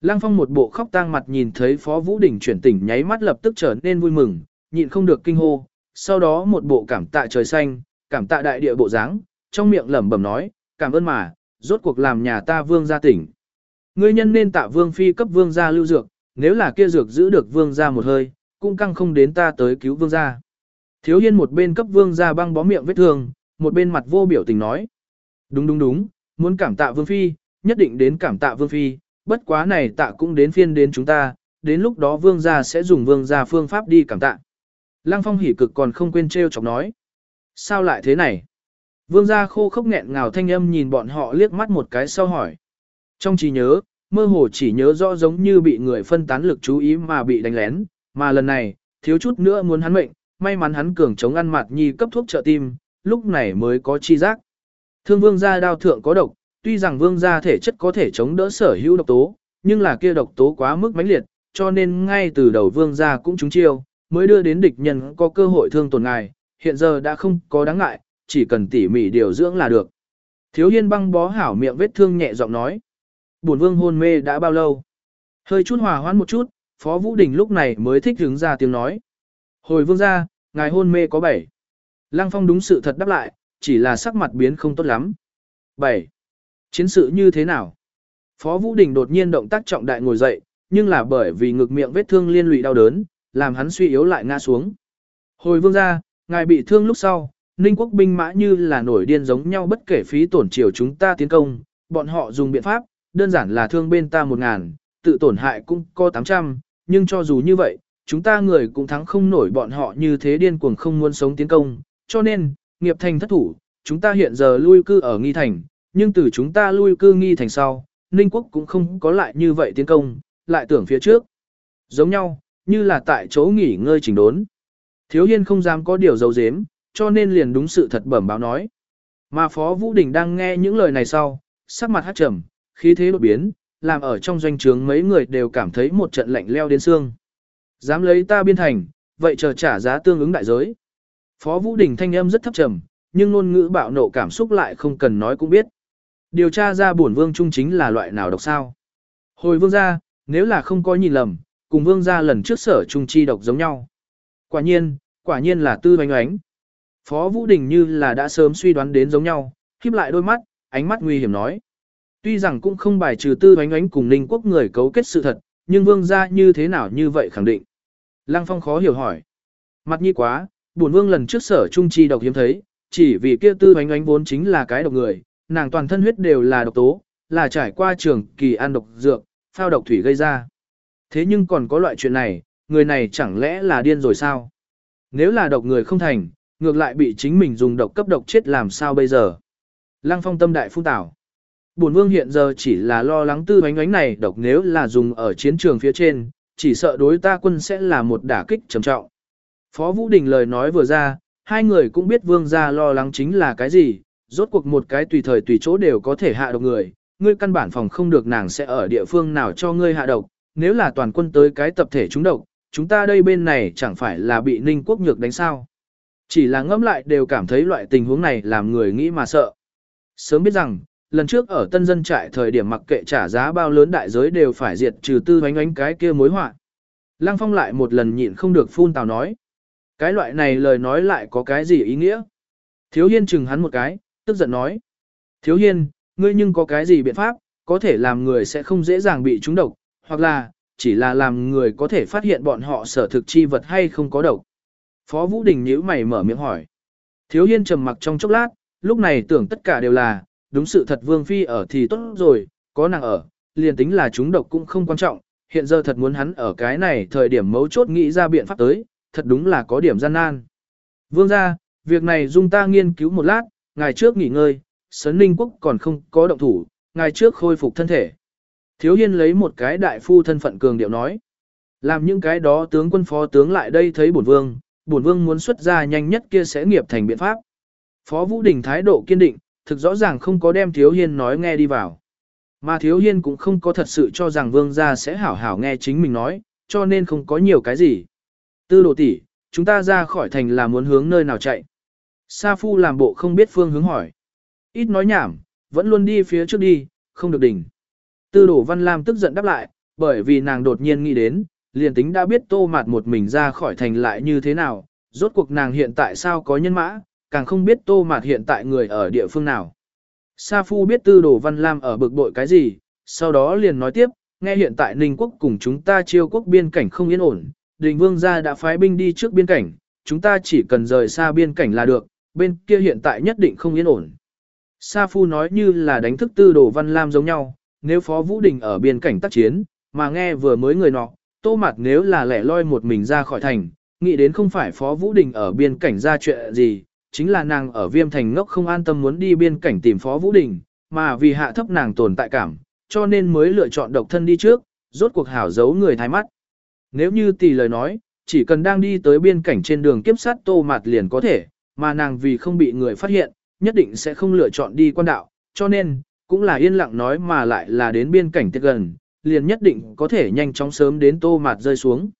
Lăng Phong một bộ khóc tang mặt nhìn thấy Phó Vũ Đình chuyển tỉnh nháy mắt lập tức trở nên vui mừng, nhịn không được kinh hô, sau đó một bộ cảm tạ trời xanh, cảm tạ đại địa bộ dáng, trong miệng lẩm bẩm nói, cảm ơn mà, rốt cuộc làm nhà ta vương gia tỉnh. Ngươi nhân nên tạ vương phi cấp vương gia lưu dược, nếu là kia dược giữ được vương gia một hơi, cũng căng không đến ta tới cứu vương gia. Thiếu hiên một bên cấp vương gia băng bó miệng vết thương, một bên mặt vô biểu tình nói. Đúng đúng đúng, muốn cảm tạ vương phi, nhất định đến cảm tạ vương phi, bất quá này tạ cũng đến phiên đến chúng ta, đến lúc đó vương gia sẽ dùng vương gia phương pháp đi cảm tạ. Lăng phong hỉ cực còn không quên treo chọc nói. Sao lại thế này? Vương gia khô khốc nghẹn ngào thanh âm nhìn bọn họ liếc mắt một cái sau hỏi. Trong trí nhớ, mơ hồ chỉ nhớ rõ giống như bị người phân tán lực chú ý mà bị đánh lén, mà lần này, thiếu chút nữa muốn hắn mệnh, may mắn hắn cường chống ăn mặt nhi cấp thuốc trợ tim, lúc này mới có chi giác. Thương vương gia đao thượng có độc, tuy rằng vương gia thể chất có thể chống đỡ sở hữu độc tố, nhưng là kia độc tố quá mức mãnh liệt, cho nên ngay từ đầu vương gia cũng trúng chiêu, mới đưa đến địch nhân có cơ hội thương tổn ngài, hiện giờ đã không có đáng ngại, chỉ cần tỉ mỉ điều dưỡng là được. Thiếu hiên băng bó hảo miệng vết thương nhẹ giọng nói. Bổn vương hôn mê đã bao lâu? Hơi chút hòa hoãn một chút, Phó Vũ Đình lúc này mới thích hứng ra tiếng nói. Hồi vương ra, ngài hôn mê có bảy. Lăng Phong đúng sự thật đáp lại, chỉ là sắc mặt biến không tốt lắm. Bảy. Chiến sự như thế nào? Phó Vũ Đình đột nhiên động tác trọng đại ngồi dậy, nhưng là bởi vì ngực miệng vết thương liên lụy đau đớn, làm hắn suy yếu lại ngã xuống. Hồi vương ra, ngài bị thương lúc sau, Ninh quốc binh mã như là nổi điên giống nhau bất kể phí tổn chiều chúng ta tiến công, bọn họ dùng biện pháp, đơn giản là thương bên ta một ngàn, tự tổn hại cũng có 800, nhưng cho dù như vậy, chúng ta người cũng thắng không nổi bọn họ như thế điên cuồng không muốn sống tiến công, cho nên, nghiệp thành thất thủ, chúng ta hiện giờ lui cư ở nghi thành, nhưng từ chúng ta lui cư nghi thành sau, Ninh quốc cũng không có lại như vậy tiến công, lại tưởng phía trước. Giống nhau, như là tại chỗ nghỉ ngơi chỉnh đốn. Thiếu hiên không dám có điều dấu dếm, cho nên liền đúng sự thật bẩm báo nói. Mà Phó Vũ Đình đang nghe những lời này sau, sắc mặt hát trầm, khí thế đột biến, làm ở trong doanh trướng mấy người đều cảm thấy một trận lạnh leo đến xương. Dám lấy ta biên thành, vậy chờ trả giá tương ứng đại giới. Phó Vũ Đình thanh âm rất thấp trầm, nhưng ngôn ngữ bạo nộ cảm xúc lại không cần nói cũng biết. Điều tra ra bổn vương trung chính là loại nào độc sao. Hồi vương gia, nếu là không có nhìn lầm, cùng vương gia lần trước sở trung chi độc giống nhau. Quả nhiên, quả nhiên là tư oánh oánh. Phó Vũ Đình như là đã sớm suy đoán đến giống nhau, khiếp lại đôi mắt, ánh mắt nguy hiểm nói. Tuy rằng cũng không bài trừ tư oánh oánh cùng ninh quốc người cấu kết sự thật, nhưng vương gia như thế nào như vậy khẳng định. Lăng Phong khó hiểu hỏi. Mặt nhi quá, bổn vương lần trước sở trung chi độc hiếm thấy, chỉ vì kia tư oánh oánh vốn chính là cái độc người, nàng toàn thân huyết đều là độc tố, là trải qua trường kỳ ăn độc dược, phao độc thủy gây ra. Thế nhưng còn có loại chuyện này, người này chẳng lẽ là điên rồi sao? Nếu là độc người không thành, ngược lại bị chính mình dùng độc cấp độc chết làm sao bây giờ? Lăng phong tâm đại phung tảo. Bổn vương hiện giờ chỉ là lo lắng tư ánh ánh này độc nếu là dùng ở chiến trường phía trên, chỉ sợ đối ta quân sẽ là một đả kích trầm trọng. Phó Vũ Đình lời nói vừa ra, hai người cũng biết vương gia lo lắng chính là cái gì, rốt cuộc một cái tùy thời tùy chỗ đều có thể hạ độc người, ngươi căn bản phòng không được nàng sẽ ở địa phương nào cho ngươi hạ độc, nếu là toàn quân tới cái tập thể chúng độc, chúng ta đây bên này chẳng phải là bị ninh quốc nhược đánh sao. Chỉ là ngẫm lại đều cảm thấy loại tình huống này làm người nghĩ mà sợ. Sớm biết rằng, lần trước ở tân dân trại thời điểm mặc kệ trả giá bao lớn đại giới đều phải diệt trừ tư hoánh ánh cái kia mối họa. Lăng Phong lại một lần nhịn không được phun tào nói. Cái loại này lời nói lại có cái gì ý nghĩa? Thiếu Hiên chừng hắn một cái, tức giận nói. Thiếu Hiên, ngươi nhưng có cái gì biện pháp, có thể làm người sẽ không dễ dàng bị trúng độc, hoặc là, chỉ là làm người có thể phát hiện bọn họ sở thực chi vật hay không có độc. Phó Vũ Đình nhíu mày mở miệng hỏi. Thiếu Hiên trầm mặc trong chốc lát, lúc này tưởng tất cả đều là, đúng sự thật Vương Phi ở thì tốt rồi, có nàng ở, liền tính là chúng độc cũng không quan trọng, hiện giờ thật muốn hắn ở cái này thời điểm mấu chốt nghĩ ra biện pháp tới, thật đúng là có điểm gian nan. Vương ra, việc này dung ta nghiên cứu một lát, ngày trước nghỉ ngơi, Sấn Ninh Quốc còn không có động thủ, ngày trước khôi phục thân thể. Thiếu Hiên lấy một cái đại phu thân phận cường điệu nói. Làm những cái đó tướng quân phó tướng lại đây thấy bổn vương, bổn vương muốn xuất ra nhanh nhất kia sẽ nghiệp thành biện pháp. Phó Vũ Đình thái độ kiên định, thực rõ ràng không có đem Thiếu Hiên nói nghe đi vào. Mà Thiếu Hiên cũng không có thật sự cho rằng vương gia sẽ hảo hảo nghe chính mình nói, cho nên không có nhiều cái gì. Tư đồ tỷ, chúng ta ra khỏi thành là muốn hướng nơi nào chạy. Sa Phu làm bộ không biết phương hướng hỏi. Ít nói nhảm, vẫn luôn đi phía trước đi, không được đỉnh. Tư đồ Văn Lam tức giận đáp lại, bởi vì nàng đột nhiên nghĩ đến, liền tính đã biết tô mạt một mình ra khỏi thành lại như thế nào, rốt cuộc nàng hiện tại sao có nhân mã, càng không biết tô mạt hiện tại người ở địa phương nào. Sa Phu biết tư đồ Văn Lam ở bực bội cái gì, sau đó liền nói tiếp, nghe hiện tại Ninh quốc cùng chúng ta chiêu quốc biên cảnh không yên ổn, đình vương gia đã phái binh đi trước biên cảnh, chúng ta chỉ cần rời xa biên cảnh là được, bên kia hiện tại nhất định không yên ổn. Sa Phu nói như là đánh thức tư đồ Văn Lam giống nhau, nếu Phó Vũ Đình ở biên cảnh tác chiến, mà nghe vừa mới người nọ, tô mặt nếu là lẻ loi một mình ra khỏi thành, nghĩ đến không phải Phó Vũ Đình ở biên cảnh ra chuyện gì, chính là nàng ở viêm thành ngốc không an tâm muốn đi biên cảnh tìm Phó Vũ Đình, mà vì hạ thấp nàng tồn tại cảm, cho nên mới lựa chọn độc thân đi trước, rốt cuộc hảo giấu người thái mắt. Nếu như tỷ lời nói, chỉ cần đang đi tới biên cảnh trên đường kiếp sát tô mặt liền có thể, mà nàng vì không bị người phát hiện, nhất định sẽ không lựa chọn đi quan đạo, cho nên, cũng là yên lặng nói mà lại là đến biên cảnh tiết gần, liền nhất định có thể nhanh chóng sớm đến tô mạt rơi xuống.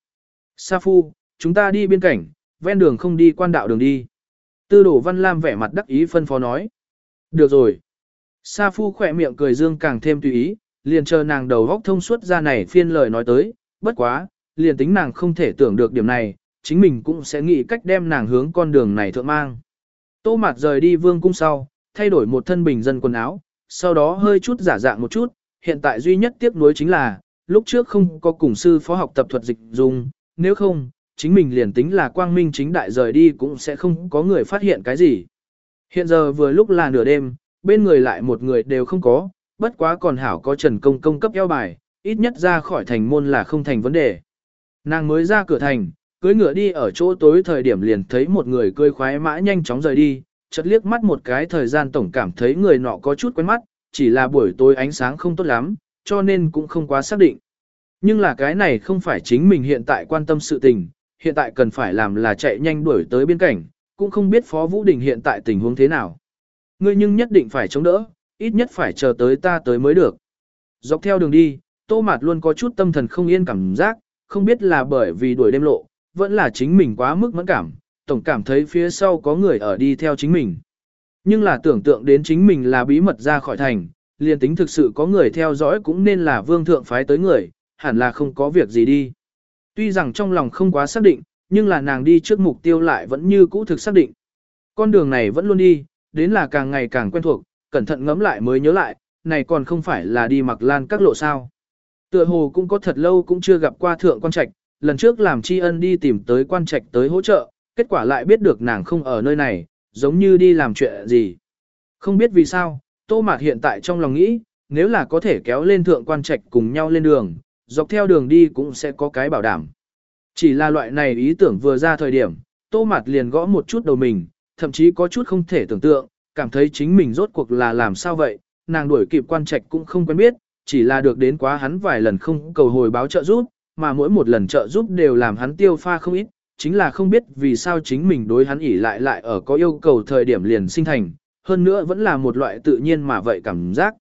Sa Phu, chúng ta đi biên cảnh, ven đường không đi quan đạo đường đi. Tư đổ văn lam vẻ mặt đắc ý phân phó nói. Được rồi. Sa Phu khỏe miệng cười dương càng thêm tùy ý, liền chờ nàng đầu góc thông suốt ra này phiên lời nói tới, bất quá, liền tính nàng không thể tưởng được điểm này, chính mình cũng sẽ nghĩ cách đem nàng hướng con đường này thượng mang. Tô Mạt rời đi vương cung sau, thay đổi một thân bình dân quần áo, sau đó hơi chút giả dạng một chút, hiện tại duy nhất tiếc nuối chính là, lúc trước không có cùng sư phó học tập thuật dịch dùng, nếu không, chính mình liền tính là quang minh chính đại rời đi cũng sẽ không có người phát hiện cái gì. Hiện giờ vừa lúc là nửa đêm, bên người lại một người đều không có, bất quá còn hảo có Trần Công công cấp eo bài, ít nhất ra khỏi thành môn là không thành vấn đề. Nàng mới ra cửa thành, cưới ngựa đi ở chỗ tối thời điểm liền thấy một người cười khoái mã nhanh chóng rời đi, chợt liếc mắt một cái thời gian tổng cảm thấy người nọ có chút quen mắt, chỉ là buổi tối ánh sáng không tốt lắm, cho nên cũng không quá xác định. Nhưng là cái này không phải chính mình hiện tại quan tâm sự tình, hiện tại cần phải làm là chạy nhanh đuổi tới biên cảnh, cũng không biết Phó Vũ Đình hiện tại tình huống thế nào. Ngươi nhưng nhất định phải chống đỡ, ít nhất phải chờ tới ta tới mới được. Dọc theo đường đi, Tô Mạt luôn có chút tâm thần không yên cảm giác, không biết là bởi vì đuổi đêm lộ, vẫn là chính mình quá mức mẫn cảm, tổng cảm thấy phía sau có người ở đi theo chính mình. Nhưng là tưởng tượng đến chính mình là bí mật ra khỏi thành, liền tính thực sự có người theo dõi cũng nên là vương thượng phái tới người, hẳn là không có việc gì đi. Tuy rằng trong lòng không quá xác định, nhưng là nàng đi trước mục tiêu lại vẫn như cũ thực xác định. Con đường này vẫn luôn đi, đến là càng ngày càng quen thuộc, cẩn thận ngẫm lại mới nhớ lại, này còn không phải là đi mặc lan các lộ sao. Tựa hồ cũng có thật lâu cũng chưa gặp qua thượng quan trạch, lần trước làm tri ân đi tìm tới quan trạch tới hỗ trợ, kết quả lại biết được nàng không ở nơi này, giống như đi làm chuyện gì. Không biết vì sao, Tô Mạt hiện tại trong lòng nghĩ, nếu là có thể kéo lên thượng quan trạch cùng nhau lên đường, dọc theo đường đi cũng sẽ có cái bảo đảm. Chỉ là loại này ý tưởng vừa ra thời điểm, Tô Mạt liền gõ một chút đầu mình, thậm chí có chút không thể tưởng tượng, cảm thấy chính mình rốt cuộc là làm sao vậy, nàng đuổi kịp quan trạch cũng không quen biết, chỉ là được đến quá hắn vài lần không cầu hồi báo trợ giúp, mà mỗi một lần trợ giúp đều làm hắn tiêu pha không ít, chính là không biết vì sao chính mình đối hắn ỉ lại lại ở có yêu cầu thời điểm liền sinh thành, hơn nữa vẫn là một loại tự nhiên mà vậy cảm giác.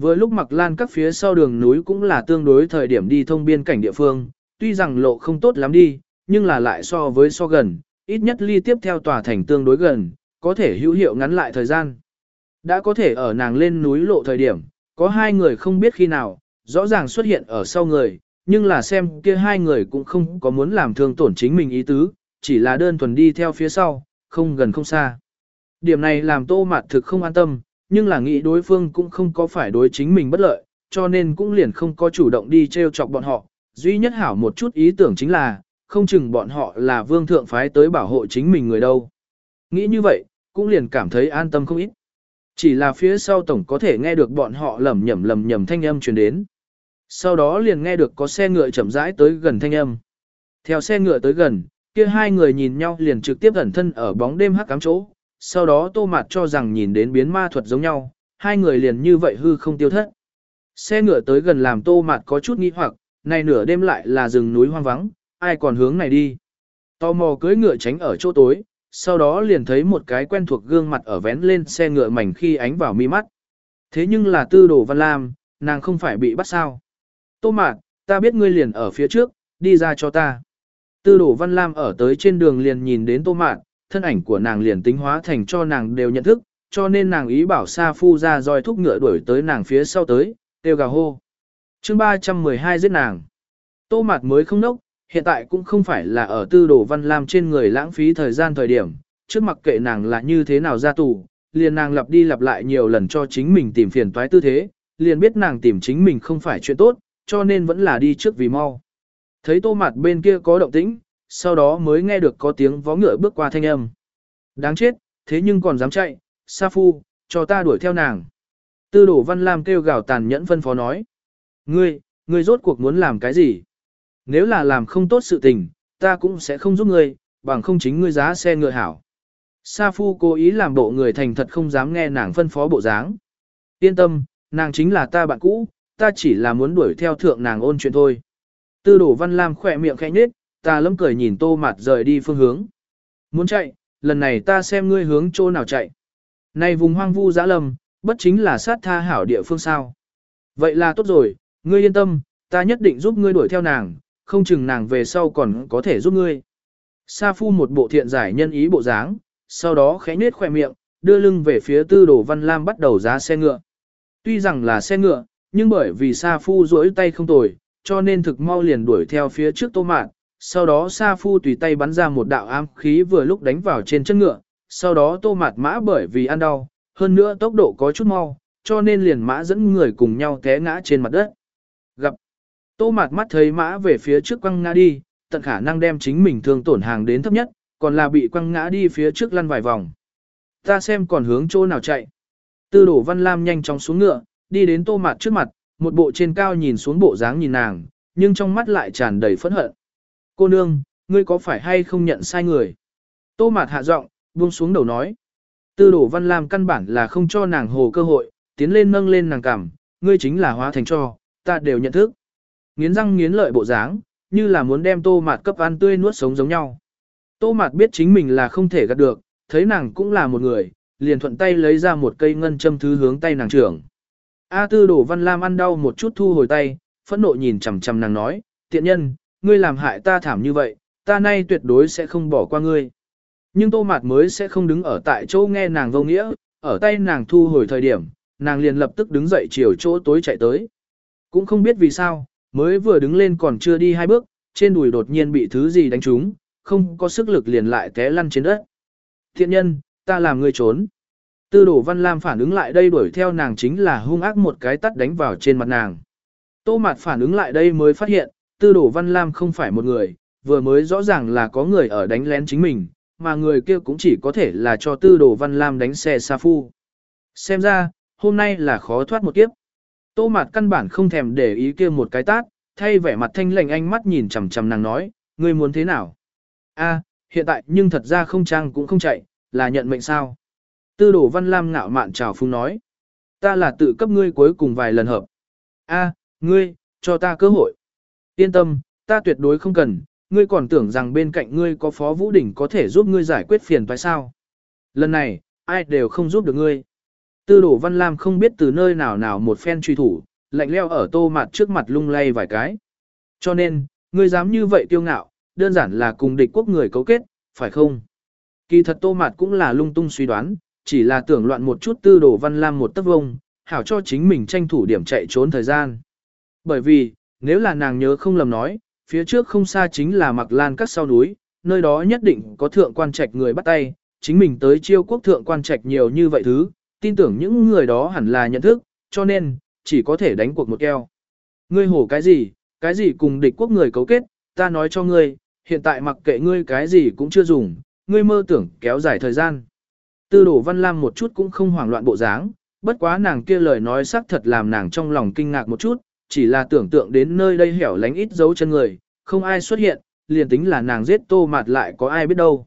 Vừa lúc mặc lan các phía sau đường núi cũng là tương đối thời điểm đi thông biên cảnh địa phương, tuy rằng lộ không tốt lắm đi, nhưng là lại so với so gần, ít nhất ly tiếp theo tòa thành tương đối gần, có thể hữu hiệu ngắn lại thời gian. Đã có thể ở nàng lên núi lộ thời điểm, có hai người không biết khi nào, rõ ràng xuất hiện ở sau người, nhưng là xem kia hai người cũng không có muốn làm thương tổn chính mình ý tứ, chỉ là đơn thuần đi theo phía sau, không gần không xa. Điểm này làm tô mạt thực không an tâm, nhưng là nghĩ đối phương cũng không có phải đối chính mình bất lợi, cho nên cũng liền không có chủ động đi treo chọc bọn họ. Duy nhất hảo một chút ý tưởng chính là, không chừng bọn họ là vương thượng phái tới bảo hộ chính mình người đâu. Nghĩ như vậy, cũng liền cảm thấy an tâm không ít. Chỉ là phía sau tổng có thể nghe được bọn họ lầm nhầm lầm nhầm thanh âm truyền đến. Sau đó liền nghe được có xe ngựa chậm rãi tới gần thanh âm. Theo xe ngựa tới gần, kia hai người nhìn nhau liền trực tiếp ẩn thân ở bóng đêm hắc cám chỗ. Sau đó tô mặt cho rằng nhìn đến biến ma thuật giống nhau, hai người liền như vậy hư không tiêu thất. Xe ngựa tới gần làm tô mặt có chút nghi hoặc, này nửa đêm lại là rừng núi hoang vắng, ai còn hướng này đi. Tò mò cưới ngựa tránh ở chỗ tối, sau đó liền thấy một cái quen thuộc gương mặt ở vén lên xe ngựa mảnh khi ánh vào mi mắt. Thế nhưng là tư đồ văn lam, nàng không phải bị bắt sao. Tô mạt, ta biết ngươi liền ở phía trước, đi ra cho ta. Tư đồ văn lam ở tới trên đường liền nhìn đến tô mạt, thân ảnh của nàng liền tính hóa thành cho nàng đều nhận thức, cho nên nàng ý bảo Sa Phu ra roi thúc ngựa đuổi tới nàng phía sau tới, kêu gào hô. chương 312 giết nàng. Tô Mạt mới không nốc, hiện tại cũng không phải là ở tư đồ văn lam trên người lãng phí thời gian thời điểm, trước mặc kệ nàng là như thế nào ra tù, liền nàng lặp đi lặp lại nhiều lần cho chính mình tìm phiền toái tư thế, liền biết nàng tìm chính mình không phải chuyện tốt, cho nên vẫn là đi trước vì mau. Thấy tô mặt bên kia có động tĩnh, sau đó mới nghe được có tiếng vó ngựa bước qua thanh âm. Đáng chết, thế nhưng còn dám chạy, Sa Phu, cho ta đuổi theo nàng. Tư đổ văn lam kêu gào tàn nhẫn phân phó nói. Ngươi, ngươi rốt cuộc muốn làm cái gì? Nếu là làm không tốt sự tình, ta cũng sẽ không giúp ngươi, bằng không chính ngươi giá xe ngựa hảo. Sa Phu cố ý làm bộ người thành thật không dám nghe nàng phân phó bộ dáng. Yên tâm, nàng chính là ta bạn cũ, ta chỉ là muốn đuổi theo thượng nàng ôn chuyện thôi. Tư đổ văn lam khỏe miệng khẽ nhếch, ta lâm cười nhìn tô mặt rời đi phương hướng. Muốn chạy, lần này ta xem ngươi hướng chỗ nào chạy. Này vùng hoang vu dã lâm, bất chính là sát tha hảo địa phương sao. Vậy là tốt rồi, ngươi yên tâm, ta nhất định giúp ngươi đuổi theo nàng, không chừng nàng về sau còn có thể giúp ngươi. Sa phu một bộ thiện giải nhân ý bộ dáng, sau đó khẽ nết khỏe miệng, đưa lưng về phía tư đồ văn lam bắt đầu giá xe ngựa. Tuy rằng là xe ngựa, nhưng bởi vì Sa phu duỗi tay không tồi, cho nên thực mau liền đuổi theo phía trước tô mạn. Sau đó Sa phu tùy tay bắn ra một đạo ám khí vừa lúc đánh vào trên chân ngựa, sau đó tô mạt mã bởi vì ăn đau, hơn nữa tốc độ có chút mau, cho nên liền mã dẫn người cùng nhau té ngã trên mặt đất. Gặp tô mạt mắt thấy mã về phía trước quăng ngã đi, tận khả năng đem chính mình thương tổn hàng đến thấp nhất, còn là bị quăng ngã đi phía trước lăn vài vòng. Ta xem còn hướng chỗ nào chạy. Tư đổ văn lam nhanh chóng xuống ngựa, đi đến tô mạt trước mặt, một bộ trên cao nhìn xuống bộ dáng nhìn nàng, nhưng trong mắt lại tràn đầy phẫn hận. Cô nương, ngươi có phải hay không nhận sai người? Tô mạt hạ giọng, buông xuống đầu nói. Tư đổ văn làm căn bản là không cho nàng hồ cơ hội, tiến lên nâng lên nàng cảm, ngươi chính là hóa thành cho, ta đều nhận thức. Nghiến răng nghiến lợi bộ dáng, như là muốn đem tô mạt cấp ăn tươi nuốt sống giống nhau. Tô mạt biết chính mình là không thể gạt được, thấy nàng cũng là một người, liền thuận tay lấy ra một cây ngân châm thứ hướng tay nàng trưởng. A tư đổ văn lam ăn đau một chút thu hồi tay, phẫn nộ nhìn chằm chằm nàng nói, tiện nhân, ngươi làm hại ta thảm như vậy, ta nay tuyệt đối sẽ không bỏ qua ngươi. Nhưng tô mạt mới sẽ không đứng ở tại chỗ nghe nàng vô nghĩa, ở tay nàng thu hồi thời điểm, nàng liền lập tức đứng dậy chiều chỗ tối chạy tới. Cũng không biết vì sao, mới vừa đứng lên còn chưa đi hai bước, trên đùi đột nhiên bị thứ gì đánh trúng, không có sức lực liền lại té lăn trên đất. Thiện nhân, ta làm ngươi trốn. Tư đổ văn lam phản ứng lại đây đuổi theo nàng chính là hung ác một cái tắt đánh vào trên mặt nàng. Tô mạt phản ứng lại đây mới phát hiện, tư đổ văn lam không phải một người, vừa mới rõ ràng là có người ở đánh lén chính mình, mà người kia cũng chỉ có thể là cho tư đồ văn lam đánh xe xa phu. Xem ra, hôm nay là khó thoát một kiếp. Tô mạt căn bản không thèm để ý kia một cái tát, thay vẻ mặt thanh lành ánh mắt nhìn chằm chằm nàng nói, ngươi muốn thế nào? A, hiện tại nhưng thật ra không trang cũng không chạy, là nhận mệnh sao? Tư đồ văn lam ngạo mạn chào phung nói, ta là tự cấp ngươi cuối cùng vài lần hợp. A, ngươi, cho ta cơ hội. Yên tâm, ta tuyệt đối không cần, ngươi còn tưởng rằng bên cạnh ngươi có Phó Vũ Đỉnh có thể giúp ngươi giải quyết phiền phải sao. Lần này, ai đều không giúp được ngươi. Tư đổ Văn Lam không biết từ nơi nào nào một phen truy thủ, lạnh leo ở tô mặt trước mặt lung lay vài cái. Cho nên, ngươi dám như vậy tiêu ngạo, đơn giản là cùng địch quốc người cấu kết, phải không? Kỳ thật tô mặt cũng là lung tung suy đoán, chỉ là tưởng loạn một chút tư đồ Văn Lam một tấc vông, hảo cho chính mình tranh thủ điểm chạy trốn thời gian. Bởi vì, nếu là nàng nhớ không lầm nói, phía trước không xa chính là mặc lan các sau núi, nơi đó nhất định có thượng quan trạch người bắt tay, chính mình tới chiêu quốc thượng quan trạch nhiều như vậy thứ, tin tưởng những người đó hẳn là nhận thức, cho nên, chỉ có thể đánh cuộc một keo. Ngươi hổ cái gì, cái gì cùng địch quốc người cấu kết, ta nói cho ngươi, hiện tại mặc kệ ngươi cái gì cũng chưa dùng, ngươi mơ tưởng kéo dài thời gian. Tư đổ văn lam một chút cũng không hoảng loạn bộ dáng, bất quá nàng kia lời nói xác thật làm nàng trong lòng kinh ngạc một chút, chỉ là tưởng tượng đến nơi đây hẻo lánh ít dấu chân người, không ai xuất hiện, liền tính là nàng giết tô mạt lại có ai biết đâu.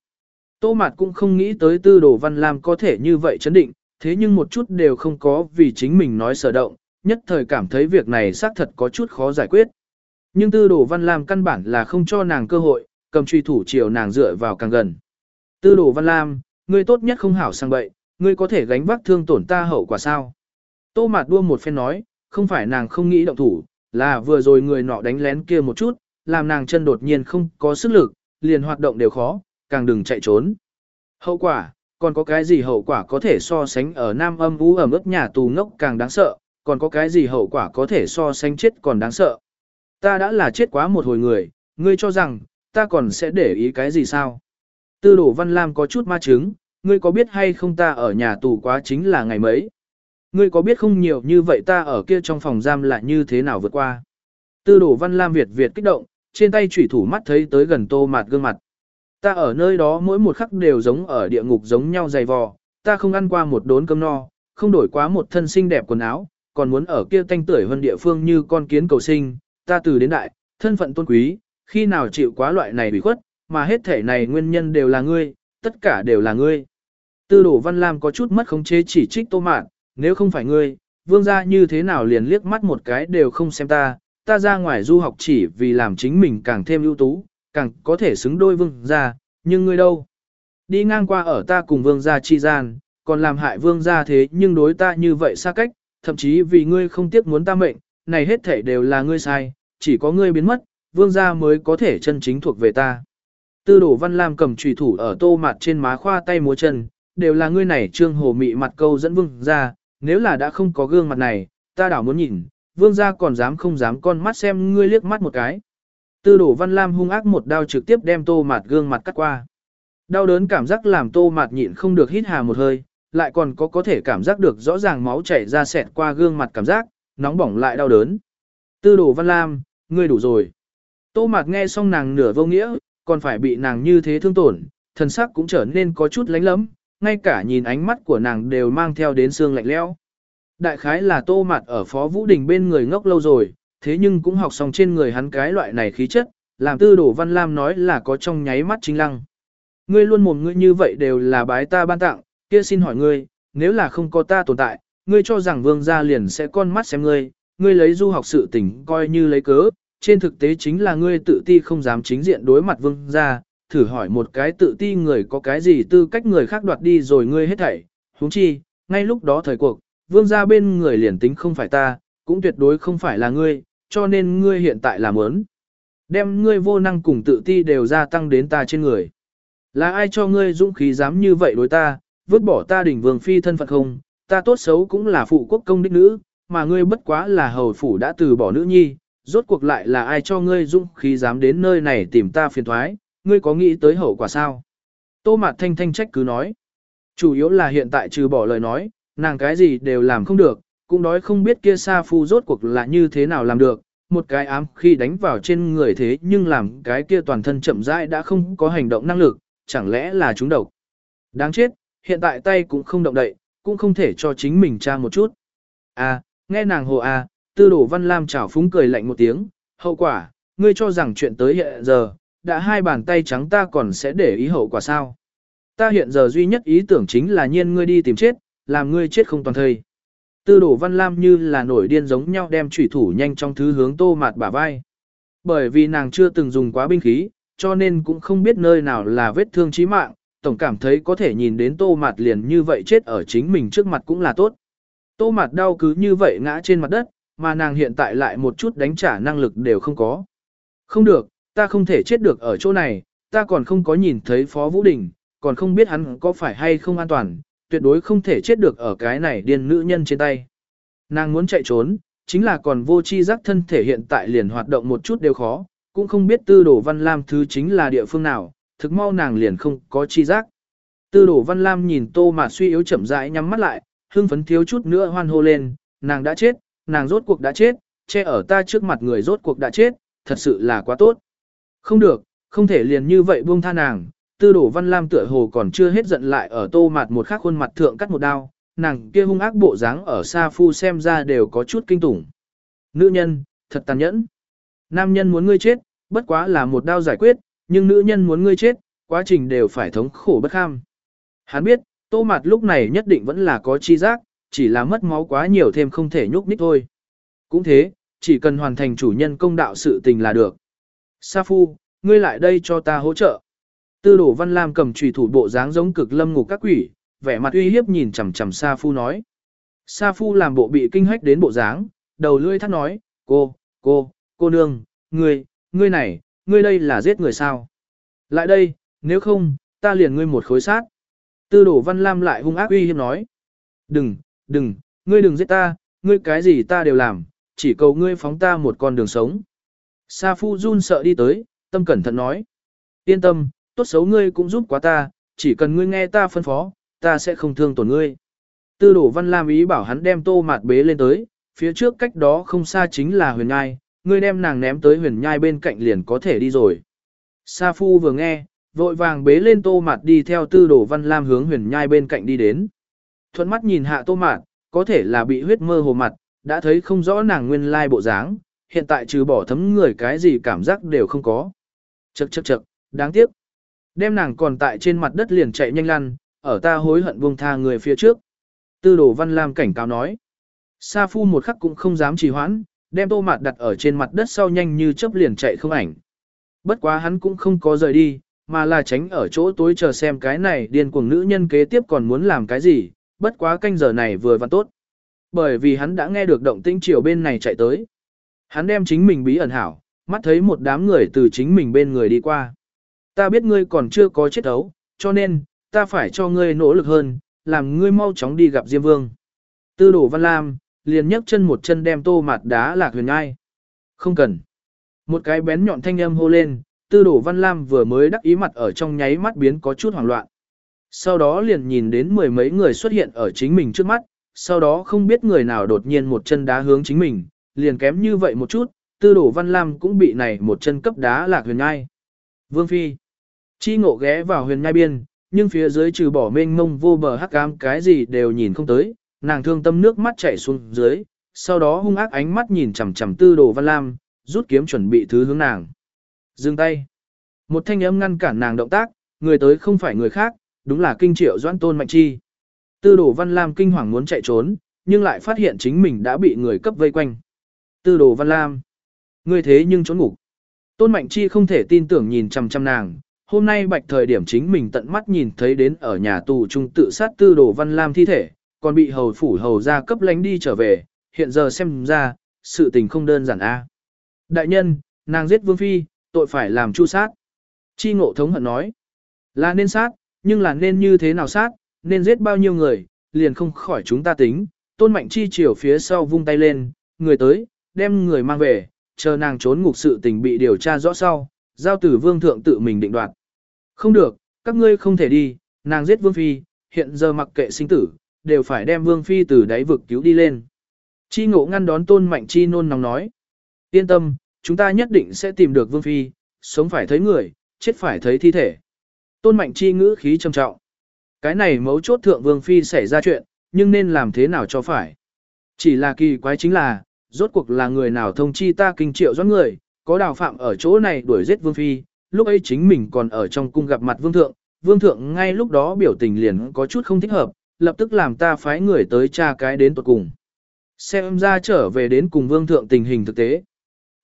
Tô mạt cũng không nghĩ tới tư đồ văn lam có thể như vậy chấn định, thế nhưng một chút đều không có vì chính mình nói sở động, nhất thời cảm thấy việc này xác thật có chút khó giải quyết. Nhưng tư đồ văn lam căn bản là không cho nàng cơ hội, cầm truy thủ chiều nàng dựa vào càng gần. Tư đồ văn lam, ngươi tốt nhất không hảo sang bậy, ngươi có thể gánh vác thương tổn ta hậu quả sao? Tô mạt đua một phen nói, không phải nàng không nghĩ động thủ, là vừa rồi người nọ đánh lén kia một chút, làm nàng chân đột nhiên không có sức lực, liền hoạt động đều khó, càng đừng chạy trốn. Hậu quả, còn có cái gì hậu quả có thể so sánh ở nam âm vũ ở mức nhà tù ngốc càng đáng sợ, còn có cái gì hậu quả có thể so sánh chết còn đáng sợ. Ta đã là chết quá một hồi người, ngươi cho rằng, ta còn sẽ để ý cái gì sao? Tư đổ văn lam có chút ma chứng, ngươi có biết hay không ta ở nhà tù quá chính là ngày mấy? Ngươi có biết không nhiều như vậy ta ở kia trong phòng giam lại như thế nào vượt qua? Tư đổ văn lam Việt Việt kích động, trên tay chủy thủ mắt thấy tới gần tô mạt gương mặt. Ta ở nơi đó mỗi một khắc đều giống ở địa ngục giống nhau dày vò, ta không ăn qua một đốn cơm no, không đổi quá một thân xinh đẹp quần áo, còn muốn ở kia tanh tưởi hơn địa phương như con kiến cầu sinh, ta từ đến đại, thân phận tôn quý, khi nào chịu quá loại này bị khuất, mà hết thể này nguyên nhân đều là ngươi, tất cả đều là ngươi. Tư đổ văn lam có chút mất khống chế chỉ trích tô mạn, nếu không phải ngươi, vương gia như thế nào liền liếc mắt một cái đều không xem ta, ta ra ngoài du học chỉ vì làm chính mình càng thêm ưu tú, càng có thể xứng đôi vương gia, nhưng ngươi đâu? Đi ngang qua ở ta cùng vương gia chi gian, còn làm hại vương gia thế nhưng đối ta như vậy xa cách, thậm chí vì ngươi không tiếc muốn ta mệnh, này hết thể đều là ngươi sai, chỉ có ngươi biến mất, vương gia mới có thể chân chính thuộc về ta. Tư đổ văn lam cầm trùy thủ ở tô mặt trên má khoa tay múa chân, đều là ngươi này trương hồ mị mặt câu dẫn vương gia, nếu là đã không có gương mặt này, ta đảo muốn nhìn, vương gia còn dám không dám con mắt xem ngươi liếc mắt một cái. Tư đổ văn lam hung ác một đao trực tiếp đem tô mặt gương mặt cắt qua. Đau đớn cảm giác làm tô mặt nhịn không được hít hà một hơi, lại còn có có thể cảm giác được rõ ràng máu chảy ra sẹt qua gương mặt cảm giác, nóng bỏng lại đau đớn. Tư đổ văn lam, ngươi đủ rồi. Tô mặt nghe xong nàng nửa vô nghĩa, còn phải bị nàng như thế thương tổn, thần sắc cũng trở nên có chút lánh lẫm, ngay cả nhìn ánh mắt của nàng đều mang theo đến xương lạnh lẽo. Đại khái là tô mặt ở phó vũ đình bên người ngốc lâu rồi, thế nhưng cũng học xong trên người hắn cái loại này khí chất, làm tư đổ văn lam nói là có trong nháy mắt chính lăng. Ngươi luôn mồm ngươi như vậy đều là bái ta ban tặng, kia xin hỏi ngươi, nếu là không có ta tồn tại, ngươi cho rằng vương gia liền sẽ con mắt xem ngươi, ngươi lấy du học sự tình coi như lấy cớ, trên thực tế chính là ngươi tự ti không dám chính diện đối mặt vương gia, thử hỏi một cái tự ti người có cái gì tư cách người khác đoạt đi rồi ngươi hết thảy, huống chi, ngay lúc đó thời cuộc, vương gia bên người liền tính không phải ta, cũng tuyệt đối không phải là ngươi, cho nên ngươi hiện tại làm ớn. Đem ngươi vô năng cùng tự ti đều gia tăng đến ta trên người. Là ai cho ngươi dũng khí dám như vậy đối ta, vứt bỏ ta đỉnh vương phi thân phận không, ta tốt xấu cũng là phụ quốc công đích nữ, mà ngươi bất quá là hầu phủ đã từ bỏ nữ nhi, rốt cuộc lại là ai cho ngươi dũng khí dám đến nơi này tìm ta phiền thoái, ngươi có nghĩ tới hậu quả sao? Tô Mạt Thanh Thanh trách cứ nói. Chủ yếu là hiện tại trừ bỏ lời nói, nàng cái gì đều làm không được, cũng đói không biết kia Sa Phu rốt cuộc là như thế nào làm được, một cái ám khi đánh vào trên người thế nhưng làm cái kia toàn thân chậm rãi đã không có hành động năng lực, chẳng lẽ là chúng độc. Đáng chết, hiện tại tay cũng không động đậy, cũng không thể cho chính mình tra một chút. À, nghe nàng hồ à, tư đổ văn lam chảo phúng cười lạnh một tiếng, hậu quả, ngươi cho rằng chuyện tới hiện giờ, đã hai bàn tay trắng ta còn sẽ để ý hậu quả sao. Ta hiện giờ duy nhất ý tưởng chính là nhiên ngươi đi tìm chết, làm ngươi chết không toàn thời. Tư đổ văn lam như là nổi điên giống nhau đem chủy thủ nhanh trong thứ hướng tô mạt bả vai. Bởi vì nàng chưa từng dùng quá binh khí, cho nên cũng không biết nơi nào là vết thương chí mạng, tổng cảm thấy có thể nhìn đến tô mạt liền như vậy chết ở chính mình trước mặt cũng là tốt. Tô mạt đau cứ như vậy ngã trên mặt đất, mà nàng hiện tại lại một chút đánh trả năng lực đều không có. Không được, ta không thể chết được ở chỗ này, ta còn không có nhìn thấy Phó Vũ Đình, còn không biết hắn có phải hay không an toàn, tuyệt đối không thể chết được ở cái này điên nữ nhân trên tay. Nàng muốn chạy trốn, chính là còn vô chi giác thân thể hiện tại liền hoạt động một chút đều khó, cũng không biết tư đồ văn lam thứ chính là địa phương nào, thực mau nàng liền không có chi giác. Tư đồ văn lam nhìn tô mà suy yếu chậm rãi nhắm mắt lại, hưng phấn thiếu chút nữa hoan hô lên, nàng đã chết, nàng rốt cuộc đã chết, che ở ta trước mặt người rốt cuộc đã chết, thật sự là quá tốt. Không được, không thể liền như vậy buông tha nàng, tư đổ văn lam tựa hồ còn chưa hết giận lại ở tô mặt một khắc khuôn mặt thượng cắt một đao, nàng kia hung ác bộ dáng ở xa phu xem ra đều có chút kinh tủng. Nữ nhân, thật tàn nhẫn. Nam nhân muốn ngươi chết, bất quá là một đao giải quyết, nhưng nữ nhân muốn ngươi chết, quá trình đều phải thống khổ bất kham. Hắn biết, tô mặt lúc này nhất định vẫn là có chi giác, chỉ là mất máu quá nhiều thêm không thể nhúc nhích thôi. Cũng thế, chỉ cần hoàn thành chủ nhân công đạo sự tình là được. Sa Phu, ngươi lại đây cho ta hỗ trợ. Tư đổ Văn Lam cầm trùy thủ bộ dáng giống cực lâm ngục các quỷ, vẻ mặt uy hiếp nhìn chằm chằm Sa Phu nói. Sa Phu làm bộ bị kinh hách đến bộ dáng, đầu lưỡi thắt nói, cô, cô, cô nương, ngươi, ngươi này, ngươi đây là giết người sao? Lại đây, nếu không, ta liền ngươi một khối sát. Tư đổ văn lam lại hung ác uy hiếp nói. Đừng, đừng, ngươi đừng giết ta, ngươi cái gì ta đều làm, chỉ cầu ngươi phóng ta một con đường sống. Sa Phu run sợ đi tới, tâm cẩn thận nói. Yên tâm, tốt xấu ngươi cũng giúp quá ta, chỉ cần ngươi nghe ta phân phó, ta sẽ không thương tổn ngươi. Tư đổ văn lam ý bảo hắn đem tô mạt bế lên tới, phía trước cách đó không xa chính là huyền nhai, ngươi đem nàng ném tới huyền nhai bên cạnh liền có thể đi rồi. Sa Phu vừa nghe, vội vàng bế lên tô mạt đi theo tư đổ văn lam hướng huyền nhai bên cạnh đi đến. Thuận mắt nhìn hạ tô mạt, có thể là bị huyết mơ hồ mặt, đã thấy không rõ nàng nguyên lai bộ dáng, hiện tại trừ bỏ thấm người cái gì cảm giác đều không có. Chậc chậc chậc, đáng tiếc. Đem nàng còn tại trên mặt đất liền chạy nhanh lăn, ở ta hối hận buông tha người phía trước. Tư đồ văn lam cảnh cáo nói. Sa phu một khắc cũng không dám trì hoãn, đem tô mạt đặt ở trên mặt đất sau nhanh như chớp liền chạy không ảnh. Bất quá hắn cũng không có rời đi, mà là tránh ở chỗ tối chờ xem cái này điên cuồng nữ nhân kế tiếp còn muốn làm cái gì, bất quá canh giờ này vừa vặn tốt. Bởi vì hắn đã nghe được động tĩnh chiều bên này chạy tới. Hắn đem chính mình bí ẩn hảo, mắt thấy một đám người từ chính mình bên người đi qua. Ta biết ngươi còn chưa có chết ấu, cho nên, ta phải cho ngươi nỗ lực hơn, làm ngươi mau chóng đi gặp Diêm Vương. Tư đổ Văn Lam, liền nhấc chân một chân đem tô mặt đá lạc huyền ngai. Không cần. Một cái bén nhọn thanh âm hô lên, tư đổ Văn Lam vừa mới đắc ý mặt ở trong nháy mắt biến có chút hoảng loạn. Sau đó liền nhìn đến mười mấy người xuất hiện ở chính mình trước mắt, sau đó không biết người nào đột nhiên một chân đá hướng chính mình, liền kém như vậy một chút, tư đổ Văn Lam cũng bị này một chân cấp đá lạc huyền ngai. Vương Phi. Chi ngộ ghé vào huyền nhai biên, nhưng phía dưới trừ bỏ mênh mông vô bờ hắc ám cái gì đều nhìn không tới, nàng thương tâm nước mắt chảy xuống dưới, sau đó hung ác ánh mắt nhìn chằm chằm tư đồ văn lam, rút kiếm chuẩn bị thứ hướng nàng. Dừng tay. Một thanh âm ngăn cản nàng động tác, người tới không phải người khác, đúng là kinh triệu doãn tôn mạnh chi. Tư đồ văn lam kinh hoàng muốn chạy trốn, nhưng lại phát hiện chính mình đã bị người cấp vây quanh. Tư đồ văn lam. ngươi thế nhưng trốn ngủ. Tôn mạnh chi không thể tin tưởng nhìn chằm chằm nàng, hôm nay bạch thời điểm chính mình tận mắt nhìn thấy đến ở nhà tù trung tự sát tư đồ văn lam thi thể, còn bị hầu phủ hầu ra cấp lánh đi trở về, hiện giờ xem ra, sự tình không đơn giản a. Đại nhân, nàng giết vương phi, tội phải làm chu sát. Chi ngộ thống hận nói, là nên sát, nhưng là nên như thế nào sát, nên giết bao nhiêu người, liền không khỏi chúng ta tính. Tôn mạnh chi chiều phía sau vung tay lên, người tới, đem người mang về, chờ nàng trốn ngục sự tình bị điều tra rõ sau, giao tử vương thượng tự mình định đoạt. Không được, các ngươi không thể đi, nàng giết vương phi, hiện giờ mặc kệ sinh tử, đều phải đem vương phi từ đáy vực cứu đi lên. Chi ngộ ngăn đón tôn mạnh chi nôn nóng nói. Yên tâm, chúng ta nhất định sẽ tìm được vương phi, sống phải thấy người, chết phải thấy thi thể. Tôn mạnh chi ngữ khí trầm trọng. Cái này mấu chốt thượng vương phi xảy ra chuyện, nhưng nên làm thế nào cho phải. Chỉ là kỳ quái chính là, rốt cuộc là người nào thông chi ta kinh triệu doãn người, có đào phạm ở chỗ này đuổi giết vương phi, lúc ấy chính mình còn ở trong cung gặp mặt vương thượng, vương thượng ngay lúc đó biểu tình liền có chút không thích hợp, lập tức làm ta phái người tới tra cái đến tuột cùng. Xem ra trở về đến cùng vương thượng tình hình thực tế.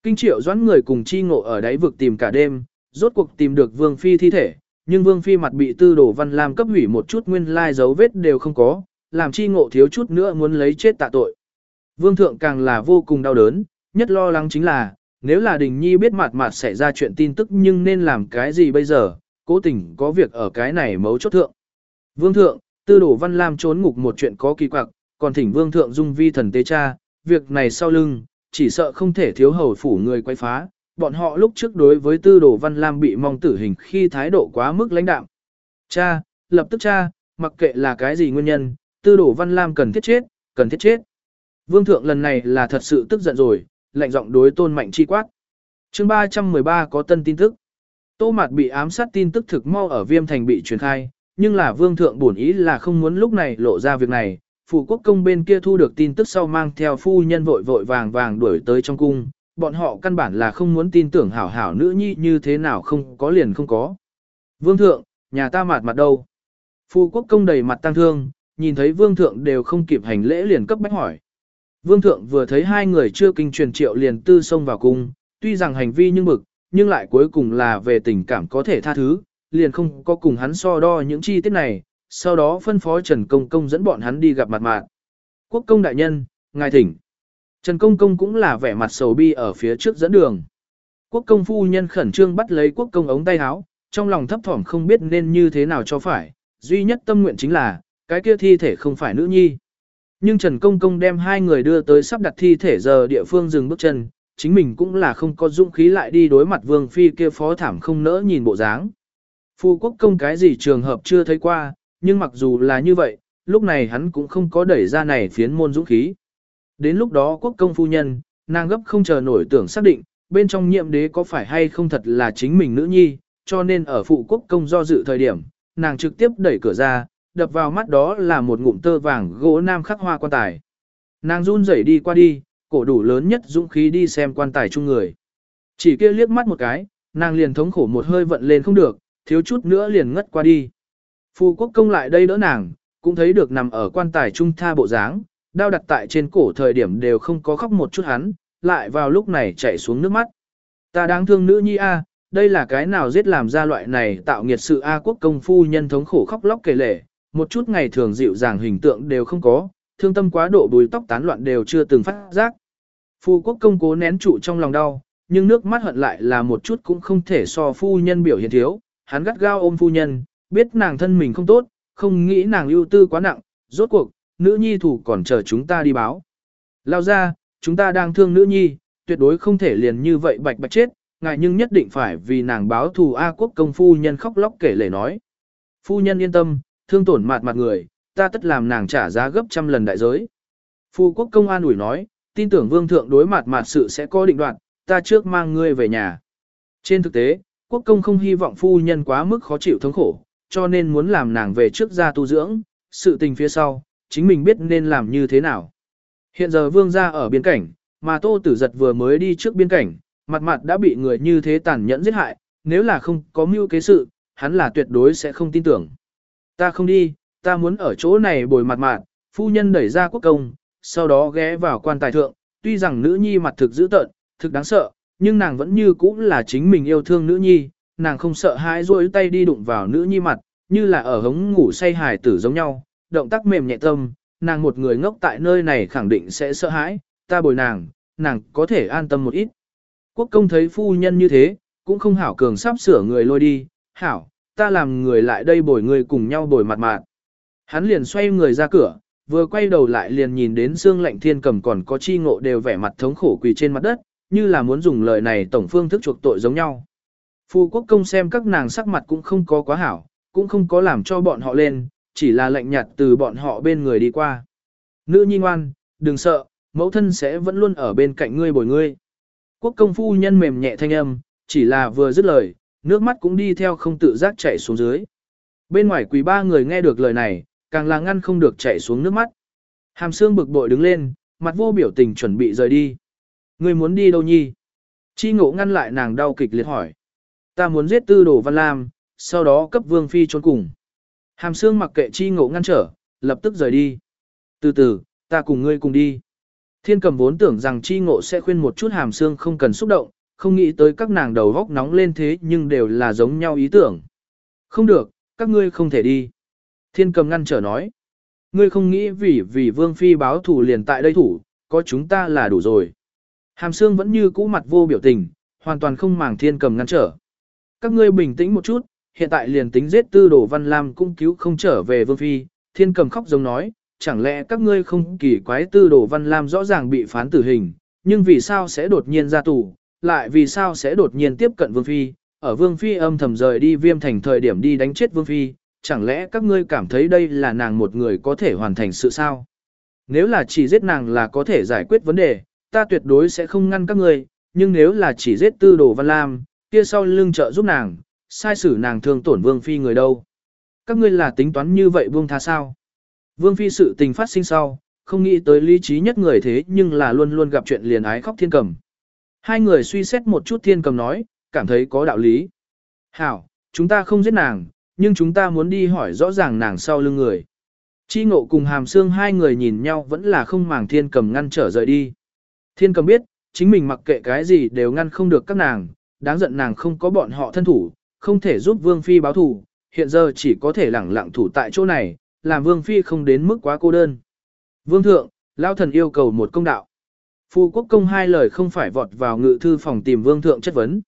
Kinh triệu doãn người cùng chi ngộ ở đáy vực tìm cả đêm, rốt cuộc tìm được vương phi thi thể, nhưng vương phi mặt bị tư đổ văn làm cấp hủy một chút nguyên lai dấu vết đều không có, làm chi ngộ thiếu chút nữa muốn lấy chết tạ tội. Vương thượng càng là vô cùng đau đớn, nhất lo lắng chính là, nếu là đình nhi biết mặt mặt sẽ ra chuyện tin tức nhưng nên làm cái gì bây giờ, cố tình có việc ở cái này mấu chốt thượng. Vương thượng, tư đổ văn lam trốn ngục một chuyện có kỳ quặc, còn thỉnh vương thượng dung vi thần tế cha, việc này sau lưng, chỉ sợ không thể thiếu hầu phủ người quay phá, bọn họ lúc trước đối với tư đồ văn lam bị mong tử hình khi thái độ quá mức lãnh đạm. Cha, lập tức cha, mặc kệ là cái gì nguyên nhân, tư đồ văn lam cần thiết chết, cần thiết chết. Vương thượng lần này là thật sự tức giận rồi, lạnh giọng đối tôn mạnh chi quát. chương 313 có tân tin tức. Tô Mạt bị ám sát tin tức thực mau ở viêm thành bị truyền khai, nhưng là vương thượng bổn ý là không muốn lúc này lộ ra việc này. Phụ quốc công bên kia thu được tin tức sau mang theo phu nhân vội vội vàng vàng đuổi tới trong cung, bọn họ căn bản là không muốn tin tưởng hảo hảo nữ nhi như thế nào không có liền không có. Vương thượng, nhà ta mạt mặt đâu? phu quốc công đầy mặt tăng thương, nhìn thấy vương thượng đều không kịp hành lễ liền cấp bách hỏi. Vương thượng vừa thấy hai người chưa kinh truyền triệu liền tư xông vào cung, tuy rằng hành vi nhưng bực, nhưng lại cuối cùng là về tình cảm có thể tha thứ, liền không có cùng hắn so đo những chi tiết này, sau đó phân phó Trần Công Công dẫn bọn hắn đi gặp mặt mạn. Quốc công đại nhân, ngài thỉnh. Trần Công Công cũng là vẻ mặt sầu bi ở phía trước dẫn đường. Quốc công phu nhân khẩn trương bắt lấy quốc công ống tay áo, trong lòng thấp thỏm không biết nên như thế nào cho phải, duy nhất tâm nguyện chính là, cái kia thi thể không phải nữ nhi. Nhưng Trần Công Công đem hai người đưa tới sắp đặt thi thể giờ địa phương dừng bước chân, chính mình cũng là không có dũng khí lại đi đối mặt Vương Phi kia phó thảm không nỡ nhìn bộ dáng. Phu quốc công cái gì trường hợp chưa thấy qua, nhưng mặc dù là như vậy, lúc này hắn cũng không có đẩy ra này phiến môn dũng khí. Đến lúc đó quốc công phu nhân, nàng gấp không chờ nổi tưởng xác định, bên trong nhiệm đế có phải hay không thật là chính mình nữ nhi, cho nên ở phụ quốc công do dự thời điểm, nàng trực tiếp đẩy cửa ra, đập vào mắt đó là một ngụm tơ vàng gỗ nam khắc hoa quan tài. Nàng run rẩy đi qua đi, cổ đủ lớn nhất dũng khí đi xem quan tài chung người. Chỉ kia liếc mắt một cái, nàng liền thống khổ một hơi vận lên không được, thiếu chút nữa liền ngất qua đi. Phu quốc công lại đây đỡ nàng, cũng thấy được nằm ở quan tài trung tha bộ dáng, đao đặt tại trên cổ thời điểm đều không có khóc một chút hắn, lại vào lúc này chảy xuống nước mắt. Ta đáng thương nữ nhi A, đây là cái nào giết làm ra loại này tạo nghiệt sự A quốc công phu nhân thống khổ khóc lóc kể lể, một chút ngày thường dịu dàng hình tượng đều không có, thương tâm quá độ bùi tóc tán loạn đều chưa từng phát giác. Phu quốc công cố nén trụ trong lòng đau, nhưng nước mắt hận lại là một chút cũng không thể so phu nhân biểu hiện thiếu, hắn gắt gao ôm phu nhân, biết nàng thân mình không tốt, không nghĩ nàng ưu tư quá nặng, rốt cuộc, nữ nhi thủ còn chờ chúng ta đi báo. Lao ra, chúng ta đang thương nữ nhi, tuyệt đối không thể liền như vậy bạch bạch chết, ngài nhưng nhất định phải vì nàng báo thù A quốc công phu nhân khóc lóc kể lể nói. Phu nhân yên tâm, thương tổn mạt mặt người, ta tất làm nàng trả giá gấp trăm lần đại giới. Phu quốc công an ủi nói, tin tưởng vương thượng đối mặt mặt sự sẽ có định đoạn, ta trước mang ngươi về nhà. Trên thực tế, quốc công không hy vọng phu nhân quá mức khó chịu thống khổ, cho nên muốn làm nàng về trước ra tu dưỡng, sự tình phía sau, chính mình biết nên làm như thế nào. Hiện giờ vương gia ở biên cảnh, mà tô tử giật vừa mới đi trước biên cảnh, mặt mặt đã bị người như thế tàn nhẫn giết hại, nếu là không có mưu kế sự, hắn là tuyệt đối sẽ không tin tưởng. Ta không đi, ta muốn ở chỗ này bồi mặt mặt, phu nhân đẩy ra quốc công, sau đó ghé vào quan tài thượng, tuy rằng nữ nhi mặt thực dữ tợn, thực đáng sợ, nhưng nàng vẫn như cũ là chính mình yêu thương nữ nhi, nàng không sợ hãi rôi tay đi đụng vào nữ nhi mặt, như là ở hống ngủ say hài tử giống nhau, động tác mềm nhẹ tâm, nàng một người ngốc tại nơi này khẳng định sẽ sợ hãi, ta bồi nàng, nàng có thể an tâm một ít. Quốc công thấy phu nhân như thế, cũng không hảo cường sắp sửa người lôi đi, hảo, ta làm người lại đây bồi người cùng nhau bồi mặt mạt. Hắn liền xoay người ra cửa, vừa quay đầu lại liền nhìn đến xương lạnh thiên cầm còn có chi ngộ đều vẻ mặt thống khổ quỳ trên mặt đất, như là muốn dùng lời này tổng phương thức chuộc tội giống nhau. Phu quốc công xem các nàng sắc mặt cũng không có quá hảo, cũng không có làm cho bọn họ lên, chỉ là lạnh nhạt từ bọn họ bên người đi qua. Nữ nhi ngoan, đừng sợ, mẫu thân sẽ vẫn luôn ở bên cạnh ngươi bồi ngươi. Quốc công phu nhân mềm nhẹ thanh âm, chỉ là vừa dứt lời, nước mắt cũng đi theo không tự giác chảy xuống dưới. Bên ngoài quỳ ba người nghe được lời này, càng là ngăn không được chảy xuống nước mắt. Hàm xương bực bội đứng lên, mặt vô biểu tình chuẩn bị rời đi. Ngươi muốn đi đâu nhi? Chi ngộ ngăn lại nàng đau kịch liệt hỏi. Ta muốn giết tư đồ văn lam, sau đó cấp vương phi trốn cùng. Hàm xương mặc kệ chi ngộ ngăn trở, lập tức rời đi. Từ từ, ta cùng ngươi cùng đi. Thiên cầm vốn tưởng rằng chi ngộ sẽ khuyên một chút hàm xương không cần xúc động, không nghĩ tới các nàng đầu góc nóng lên thế nhưng đều là giống nhau ý tưởng. Không được, các ngươi không thể đi. Thiên cầm ngăn trở nói. Ngươi không nghĩ vì vì vương phi báo thủ liền tại đây thủ, có chúng ta là đủ rồi. Hàm xương vẫn như cũ mặt vô biểu tình, hoàn toàn không màng thiên cầm ngăn trở. Các ngươi bình tĩnh một chút, hiện tại liền tính giết tư đồ văn lam cũng cứu không trở về vương phi, thiên cầm khóc giống nói, chẳng lẽ các ngươi không kỳ quái tư đồ văn lam rõ ràng bị phán tử hình, nhưng vì sao sẽ đột nhiên ra tù, lại vì sao sẽ đột nhiên tiếp cận vương phi, ở vương phi âm thầm rời đi viêm thành thời điểm đi đánh chết vương phi, chẳng lẽ các ngươi cảm thấy đây là nàng một người có thể hoàn thành sự sao? Nếu là chỉ giết nàng là có thể giải quyết vấn đề, ta tuyệt đối sẽ không ngăn các ngươi, nhưng nếu là chỉ giết tư đồ văn lam, kia sau lưng trợ giúp nàng, sai xử nàng thương tổn vương phi người đâu. Các ngươi là tính toán như vậy vương tha sao? Vương phi sự tình phát sinh sau, không nghĩ tới lý trí nhất người thế nhưng là luôn luôn gặp chuyện liền ái khóc thiên cầm. Hai người suy xét một chút thiên cầm nói, cảm thấy có đạo lý. Hảo, chúng ta không giết nàng, nhưng chúng ta muốn đi hỏi rõ ràng nàng sau lưng người. Chi ngộ cùng hàm xương hai người nhìn nhau vẫn là không màng thiên cầm ngăn trở rời đi. Thiên cầm biết, chính mình mặc kệ cái gì đều ngăn không được các nàng, đáng giận nàng không có bọn họ thân thủ, không thể giúp Vương Phi báo thù, hiện giờ chỉ có thể lẳng lặng thủ tại chỗ này, làm Vương Phi không đến mức quá cô đơn. Vương Thượng, Lao Thần yêu cầu một công đạo. Phu quốc công hai lời không phải vọt vào ngự thư phòng tìm Vương Thượng chất vấn.